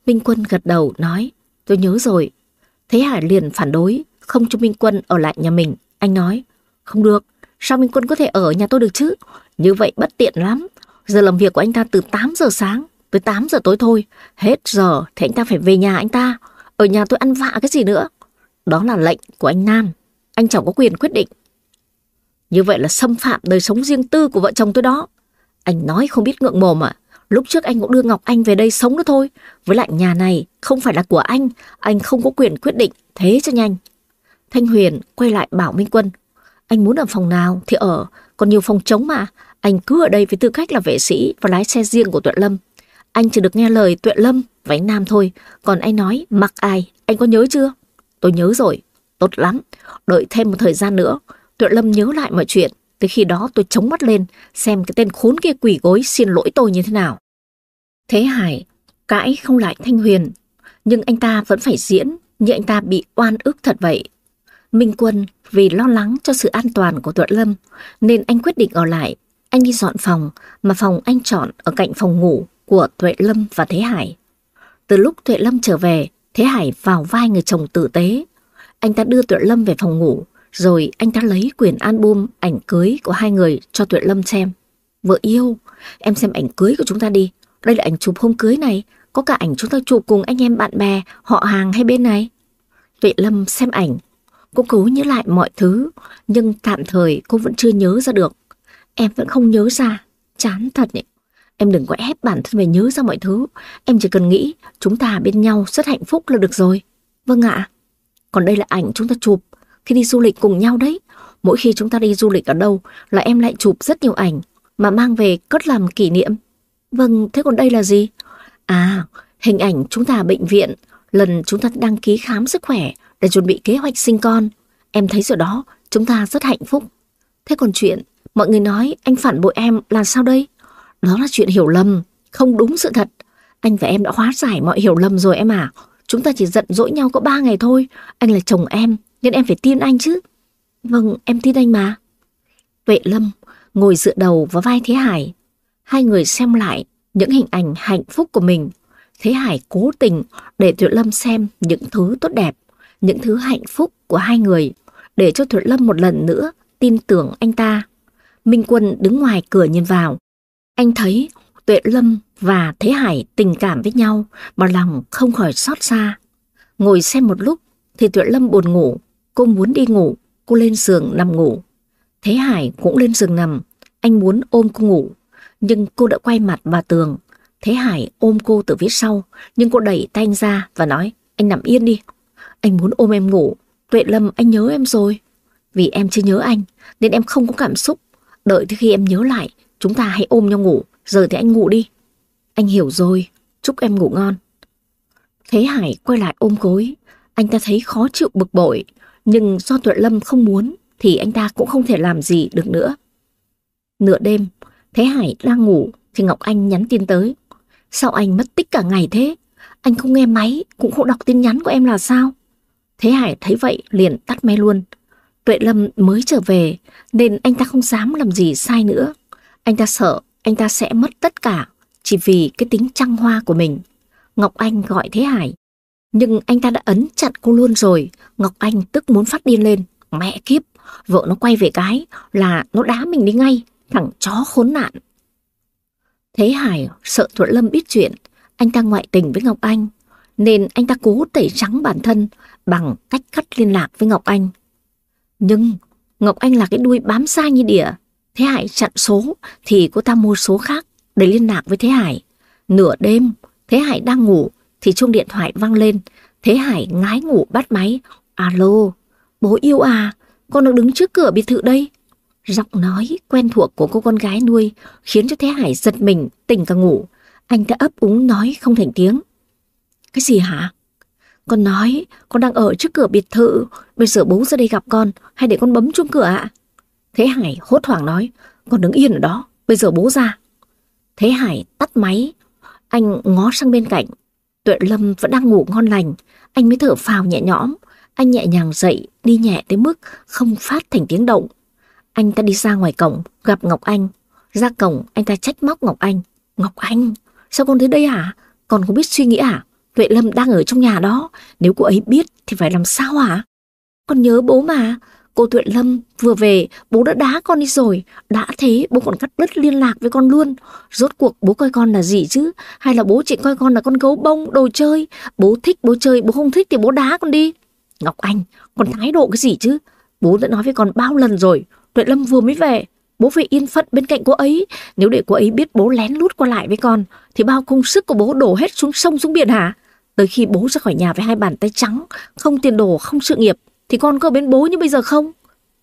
Speaker 1: Minh Quân gật đầu nói. Tôi nhớ rồi. Thế Hải liền phản đối, không cho Minh Quân ở lại nhà mình. Anh nói, không được, sao Minh Quân có thể ở nhà tôi được chứ? Như vậy bất tiện lắm. Giờ làm việc của anh ta từ 8 giờ sáng tới 8 giờ tối thôi. Hết giờ thì anh ta phải về nhà anh ta. Ở nhà tôi ăn vạ cái gì nữa. Đó là lệnh của anh Nam. Anh chẳng có quyền quyết định. Như vậy là xâm phạm đời sống riêng tư của vợ chồng tôi đó. Anh nói không biết ngượng mồm à? Lúc trước anh cũng đưa Ngọc Anh về đây sống nữa thôi. Với lại nhà này không phải là của anh, anh không có quyền quyết định, thế cho nhanh. Thanh Huyền quay lại bảo Minh Quân. Anh muốn ở phòng nào thì ở, còn nhiều phòng trống mà. Anh cứ ở đây với tư cách là vệ sĩ và lái xe riêng của Tuệ Lâm. Anh chỉ được nghe lời Tuệ Lâm và anh Nam thôi. Còn anh nói mặc ai, anh có nhớ chưa? Tôi nhớ rồi, tốt lắm. Đợi thêm một thời gian nữa, Tuệ Lâm nhớ lại mọi chuyện Tới khi đó tôi chống mắt lên, xem cái tên khốn kia quỷ gối xin lỗi tôi như thế nào. Thế Hải cãi không lại Thanh Huyền, nhưng anh ta vẫn phải diễn như anh ta bị oan ức thật vậy. Minh Quân vì lo lắng cho sự an toàn của Tuệ Lâm nên anh quyết định ở lại. Anh đi dọn phòng mà phòng anh chọn ở cạnh phòng ngủ của Tuệ Lâm và Thế Hải. Từ lúc Tuệ Lâm trở về, Thế Hải vào vai người chồng tử tế. Anh ta đưa Tuệ Lâm về phòng ngủ rồi anh ta lấy quyển album ảnh cưới của hai người cho Tuệ Lâm xem. Vợ yêu, em xem ảnh cưới của chúng ta đi. Đây là ảnh chụp hôm cưới này. Có cả ảnh chúng ta chụp cùng anh em bạn bè, họ hàng hay bên này. Tuệ Lâm xem ảnh. Cô cố nhớ lại mọi thứ, nhưng tạm thời cô vẫn chưa nhớ ra được. Em vẫn không nhớ ra. Chán thật nhỉ. Em đừng có ép bản thân về nhớ ra mọi thứ. Em chỉ cần nghĩ chúng ta bên nhau rất hạnh phúc là được rồi. Vâng ạ. Còn đây là ảnh chúng ta chụp khi đi du lịch cùng nhau đấy. Mỗi khi chúng ta đi du lịch ở đâu là em lại chụp rất nhiều ảnh mà mang về cất làm kỷ niệm. Vâng, thế còn đây là gì? À, hình ảnh chúng ta ở bệnh viện, lần chúng ta đăng ký khám sức khỏe để chuẩn bị kế hoạch sinh con. Em thấy rồi đó, chúng ta rất hạnh phúc. Thế còn chuyện, mọi người nói anh phản bội em là sao đây? Đó là chuyện hiểu lầm, không đúng sự thật. Anh và em đã hóa giải mọi hiểu lầm rồi em à. Chúng ta chỉ giận dỗi nhau có ba ngày thôi. Anh là chồng em, nên em phải tin anh chứ. Vâng, em tin anh mà. Tuệ Lâm ngồi dựa đầu vào vai Thế Hải. Hai người xem lại những hình ảnh hạnh phúc của mình. Thế Hải cố tình để Tuệ Lâm xem những thứ tốt đẹp, những thứ hạnh phúc của hai người, để cho Tuệ Lâm một lần nữa tin tưởng anh ta. Minh Quân đứng ngoài cửa nhìn vào. Anh thấy Tuệ Lâm và Thế Hải tình cảm với nhau mà lòng không khỏi xót xa. Ngồi xem một lúc thì Tuệ Lâm buồn ngủ, Cô muốn đi ngủ, cô lên giường nằm ngủ. Thế Hải cũng lên giường nằm, anh muốn ôm cô ngủ, nhưng cô đã quay mặt vào tường. Thế Hải ôm cô từ phía sau, nhưng cô đẩy tay anh ra và nói, anh nằm yên đi. Anh muốn ôm em ngủ, Tuệ Lâm anh nhớ em rồi. Vì em chưa nhớ anh, nên em không có cảm xúc. Đợi tới khi em nhớ lại, chúng ta hãy ôm nhau ngủ, giờ thì anh ngủ đi. Anh hiểu rồi, chúc em ngủ ngon. Thế Hải quay lại ôm gối, anh ta thấy khó chịu bực bội, nhưng do Tuệ Lâm không muốn thì anh ta cũng không thể làm gì được nữa. Nửa đêm, Thế Hải đang ngủ thì Ngọc Anh nhắn tin tới. Sao anh mất tích cả ngày thế? Anh không nghe máy, cũng không đọc tin nhắn của em là sao? Thế Hải thấy vậy liền tắt máy luôn. Tuệ Lâm mới trở về nên anh ta không dám làm gì sai nữa. Anh ta sợ anh ta sẽ mất tất cả chỉ vì cái tính trăng hoa của mình. Ngọc Anh gọi Thế Hải nhưng anh ta đã ấn chặn cô luôn rồi. Ngọc Anh tức muốn phát điên lên. Mẹ kiếp, vợ nó quay về cái là nó đá mình đi ngay. Thằng chó khốn nạn. Thế Hải sợ Thuận Lâm biết chuyện, anh ta ngoại tình với Ngọc Anh, nên anh ta cố tẩy trắng bản thân bằng cách cắt liên lạc với Ngọc Anh. Nhưng Ngọc Anh là cái đuôi bám xa như đỉa, Thế Hải chặn số thì cô ta mua số khác để liên lạc với Thế Hải. Nửa đêm, Thế Hải đang ngủ thì chuông điện thoại vang lên. Thế Hải ngái ngủ bắt máy. Alo, bố yêu à, con đang đứng trước cửa biệt thự đây. Giọng nói quen thuộc của cô con gái nuôi khiến cho Thế Hải giật mình, tỉnh cả ngủ. Anh ta ấp úng nói không thành tiếng. Cái gì hả? Con nói con đang ở trước cửa biệt thự, bây giờ bố ra đây gặp con hay để con bấm chuông cửa ạ? Thế Hải hốt hoảng nói, con đứng yên ở đó, bây giờ bố ra. Thế Hải tắt máy, anh ngó sang bên cạnh. Tuệ Lâm vẫn đang ngủ ngon lành, anh mới thở phào nhẹ nhõm. Anh nhẹ nhàng dậy, đi nhẹ tới mức không phát thành tiếng động. Anh ta đi ra ngoài cổng, gặp Ngọc Anh. Ra cổng, anh ta trách móc Ngọc Anh. Ngọc Anh, sao con tới đây hả? Con không biết suy nghĩ hả? Tuệ Lâm đang ở trong nhà đó, nếu cô ấy biết thì phải làm sao hả? Con nhớ bố mà, cô Thuận Lâm vừa về, bố đã đá con đi rồi, đã thế bố còn cắt đứt liên lạc với con luôn. Rốt cuộc bố coi con là gì chứ? Hay là bố chỉ coi con là con gấu bông, đồ chơi? Bố thích bố chơi, bố không thích thì bố đá con đi. Ngọc Anh, con thái độ cái gì chứ? Bố đã nói với con bao lần rồi, Thuận Lâm vừa mới về, bố phải yên phận bên cạnh cô ấy. Nếu để cô ấy biết bố lén lút qua lại với con, thì bao công sức của bố đổ hết xuống sông xuống biển hả? Tới khi bố ra khỏi nhà với hai bàn tay trắng, không tiền đồ, không sự nghiệp, thì con có bên bố như bây giờ không?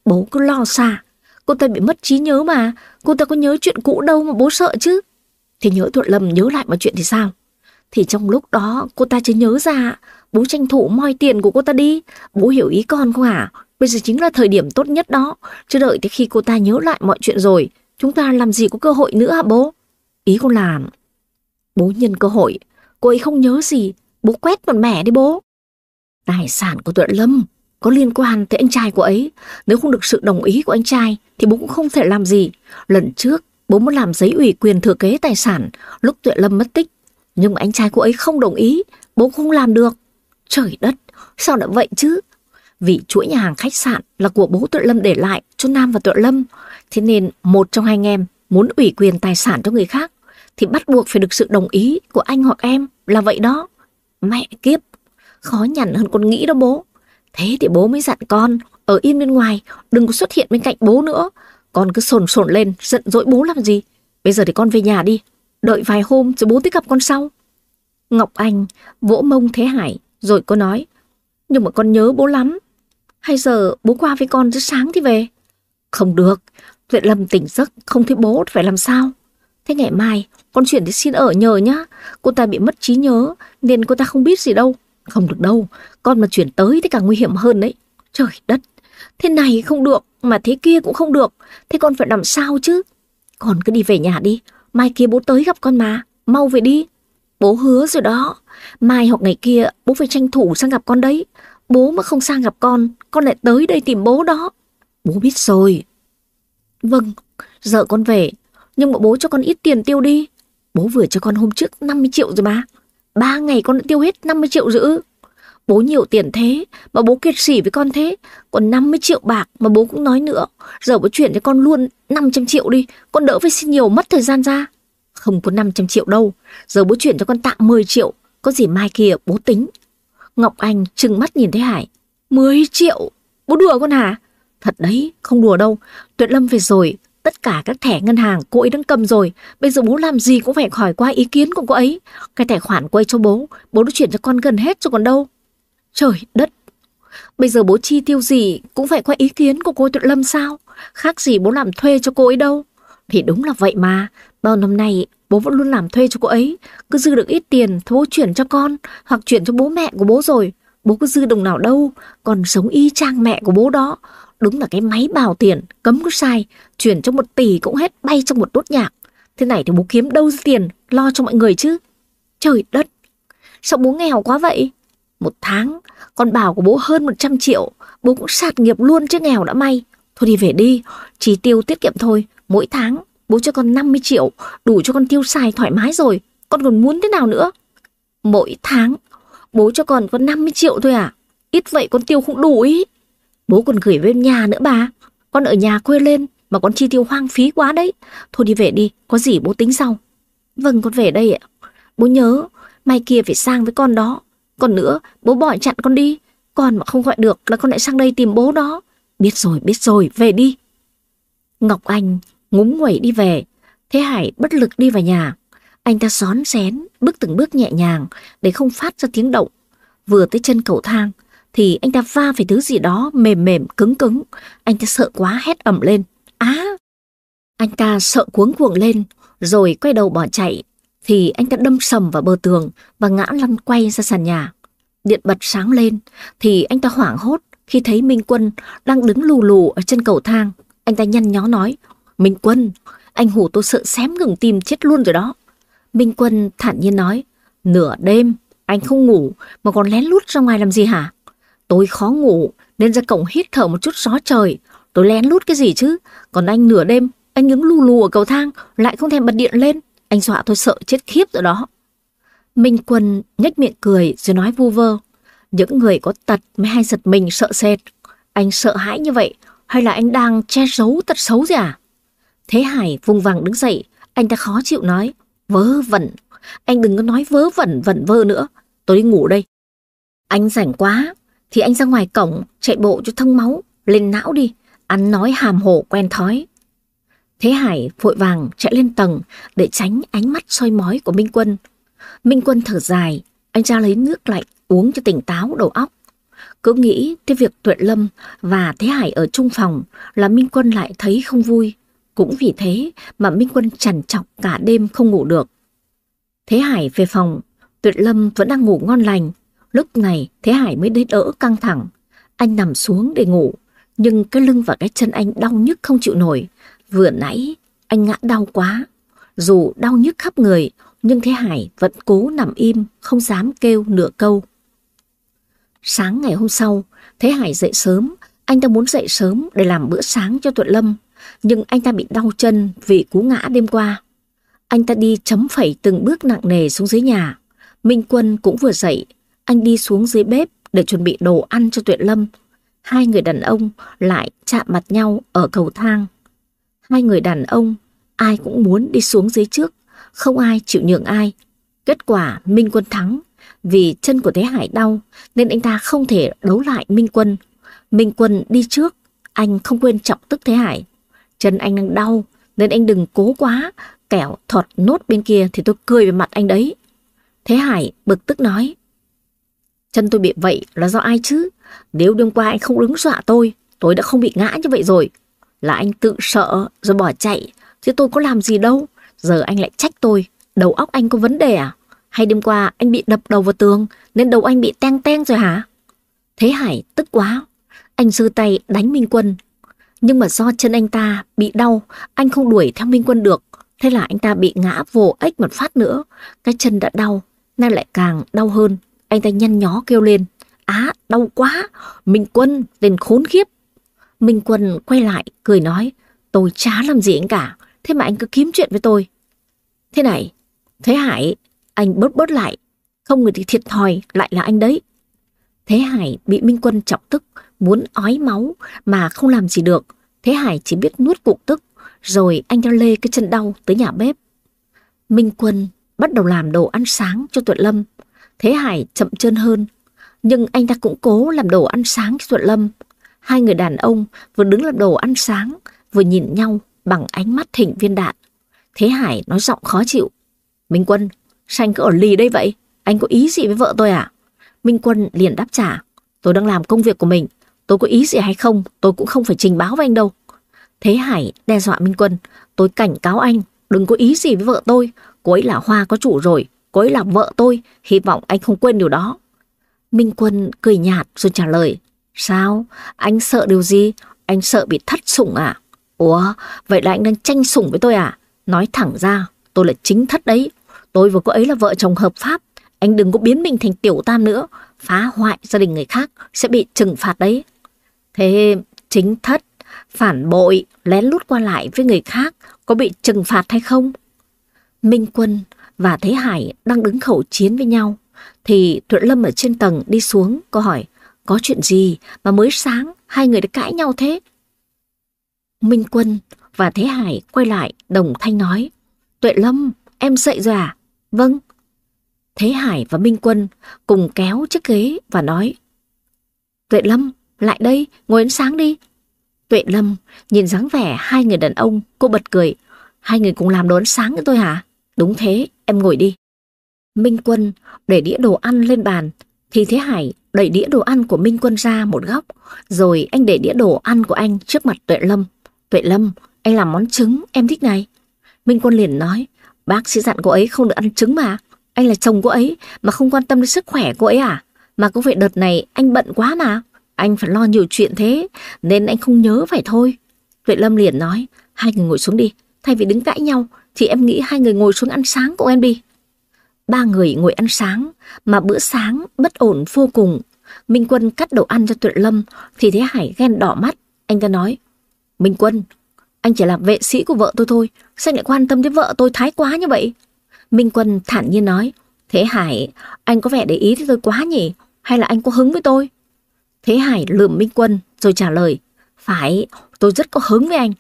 Speaker 1: Bố cứ lo xa. Cô ta bị mất trí nhớ mà, cô ta có nhớ chuyện cũ đâu mà bố sợ chứ. Thì nhớ Thuận lầm nhớ lại mọi chuyện thì sao? Thì trong lúc đó cô ta chưa nhớ ra, bố tranh thủ moi tiền của cô ta đi. Bố hiểu ý con không hả? Bây giờ chính là thời điểm tốt nhất đó. Chứ đợi tới khi cô ta nhớ lại mọi chuyện rồi, chúng ta làm gì có cơ hội nữa hả bố? Ý con làm. Bố nhân cơ hội, cô ấy không nhớ gì, bố quét một mẻ đi bố. Tài sản của Tuệ Lâm có liên quan tới anh trai của ấy. Nếu không được sự đồng ý của anh trai thì bố cũng không thể làm gì. Lần trước, bố muốn làm giấy ủy quyền thừa kế tài sản lúc Tuệ Lâm mất tích. Nhưng mà anh trai của ấy không đồng ý, bố không làm được. Trời đất, sao lại vậy chứ? Vì chuỗi nhà hàng khách sạn là của bố Tuệ Lâm để lại cho Nam và Tuệ Lâm. Thế nên một trong hai anh em muốn ủy quyền tài sản cho người khác thì bắt buộc phải được sự đồng ý của anh hoặc em là vậy đó. Mẹ kiếp, khó nhằn hơn con nghĩ đó bố. Thế thì bố mới dặn con, ở yên bên ngoài, đừng có xuất hiện bên cạnh bố nữa. Con cứ sồn sồn lên, giận dỗi bố làm gì. Bây giờ thì con về nhà đi, đợi vài hôm rồi bố tới gặp con sau. Ngọc Anh vỗ mông Thế Hải, rồi cô nói, nhưng mà con nhớ bố lắm. Hay giờ bố qua với con chứ sáng thì về? Không được, Tuệ Lâm tỉnh giấc, không thấy bố phải làm sao? Thế ngày mai, con chuyển đi xin ở nhờ nhá. Cô ta bị mất trí nhớ, nên cô ta không biết gì đâu. Không được đâu, con mà chuyển tới thì càng nguy hiểm hơn đấy. Trời đất, thế này không được, mà thế kia cũng không được. Thế con phải làm sao chứ? Con cứ đi về nhà đi, mai kia bố tới gặp con mà, mau về đi. Bố hứa rồi đó, mai hoặc ngày kia bố phải tranh thủ sang gặp con đấy. Bố mà không sang gặp con, con lại tới đây tìm bố đó. Bố biết rồi. Vâng, giờ con về, nhưng mà bố cho con ít tiền tiêu đi. Bố vừa cho con hôm trước 50 triệu rồi mà. Ba ngày con đã tiêu hết 50 triệu giữ. Bố nhiều tiền thế mà bố kiệt sỉ với con thế. Còn 50 triệu bạc mà bố cũng nói nữa. Giờ bố chuyển cho con luôn 500 triệu đi. Con đỡ phải xin nhiều mất thời gian ra. Không có 500 triệu đâu. Giờ bố chuyển cho con tạm 10 triệu. Có gì mai kia bố tính. Ngọc Anh trừng mắt nhìn thấy Hải. 10 triệu? Bố đùa con hả? Thật đấy, không đùa đâu. Tuyệt Lâm về rồi, Tất cả các thẻ ngân hàng cô ấy đang cầm rồi. Bây giờ bố làm gì cũng phải hỏi qua ý kiến của cô ấy. Cái tài khoản cô ấy cho bố, bố đã chuyển cho con gần hết rồi còn đâu. Trời đất! Bây giờ bố chi tiêu gì cũng phải qua ý kiến của cô Tuyệt Lâm sao? Khác gì bố làm thuê cho cô ấy đâu. Thì đúng là vậy mà. Bao năm nay bố vẫn luôn làm thuê cho cô ấy. Cứ dư được ít tiền thì bố chuyển cho con hoặc chuyển cho bố mẹ của bố rồi. Bố cứ dư đồng nào đâu, còn sống y chang mẹ của bố đó. Đúng là cái máy bào tiền, cấm có sai, chuyển cho một tỷ cũng hết bay trong một đốt nhạc. Thế này thì bố kiếm đâu ra tiền, lo cho mọi người chứ. Trời đất, sao bố nghèo quá vậy? Một tháng, con bảo của bố hơn 100 triệu, bố cũng sạt nghiệp luôn chứ nghèo đã may. Thôi đi về đi, chỉ tiêu tiết kiệm thôi, mỗi tháng bố cho con 50 triệu, đủ cho con tiêu xài thoải mái rồi, con còn muốn thế nào nữa? Mỗi tháng, bố cho con có 50 triệu thôi à? Ít vậy con tiêu không đủ ý. Bố còn gửi bên nhà nữa bà. Con ở nhà quê lên mà con chi tiêu hoang phí quá đấy. Thôi đi về đi, có gì bố tính sau. Vâng con về đây ạ. Bố nhớ, mai kia phải sang với con đó. Còn nữa, bố bỏ chặn con đi. Con mà không gọi được là con lại sang đây tìm bố đó. Biết rồi, biết rồi, về đi. Ngọc Anh ngúng nguẩy đi về. Thế Hải bất lực đi vào nhà. Anh ta xón xén, bước từng bước nhẹ nhàng để không phát ra tiếng động. Vừa tới chân cầu thang thì anh ta va phải thứ gì đó mềm mềm cứng cứng. Anh ta sợ quá hét ẩm lên. Á! anh ta sợ cuống cuồng lên rồi quay đầu bỏ chạy thì anh ta đâm sầm vào bờ tường và ngã lăn quay ra sàn nhà. Điện bật sáng lên thì anh ta hoảng hốt khi thấy Minh Quân đang đứng lù lù ở chân cầu thang. Anh ta nhăn nhó nói, Minh Quân, anh hủ tôi sợ xém ngừng tim chết luôn rồi đó. Minh Quân thản nhiên nói, nửa đêm, anh không ngủ mà còn lén lút ra ngoài làm gì hả? Tôi khó ngủ nên ra cổng hít thở một chút gió trời. Tôi lén lút cái gì chứ? Còn anh nửa đêm, anh đứng lù lù ở cầu thang, lại không thèm bật điện lên. Anh dọa tôi sợ chết khiếp rồi đó. Minh Quân nhếch miệng cười rồi nói vu vơ. Những người có tật mới hay giật mình sợ sệt. Anh sợ hãi như vậy hay là anh đang che giấu tật xấu gì à? Thế Hải vùng vằng đứng dậy, anh ta khó chịu nói. Vớ vẩn, anh đừng có nói vớ vẩn vẩn vơ nữa. Tôi đi ngủ đây. Anh rảnh quá, thì anh ra ngoài cổng chạy bộ cho thông máu, lên não đi, ăn nói hàm hồ quen thói. Thế Hải vội vàng chạy lên tầng để tránh ánh mắt soi mói của Minh Quân. Minh Quân thở dài, anh ra lấy nước lạnh uống cho tỉnh táo đầu óc. Cứ nghĩ tới việc Tuệ Lâm và Thế Hải ở chung phòng là Minh Quân lại thấy không vui. Cũng vì thế mà Minh Quân trằn trọc cả đêm không ngủ được. Thế Hải về phòng, Tuệ Lâm vẫn đang ngủ ngon lành. Lúc này Thế Hải mới đến đỡ căng thẳng. Anh nằm xuống để ngủ, nhưng cái lưng và cái chân anh đau nhức không chịu nổi. Vừa nãy anh ngã đau quá. Dù đau nhức khắp người, nhưng Thế Hải vẫn cố nằm im, không dám kêu nửa câu. Sáng ngày hôm sau, Thế Hải dậy sớm, anh ta muốn dậy sớm để làm bữa sáng cho Tuệ Lâm, nhưng anh ta bị đau chân vì cú ngã đêm qua. Anh ta đi chấm phẩy từng bước nặng nề xuống dưới nhà. Minh Quân cũng vừa dậy, anh đi xuống dưới bếp để chuẩn bị đồ ăn cho Tuệ Lâm. Hai người đàn ông lại chạm mặt nhau ở cầu thang. Hai người đàn ông, ai cũng muốn đi xuống dưới trước, không ai chịu nhường ai. Kết quả Minh Quân thắng, vì chân của Thế Hải đau nên anh ta không thể đấu lại Minh Quân. Minh Quân đi trước, anh không quên chọc tức Thế Hải. Chân anh đang đau nên anh đừng cố quá, kẻo thọt nốt bên kia thì tôi cười về mặt anh đấy. Thế Hải bực tức nói. Chân tôi bị vậy là do ai chứ? Nếu đêm qua anh không đứng dọa tôi, tôi đã không bị ngã như vậy rồi. Là anh tự sợ rồi bỏ chạy, chứ tôi có làm gì đâu. Giờ anh lại trách tôi, đầu óc anh có vấn đề à? Hay đêm qua anh bị đập đầu vào tường nên đầu anh bị teng teng rồi hả? Thế Hải tức quá, anh giơ tay đánh Minh Quân. Nhưng mà do chân anh ta bị đau, anh không đuổi theo Minh Quân được. Thế là anh ta bị ngã vồ ếch một phát nữa. Cái chân đã đau, nay lại càng đau hơn. Anh ta nhăn nhó kêu lên. Á, đau quá, Minh Quân, tên khốn khiếp. Minh Quân quay lại, cười nói. Tôi chả làm gì anh cả, thế mà anh cứ kiếm chuyện với tôi. Thế này, Thế Hải, anh bớt bớt lại, không người thì thiệt thòi lại là anh đấy. Thế Hải bị Minh Quân chọc tức, muốn ói máu mà không làm gì được. Thế Hải chỉ biết nuốt cục tức, rồi anh ta lê cái chân đau tới nhà bếp. Minh Quân bắt đầu làm đồ ăn sáng cho Tuệ Lâm. Thế Hải chậm chân hơn, nhưng anh ta cũng cố làm đồ ăn sáng cho Thuận Lâm. Hai người đàn ông vừa đứng làm đồ ăn sáng, vừa nhìn nhau bằng ánh mắt thịnh viên đạn. Thế Hải nói giọng khó chịu. Minh Quân, sao anh cứ ở lì đây vậy? Anh có ý gì với vợ tôi à? Minh Quân liền đáp trả. Tôi đang làm công việc của mình. Tôi có ý gì hay không, tôi cũng không phải trình báo với anh đâu. Thế Hải đe dọa Minh Quân. Tôi cảnh cáo anh, đừng có ý gì với vợ tôi. Cô ấy là Hoa có chủ rồi, cô ấy là vợ tôi. Hy vọng anh không quên điều đó. Minh Quân cười nhạt rồi trả lời. Sao? Anh sợ điều gì? Anh sợ bị thất sủng à? Ủa, vậy là anh đang tranh sủng với tôi à? Nói thẳng ra, tôi là chính thất đấy. Tôi và cô ấy là vợ chồng hợp pháp. Anh đừng có biến mình thành tiểu tam nữa. Phá hoại gia đình người khác sẽ bị trừng phạt đấy. Thế chính thất, phản bội, lén lút qua lại với người khác có bị trừng phạt hay không? Minh Quân và Thế Hải đang đứng khẩu chiến với nhau. Thì Thuận Lâm ở trên tầng đi xuống, cô hỏi, có chuyện gì mà mới sáng hai người đã cãi nhau thế? Minh Quân và Thế Hải quay lại đồng thanh nói, Tuệ Lâm, em dậy rồi à? Vâng. Thế Hải và Minh Quân cùng kéo chiếc ghế và nói. Tuệ Lâm, lại đây, ngồi ăn sáng đi. Tuệ Lâm nhìn dáng vẻ hai người đàn ông, cô bật cười. Hai người cùng làm đồ ăn sáng với tôi hả? Đúng thế, em ngồi đi. Minh Quân để đĩa đồ ăn lên bàn, thì Thế Hải đẩy đĩa đồ ăn của Minh Quân ra một góc, rồi anh để đĩa đồ ăn của anh trước mặt Tuệ Lâm. Tuệ Lâm, anh làm món trứng, em thích này. Minh Quân liền nói, bác sĩ dặn cô ấy không được ăn trứng mà. Anh là chồng cô ấy mà không quan tâm đến sức khỏe cô ấy à? Mà có phải đợt này anh bận quá mà. Anh phải lo nhiều chuyện thế, nên anh không nhớ phải thôi. Tuệ Lâm liền nói, hai người ngồi xuống đi. Thay vì đứng cãi nhau, thì em nghĩ hai người ngồi xuống ăn sáng cùng em đi. Ba người ngồi ăn sáng, mà bữa sáng bất ổn vô cùng. Minh Quân cắt đồ ăn cho Tuệ Lâm, thì Thế Hải ghen đỏ mắt. Anh ta nói, Minh Quân, anh chỉ là vệ sĩ của vợ tôi thôi, sao lại quan tâm đến vợ tôi thái quá như vậy? Minh Quân thản nhiên nói, Thế Hải, anh có vẻ để ý tới tôi quá nhỉ? Hay là anh có hứng với tôi? Thế Hải lườm Minh Quân rồi trả lời, phải, tôi rất có hứng với anh.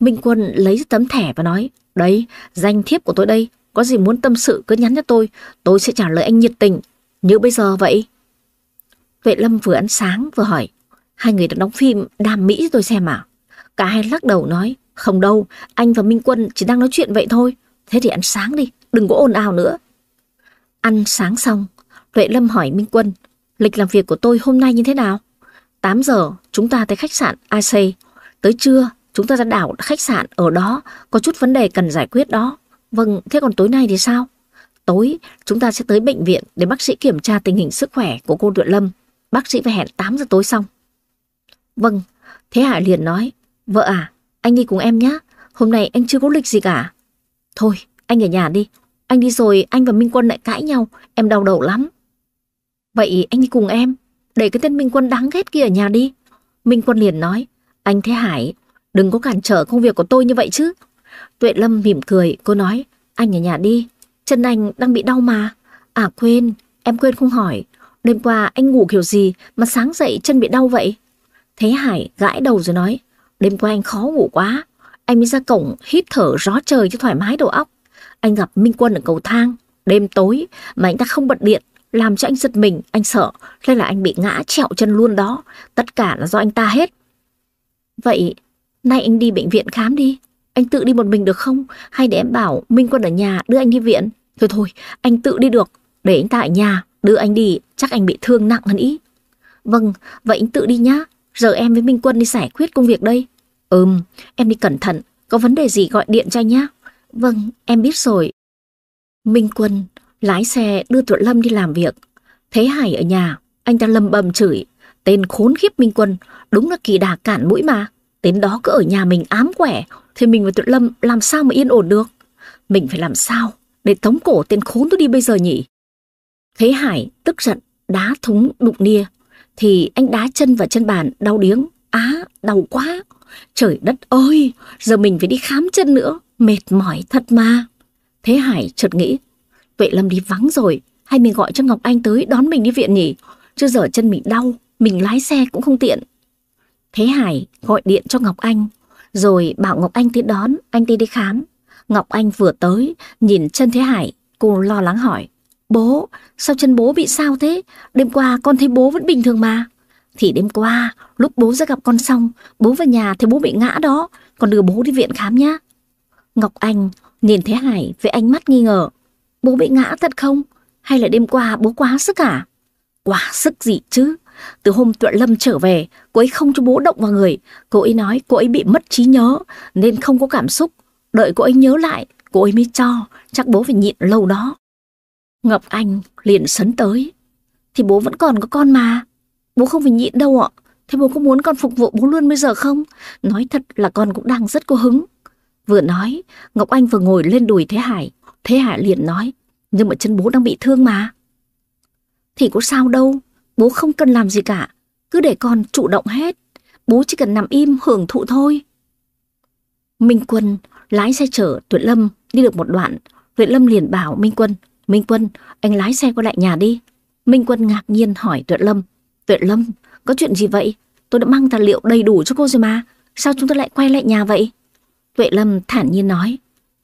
Speaker 1: Minh Quân lấy tấm thẻ và nói, đấy, danh thiếp của tôi đây, có gì muốn tâm sự cứ nhắn cho tôi, tôi sẽ trả lời anh nhiệt tình, như bây giờ vậy. Tuệ Lâm vừa ăn sáng vừa hỏi, hai người đã đóng phim đam mỹ cho tôi xem à? Cả hai lắc đầu nói, không đâu, anh và Minh Quân chỉ đang nói chuyện vậy thôi. Thế thì ăn sáng đi, đừng có ồn ào nữa. Ăn sáng xong, Tuệ Lâm hỏi Minh Quân, lịch làm việc của tôi hôm nay như thế nào? 8 giờ chúng ta tới khách sạn AC, tới trưa chúng ta ra đảo khách sạn ở đó, có chút vấn đề cần giải quyết đó. Vâng, thế còn tối nay thì sao? Tối chúng ta sẽ tới bệnh viện để bác sĩ kiểm tra tình hình sức khỏe của cô Tuệ Lâm. Bác sĩ phải hẹn 8 giờ tối xong. Vâng, Thế Hải liền nói, vợ à, anh đi cùng em nhé, hôm nay anh chưa có lịch gì cả. Thôi, anh ở nhà đi, anh đi rồi anh và Minh Quân lại cãi nhau, em đau đầu lắm. Vậy anh đi cùng em, để cái tên Minh Quân đáng ghét kia ở nhà đi. Minh Quân liền nói, anh Thế Hải, đừng có cản trở công việc của tôi như vậy chứ. Tuệ Lâm mỉm cười, cô nói, anh ở nhà đi, chân anh đang bị đau mà. À quên, em quên không hỏi, đêm qua anh ngủ kiểu gì mà sáng dậy chân bị đau vậy? Thế Hải gãi đầu rồi nói, đêm qua anh khó ngủ quá, anh mới ra cổng hít thở gió trời cho thoải mái đầu óc. Anh gặp Minh Quân ở cầu thang, đêm tối mà anh ta không bật điện, làm cho anh giật mình, anh sợ, nên là anh bị ngã trẹo chân luôn đó, tất cả là do anh ta hết. Vậy, nay anh đi bệnh viện khám đi, anh tự đi một mình được không? Hay để em bảo Minh Quân ở nhà đưa anh đi viện? Thôi thôi, anh tự đi được, để anh tại nhà, đưa anh đi, chắc anh bị thương nặng hơn ý. Vâng, vậy anh tự đi nhá, giờ em với Minh Quân đi giải quyết công việc đây. Ừm, em đi cẩn thận, có vấn đề gì gọi điện cho anh nhá. Vâng, em biết rồi. Minh Quân lái xe đưa Thuận Lâm đi làm việc. Thế Hải ở nhà, anh ta lầm bầm chửi. Tên khốn khiếp Minh Quân, đúng là kỳ đà cản mũi mà. Tên đó cứ ở nhà mình ám quẻ, thì mình và Tuệ Lâm làm sao mà yên ổn được? Mình phải làm sao để tống cổ tên khốn tôi đi bây giờ nhỉ? Thấy Hải tức giận, đá thúng đụng nia, thì anh đá chân vào chân bàn, đau điếng. Á, đau quá. Trời đất ơi, giờ mình phải đi khám chân nữa, mệt mỏi thật mà. Thế Hải chợt nghĩ, Tuệ Lâm đi vắng rồi, hay mình gọi cho Ngọc Anh tới đón mình đi viện nhỉ? Chứ giờ chân mình đau, mình lái xe cũng không tiện. Thế Hải gọi điện cho Ngọc Anh, rồi bảo Ngọc Anh tới đón, anh đi đi khám. Ngọc Anh vừa tới, nhìn chân Thế Hải, cô lo lắng hỏi. Bố, sao chân bố bị sao thế? Đêm qua con thấy bố vẫn bình thường mà. Thì đêm qua, lúc bố ra gặp con xong, bố về nhà thấy bố bị ngã đó, con đưa bố đi viện khám nhá. Ngọc Anh nhìn Thế Hải với ánh mắt nghi ngờ. Bố bị ngã thật không? Hay là đêm qua bố quá sức à? Quá sức gì chứ? Từ hôm Tuệ Lâm trở về, cô ấy không cho bố động vào người. Cô ấy nói cô ấy bị mất trí nhớ, nên không có cảm xúc. Đợi cô ấy nhớ lại, cô ấy mới cho, chắc bố phải nhịn lâu đó. Ngọc Anh liền sấn tới. Thì bố vẫn còn có con mà. Bố không phải nhịn đâu ạ. Thế bố có muốn con phục vụ bố luôn bây giờ không? Nói thật là con cũng đang rất có hứng. Vừa nói, Ngọc Anh vừa ngồi lên đùi Thế Hải. Thế Hải liền nói, nhưng mà chân bố đang bị thương mà. Thì có sao đâu, bố không cần làm gì cả. Cứ để con chủ động hết. Bố chỉ cần nằm im hưởng thụ thôi. Minh Quân lái xe chở Tuệ Lâm đi được một đoạn. Tuệ Lâm liền bảo Minh Quân, Minh Quân, anh lái xe qua lại nhà đi. Minh Quân ngạc nhiên hỏi Tuệ Lâm, Tuệ Lâm, có chuyện gì vậy? Tôi đã mang tài liệu đầy đủ cho cô rồi mà. Sao chúng ta lại quay lại nhà vậy? Tuệ Lâm thản nhiên nói.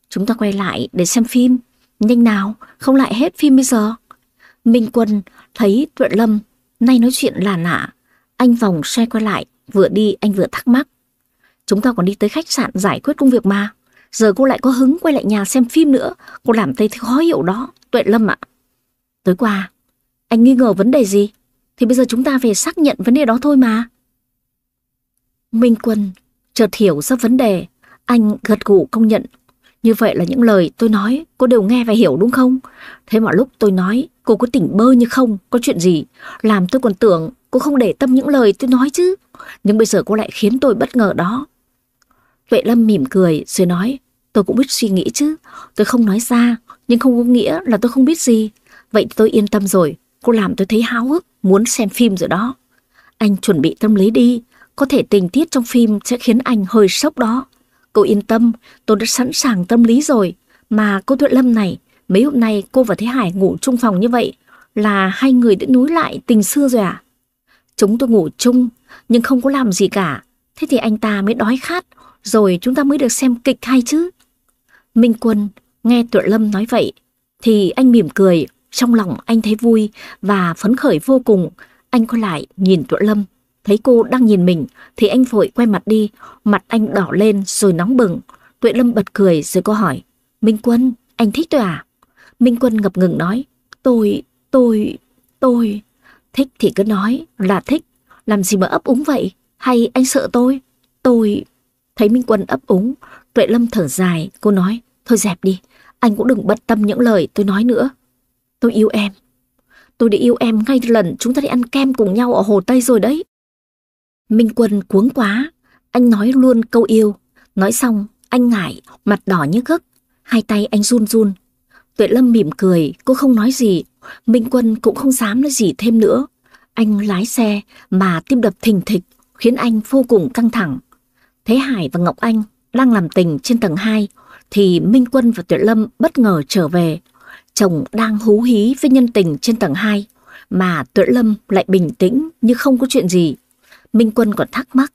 Speaker 1: chúng ta quay lại để xem phim. Nhanh nào, không lại hết phim bây giờ. Minh Quân thấy Tuệ Lâm nay nói chuyện là lạ. Anh vòng xe qua lại, vừa đi anh vừa thắc mắc. Chúng ta còn đi tới khách sạn giải quyết công việc mà. Giờ cô lại có hứng quay lại nhà xem phim nữa. Cô làm thấy khó hiểu đó, Tuệ Lâm ạ. Tối qua, anh nghi ngờ vấn đề gì? Thì bây giờ chúng ta về xác nhận vấn đề đó thôi mà. Minh Quân chợt hiểu ra vấn đề. Anh gật gù công nhận. Như vậy là những lời tôi nói cô đều nghe và hiểu đúng không? Thế mà lúc tôi nói cô có tỉnh bơ như không, có chuyện gì? Làm tôi còn tưởng cô không để tâm những lời tôi nói chứ. Nhưng bây giờ cô lại khiến tôi bất ngờ đó. Tuệ Lâm mỉm cười rồi nói Tôi cũng biết suy nghĩ chứ. Tôi không nói ra Nhưng không có nghĩa là tôi không biết gì. Vậy tôi yên tâm rồi. Cô làm tôi thấy háo hức Muốn xem phim rồi đó. Anh chuẩn bị tâm lý đi. Có thể tình tiết trong phim sẽ khiến anh hơi sốc đó. Cô yên tâm Tôi đã sẵn sàng tâm lý rồi. Mà cô Tuệ Lâm này Mấy hôm nay cô và Thế Hải ngủ chung phòng như vậy Là hai người đã nối lại tình xưa rồi à Chúng tôi ngủ chung Nhưng không có làm gì cả Thế thì anh ta mới đói khát rồi chúng ta mới được xem kịch hay chứ. Minh Quân nghe Tuệ Lâm nói vậy, thì anh mỉm cười, trong lòng anh thấy vui và phấn khởi vô cùng. Anh quay lại nhìn Tuệ Lâm, thấy cô đang nhìn mình thì anh vội quay mặt đi, mặt anh đỏ lên rồi nóng bừng. Tuệ Lâm bật cười rồi cô hỏi, Minh Quân, anh thích tôi à? Minh Quân ngập ngừng nói, tôi, tôi, tôi, thích thì cứ nói là thích, làm gì mà ấp úng vậy? Hay anh sợ tôi? Tôi, Thấy Minh Quân ấp úng, Tuệ Lâm thở dài, cô nói, thôi dẹp đi, anh cũng đừng bận tâm những lời tôi nói nữa. Tôi yêu em. Tôi đã yêu em ngay lần chúng ta đi ăn kem cùng nhau ở Hồ Tây rồi đấy. Minh Quân cuống quá, anh nói luôn câu yêu. Nói xong, anh ngại, mặt đỏ như gấc, hai tay anh run run. Tuệ Lâm mỉm cười, cô không nói gì. Minh Quân cũng không dám nói gì thêm nữa. Anh lái xe mà tim đập thình thịch, khiến anh vô cùng căng thẳng. Thế Hải và Ngọc Anh đang làm tình trên tầng 2 thì Minh Quân và Tuệ Lâm bất ngờ trở về. Chồng đang hú hí với nhân tình trên tầng 2 mà Tuệ Lâm lại bình tĩnh như không có chuyện gì. Minh Quân còn thắc mắc.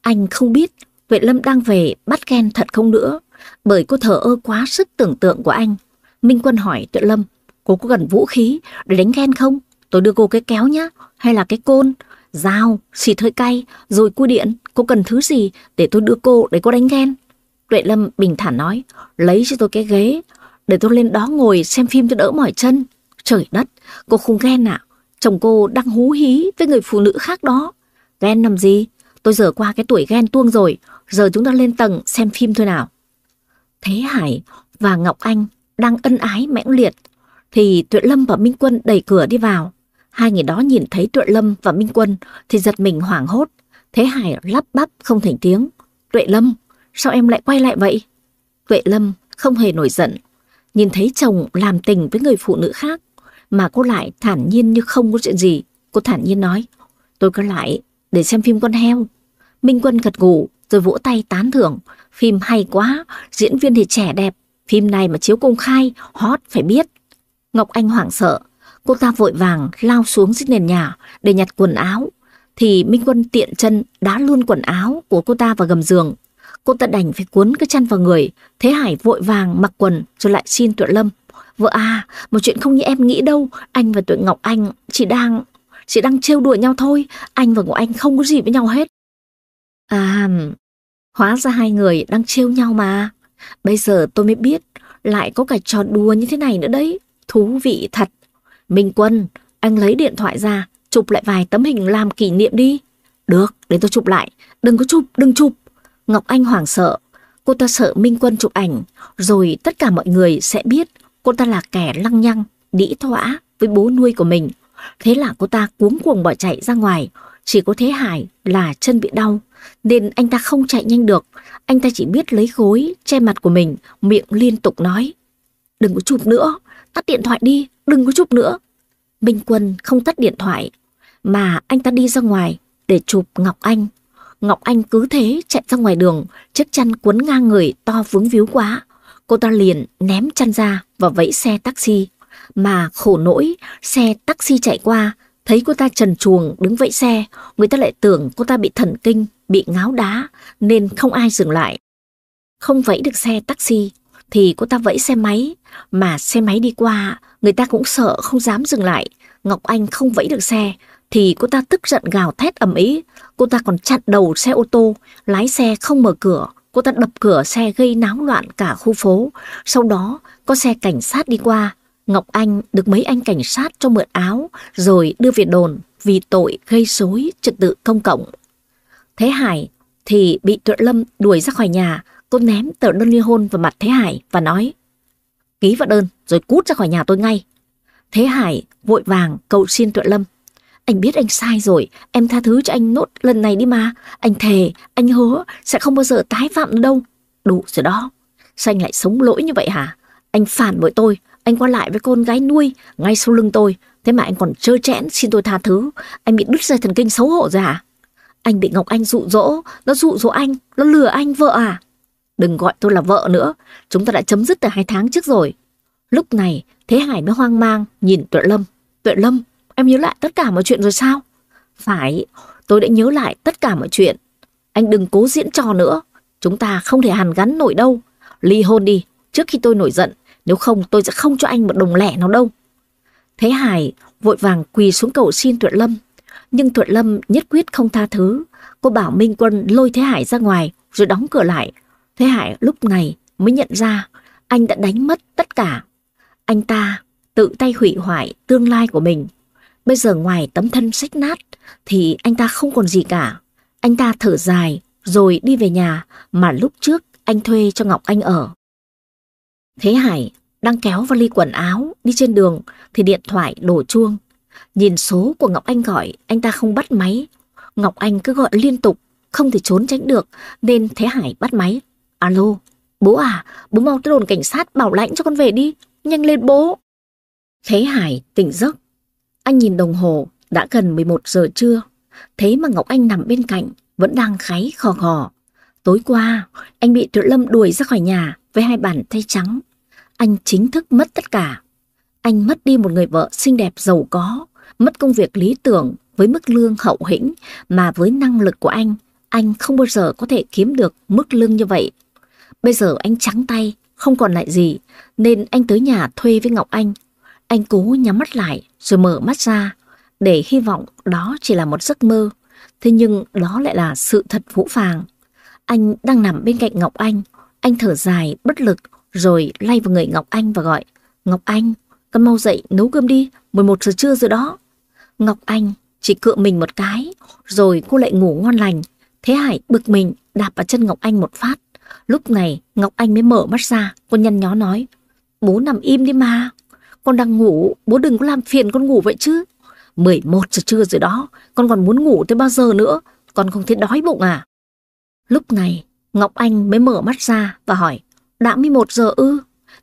Speaker 1: Anh không biết Tuệ Lâm đang về bắt ghen thật không nữa bởi cô thở ơ quá sức tưởng tượng của anh. Minh Quân hỏi Tuệ Lâm cô có cần vũ khí để đánh ghen không? Tôi đưa cô cái kéo nhá hay là cái côn dao, xịt hơi cay, rồi cua điện, cô cần thứ gì để tôi đưa cô để cô đánh ghen. Tuệ Lâm bình thản nói, lấy cho tôi cái ghế, để tôi lên đó ngồi xem phim cho đỡ mỏi chân. Trời đất, cô không ghen à? Chồng cô đang hú hí với người phụ nữ khác đó. Ghen làm gì? Tôi giờ qua cái tuổi ghen tuông rồi, giờ chúng ta lên tầng xem phim thôi nào. Thế Hải và Ngọc Anh đang ân ái mãnh liệt, thì Tuệ Lâm và Minh Quân đẩy cửa đi vào. Hai người đó nhìn thấy Tuệ Lâm và Minh Quân thì giật mình hoảng hốt. Thế Hải lắp bắp không thành tiếng. Tuệ Lâm, sao em lại quay lại vậy? Tuệ Lâm không hề nổi giận. Nhìn thấy chồng làm tình với người phụ nữ khác mà cô lại thản nhiên như không có chuyện gì. Cô thản nhiên nói, tôi có lại để xem phim con heo. Minh Quân gật gù rồi vỗ tay tán thưởng. Phim hay quá, diễn viên thì trẻ đẹp. Phim này mà chiếu công khai, hot phải biết. Ngọc Anh hoảng sợ, Cô ta vội vàng lao xuống dưới nền nhà để nhặt quần áo. Thì Minh Quân tiện chân đá luôn quần áo của cô ta vào gầm giường. Cô ta đành phải cuốn cái chăn vào người. Thế Hải vội vàng mặc quần rồi lại xin Tuệ Lâm. Vợ à, một chuyện không như em nghĩ đâu. Anh và Tuệ Ngọc Anh chỉ đang... Chỉ đang trêu đùa nhau thôi. Anh và Ngọc Anh không có gì với nhau hết. À, hóa ra hai người đang trêu nhau mà. Bây giờ tôi mới biết lại có cả trò đùa như thế này nữa đấy. Thú vị thật. Minh Quân, anh lấy điện thoại ra, chụp lại vài tấm hình làm kỷ niệm đi. Được, để tôi chụp lại. Đừng có chụp, đừng chụp. Ngọc Anh hoảng sợ. Cô ta sợ Minh Quân chụp ảnh, rồi tất cả mọi người sẽ biết cô ta là kẻ lăng nhăng, đĩ thỏa với bố nuôi của mình. Thế là cô ta cuống cuồng bỏ chạy ra ngoài. Chỉ có Thế Hải là chân bị đau, nên anh ta không chạy nhanh được. Anh ta chỉ biết lấy gối che mặt của mình, miệng liên tục nói. Đừng có chụp nữa, tắt điện thoại đi, đừng có chụp nữa. Minh Quân không tắt điện thoại, mà anh ta đi ra ngoài để chụp Ngọc Anh. Ngọc Anh cứ thế chạy ra ngoài đường, chiếc chăn cuốn ngang người to vướng víu quá. Cô ta liền ném chăn ra và vẫy xe taxi. Mà khổ nỗi, xe taxi chạy qua, thấy cô ta trần chuồng đứng vẫy xe, người ta lại tưởng cô ta bị thần kinh, bị ngáo đá, nên không ai dừng lại. Không vẫy được xe taxi, thì cô ta vẫy xe máy, mà xe máy đi qua, người ta cũng sợ không dám dừng lại. Ngọc Anh không vẫy được xe, thì cô ta tức giận gào thét ầm ĩ. Cô ta còn chặn đầu xe ô tô, lái xe không mở cửa. Cô ta đập cửa xe gây náo loạn cả khu phố. Sau đó, có xe cảnh sát đi qua. Ngọc Anh được mấy anh cảnh sát cho mượn áo, rồi đưa về đồn vì tội gây rối trật tự công cộng. Thế Hải thì bị Tuệ Lâm đuổi ra khỏi nhà, cô ném tờ đơn ly hôn vào mặt Thế Hải và nói Ký vào đơn rồi cút ra khỏi nhà tôi ngay. Thế Hải vội vàng cầu xin Tuệ Lâm anh biết anh sai rồi, em tha thứ cho anh nốt lần này đi mà. Anh thề, anh hứa sẽ không bao giờ tái phạm nữa đâu. Đủ rồi đó. Sao anh lại sống lỗi như vậy hả? Anh phản bội tôi, anh qua lại với con gái nuôi ngay sau lưng tôi. Thế mà anh còn trơ chẽn xin tôi tha thứ. Anh bị đứt dây thần kinh xấu hổ rồi hả? Anh bị Ngọc Anh dụ dỗ, nó dụ dỗ anh, nó lừa anh vợ à? Đừng gọi tôi là vợ nữa, chúng ta đã chấm dứt từ hai tháng trước rồi. Lúc này, Thế Hải mới hoang mang nhìn Tuệ Lâm. Tuệ Lâm, Em nhớ lại tất cả mọi chuyện rồi sao? Phải, tôi đã nhớ lại tất cả mọi chuyện. Anh đừng cố diễn trò nữa. Chúng ta không thể hàn gắn nổi đâu. Ly hôn đi, trước khi tôi nổi giận. Nếu không, tôi sẽ không cho anh một đồng lẻ nào đâu. Thế Hải vội vàng quỳ xuống cầu xin Thuận Lâm. Nhưng Thuận Lâm nhất quyết không tha thứ. Cô bảo Minh Quân lôi Thế Hải ra ngoài rồi đóng cửa lại. Thế Hải lúc này mới nhận ra anh đã đánh mất tất cả. Anh ta tự tay hủy hoại tương lai của mình. Bây giờ ngoài tấm thân sách nát thì anh ta không còn gì cả. Anh ta thở dài rồi đi về nhà mà lúc trước anh thuê cho Ngọc Anh ở. Thế Hải đang kéo vali quần áo đi trên đường thì điện thoại đổ chuông. Nhìn số của Ngọc Anh gọi, anh ta không bắt máy. Ngọc Anh cứ gọi liên tục, không thể trốn tránh được nên Thế Hải bắt máy. Alo, bố à, bố mau tới đồn cảnh sát bảo lãnh cho con về đi, nhanh lên bố. Thế Hải tỉnh giấc, anh nhìn đồng hồ, đã gần 11 giờ trưa. Thế mà Ngọc Anh nằm bên cạnh, vẫn đang kháy khò khò. Tối qua, anh bị Triệu Lâm đuổi ra khỏi nhà với hai bàn tay trắng. Anh chính thức mất tất cả. Anh mất đi một người vợ xinh đẹp giàu có, mất công việc lý tưởng với mức lương hậu hĩnh mà với năng lực của anh, anh không bao giờ có thể kiếm được mức lương như vậy. Bây giờ anh trắng tay, không còn lại gì, nên anh tới nhà thuê với Ngọc Anh anh cố nhắm mắt lại rồi mở mắt ra để hy vọng đó chỉ là một giấc mơ. Thế nhưng đó lại là sự thật vũ phàng. Anh đang nằm bên cạnh Ngọc Anh. Anh thở dài, bất lực rồi lay vào người Ngọc Anh và gọi Ngọc Anh, con mau dậy nấu cơm đi, 11 giờ trưa rồi đó. Ngọc Anh chỉ cựa mình một cái rồi cô lại ngủ ngon lành. Thế Hải bực mình đạp vào chân Ngọc Anh một phát. Lúc này Ngọc Anh mới mở mắt ra, cô nhăn nhó nói Bố nằm im đi mà. Con đang ngủ, bố đừng có làm phiền con ngủ vậy chứ. 11 giờ trưa rồi đó, con còn muốn ngủ tới bao giờ nữa, con không thấy đói bụng à? Lúc này, Ngọc Anh mới mở mắt ra và hỏi, đã 11 giờ ư?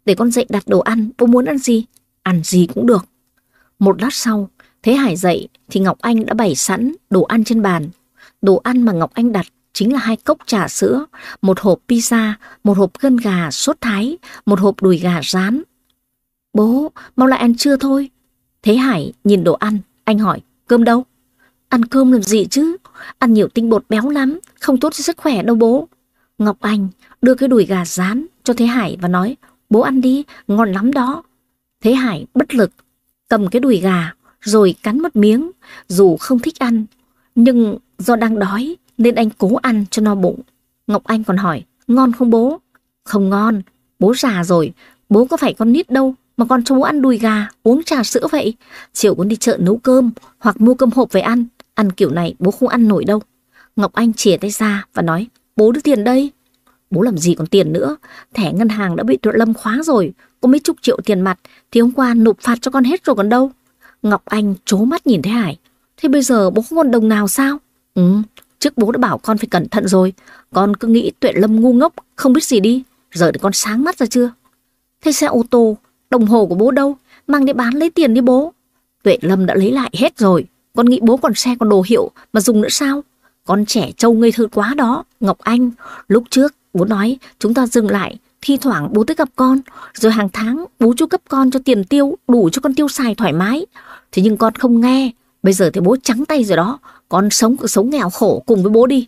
Speaker 1: Để con dậy đặt đồ ăn, bố muốn ăn gì? Ăn gì cũng được. Một lát sau, Thế Hải dậy thì Ngọc Anh đã bày sẵn đồ ăn trên bàn. Đồ ăn mà Ngọc Anh đặt chính là hai cốc trà sữa, một hộp pizza, một hộp gân gà sốt thái, một hộp đùi gà rán, Bố, mau lại ăn trưa thôi. Thế Hải nhìn đồ ăn, anh hỏi, cơm đâu? Ăn cơm làm gì chứ? Ăn nhiều tinh bột béo lắm, không tốt cho sức khỏe đâu bố. Ngọc Anh đưa cái đùi gà rán cho Thế Hải và nói, bố ăn đi, ngon lắm đó. Thế Hải bất lực, cầm cái đùi gà, rồi cắn một miếng, dù không thích ăn. Nhưng do đang đói, nên anh cố ăn cho no bụng. Ngọc Anh còn hỏi, ngon không bố? Không ngon, bố già rồi, bố có phải con nít đâu, mà con cho bố ăn đùi gà, uống trà sữa vậy. Chiều con đi chợ nấu cơm hoặc mua cơm hộp về ăn. Ăn kiểu này bố không ăn nổi đâu. Ngọc Anh chìa tay ra và nói, bố đưa tiền đây. Bố làm gì còn tiền nữa, thẻ ngân hàng đã bị tuệ lâm khóa rồi, có mấy chục triệu tiền mặt thì hôm qua nộp phạt cho con hết rồi còn đâu. Ngọc Anh chố mắt nhìn thấy Hải, thế bây giờ bố không còn đồng nào sao? Ừ, trước bố đã bảo con phải cẩn thận rồi, con cứ nghĩ tuệ lâm ngu ngốc, không biết gì đi, giờ để con sáng mắt ra chưa? Thế xe ô tô Đồng hồ của bố đâu? Mang đi bán lấy tiền đi bố. Tuệ Lâm đã lấy lại hết rồi. Con nghĩ bố còn xe còn đồ hiệu mà dùng nữa sao? Con trẻ trâu ngây thơ quá đó. Ngọc Anh, lúc trước bố nói chúng ta dừng lại. Thi thoảng bố tới gặp con. Rồi hàng tháng bố chu cấp con cho tiền tiêu đủ cho con tiêu xài thoải mái. Thế nhưng con không nghe. Bây giờ thì bố trắng tay rồi đó. Con sống cuộc sống nghèo khổ cùng với bố đi.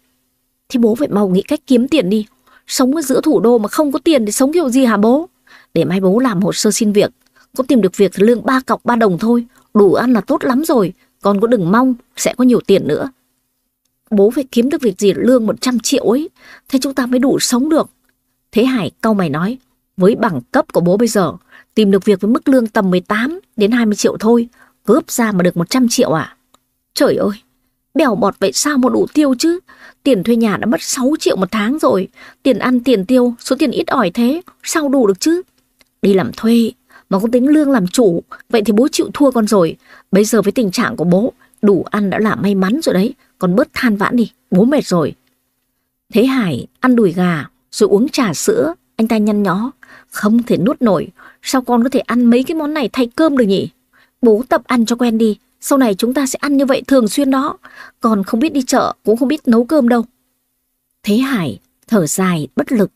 Speaker 1: Thì bố phải mau nghĩ cách kiếm tiền đi. Sống ở giữa thủ đô mà không có tiền thì sống kiểu gì hả bố? Để mai bố làm hồ sơ xin việc. Có tìm được việc thì lương ba cọc ba đồng thôi. Đủ ăn là tốt lắm rồi. Con có đừng mong sẽ có nhiều tiền nữa. Bố phải kiếm được việc gì lương 100 triệu ấy. Thế chúng ta mới đủ sống được. Thế Hải cau mày nói. Với bằng cấp của bố bây giờ, tìm được việc với mức lương tầm 18 đến 20 triệu thôi. Cướp ra mà được 100 triệu à? Trời ơi, bèo bọt vậy sao mà đủ tiêu chứ? Tiền thuê nhà đã mất 6 triệu một tháng rồi. Tiền ăn, tiền tiêu, số tiền ít ỏi thế, sao đủ được chứ? Đi làm thuê, mà không tính lương làm chủ, vậy thì bố chịu thua con rồi. Bây giờ với tình trạng của bố, đủ ăn đã là may mắn rồi đấy còn bớt than vãn đi, bố mệt rồi. Thế Hải ăn đùi gà, rồi uống trà sữa, anh ta nhăn nhó. Không thể nuốt nổi, sao con có thể ăn mấy cái món này thay cơm được nhỉ? Bố tập ăn cho quen đi, sau này chúng ta sẽ ăn như vậy thường xuyên đó. Còn không biết đi chợ, cũng không biết nấu cơm đâu. Thế Hải thở dài, bất lực.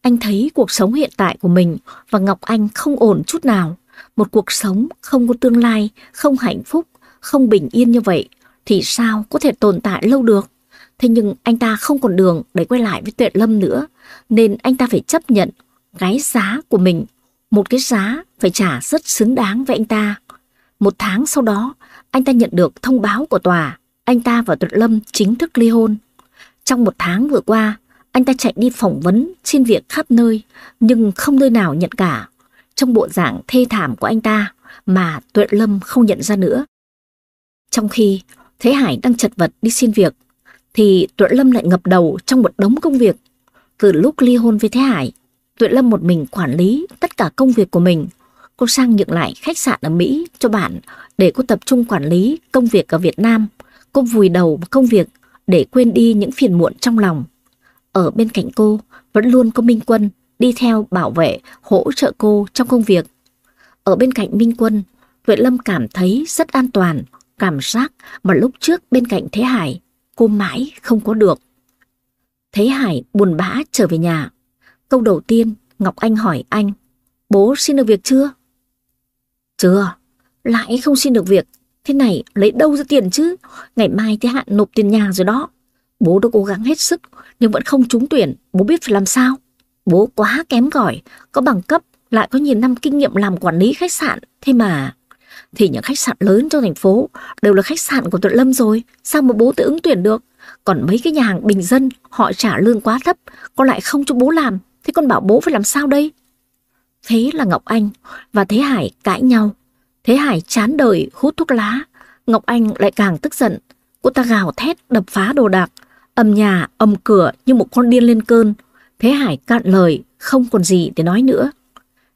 Speaker 1: Anh thấy cuộc sống hiện tại của mình và Ngọc Anh không ổn chút nào. Một cuộc sống không có tương lai, không hạnh phúc, không bình yên như vậy thì sao có thể tồn tại lâu được. Thế nhưng anh ta không còn đường để quay lại với Tuệ Lâm nữa, nên anh ta phải chấp nhận cái giá của mình. Một cái giá phải trả rất xứng đáng với anh ta. Một tháng sau đó, anh ta nhận được thông báo của tòa, anh ta và Tuệ Lâm chính thức ly hôn. Trong một tháng vừa qua, anh ta chạy đi phỏng vấn, xin việc khắp nơi, nhưng không nơi nào nhận cả. Trong bộ dạng thê thảm của anh ta mà Tuệ Lâm không nhận ra nữa. Trong khi Thế Hải đang chật vật đi xin việc, thì Tuệ Lâm lại ngập đầu trong một đống công việc. Từ lúc ly hôn với Thế Hải, Tuệ Lâm một mình quản lý tất cả công việc của mình. Cô sang nhượng lại khách sạn ở Mỹ cho bạn để cô tập trung quản lý công việc ở Việt Nam. Cô vùi đầu vào công việc để quên đi những phiền muộn trong lòng. Ở bên cạnh cô vẫn luôn có Minh Quân đi theo bảo vệ, hỗ trợ cô trong công việc. Ở bên cạnh Minh Quân, Tuệ Lâm cảm thấy rất an toàn, cảm giác mà lúc trước bên cạnh Thế Hải, cô mãi không có được. Thế Hải buồn bã trở về nhà. Câu đầu tiên, Ngọc Anh hỏi anh, bố xin được việc chưa? Chưa, lại không xin được việc. Thế này lấy đâu ra tiền chứ? Ngày mai thế hạn nộp tiền nhà rồi đó. Bố đã cố gắng hết sức nhưng vẫn không trúng tuyển. Bố biết phải làm sao? Bố quá kém cỏi, có bằng cấp, lại có nhiều năm kinh nghiệm làm quản lý khách sạn. Thế mà... Thì những khách sạn lớn trong thành phố đều là khách sạn của Tuấn Lâm rồi. Sao mà bố tự ứng tuyển được? Còn mấy cái nhà hàng bình dân họ trả lương quá thấp, con lại không cho bố làm. Thế con bảo bố phải làm sao đây? Thế là Ngọc Anh và Thế Hải cãi nhau. Thế Hải chán đời hút thuốc lá. Ngọc Anh lại càng tức giận. Cô ta gào thét đập phá đồ đạc. Âm nhà, âm cửa như một con điên lên cơn. Thế Hải cạn lời, không còn gì để nói nữa.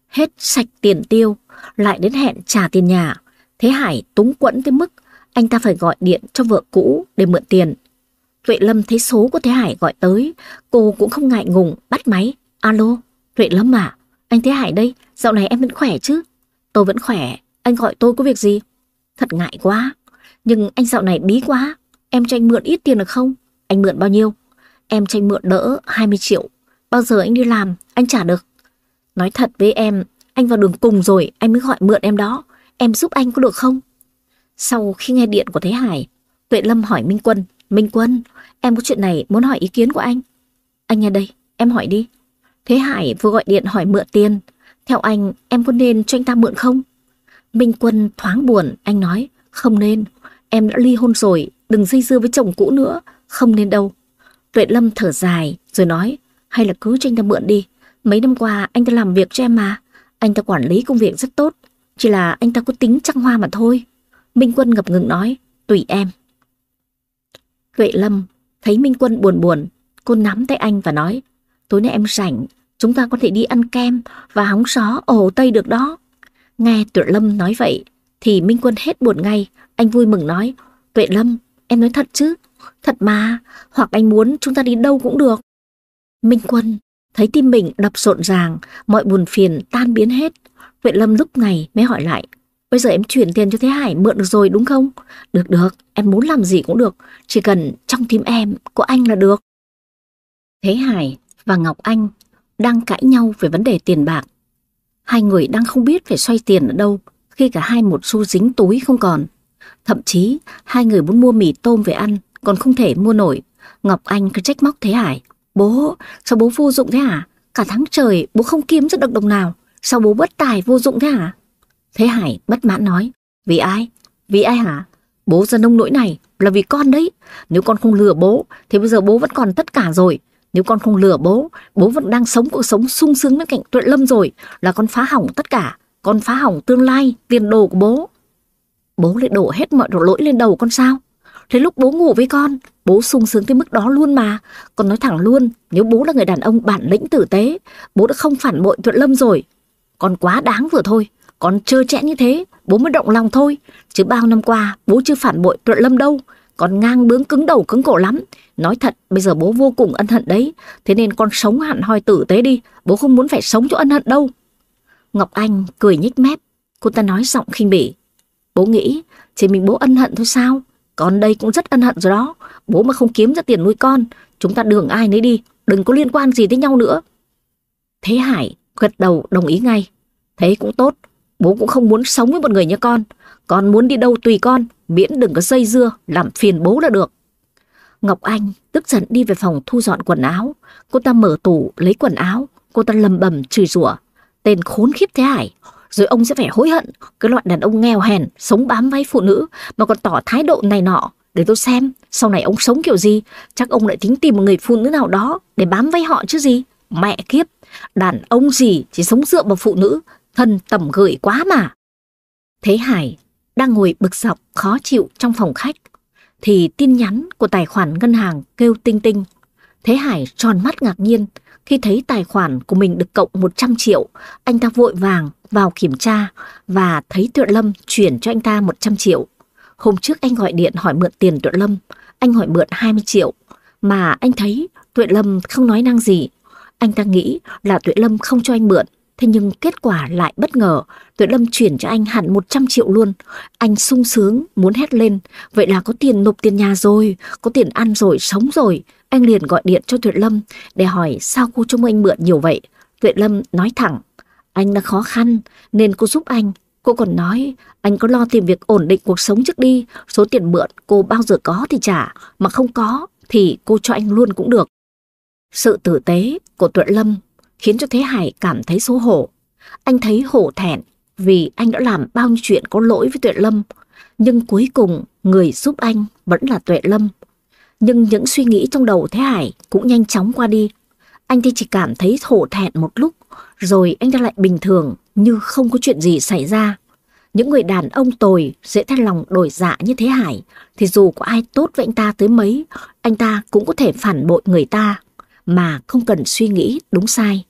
Speaker 1: Hết sạch tiền tiêu, lại đến hẹn trả tiền nhà. Thế Hải túng quẫn tới mức anh ta phải gọi điện cho vợ cũ để mượn tiền. Tuệ Lâm thấy số của Thế Hải gọi tới, cô cũng không ngại ngùng bắt máy. Alo, Tuệ Lâm à, anh Thế Hải đây, dạo này em vẫn khỏe chứ? Tôi vẫn khỏe, anh gọi tôi có việc gì? Thật ngại quá, nhưng anh dạo này bí quá, em cho anh mượn ít tiền được không? Anh mượn bao nhiêu? Em cho anh mượn đỡ 20 triệu, bao giờ anh đi làm, anh trả được. Nói thật với em, anh vào đường cùng rồi, anh mới gọi mượn em đó, em giúp anh có được không? Sau khi nghe điện của Thế Hải, Tuệ Lâm hỏi Minh Quân, Minh Quân, em có chuyện này muốn hỏi ý kiến của anh. Anh nghe đây, em hỏi đi. Thế Hải vừa gọi điện hỏi mượn tiền. Theo anh, em có nên cho anh ta mượn không? Minh Quân thoáng buồn, anh nói, không nên. Em đã ly hôn rồi, đừng dây dưa với chồng cũ nữa, không nên đâu. Tuệ Lâm thở dài, rồi nói, hay là cứ cho anh ta mượn đi. Mấy năm qua anh ta làm việc cho em mà. Anh ta quản lý công việc rất tốt, chỉ là anh ta có tính trăng hoa mà thôi. Minh Quân ngập ngừng nói, tùy em. Tuệ Lâm thấy Minh Quân buồn buồn, cô nắm tay anh và nói, tối nay em rảnh, chúng ta có thể đi ăn kem và hóng gió ở Hồ Tây được đó. Nghe Tuệ Lâm nói vậy, thì Minh Quân hết buồn ngay, anh vui mừng nói, Tuệ Lâm, em nói thật chứ? Thật mà, hoặc anh muốn chúng ta đi đâu cũng được. Minh Quân thấy tim mình đập rộn ràng, mọi buồn phiền tan biến hết. Tuệ Lâm lúc này mới hỏi lại, Bây giờ em chuyển tiền cho Thế Hải mượn được rồi đúng không? Được được, em muốn làm gì cũng được, chỉ cần trong tim em có anh là được. Thế Hải và Ngọc Anh đang cãi nhau về vấn đề tiền bạc. Hai người đang không biết phải xoay tiền ở đâu khi cả hai một xu dính túi không còn. Thậm chí hai người muốn mua mì tôm về ăn còn không thể mua nổi. Ngọc Anh cứ trách móc Thế Hải. Bố, sao bố vô dụng thế hả? Cả tháng trời bố không kiếm ra được đồng nào. Sao bố bất tài vô dụng thế hả? Thế Hải bất mãn nói. Vì ai? Vì ai hả? Bố ra nông nỗi này là vì con đấy. Nếu con không lừa bố thì bây giờ bố vẫn còn tất cả rồi. Nếu con không lừa bố, bố vẫn đang sống cuộc sống sung sướng bên cạnh tuệ lâm rồi. Là con phá hỏng tất cả. Con phá hỏng tương lai, tiền đồ của bố. Bố lại đổ hết mọi lỗi lên đầu con sao? Thế lúc bố ngủ với con, bố sung sướng tới mức đó luôn mà. Con nói thẳng luôn, nếu bố là người đàn ông bản lĩnh tử tế, bố đã không phản bội Thuận Lâm rồi. Con quá đáng vừa thôi, con trơ trẽn như thế, bố mới động lòng thôi. Chứ bao năm qua, bố chưa phản bội tuệ Lâm đâu. Con ngang bướng cứng đầu cứng cổ lắm. Nói thật, bây giờ bố vô cùng ân hận đấy. Thế nên con sống hẳn hoi tử tế đi, bố không muốn phải sống cho ân hận đâu. Ngọc Anh cười nhích mép, cô ta nói giọng khinh bỉ. Bố nghĩ, chỉ mình bố ân hận thôi sao? Con đây cũng rất ân hận rồi đó. Bố mà không kiếm ra tiền nuôi con, chúng ta đường ai nấy đi, đừng có liên quan gì tới nhau nữa. Thế Hải gật đầu đồng ý ngay. Thế cũng tốt, bố cũng không muốn sống với một người như con. Con muốn đi đâu tùy con, miễn đừng có dây dưa, làm phiền bố là được. Ngọc Anh tức giận đi về phòng thu dọn quần áo. Cô ta mở tủ lấy quần áo, cô ta lầm bầm chửi rủa. Tên khốn khiếp Thế Hải, rồi ông sẽ phải hối hận cái loại đàn ông nghèo hèn sống bám váy phụ nữ mà còn tỏ thái độ này nọ để tôi xem sau này ông sống kiểu gì chắc ông lại tính tìm một người phụ nữ nào đó để bám váy họ chứ gì mẹ kiếp đàn ông gì chỉ sống dựa vào phụ nữ thân tầm gửi quá mà thế hải đang ngồi bực dọc khó chịu trong phòng khách thì tin nhắn của tài khoản ngân hàng kêu tinh tinh thế hải tròn mắt ngạc nhiên khi thấy tài khoản của mình được cộng 100 triệu, anh ta vội vàng vào kiểm tra và thấy Tuệ Lâm chuyển cho anh ta 100 triệu. Hôm trước anh gọi điện hỏi mượn tiền Tuệ Lâm, anh hỏi mượn 20 triệu, mà anh thấy Tuệ Lâm không nói năng gì. Anh ta nghĩ là Tuệ Lâm không cho anh mượn, thế nhưng kết quả lại bất ngờ, Tuệ Lâm chuyển cho anh hẳn 100 triệu luôn. Anh sung sướng, muốn hét lên, vậy là có tiền nộp tiền nhà rồi, có tiền ăn rồi, sống rồi. Anh liền gọi điện cho Tuệ Lâm để hỏi sao cô cho anh mượn nhiều vậy. Tuệ Lâm nói thẳng, anh đã khó khăn nên cô giúp anh. Cô còn nói anh có lo tìm việc ổn định cuộc sống trước đi. Số tiền mượn cô bao giờ có thì trả, mà không có thì cô cho anh luôn cũng được. Sự tử tế của Tuệ Lâm khiến cho Thế Hải cảm thấy xấu hổ. Anh thấy hổ thẹn vì anh đã làm bao nhiêu chuyện có lỗi với Tuệ Lâm. Nhưng cuối cùng người giúp anh vẫn là Tuệ Lâm. Nhưng những suy nghĩ trong đầu Thế Hải cũng nhanh chóng qua đi. Anh thì chỉ cảm thấy hổ thẹn một lúc, rồi anh ta lại bình thường như không có chuyện gì xảy ra. Những người đàn ông tồi dễ thay lòng đổi dạ như Thế Hải, thì dù có ai tốt với anh ta tới mấy, anh ta cũng có thể phản bội người ta, mà không cần suy nghĩ đúng sai.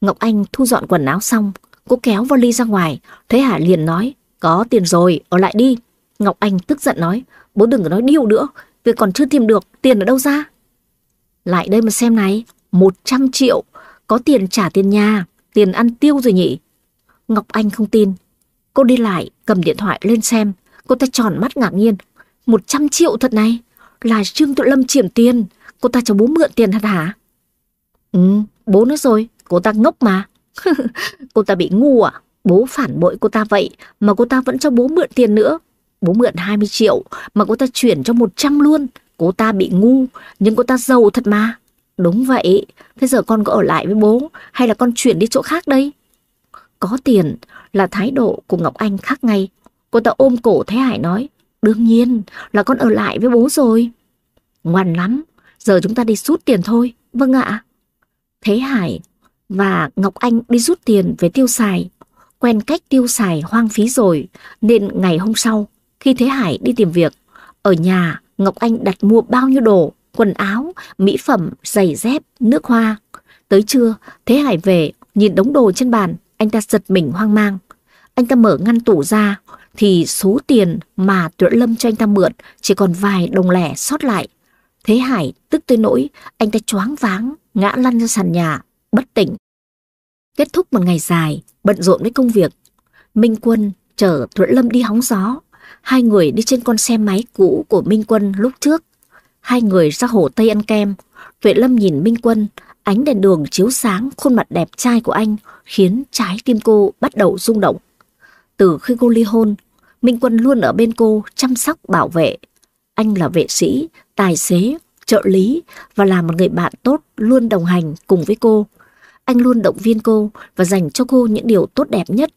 Speaker 1: Ngọc Anh thu dọn quần áo xong, cô kéo vali ra ngoài, Thế Hà liền nói, có tiền rồi, ở lại đi. Ngọc Anh tức giận nói, bố đừng có nói điêu nữa, việc còn chưa tìm được, tiền ở đâu ra? Lại đây mà xem này, 100 triệu, có tiền trả tiền nhà, tiền ăn tiêu rồi nhỉ? Ngọc Anh không tin. Cô đi lại, cầm điện thoại lên xem, cô ta tròn mắt ngạc nhiên. 100 triệu thật này, là Trương Tuệ Lâm chuyển tiền, cô ta cho bố mượn tiền thật hả? Ừ, bố nói rồi, cô ta ngốc mà. cô ta bị ngu à? Bố phản bội cô ta vậy mà cô ta vẫn cho bố mượn tiền nữa. Bố mượn 20 triệu mà cô ta chuyển cho 100 luôn. Cô ta bị ngu, nhưng cô ta giàu thật mà. Đúng vậy, thế giờ con có ở lại với bố hay là con chuyển đi chỗ khác đây? Có tiền là thái độ của Ngọc Anh khác ngay. Cô ta ôm cổ Thế Hải nói, đương nhiên là con ở lại với bố rồi. Ngoan lắm, giờ chúng ta đi rút tiền thôi. Vâng ạ. Thế Hải và Ngọc Anh đi rút tiền về tiêu xài. Quen cách tiêu xài hoang phí rồi, nên ngày hôm sau, khi Thế Hải đi tìm việc, ở nhà Ngọc Anh đặt mua bao nhiêu đồ, quần áo, mỹ phẩm, giày dép, nước hoa. Tới trưa, Thế Hải về, nhìn đống đồ trên bàn, anh ta giật mình hoang mang. Anh ta mở ngăn tủ ra, thì số tiền mà Tuệ Lâm cho anh ta mượn chỉ còn vài đồng lẻ sót lại. Thế Hải tức tới nỗi, anh ta choáng váng, ngã lăn ra sàn nhà, bất tỉnh. Kết thúc một ngày dài, bận rộn với công việc. Minh Quân chở Thuận Lâm đi hóng gió. Hai người đi trên con xe máy cũ của Minh Quân lúc trước. Hai người ra hồ Tây ăn kem. Thuận Lâm nhìn Minh Quân, ánh đèn đường chiếu sáng khuôn mặt đẹp trai của anh khiến trái tim cô bắt đầu rung động. Từ khi cô ly hôn, Minh Quân luôn ở bên cô chăm sóc bảo vệ. Anh là vệ sĩ, tài xế, trợ lý và là một người bạn tốt luôn đồng hành cùng với cô. Anh luôn động viên cô và dành cho cô những điều tốt đẹp nhất.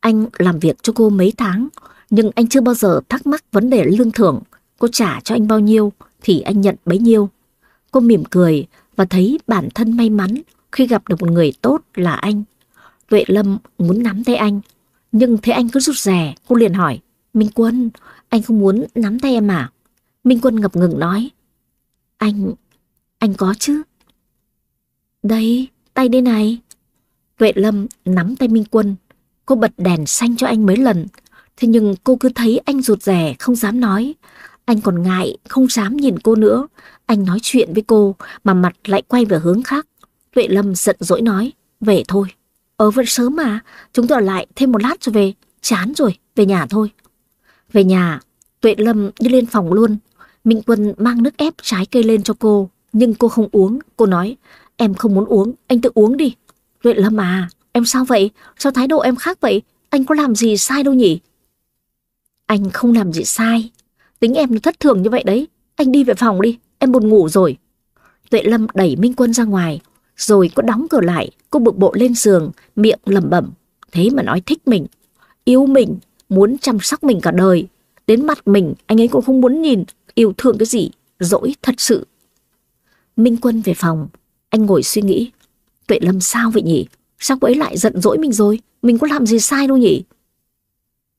Speaker 1: Anh làm việc cho cô mấy tháng, nhưng anh chưa bao giờ thắc mắc vấn đề lương thưởng. Cô trả cho anh bao nhiêu thì anh nhận bấy nhiêu. Cô mỉm cười và thấy bản thân may mắn khi gặp được một người tốt là anh. Tuệ Lâm muốn nắm tay anh, nhưng thấy anh cứ rút rè, cô liền hỏi, Minh Quân, anh không muốn nắm tay em à? Minh Quân ngập ngừng nói, anh, anh có chứ? Đây, tay đây này. Tuệ Lâm nắm tay Minh Quân, cô bật đèn xanh cho anh mấy lần, thế nhưng cô cứ thấy anh rụt rè không dám nói. Anh còn ngại, không dám nhìn cô nữa. Anh nói chuyện với cô mà mặt lại quay về hướng khác. Tuệ Lâm giận dỗi nói, về thôi. Ở vẫn sớm mà, chúng tôi ở lại thêm một lát rồi về, chán rồi, về nhà thôi. Về nhà, Tuệ Lâm đi lên phòng luôn. Minh Quân mang nước ép trái cây lên cho cô, nhưng cô không uống. Cô nói, em không muốn uống, anh tự uống đi. Tuệ Lâm à, em sao vậy? Sao thái độ em khác vậy? Anh có làm gì sai đâu nhỉ? Anh không làm gì sai. Tính em nó thất thường như vậy đấy. Anh đi về phòng đi, em buồn ngủ rồi. Tuệ Lâm đẩy Minh Quân ra ngoài, rồi cô đóng cửa lại, cô bực bộ lên giường, miệng lẩm bẩm. Thế mà nói thích mình, yêu mình, muốn chăm sóc mình cả đời. Đến mặt mình, anh ấy cũng không muốn nhìn, yêu thương cái gì, dỗi thật sự. Minh Quân về phòng, anh ngồi suy nghĩ. Tuệ Lâm sao vậy nhỉ? Sao cô ấy lại giận dỗi mình rồi? Mình có làm gì sai đâu nhỉ?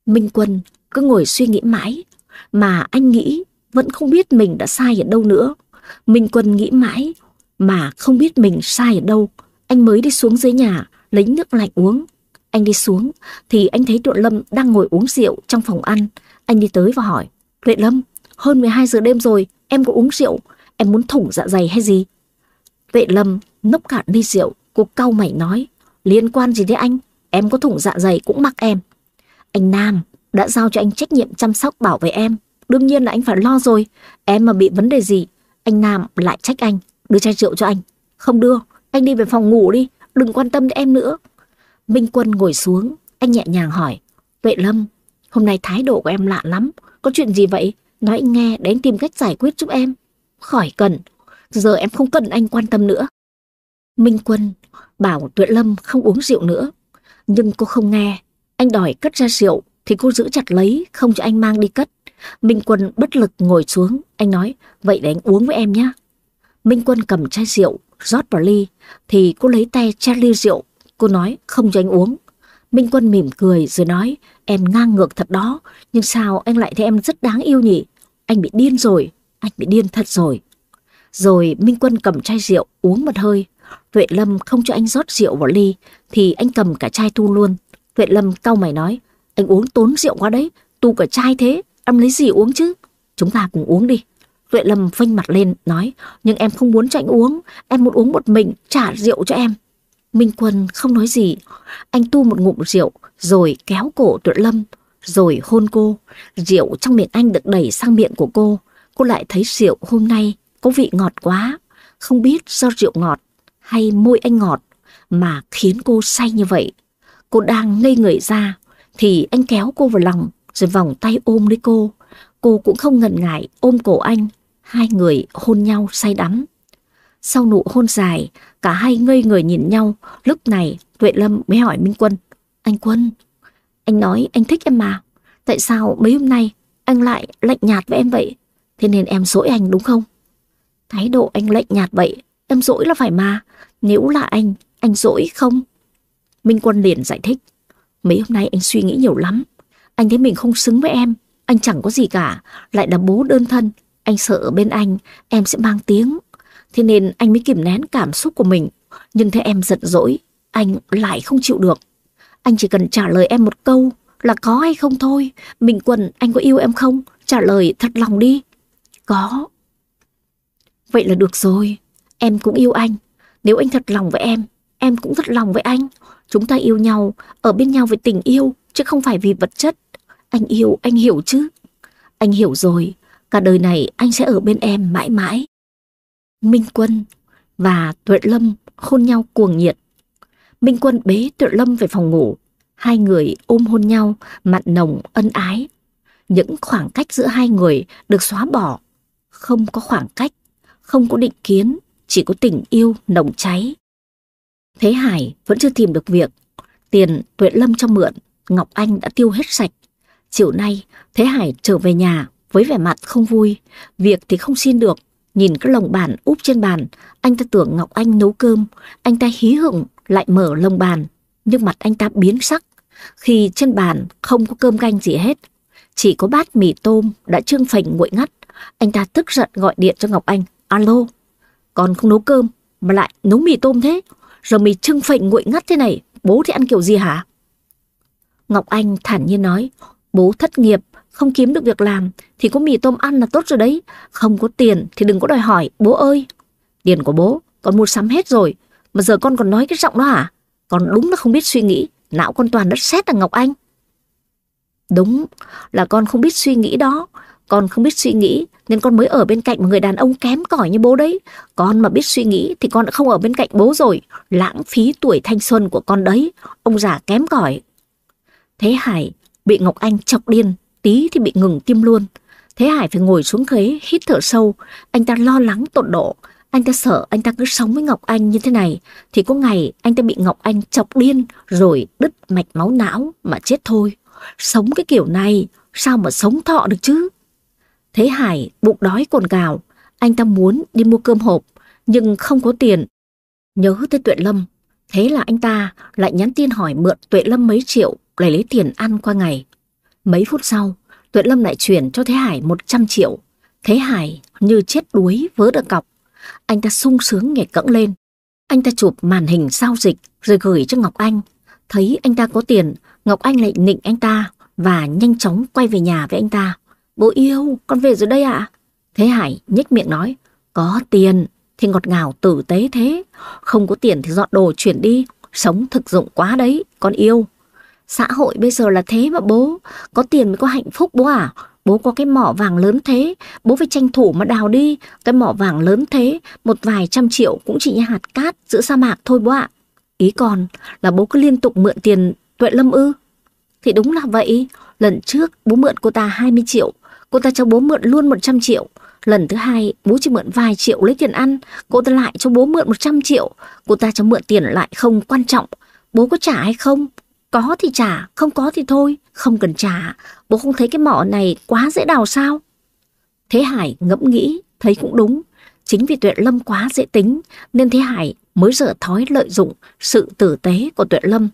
Speaker 1: Minh Quân cứ ngồi suy nghĩ mãi, mà anh nghĩ vẫn không biết mình đã sai ở đâu nữa. Minh Quân nghĩ mãi, mà không biết mình sai ở đâu. Anh mới đi xuống dưới nhà, lấy nước lạnh uống. Anh đi xuống, thì anh thấy Tuệ Lâm đang ngồi uống rượu trong phòng ăn. Anh đi tới và hỏi, Tuệ Lâm, hơn 12 giờ đêm rồi, em có uống rượu, em muốn thủng dạ dày hay gì? Tuệ Lâm nốc cạn ly rượu, cô cau mày nói, liên quan gì đến anh, em có thủng dạ dày cũng mặc em. Anh Nam đã giao cho anh trách nhiệm chăm sóc bảo vệ em, đương nhiên là anh phải lo rồi, em mà bị vấn đề gì, anh Nam lại trách anh, đưa chai rượu cho anh. Không đưa, anh đi về phòng ngủ đi, đừng quan tâm đến em nữa. Minh Quân ngồi xuống, anh nhẹ nhàng hỏi, Tuệ Lâm, hôm nay thái độ của em lạ lắm, có chuyện gì vậy? Nói anh nghe để anh tìm cách giải quyết giúp em. Khỏi cần, giờ em không cần anh quan tâm nữa. Minh Quân bảo Tuệ Lâm không uống rượu nữa, nhưng cô không nghe. Anh đòi cất ra rượu thì cô giữ chặt lấy, không cho anh mang đi cất. Minh Quân bất lực ngồi xuống, anh nói, vậy để anh uống với em nhé. Minh Quân cầm chai rượu, rót vào ly, thì cô lấy tay che ly rượu. Cô nói, không cho anh uống. Minh Quân mỉm cười rồi nói, em ngang ngược thật đó, nhưng sao anh lại thấy em rất đáng yêu nhỉ? Anh bị điên rồi, anh bị điên thật rồi. Rồi Minh Quân cầm chai rượu uống một hơi. Tuệ Lâm không cho anh rót rượu vào ly, thì anh cầm cả chai tu luôn. Tuệ Lâm cau mày nói, anh uống tốn rượu quá đấy, tu cả chai thế, em lấy gì uống chứ? Chúng ta cùng uống đi. Tuệ Lâm phanh mặt lên, nói, nhưng em không muốn cho anh uống, em muốn uống một mình, trả rượu cho em. Minh Quân không nói gì, anh tu một ngụm rượu, rồi kéo cổ Tuệ Lâm, rồi hôn cô. Rượu trong miệng anh được đẩy sang miệng của cô, cô lại thấy rượu hôm nay có vị ngọt quá, không biết do rượu ngọt hay môi anh ngọt mà khiến cô say như vậy. Cô đang ngây người ra, thì anh kéo cô vào lòng, rồi vòng tay ôm lấy cô. Cô cũng không ngần ngại ôm cổ anh, hai người hôn nhau say đắm. Sau nụ hôn dài, cả hai ngây người nhìn nhau, lúc này Tuệ Lâm mới hỏi Minh Quân. Anh Quân, anh nói anh thích em mà, tại sao mấy hôm nay anh lại lạnh nhạt với em vậy? Thế nên em dỗi anh đúng không? Thái độ anh lạnh nhạt vậy, em dỗi là phải mà, nếu là anh, anh dỗi không? Minh Quân liền giải thích. Mấy hôm nay anh suy nghĩ nhiều lắm, anh thấy mình không xứng với em, anh chẳng có gì cả, lại là bố đơn thân, anh sợ ở bên anh, em sẽ mang tiếng. Thế nên anh mới kìm nén cảm xúc của mình. Nhưng thấy em giận dỗi, anh lại không chịu được. Anh chỉ cần trả lời em một câu là có hay không thôi. Minh Quân, anh có yêu em không? Trả lời thật lòng đi. Có. Vậy là được rồi. Em cũng yêu anh. Nếu anh thật lòng với em, em cũng thật lòng với anh. Chúng ta yêu nhau, ở bên nhau với tình yêu, chứ không phải vì vật chất. Anh yêu, anh hiểu chứ? Anh hiểu rồi, cả đời này anh sẽ ở bên em mãi mãi. Minh Quân và Tuệ Lâm hôn nhau cuồng nhiệt. Minh Quân bế Tuệ Lâm về phòng ngủ, hai người ôm hôn nhau, mặn nồng, ân ái. Những khoảng cách giữa hai người được xóa bỏ, không có khoảng cách, không có định kiến, chỉ có tình yêu nồng cháy. Thế Hải vẫn chưa tìm được việc, tiền Tuệ Lâm cho mượn, Ngọc Anh đã tiêu hết sạch. Chiều nay, Thế Hải trở về nhà với vẻ mặt không vui, việc thì không xin được. Nhìn cái lồng bàn úp trên bàn, anh ta tưởng Ngọc Anh nấu cơm, anh ta hí hửng lại mở lồng bàn, nhưng mặt anh ta biến sắc khi trên bàn không có cơm canh gì hết. Chỉ có bát mì tôm đã trương phành nguội ngắt. Anh ta tức giận gọi điện cho Ngọc Anh. Alo, con không nấu cơm mà lại nấu mì tôm thế. Rồi mì trưng phành nguội ngắt thế này, bố thì ăn kiểu gì hả? Ngọc Anh thản nhiên nói, bố thất nghiệp, không kiếm được việc làm thì có mì tôm ăn là tốt rồi đấy. Không có tiền thì đừng có đòi hỏi, bố ơi. Tiền của bố, con mua sắm hết rồi. Mà giờ con còn nói cái giọng đó hả? Con đúng là không biết suy nghĩ, não con toàn đất sét là Ngọc Anh. Đúng là con không biết suy nghĩ đó. Con không biết suy nghĩ nên con mới ở bên cạnh một người đàn ông kém cỏi như bố đấy. Con mà biết suy nghĩ thì con đã không ở bên cạnh bố rồi. Lãng phí tuổi thanh xuân của con đấy. Ông già kém cỏi. Thế Hải bị Ngọc Anh chọc điên, tí thì bị ngừng tim luôn. Thế Hải phải ngồi xuống ghế, hít thở sâu. Anh ta lo lắng tột độ. Anh ta sợ anh ta cứ sống với Ngọc Anh như thế này thì có ngày anh ta bị Ngọc Anh chọc điên rồi đứt mạch máu não mà chết thôi. Sống cái kiểu này sao mà sống thọ được chứ? Thế Hải bụng đói cồn cào, anh ta muốn đi mua cơm hộp nhưng không có tiền. Nhớ tới Tuệ Lâm, thế là anh ta lại nhắn tin hỏi mượn Tuệ Lâm mấy triệu để lấy tiền ăn qua ngày. Mấy phút sau, Tuệ Lâm lại chuyển cho Thế Hải 100 triệu. Thế Hải như chết đuối vớ được cọc. Anh ta sung sướng nhảy cẫng lên. Anh ta chụp màn hình giao dịch rồi gửi cho Ngọc Anh. Thấy anh ta có tiền, Ngọc Anh lại nịnh anh ta và nhanh chóng quay về nhà với anh ta. Bố yêu, con về rồi đây ạ. À? Thế Hải nhếch miệng nói, có tiền thì ngọt ngào tử tế thế. Không có tiền thì dọn đồ chuyển đi, sống thực dụng quá đấy, con yêu. Xã hội bây giờ là thế mà bố, có tiền mới có hạnh phúc bố à. Bố có cái mỏ vàng lớn thế, bố phải tranh thủ mà đào đi. Cái mỏ vàng lớn thế, một vài trăm triệu cũng chỉ như hạt cát giữa sa mạc thôi bố ạ. Ý còn là bố cứ liên tục mượn tiền Tuệ Lâm ư? Thì đúng là vậy. Lần trước bố mượn cô ta 20 triệu, cô ta cho bố mượn luôn 100 triệu. Lần thứ hai bố chỉ mượn vài triệu lấy tiền ăn, cô ta lại cho bố mượn 100 triệu. Cô ta cho mượn tiền lại không quan trọng. Bố có trả hay không? Có thì trả, không có thì thôi, không cần trả. Bố không thấy cái mỏ này quá dễ đào sao? Thế Hải ngẫm nghĩ, thấy cũng đúng. Chính vì Tuệ Lâm quá dễ tính, nên Thế Hải mới dở thói lợi dụng sự tử tế của Tuệ Lâm.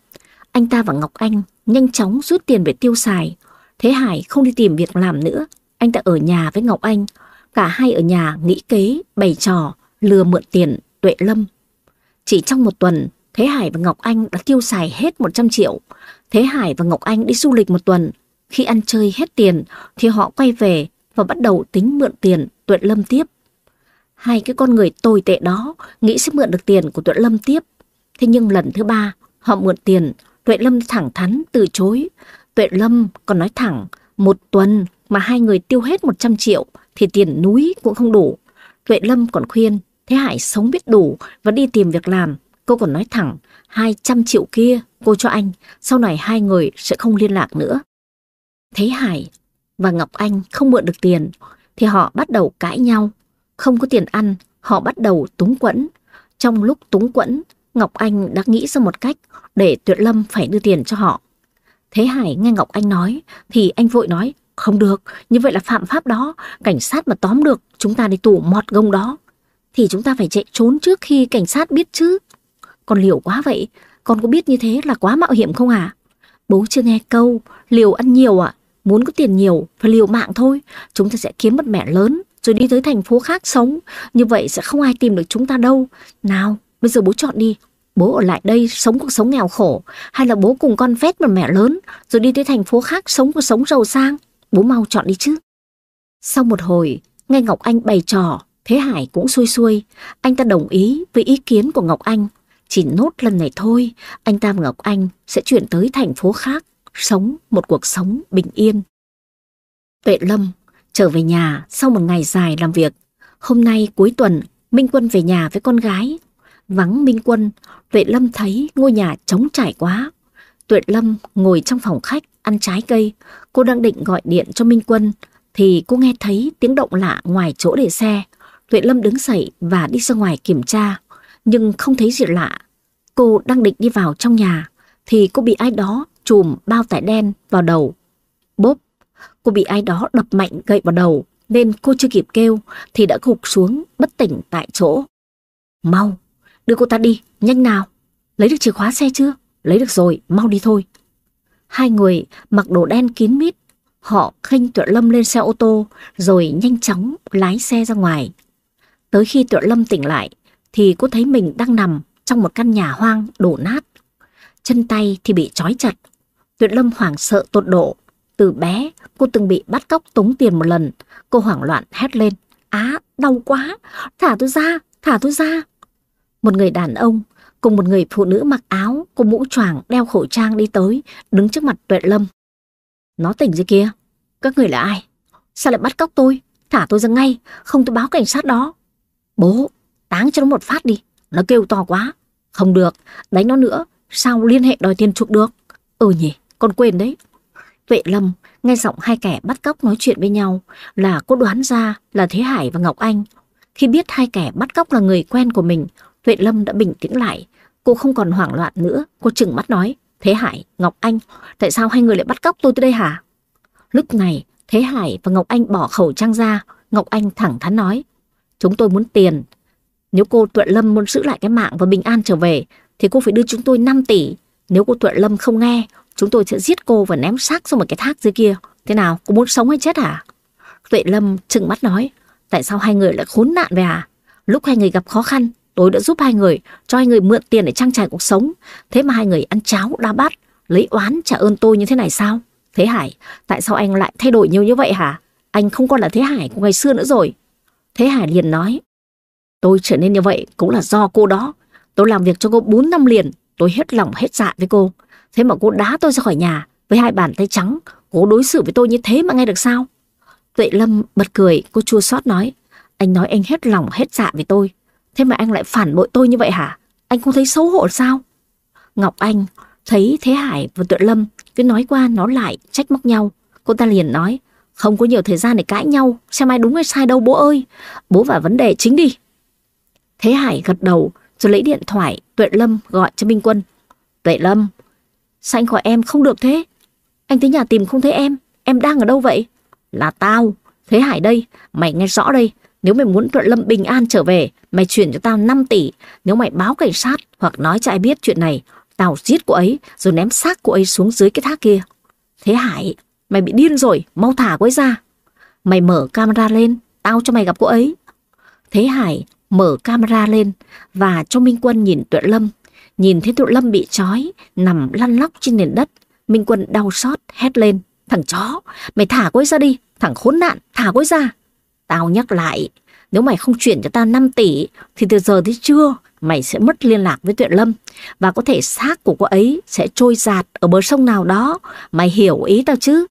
Speaker 1: Anh ta và Ngọc Anh nhanh chóng rút tiền về tiêu xài. Thế Hải không đi tìm việc làm nữa, anh ta ở nhà với Ngọc Anh. Cả hai ở nhà nghĩ kế, bày trò, lừa mượn tiền Tuệ Lâm. Chỉ trong một tuần, Thế Hải và Ngọc Anh đã tiêu xài hết 100 triệu. Thế Hải và Ngọc Anh đi du lịch một tuần. Khi ăn chơi hết tiền, thì họ quay về và bắt đầu tính mượn tiền Tuệ Lâm tiếp. Hai cái con người tồi tệ đó nghĩ sẽ mượn được tiền của Tuệ Lâm tiếp. Thế nhưng lần thứ ba, họ mượn tiền Tuệ Lâm thẳng thắn, từ chối. Tuệ Lâm còn nói thẳng, một tuần mà hai người tiêu hết 100 triệu thì tiền núi cũng không đủ. Tuệ Lâm còn khuyên, Thế Hải sống biết đủ và đi tìm việc làm Cô còn nói thẳng, 200 triệu kia cô cho anh, sau này hai người sẽ không liên lạc nữa. Thấy Hải và Ngọc Anh không mượn được tiền, thì họ bắt đầu cãi nhau. Không có tiền ăn, họ bắt đầu túng quẫn. Trong lúc túng quẫn, Ngọc Anh đã nghĩ ra một cách để Tuyệt Lâm phải đưa tiền cho họ. Thế Hải nghe Ngọc Anh nói, thì anh vội nói, không được, như vậy là phạm pháp đó, cảnh sát mà tóm được, chúng ta đi tù mọt gông đó. Thì chúng ta phải chạy trốn trước khi cảnh sát biết chứ. Con liều quá vậy, con có biết như thế là quá mạo hiểm không à? Bố chưa nghe câu, liều ăn nhiều ạ, muốn có tiền nhiều, phải liều mạng thôi. Chúng ta sẽ kiếm một mẹ lớn, rồi đi tới thành phố khác sống. Như vậy sẽ không ai tìm được chúng ta đâu. Nào, bây giờ bố chọn đi. Bố ở lại đây sống cuộc sống nghèo khổ, hay là bố cùng con vét một mẹ lớn, rồi đi tới thành phố khác sống cuộc sống giàu sang. Bố mau chọn đi chứ. Sau một hồi, nghe Ngọc Anh bày trò, Thế Hải cũng xuôi xuôi. Anh ta đồng ý với ý kiến của Ngọc Anh chỉ nốt lần này thôi, anh Tam Ngọc Anh sẽ chuyển tới thành phố khác, sống một cuộc sống bình yên. Tuệ Lâm trở về nhà sau một ngày dài làm việc. Hôm nay cuối tuần, Minh Quân về nhà với con gái. Vắng Minh Quân, Tuệ Lâm thấy ngôi nhà trống trải quá. Tuệ Lâm ngồi trong phòng khách ăn trái cây. Cô đang định gọi điện cho Minh Quân thì cô nghe thấy tiếng động lạ ngoài chỗ để xe. Tuệ Lâm đứng dậy và đi ra ngoài kiểm tra, nhưng không thấy gì lạ. Cô đang định đi vào trong nhà, thì cô bị ai đó chùm bao tải đen vào đầu. Bốp, cô bị ai đó đập mạnh gậy vào đầu, nên cô chưa kịp kêu thì đã gục xuống bất tỉnh tại chỗ. Mau, đưa cô ta đi, nhanh nào. Lấy được chìa khóa xe chưa? Lấy được rồi, mau đi thôi. Hai người mặc đồ đen kín mít, họ khinh Tuệ Lâm lên xe ô tô rồi nhanh chóng lái xe ra ngoài. Tới khi Tuệ Lâm tỉnh lại thì cô thấy mình đang nằm trong một căn nhà hoang đổ nát. Chân tay thì bị trói chặt. Tuệ Lâm hoảng sợ tột độ. Từ bé cô từng bị bắt cóc tống tiền một lần. Cô hoảng loạn hét lên. Á, đau quá, thả tôi ra, thả tôi ra. Một người đàn ông cùng một người phụ nữ mặc áo, cô mũ choàng đeo khẩu trang đi tới, đứng trước mặt Tuệ Lâm. Nó tỉnh rồi kia, các người là ai? Sao lại bắt cóc tôi? Thả tôi ra ngay, không tôi báo cảnh sát đó. Bố, táng cho nó một phát đi, nó kêu to quá. Không được, đánh nó nữa, sao liên hệ đòi tiền chuộc được? Ừ nhỉ, con quên đấy. Vệ Lâm nghe giọng hai kẻ bắt cóc nói chuyện với nhau là cô đoán ra là Thế Hải và Ngọc Anh. Khi biết hai kẻ bắt cóc là người quen của mình, Tuệ Lâm đã bình tĩnh lại. Cô không còn hoảng loạn nữa, cô chừng mắt nói, Thế Hải, Ngọc Anh, tại sao hai người lại bắt cóc tôi tới đây hả? Lúc này, Thế Hải và Ngọc Anh bỏ khẩu trang ra, Ngọc Anh thẳng thắn nói, chúng tôi muốn tiền. Nếu cô Tuệ Lâm muốn giữ lại cái mạng và bình an trở về, thì cô phải đưa chúng tôi 5 tỷ. Nếu cô Tuệ Lâm không nghe, chúng tôi sẽ giết cô và ném xác xuống một cái thác dưới kia. Thế nào, cô muốn sống hay chết hả? Tuệ Lâm trừng mắt nói, tại sao hai người lại khốn nạn vậy à? Lúc hai người gặp khó khăn, Tôi đã giúp hai người, cho hai người mượn tiền để trang trải cuộc sống. Thế mà hai người ăn cháo, đa bát, lấy oán trả ơn tôi như thế này sao? Thế Hải, tại sao anh lại thay đổi nhiều như vậy hả? Anh không còn là Thế Hải của ngày xưa nữa rồi. Thế Hải liền nói, tôi trở nên như vậy cũng là do cô đó. Tôi làm việc cho cô 4 năm liền, tôi hết lòng hết dạ với cô. Thế mà cô đá tôi ra khỏi nhà với hai bàn tay trắng, cô đối xử với tôi như thế mà nghe được sao? Tuệ Lâm bật cười, cô chua xót nói, anh nói anh hết lòng hết dạ với tôi. Thế mà anh lại phản bội tôi như vậy hả? Anh không thấy xấu hổ sao? Ngọc Anh thấy Thế Hải và Tuệ Lâm cứ nói qua nó lại trách móc nhau. Cô ta liền nói, không có nhiều thời gian để cãi nhau, xem ai đúng hay sai đâu bố ơi. Bố vào vấn đề chính đi. Thế Hải gật đầu rồi lấy điện thoại Tuệ Lâm gọi cho Minh Quân. Tuệ Lâm, sao anh gọi em không được thế? Anh tới nhà tìm không thấy em, em đang ở đâu vậy? Là tao, Thế Hải đây, mày nghe rõ đây, nếu mày muốn Tuệ Lâm bình an trở về, mày chuyển cho tao 5 tỷ. Nếu mày báo cảnh sát hoặc nói cho ai biết chuyện này, tao giết cô ấy rồi ném xác cô ấy xuống dưới cái thác kia. Thế Hải, mày bị điên rồi, mau thả cô ấy ra. Mày mở camera lên, tao cho mày gặp cô ấy. Thế Hải mở camera lên và cho Minh Quân nhìn Tuệ Lâm. Nhìn thấy Tuệ Lâm bị trói, nằm lăn lóc trên nền đất. Minh Quân đau xót, hét lên. Thằng chó, mày thả cô ấy ra đi, thằng khốn nạn, thả cô ấy ra. Tao nhắc lại, nếu mày không chuyển cho tao 5 tỷ thì từ giờ tới trưa mày sẽ mất liên lạc với Tuệ Lâm và có thể xác của cô ấy sẽ trôi giạt ở bờ sông nào đó. Mày hiểu ý tao chứ?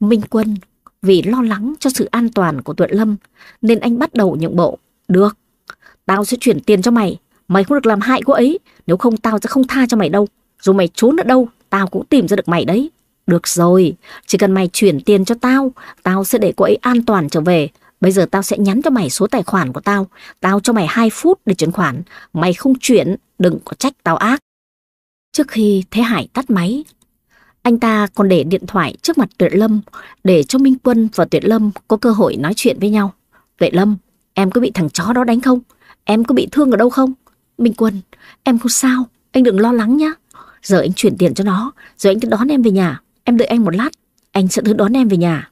Speaker 1: Minh Quân vì lo lắng cho sự an toàn của Tuệ Lâm nên anh bắt đầu nhượng bộ. Được, tao sẽ chuyển tiền cho mày. Mày không được làm hại cô ấy, nếu không tao sẽ không tha cho mày đâu. Dù mày trốn ở đâu, tao cũng tìm ra được mày đấy. Được rồi, chỉ cần mày chuyển tiền cho tao, tao sẽ để cô ấy an toàn trở về. Bây giờ tao sẽ nhắn cho mày số tài khoản của tao. Tao cho mày 2 phút để chuyển khoản. Mày không chuyển, đừng có trách tao ác. Trước khi Thế Hải tắt máy, anh ta còn để điện thoại trước mặt Tuệ Lâm để cho Minh Quân và Tuệ Lâm có cơ hội nói chuyện với nhau. Tuệ Lâm, em có bị thằng chó đó đánh không? Em có bị thương ở đâu không? Minh Quân, em không sao, anh đừng lo lắng nhá. Giờ anh chuyển tiền cho nó, rồi anh sẽ đón em về nhà. Em đợi anh một lát, anh sẽ thứ đón em về nhà.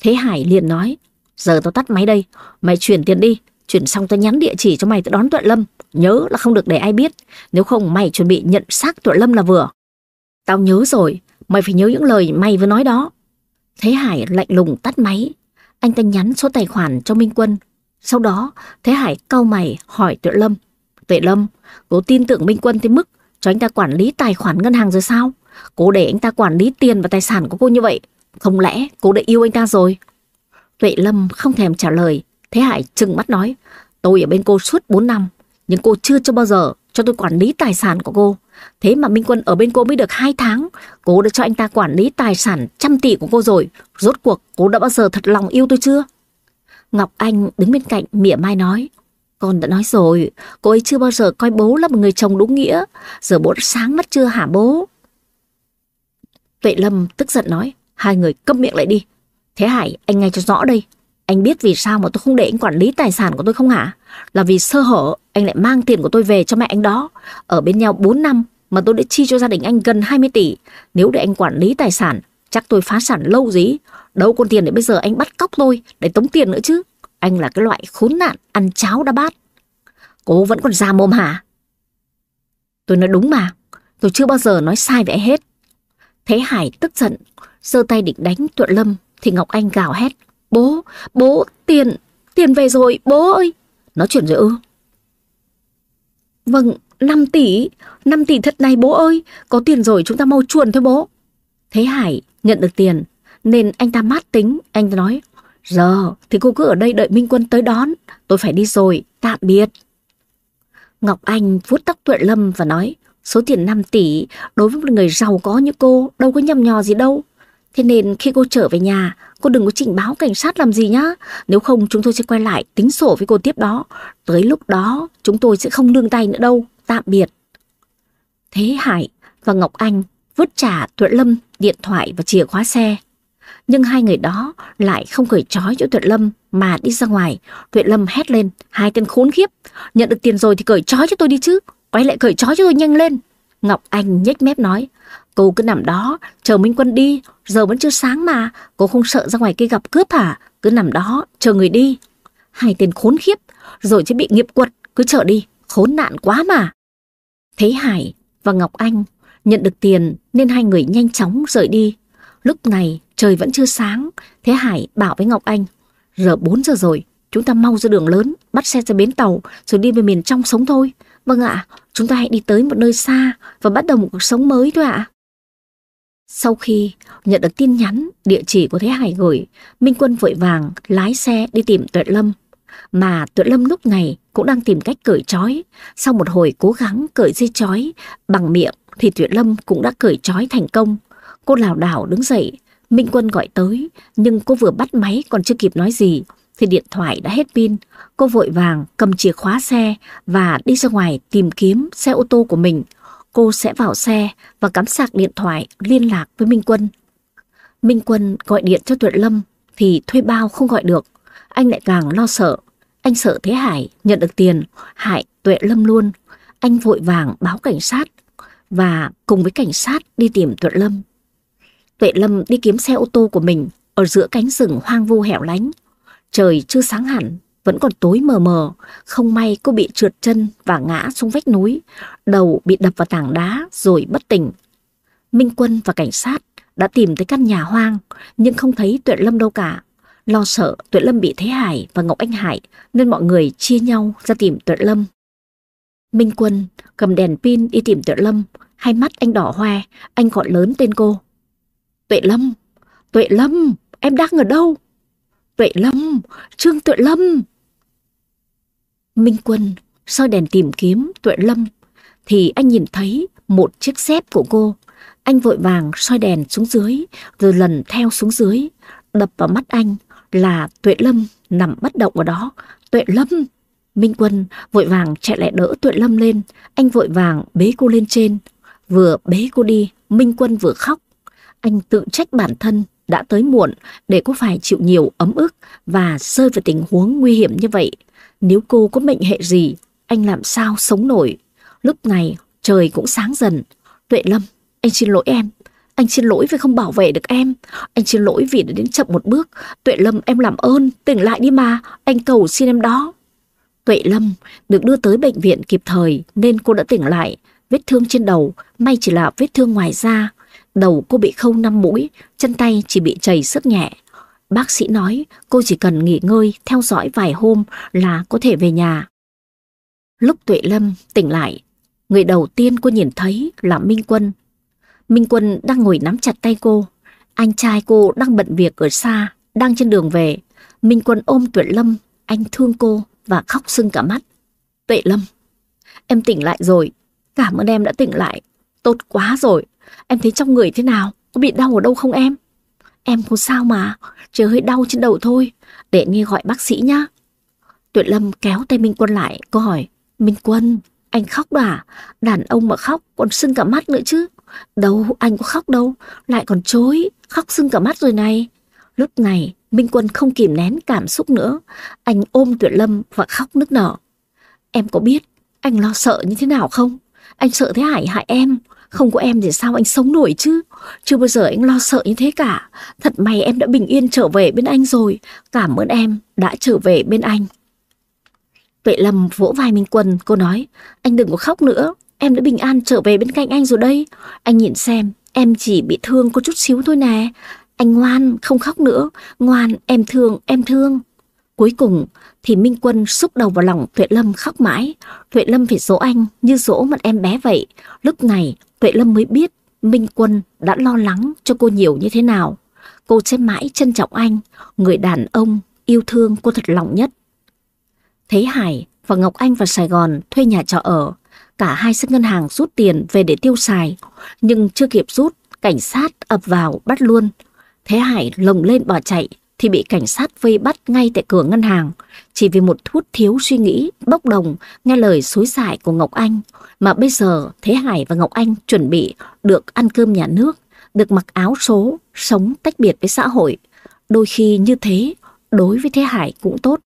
Speaker 1: Thế Hải liền nói, Giờ tao tắt máy đây, mày chuyển tiền đi, chuyển xong tao nhắn địa chỉ cho mày tao đón Tuệ Lâm. Nhớ là không được để ai biết, nếu không mày chuẩn bị nhận xác Tuệ Lâm là vừa. Tao nhớ rồi, mày phải nhớ những lời mày vừa nói đó. Thế Hải lạnh lùng tắt máy, anh ta nhắn số tài khoản cho Minh Quân. Sau đó, Thế Hải cau mày hỏi Tuệ Lâm. Tuệ Lâm, cô tin tưởng Minh Quân tới mức cho anh ta quản lý tài khoản ngân hàng rồi sao? Cô để anh ta quản lý tiền và tài sản của cô như vậy. Không lẽ cô đã yêu anh ta rồi? Tuệ Lâm không thèm trả lời. Thế Hải trừng mắt nói, tôi ở bên cô suốt 4 năm, nhưng cô chưa cho bao giờ cho tôi quản lý tài sản của cô. Thế mà Minh Quân ở bên cô mới được 2 tháng, cô đã cho anh ta quản lý tài sản trăm tỷ của cô rồi. Rốt cuộc cô đã bao giờ thật lòng yêu tôi chưa? Ngọc Anh đứng bên cạnh mỉa mai nói. Con đã nói rồi, cô ấy chưa bao giờ coi bố là một người chồng đúng nghĩa. Giờ bố đã sáng mắt chưa hả bố? Tuệ Lâm tức giận nói, hai người câm miệng lại đi. Thế Hải, anh nghe cho rõ đây. Anh biết vì sao mà tôi không để anh quản lý tài sản của tôi không hả? Là vì sơ hở, anh lại mang tiền của tôi về cho mẹ anh đó. Ở bên nhau 4 năm mà tôi đã chi cho gia đình anh gần 20 tỷ. Nếu để anh quản lý tài sản, chắc tôi phá sản lâu gì. Đâu còn tiền để bây giờ anh bắt cóc tôi để tống tiền nữa chứ. Anh là cái loại khốn nạn ăn cháo đã bát. Cô vẫn còn ra mồm hả? Tôi nói đúng mà. Tôi chưa bao giờ nói sai với hết. Thế Hải tức giận, giơ tay định đánh Tuệ Lâm thì Ngọc Anh gào hét. Bố, bố, tiền, tiền về rồi, bố ơi. Nó chuyển rồi ư? Vâng, 5 tỷ, 5 tỷ thật này bố ơi, có tiền rồi chúng ta mau chuồn thôi bố. Thế Hải nhận được tiền, nên anh ta mát tính, anh ta nói, giờ thì cô cứ ở đây đợi Minh Quân tới đón, tôi phải đi rồi, tạm biệt. Ngọc Anh vuốt tóc Tuệ Lâm và nói, số tiền 5 tỷ đối với một người giàu có như cô đâu có nhầm nhò gì đâu. Thế nên khi cô trở về nhà, cô đừng có trình báo cảnh sát làm gì nhá. Nếu không chúng tôi sẽ quay lại tính sổ với cô tiếp đó. Tới lúc đó chúng tôi sẽ không nương tay nữa đâu. Tạm biệt. Thế Hải và Ngọc Anh vứt trả Thuận Lâm điện thoại và chìa khóa xe. Nhưng hai người đó lại không cởi trói cho Thuận Lâm mà đi ra ngoài. Thuận Lâm hét lên, hai tên khốn khiếp. Nhận được tiền rồi thì cởi trói cho tôi đi chứ. Quay lại cởi trói cho tôi nhanh lên. Ngọc Anh nhếch mép nói, cô cứ nằm đó, chờ Minh Quân đi, giờ vẫn chưa sáng mà, cô không sợ ra ngoài kia gặp cướp hả? Cứ nằm đó, chờ người đi. Hai tên khốn khiếp, rồi sẽ bị nghiệp quật, cứ chờ đi, khốn nạn quá mà. Thế Hải và Ngọc Anh nhận được tiền nên hai người nhanh chóng rời đi. Lúc này trời vẫn chưa sáng, Thế Hải bảo với Ngọc Anh, giờ 4 giờ rồi, chúng ta mau ra đường lớn, bắt xe ra bến tàu, rồi đi về miền trong sống thôi. Vâng ạ, chúng ta hãy đi tới một nơi xa và bắt đầu một cuộc sống mới thôi ạ. Sau khi nhận được tin nhắn, địa chỉ của Thế Hải gửi, Minh Quân vội vàng lái xe đi tìm Tuệ Lâm. Mà Tuệ Lâm lúc này cũng đang tìm cách cởi trói. Sau một hồi cố gắng cởi dây trói bằng miệng thì Tuệ Lâm cũng đã cởi trói thành công. Cô lảo đảo đứng dậy, Minh Quân gọi tới, nhưng cô vừa bắt máy còn chưa kịp nói gì thì điện thoại đã hết pin. Cô vội vàng cầm chìa khóa xe và đi ra ngoài tìm kiếm xe ô tô của mình. Cô sẽ vào xe và cắm sạc điện thoại liên lạc với Minh Quân. Minh Quân gọi điện cho Tuệ Lâm thì thuê bao không gọi được. Anh lại càng lo sợ. Anh sợ Thế Hải nhận được tiền, hại Tuệ Lâm luôn. Anh vội vàng báo cảnh sát và cùng với cảnh sát đi tìm Tuệ Lâm. Tuệ Lâm đi kiếm xe ô tô của mình ở giữa cánh rừng hoang vu hẻo lánh. Trời chưa sáng hẳn, vẫn còn tối mờ mờ, không may cô bị trượt chân và ngã xuống vách núi, đầu bị đập vào tảng đá rồi bất tỉnh. Minh Quân và cảnh sát đã tìm tới căn nhà hoang nhưng không thấy Tuệ Lâm đâu cả. Lo sợ Tuệ Lâm bị Thế Hải và Ngọc Anh Hải nên mọi người chia nhau ra tìm Tuệ Lâm. Minh Quân cầm đèn pin đi tìm Tuệ Lâm, hai mắt anh đỏ hoe, anh gọi lớn tên cô. Tuệ Lâm, Tuệ Lâm, em đang ở đâu? Tuệ Lâm, Trương Tuệ Lâm. Minh Quân soi đèn tìm kiếm Tuệ Lâm thì anh nhìn thấy một chiếc dép của cô. Anh vội vàng soi đèn xuống dưới rồi lần theo xuống dưới. Đập vào mắt anh là Tuệ Lâm nằm bất động ở đó. Tuệ Lâm! Minh Quân vội vàng chạy lại đỡ Tuệ Lâm lên. Anh vội vàng bế cô lên trên. Vừa bế cô đi, Minh Quân vừa khóc. Anh tự trách bản thân đã tới muộn để cô phải chịu nhiều ấm ức và rơi vào tình huống nguy hiểm như vậy. Nếu cô có mệnh hệ gì, anh làm sao sống nổi. Lúc này trời cũng sáng dần. Tuệ Lâm, anh xin lỗi em. Anh xin lỗi vì không bảo vệ được em. Anh xin lỗi vì đã đến chậm một bước. Tuệ Lâm em làm ơn, tỉnh lại đi mà. Anh cầu xin em đó. Tuệ Lâm được đưa tới bệnh viện kịp thời nên cô đã tỉnh lại. Vết thương trên đầu, may chỉ là vết thương ngoài da. Đầu cô bị khâu năm mũi, chân tay chỉ bị chảy sức nhẹ. Bác sĩ nói cô chỉ cần nghỉ ngơi, theo dõi vài hôm là có thể về nhà. Lúc Tuệ Lâm tỉnh lại, người đầu tiên cô nhìn thấy là Minh Quân. Minh Quân đang ngồi nắm chặt tay cô. Anh trai cô đang bận việc ở xa, đang trên đường về. Minh Quân ôm Tuệ Lâm, anh thương cô và khóc sưng cả mắt. Tuệ Lâm, em tỉnh lại rồi. Cảm ơn em đã tỉnh lại. Tốt quá rồi. Em thấy trong người thế nào? Có bị đau ở đâu không em? em không sao mà, chỉ hơi đau trên đầu thôi, để nghe gọi bác sĩ nhá. Tuệ Lâm kéo tay Minh Quân lại, cô hỏi, Minh Quân, anh khóc à? Đàn ông mà khóc còn sưng cả mắt nữa chứ. Đâu, anh có khóc đâu, lại còn chối, khóc sưng cả mắt rồi này. Lúc này, Minh Quân không kìm nén cảm xúc nữa. Anh ôm Tuyệt Lâm và khóc nức nở. Em có biết anh lo sợ như thế nào không? Anh sợ Thế Hải hại em. Không có em thì sao anh sống nổi chứ? Chưa bao giờ anh lo sợ như thế cả. Thật may em đã bình yên trở về bên anh rồi. Cảm ơn em đã trở về bên anh. Tuệ Lâm vỗ vai Minh Quân, cô nói, anh đừng có khóc nữa, em đã bình an trở về bên cạnh anh rồi đây. Anh nhìn xem, em chỉ bị thương có chút xíu thôi nè. Anh ngoan, không khóc nữa, ngoan, em thương, em thương. Cuối cùng thì Minh Quân xúc đầu vào lòng Tuệ Lâm khóc mãi. Tuệ Lâm phải dỗ anh như dỗ một em bé vậy. Lúc này Tuệ Lâm mới biết Minh Quân đã lo lắng cho cô nhiều như thế nào. Cô sẽ mãi trân trọng anh, người đàn ông yêu thương cô thật lòng nhất. Thế Hải và Ngọc Anh vào Sài Gòn thuê nhà trọ ở. Cả hai sang ngân hàng rút tiền về để tiêu xài. Nhưng chưa kịp rút, cảnh sát ập vào bắt luôn. Thế Hải lồng lên bỏ chạy thì bị cảnh sát vây bắt ngay tại cửa ngân hàng. Chỉ vì một chút thiếu suy nghĩ, bốc đồng, nghe lời xối xải của Ngọc Anh. Mà bây giờ Thế Hải và Ngọc Anh chuẩn bị được ăn cơm nhà nước, được mặc áo số, sống tách biệt với xã hội. Đôi khi như thế, đối với Thế Hải cũng tốt.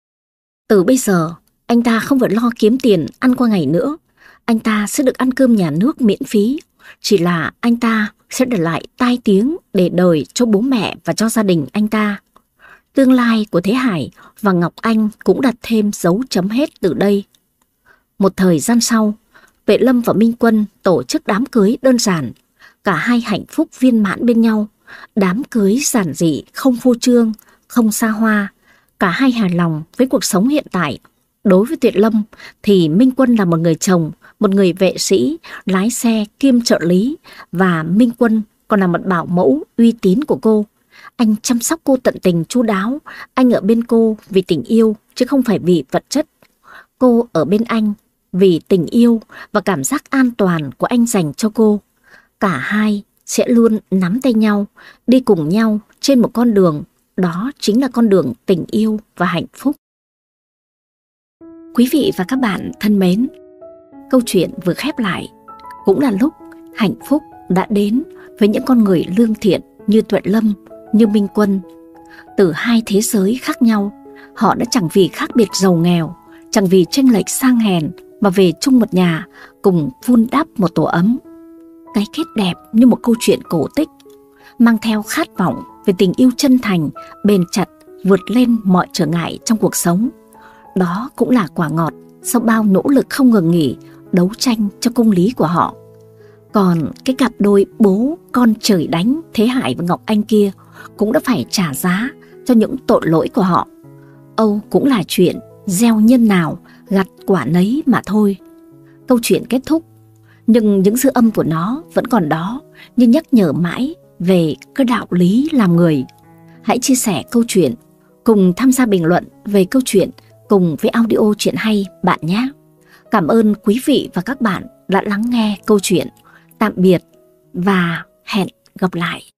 Speaker 1: Từ bây giờ, anh ta không phải lo kiếm tiền ăn qua ngày nữa. Anh ta sẽ được ăn cơm nhà nước miễn phí. Chỉ là anh ta sẽ để lại tai tiếng để đời cho bố mẹ và cho gia đình anh ta. Tương lai của Thế Hải và Ngọc Anh cũng đặt thêm dấu chấm hết từ đây. Một thời gian sau, Vệ Lâm và Minh Quân tổ chức đám cưới đơn giản. Cả hai hạnh phúc viên mãn bên nhau. Đám cưới giản dị, không phô trương, không xa hoa, Cả hai hài lòng với cuộc sống hiện tại. Đối với Tuyệt Lâm thì Minh Quân là một người chồng, một người vệ sĩ, lái xe kiêm trợ lý và Minh Quân còn là một bảo mẫu uy tín của cô. Anh chăm sóc cô tận tình chu đáo, anh ở bên cô vì tình yêu chứ không phải vì vật chất. Cô ở bên anh vì tình yêu và cảm giác an toàn của anh dành cho cô. Cả hai sẽ luôn nắm tay nhau, đi cùng nhau trên một con đường đó chính là con đường tình yêu và hạnh phúc. Quý vị và các bạn thân mến, câu chuyện vừa khép lại cũng là lúc hạnh phúc đã đến với những con người lương thiện như Tuệ Lâm, như Minh Quân. Từ hai thế giới khác nhau, họ đã chẳng vì khác biệt giàu nghèo, chẳng vì tranh lệch sang hèn mà về chung một nhà cùng vun đắp một tổ ấm. Cái kết đẹp như một câu chuyện cổ tích, mang theo khát vọng về tình yêu chân thành, bền chặt, vượt lên mọi trở ngại trong cuộc sống. Đó cũng là quả ngọt sau bao nỗ lực không ngừng nghỉ đấu tranh cho công lý của họ. Còn cái cặp đôi bố con trời đánh Thế Hải và Ngọc Anh kia cũng đã phải trả giá cho những tội lỗi của họ. Âu cũng là chuyện gieo nhân nào gặt quả nấy mà thôi. Câu chuyện kết thúc, nhưng những dư âm của nó vẫn còn đó như nhắc nhở mãi về cái đạo lý làm người. Hãy chia sẻ câu chuyện, cùng tham gia bình luận về câu chuyện cùng với audio chuyện hay, bạn nhé. Cảm ơn quý vị và các bạn đã lắng nghe câu chuyện. Tạm biệt và hẹn gặp lại.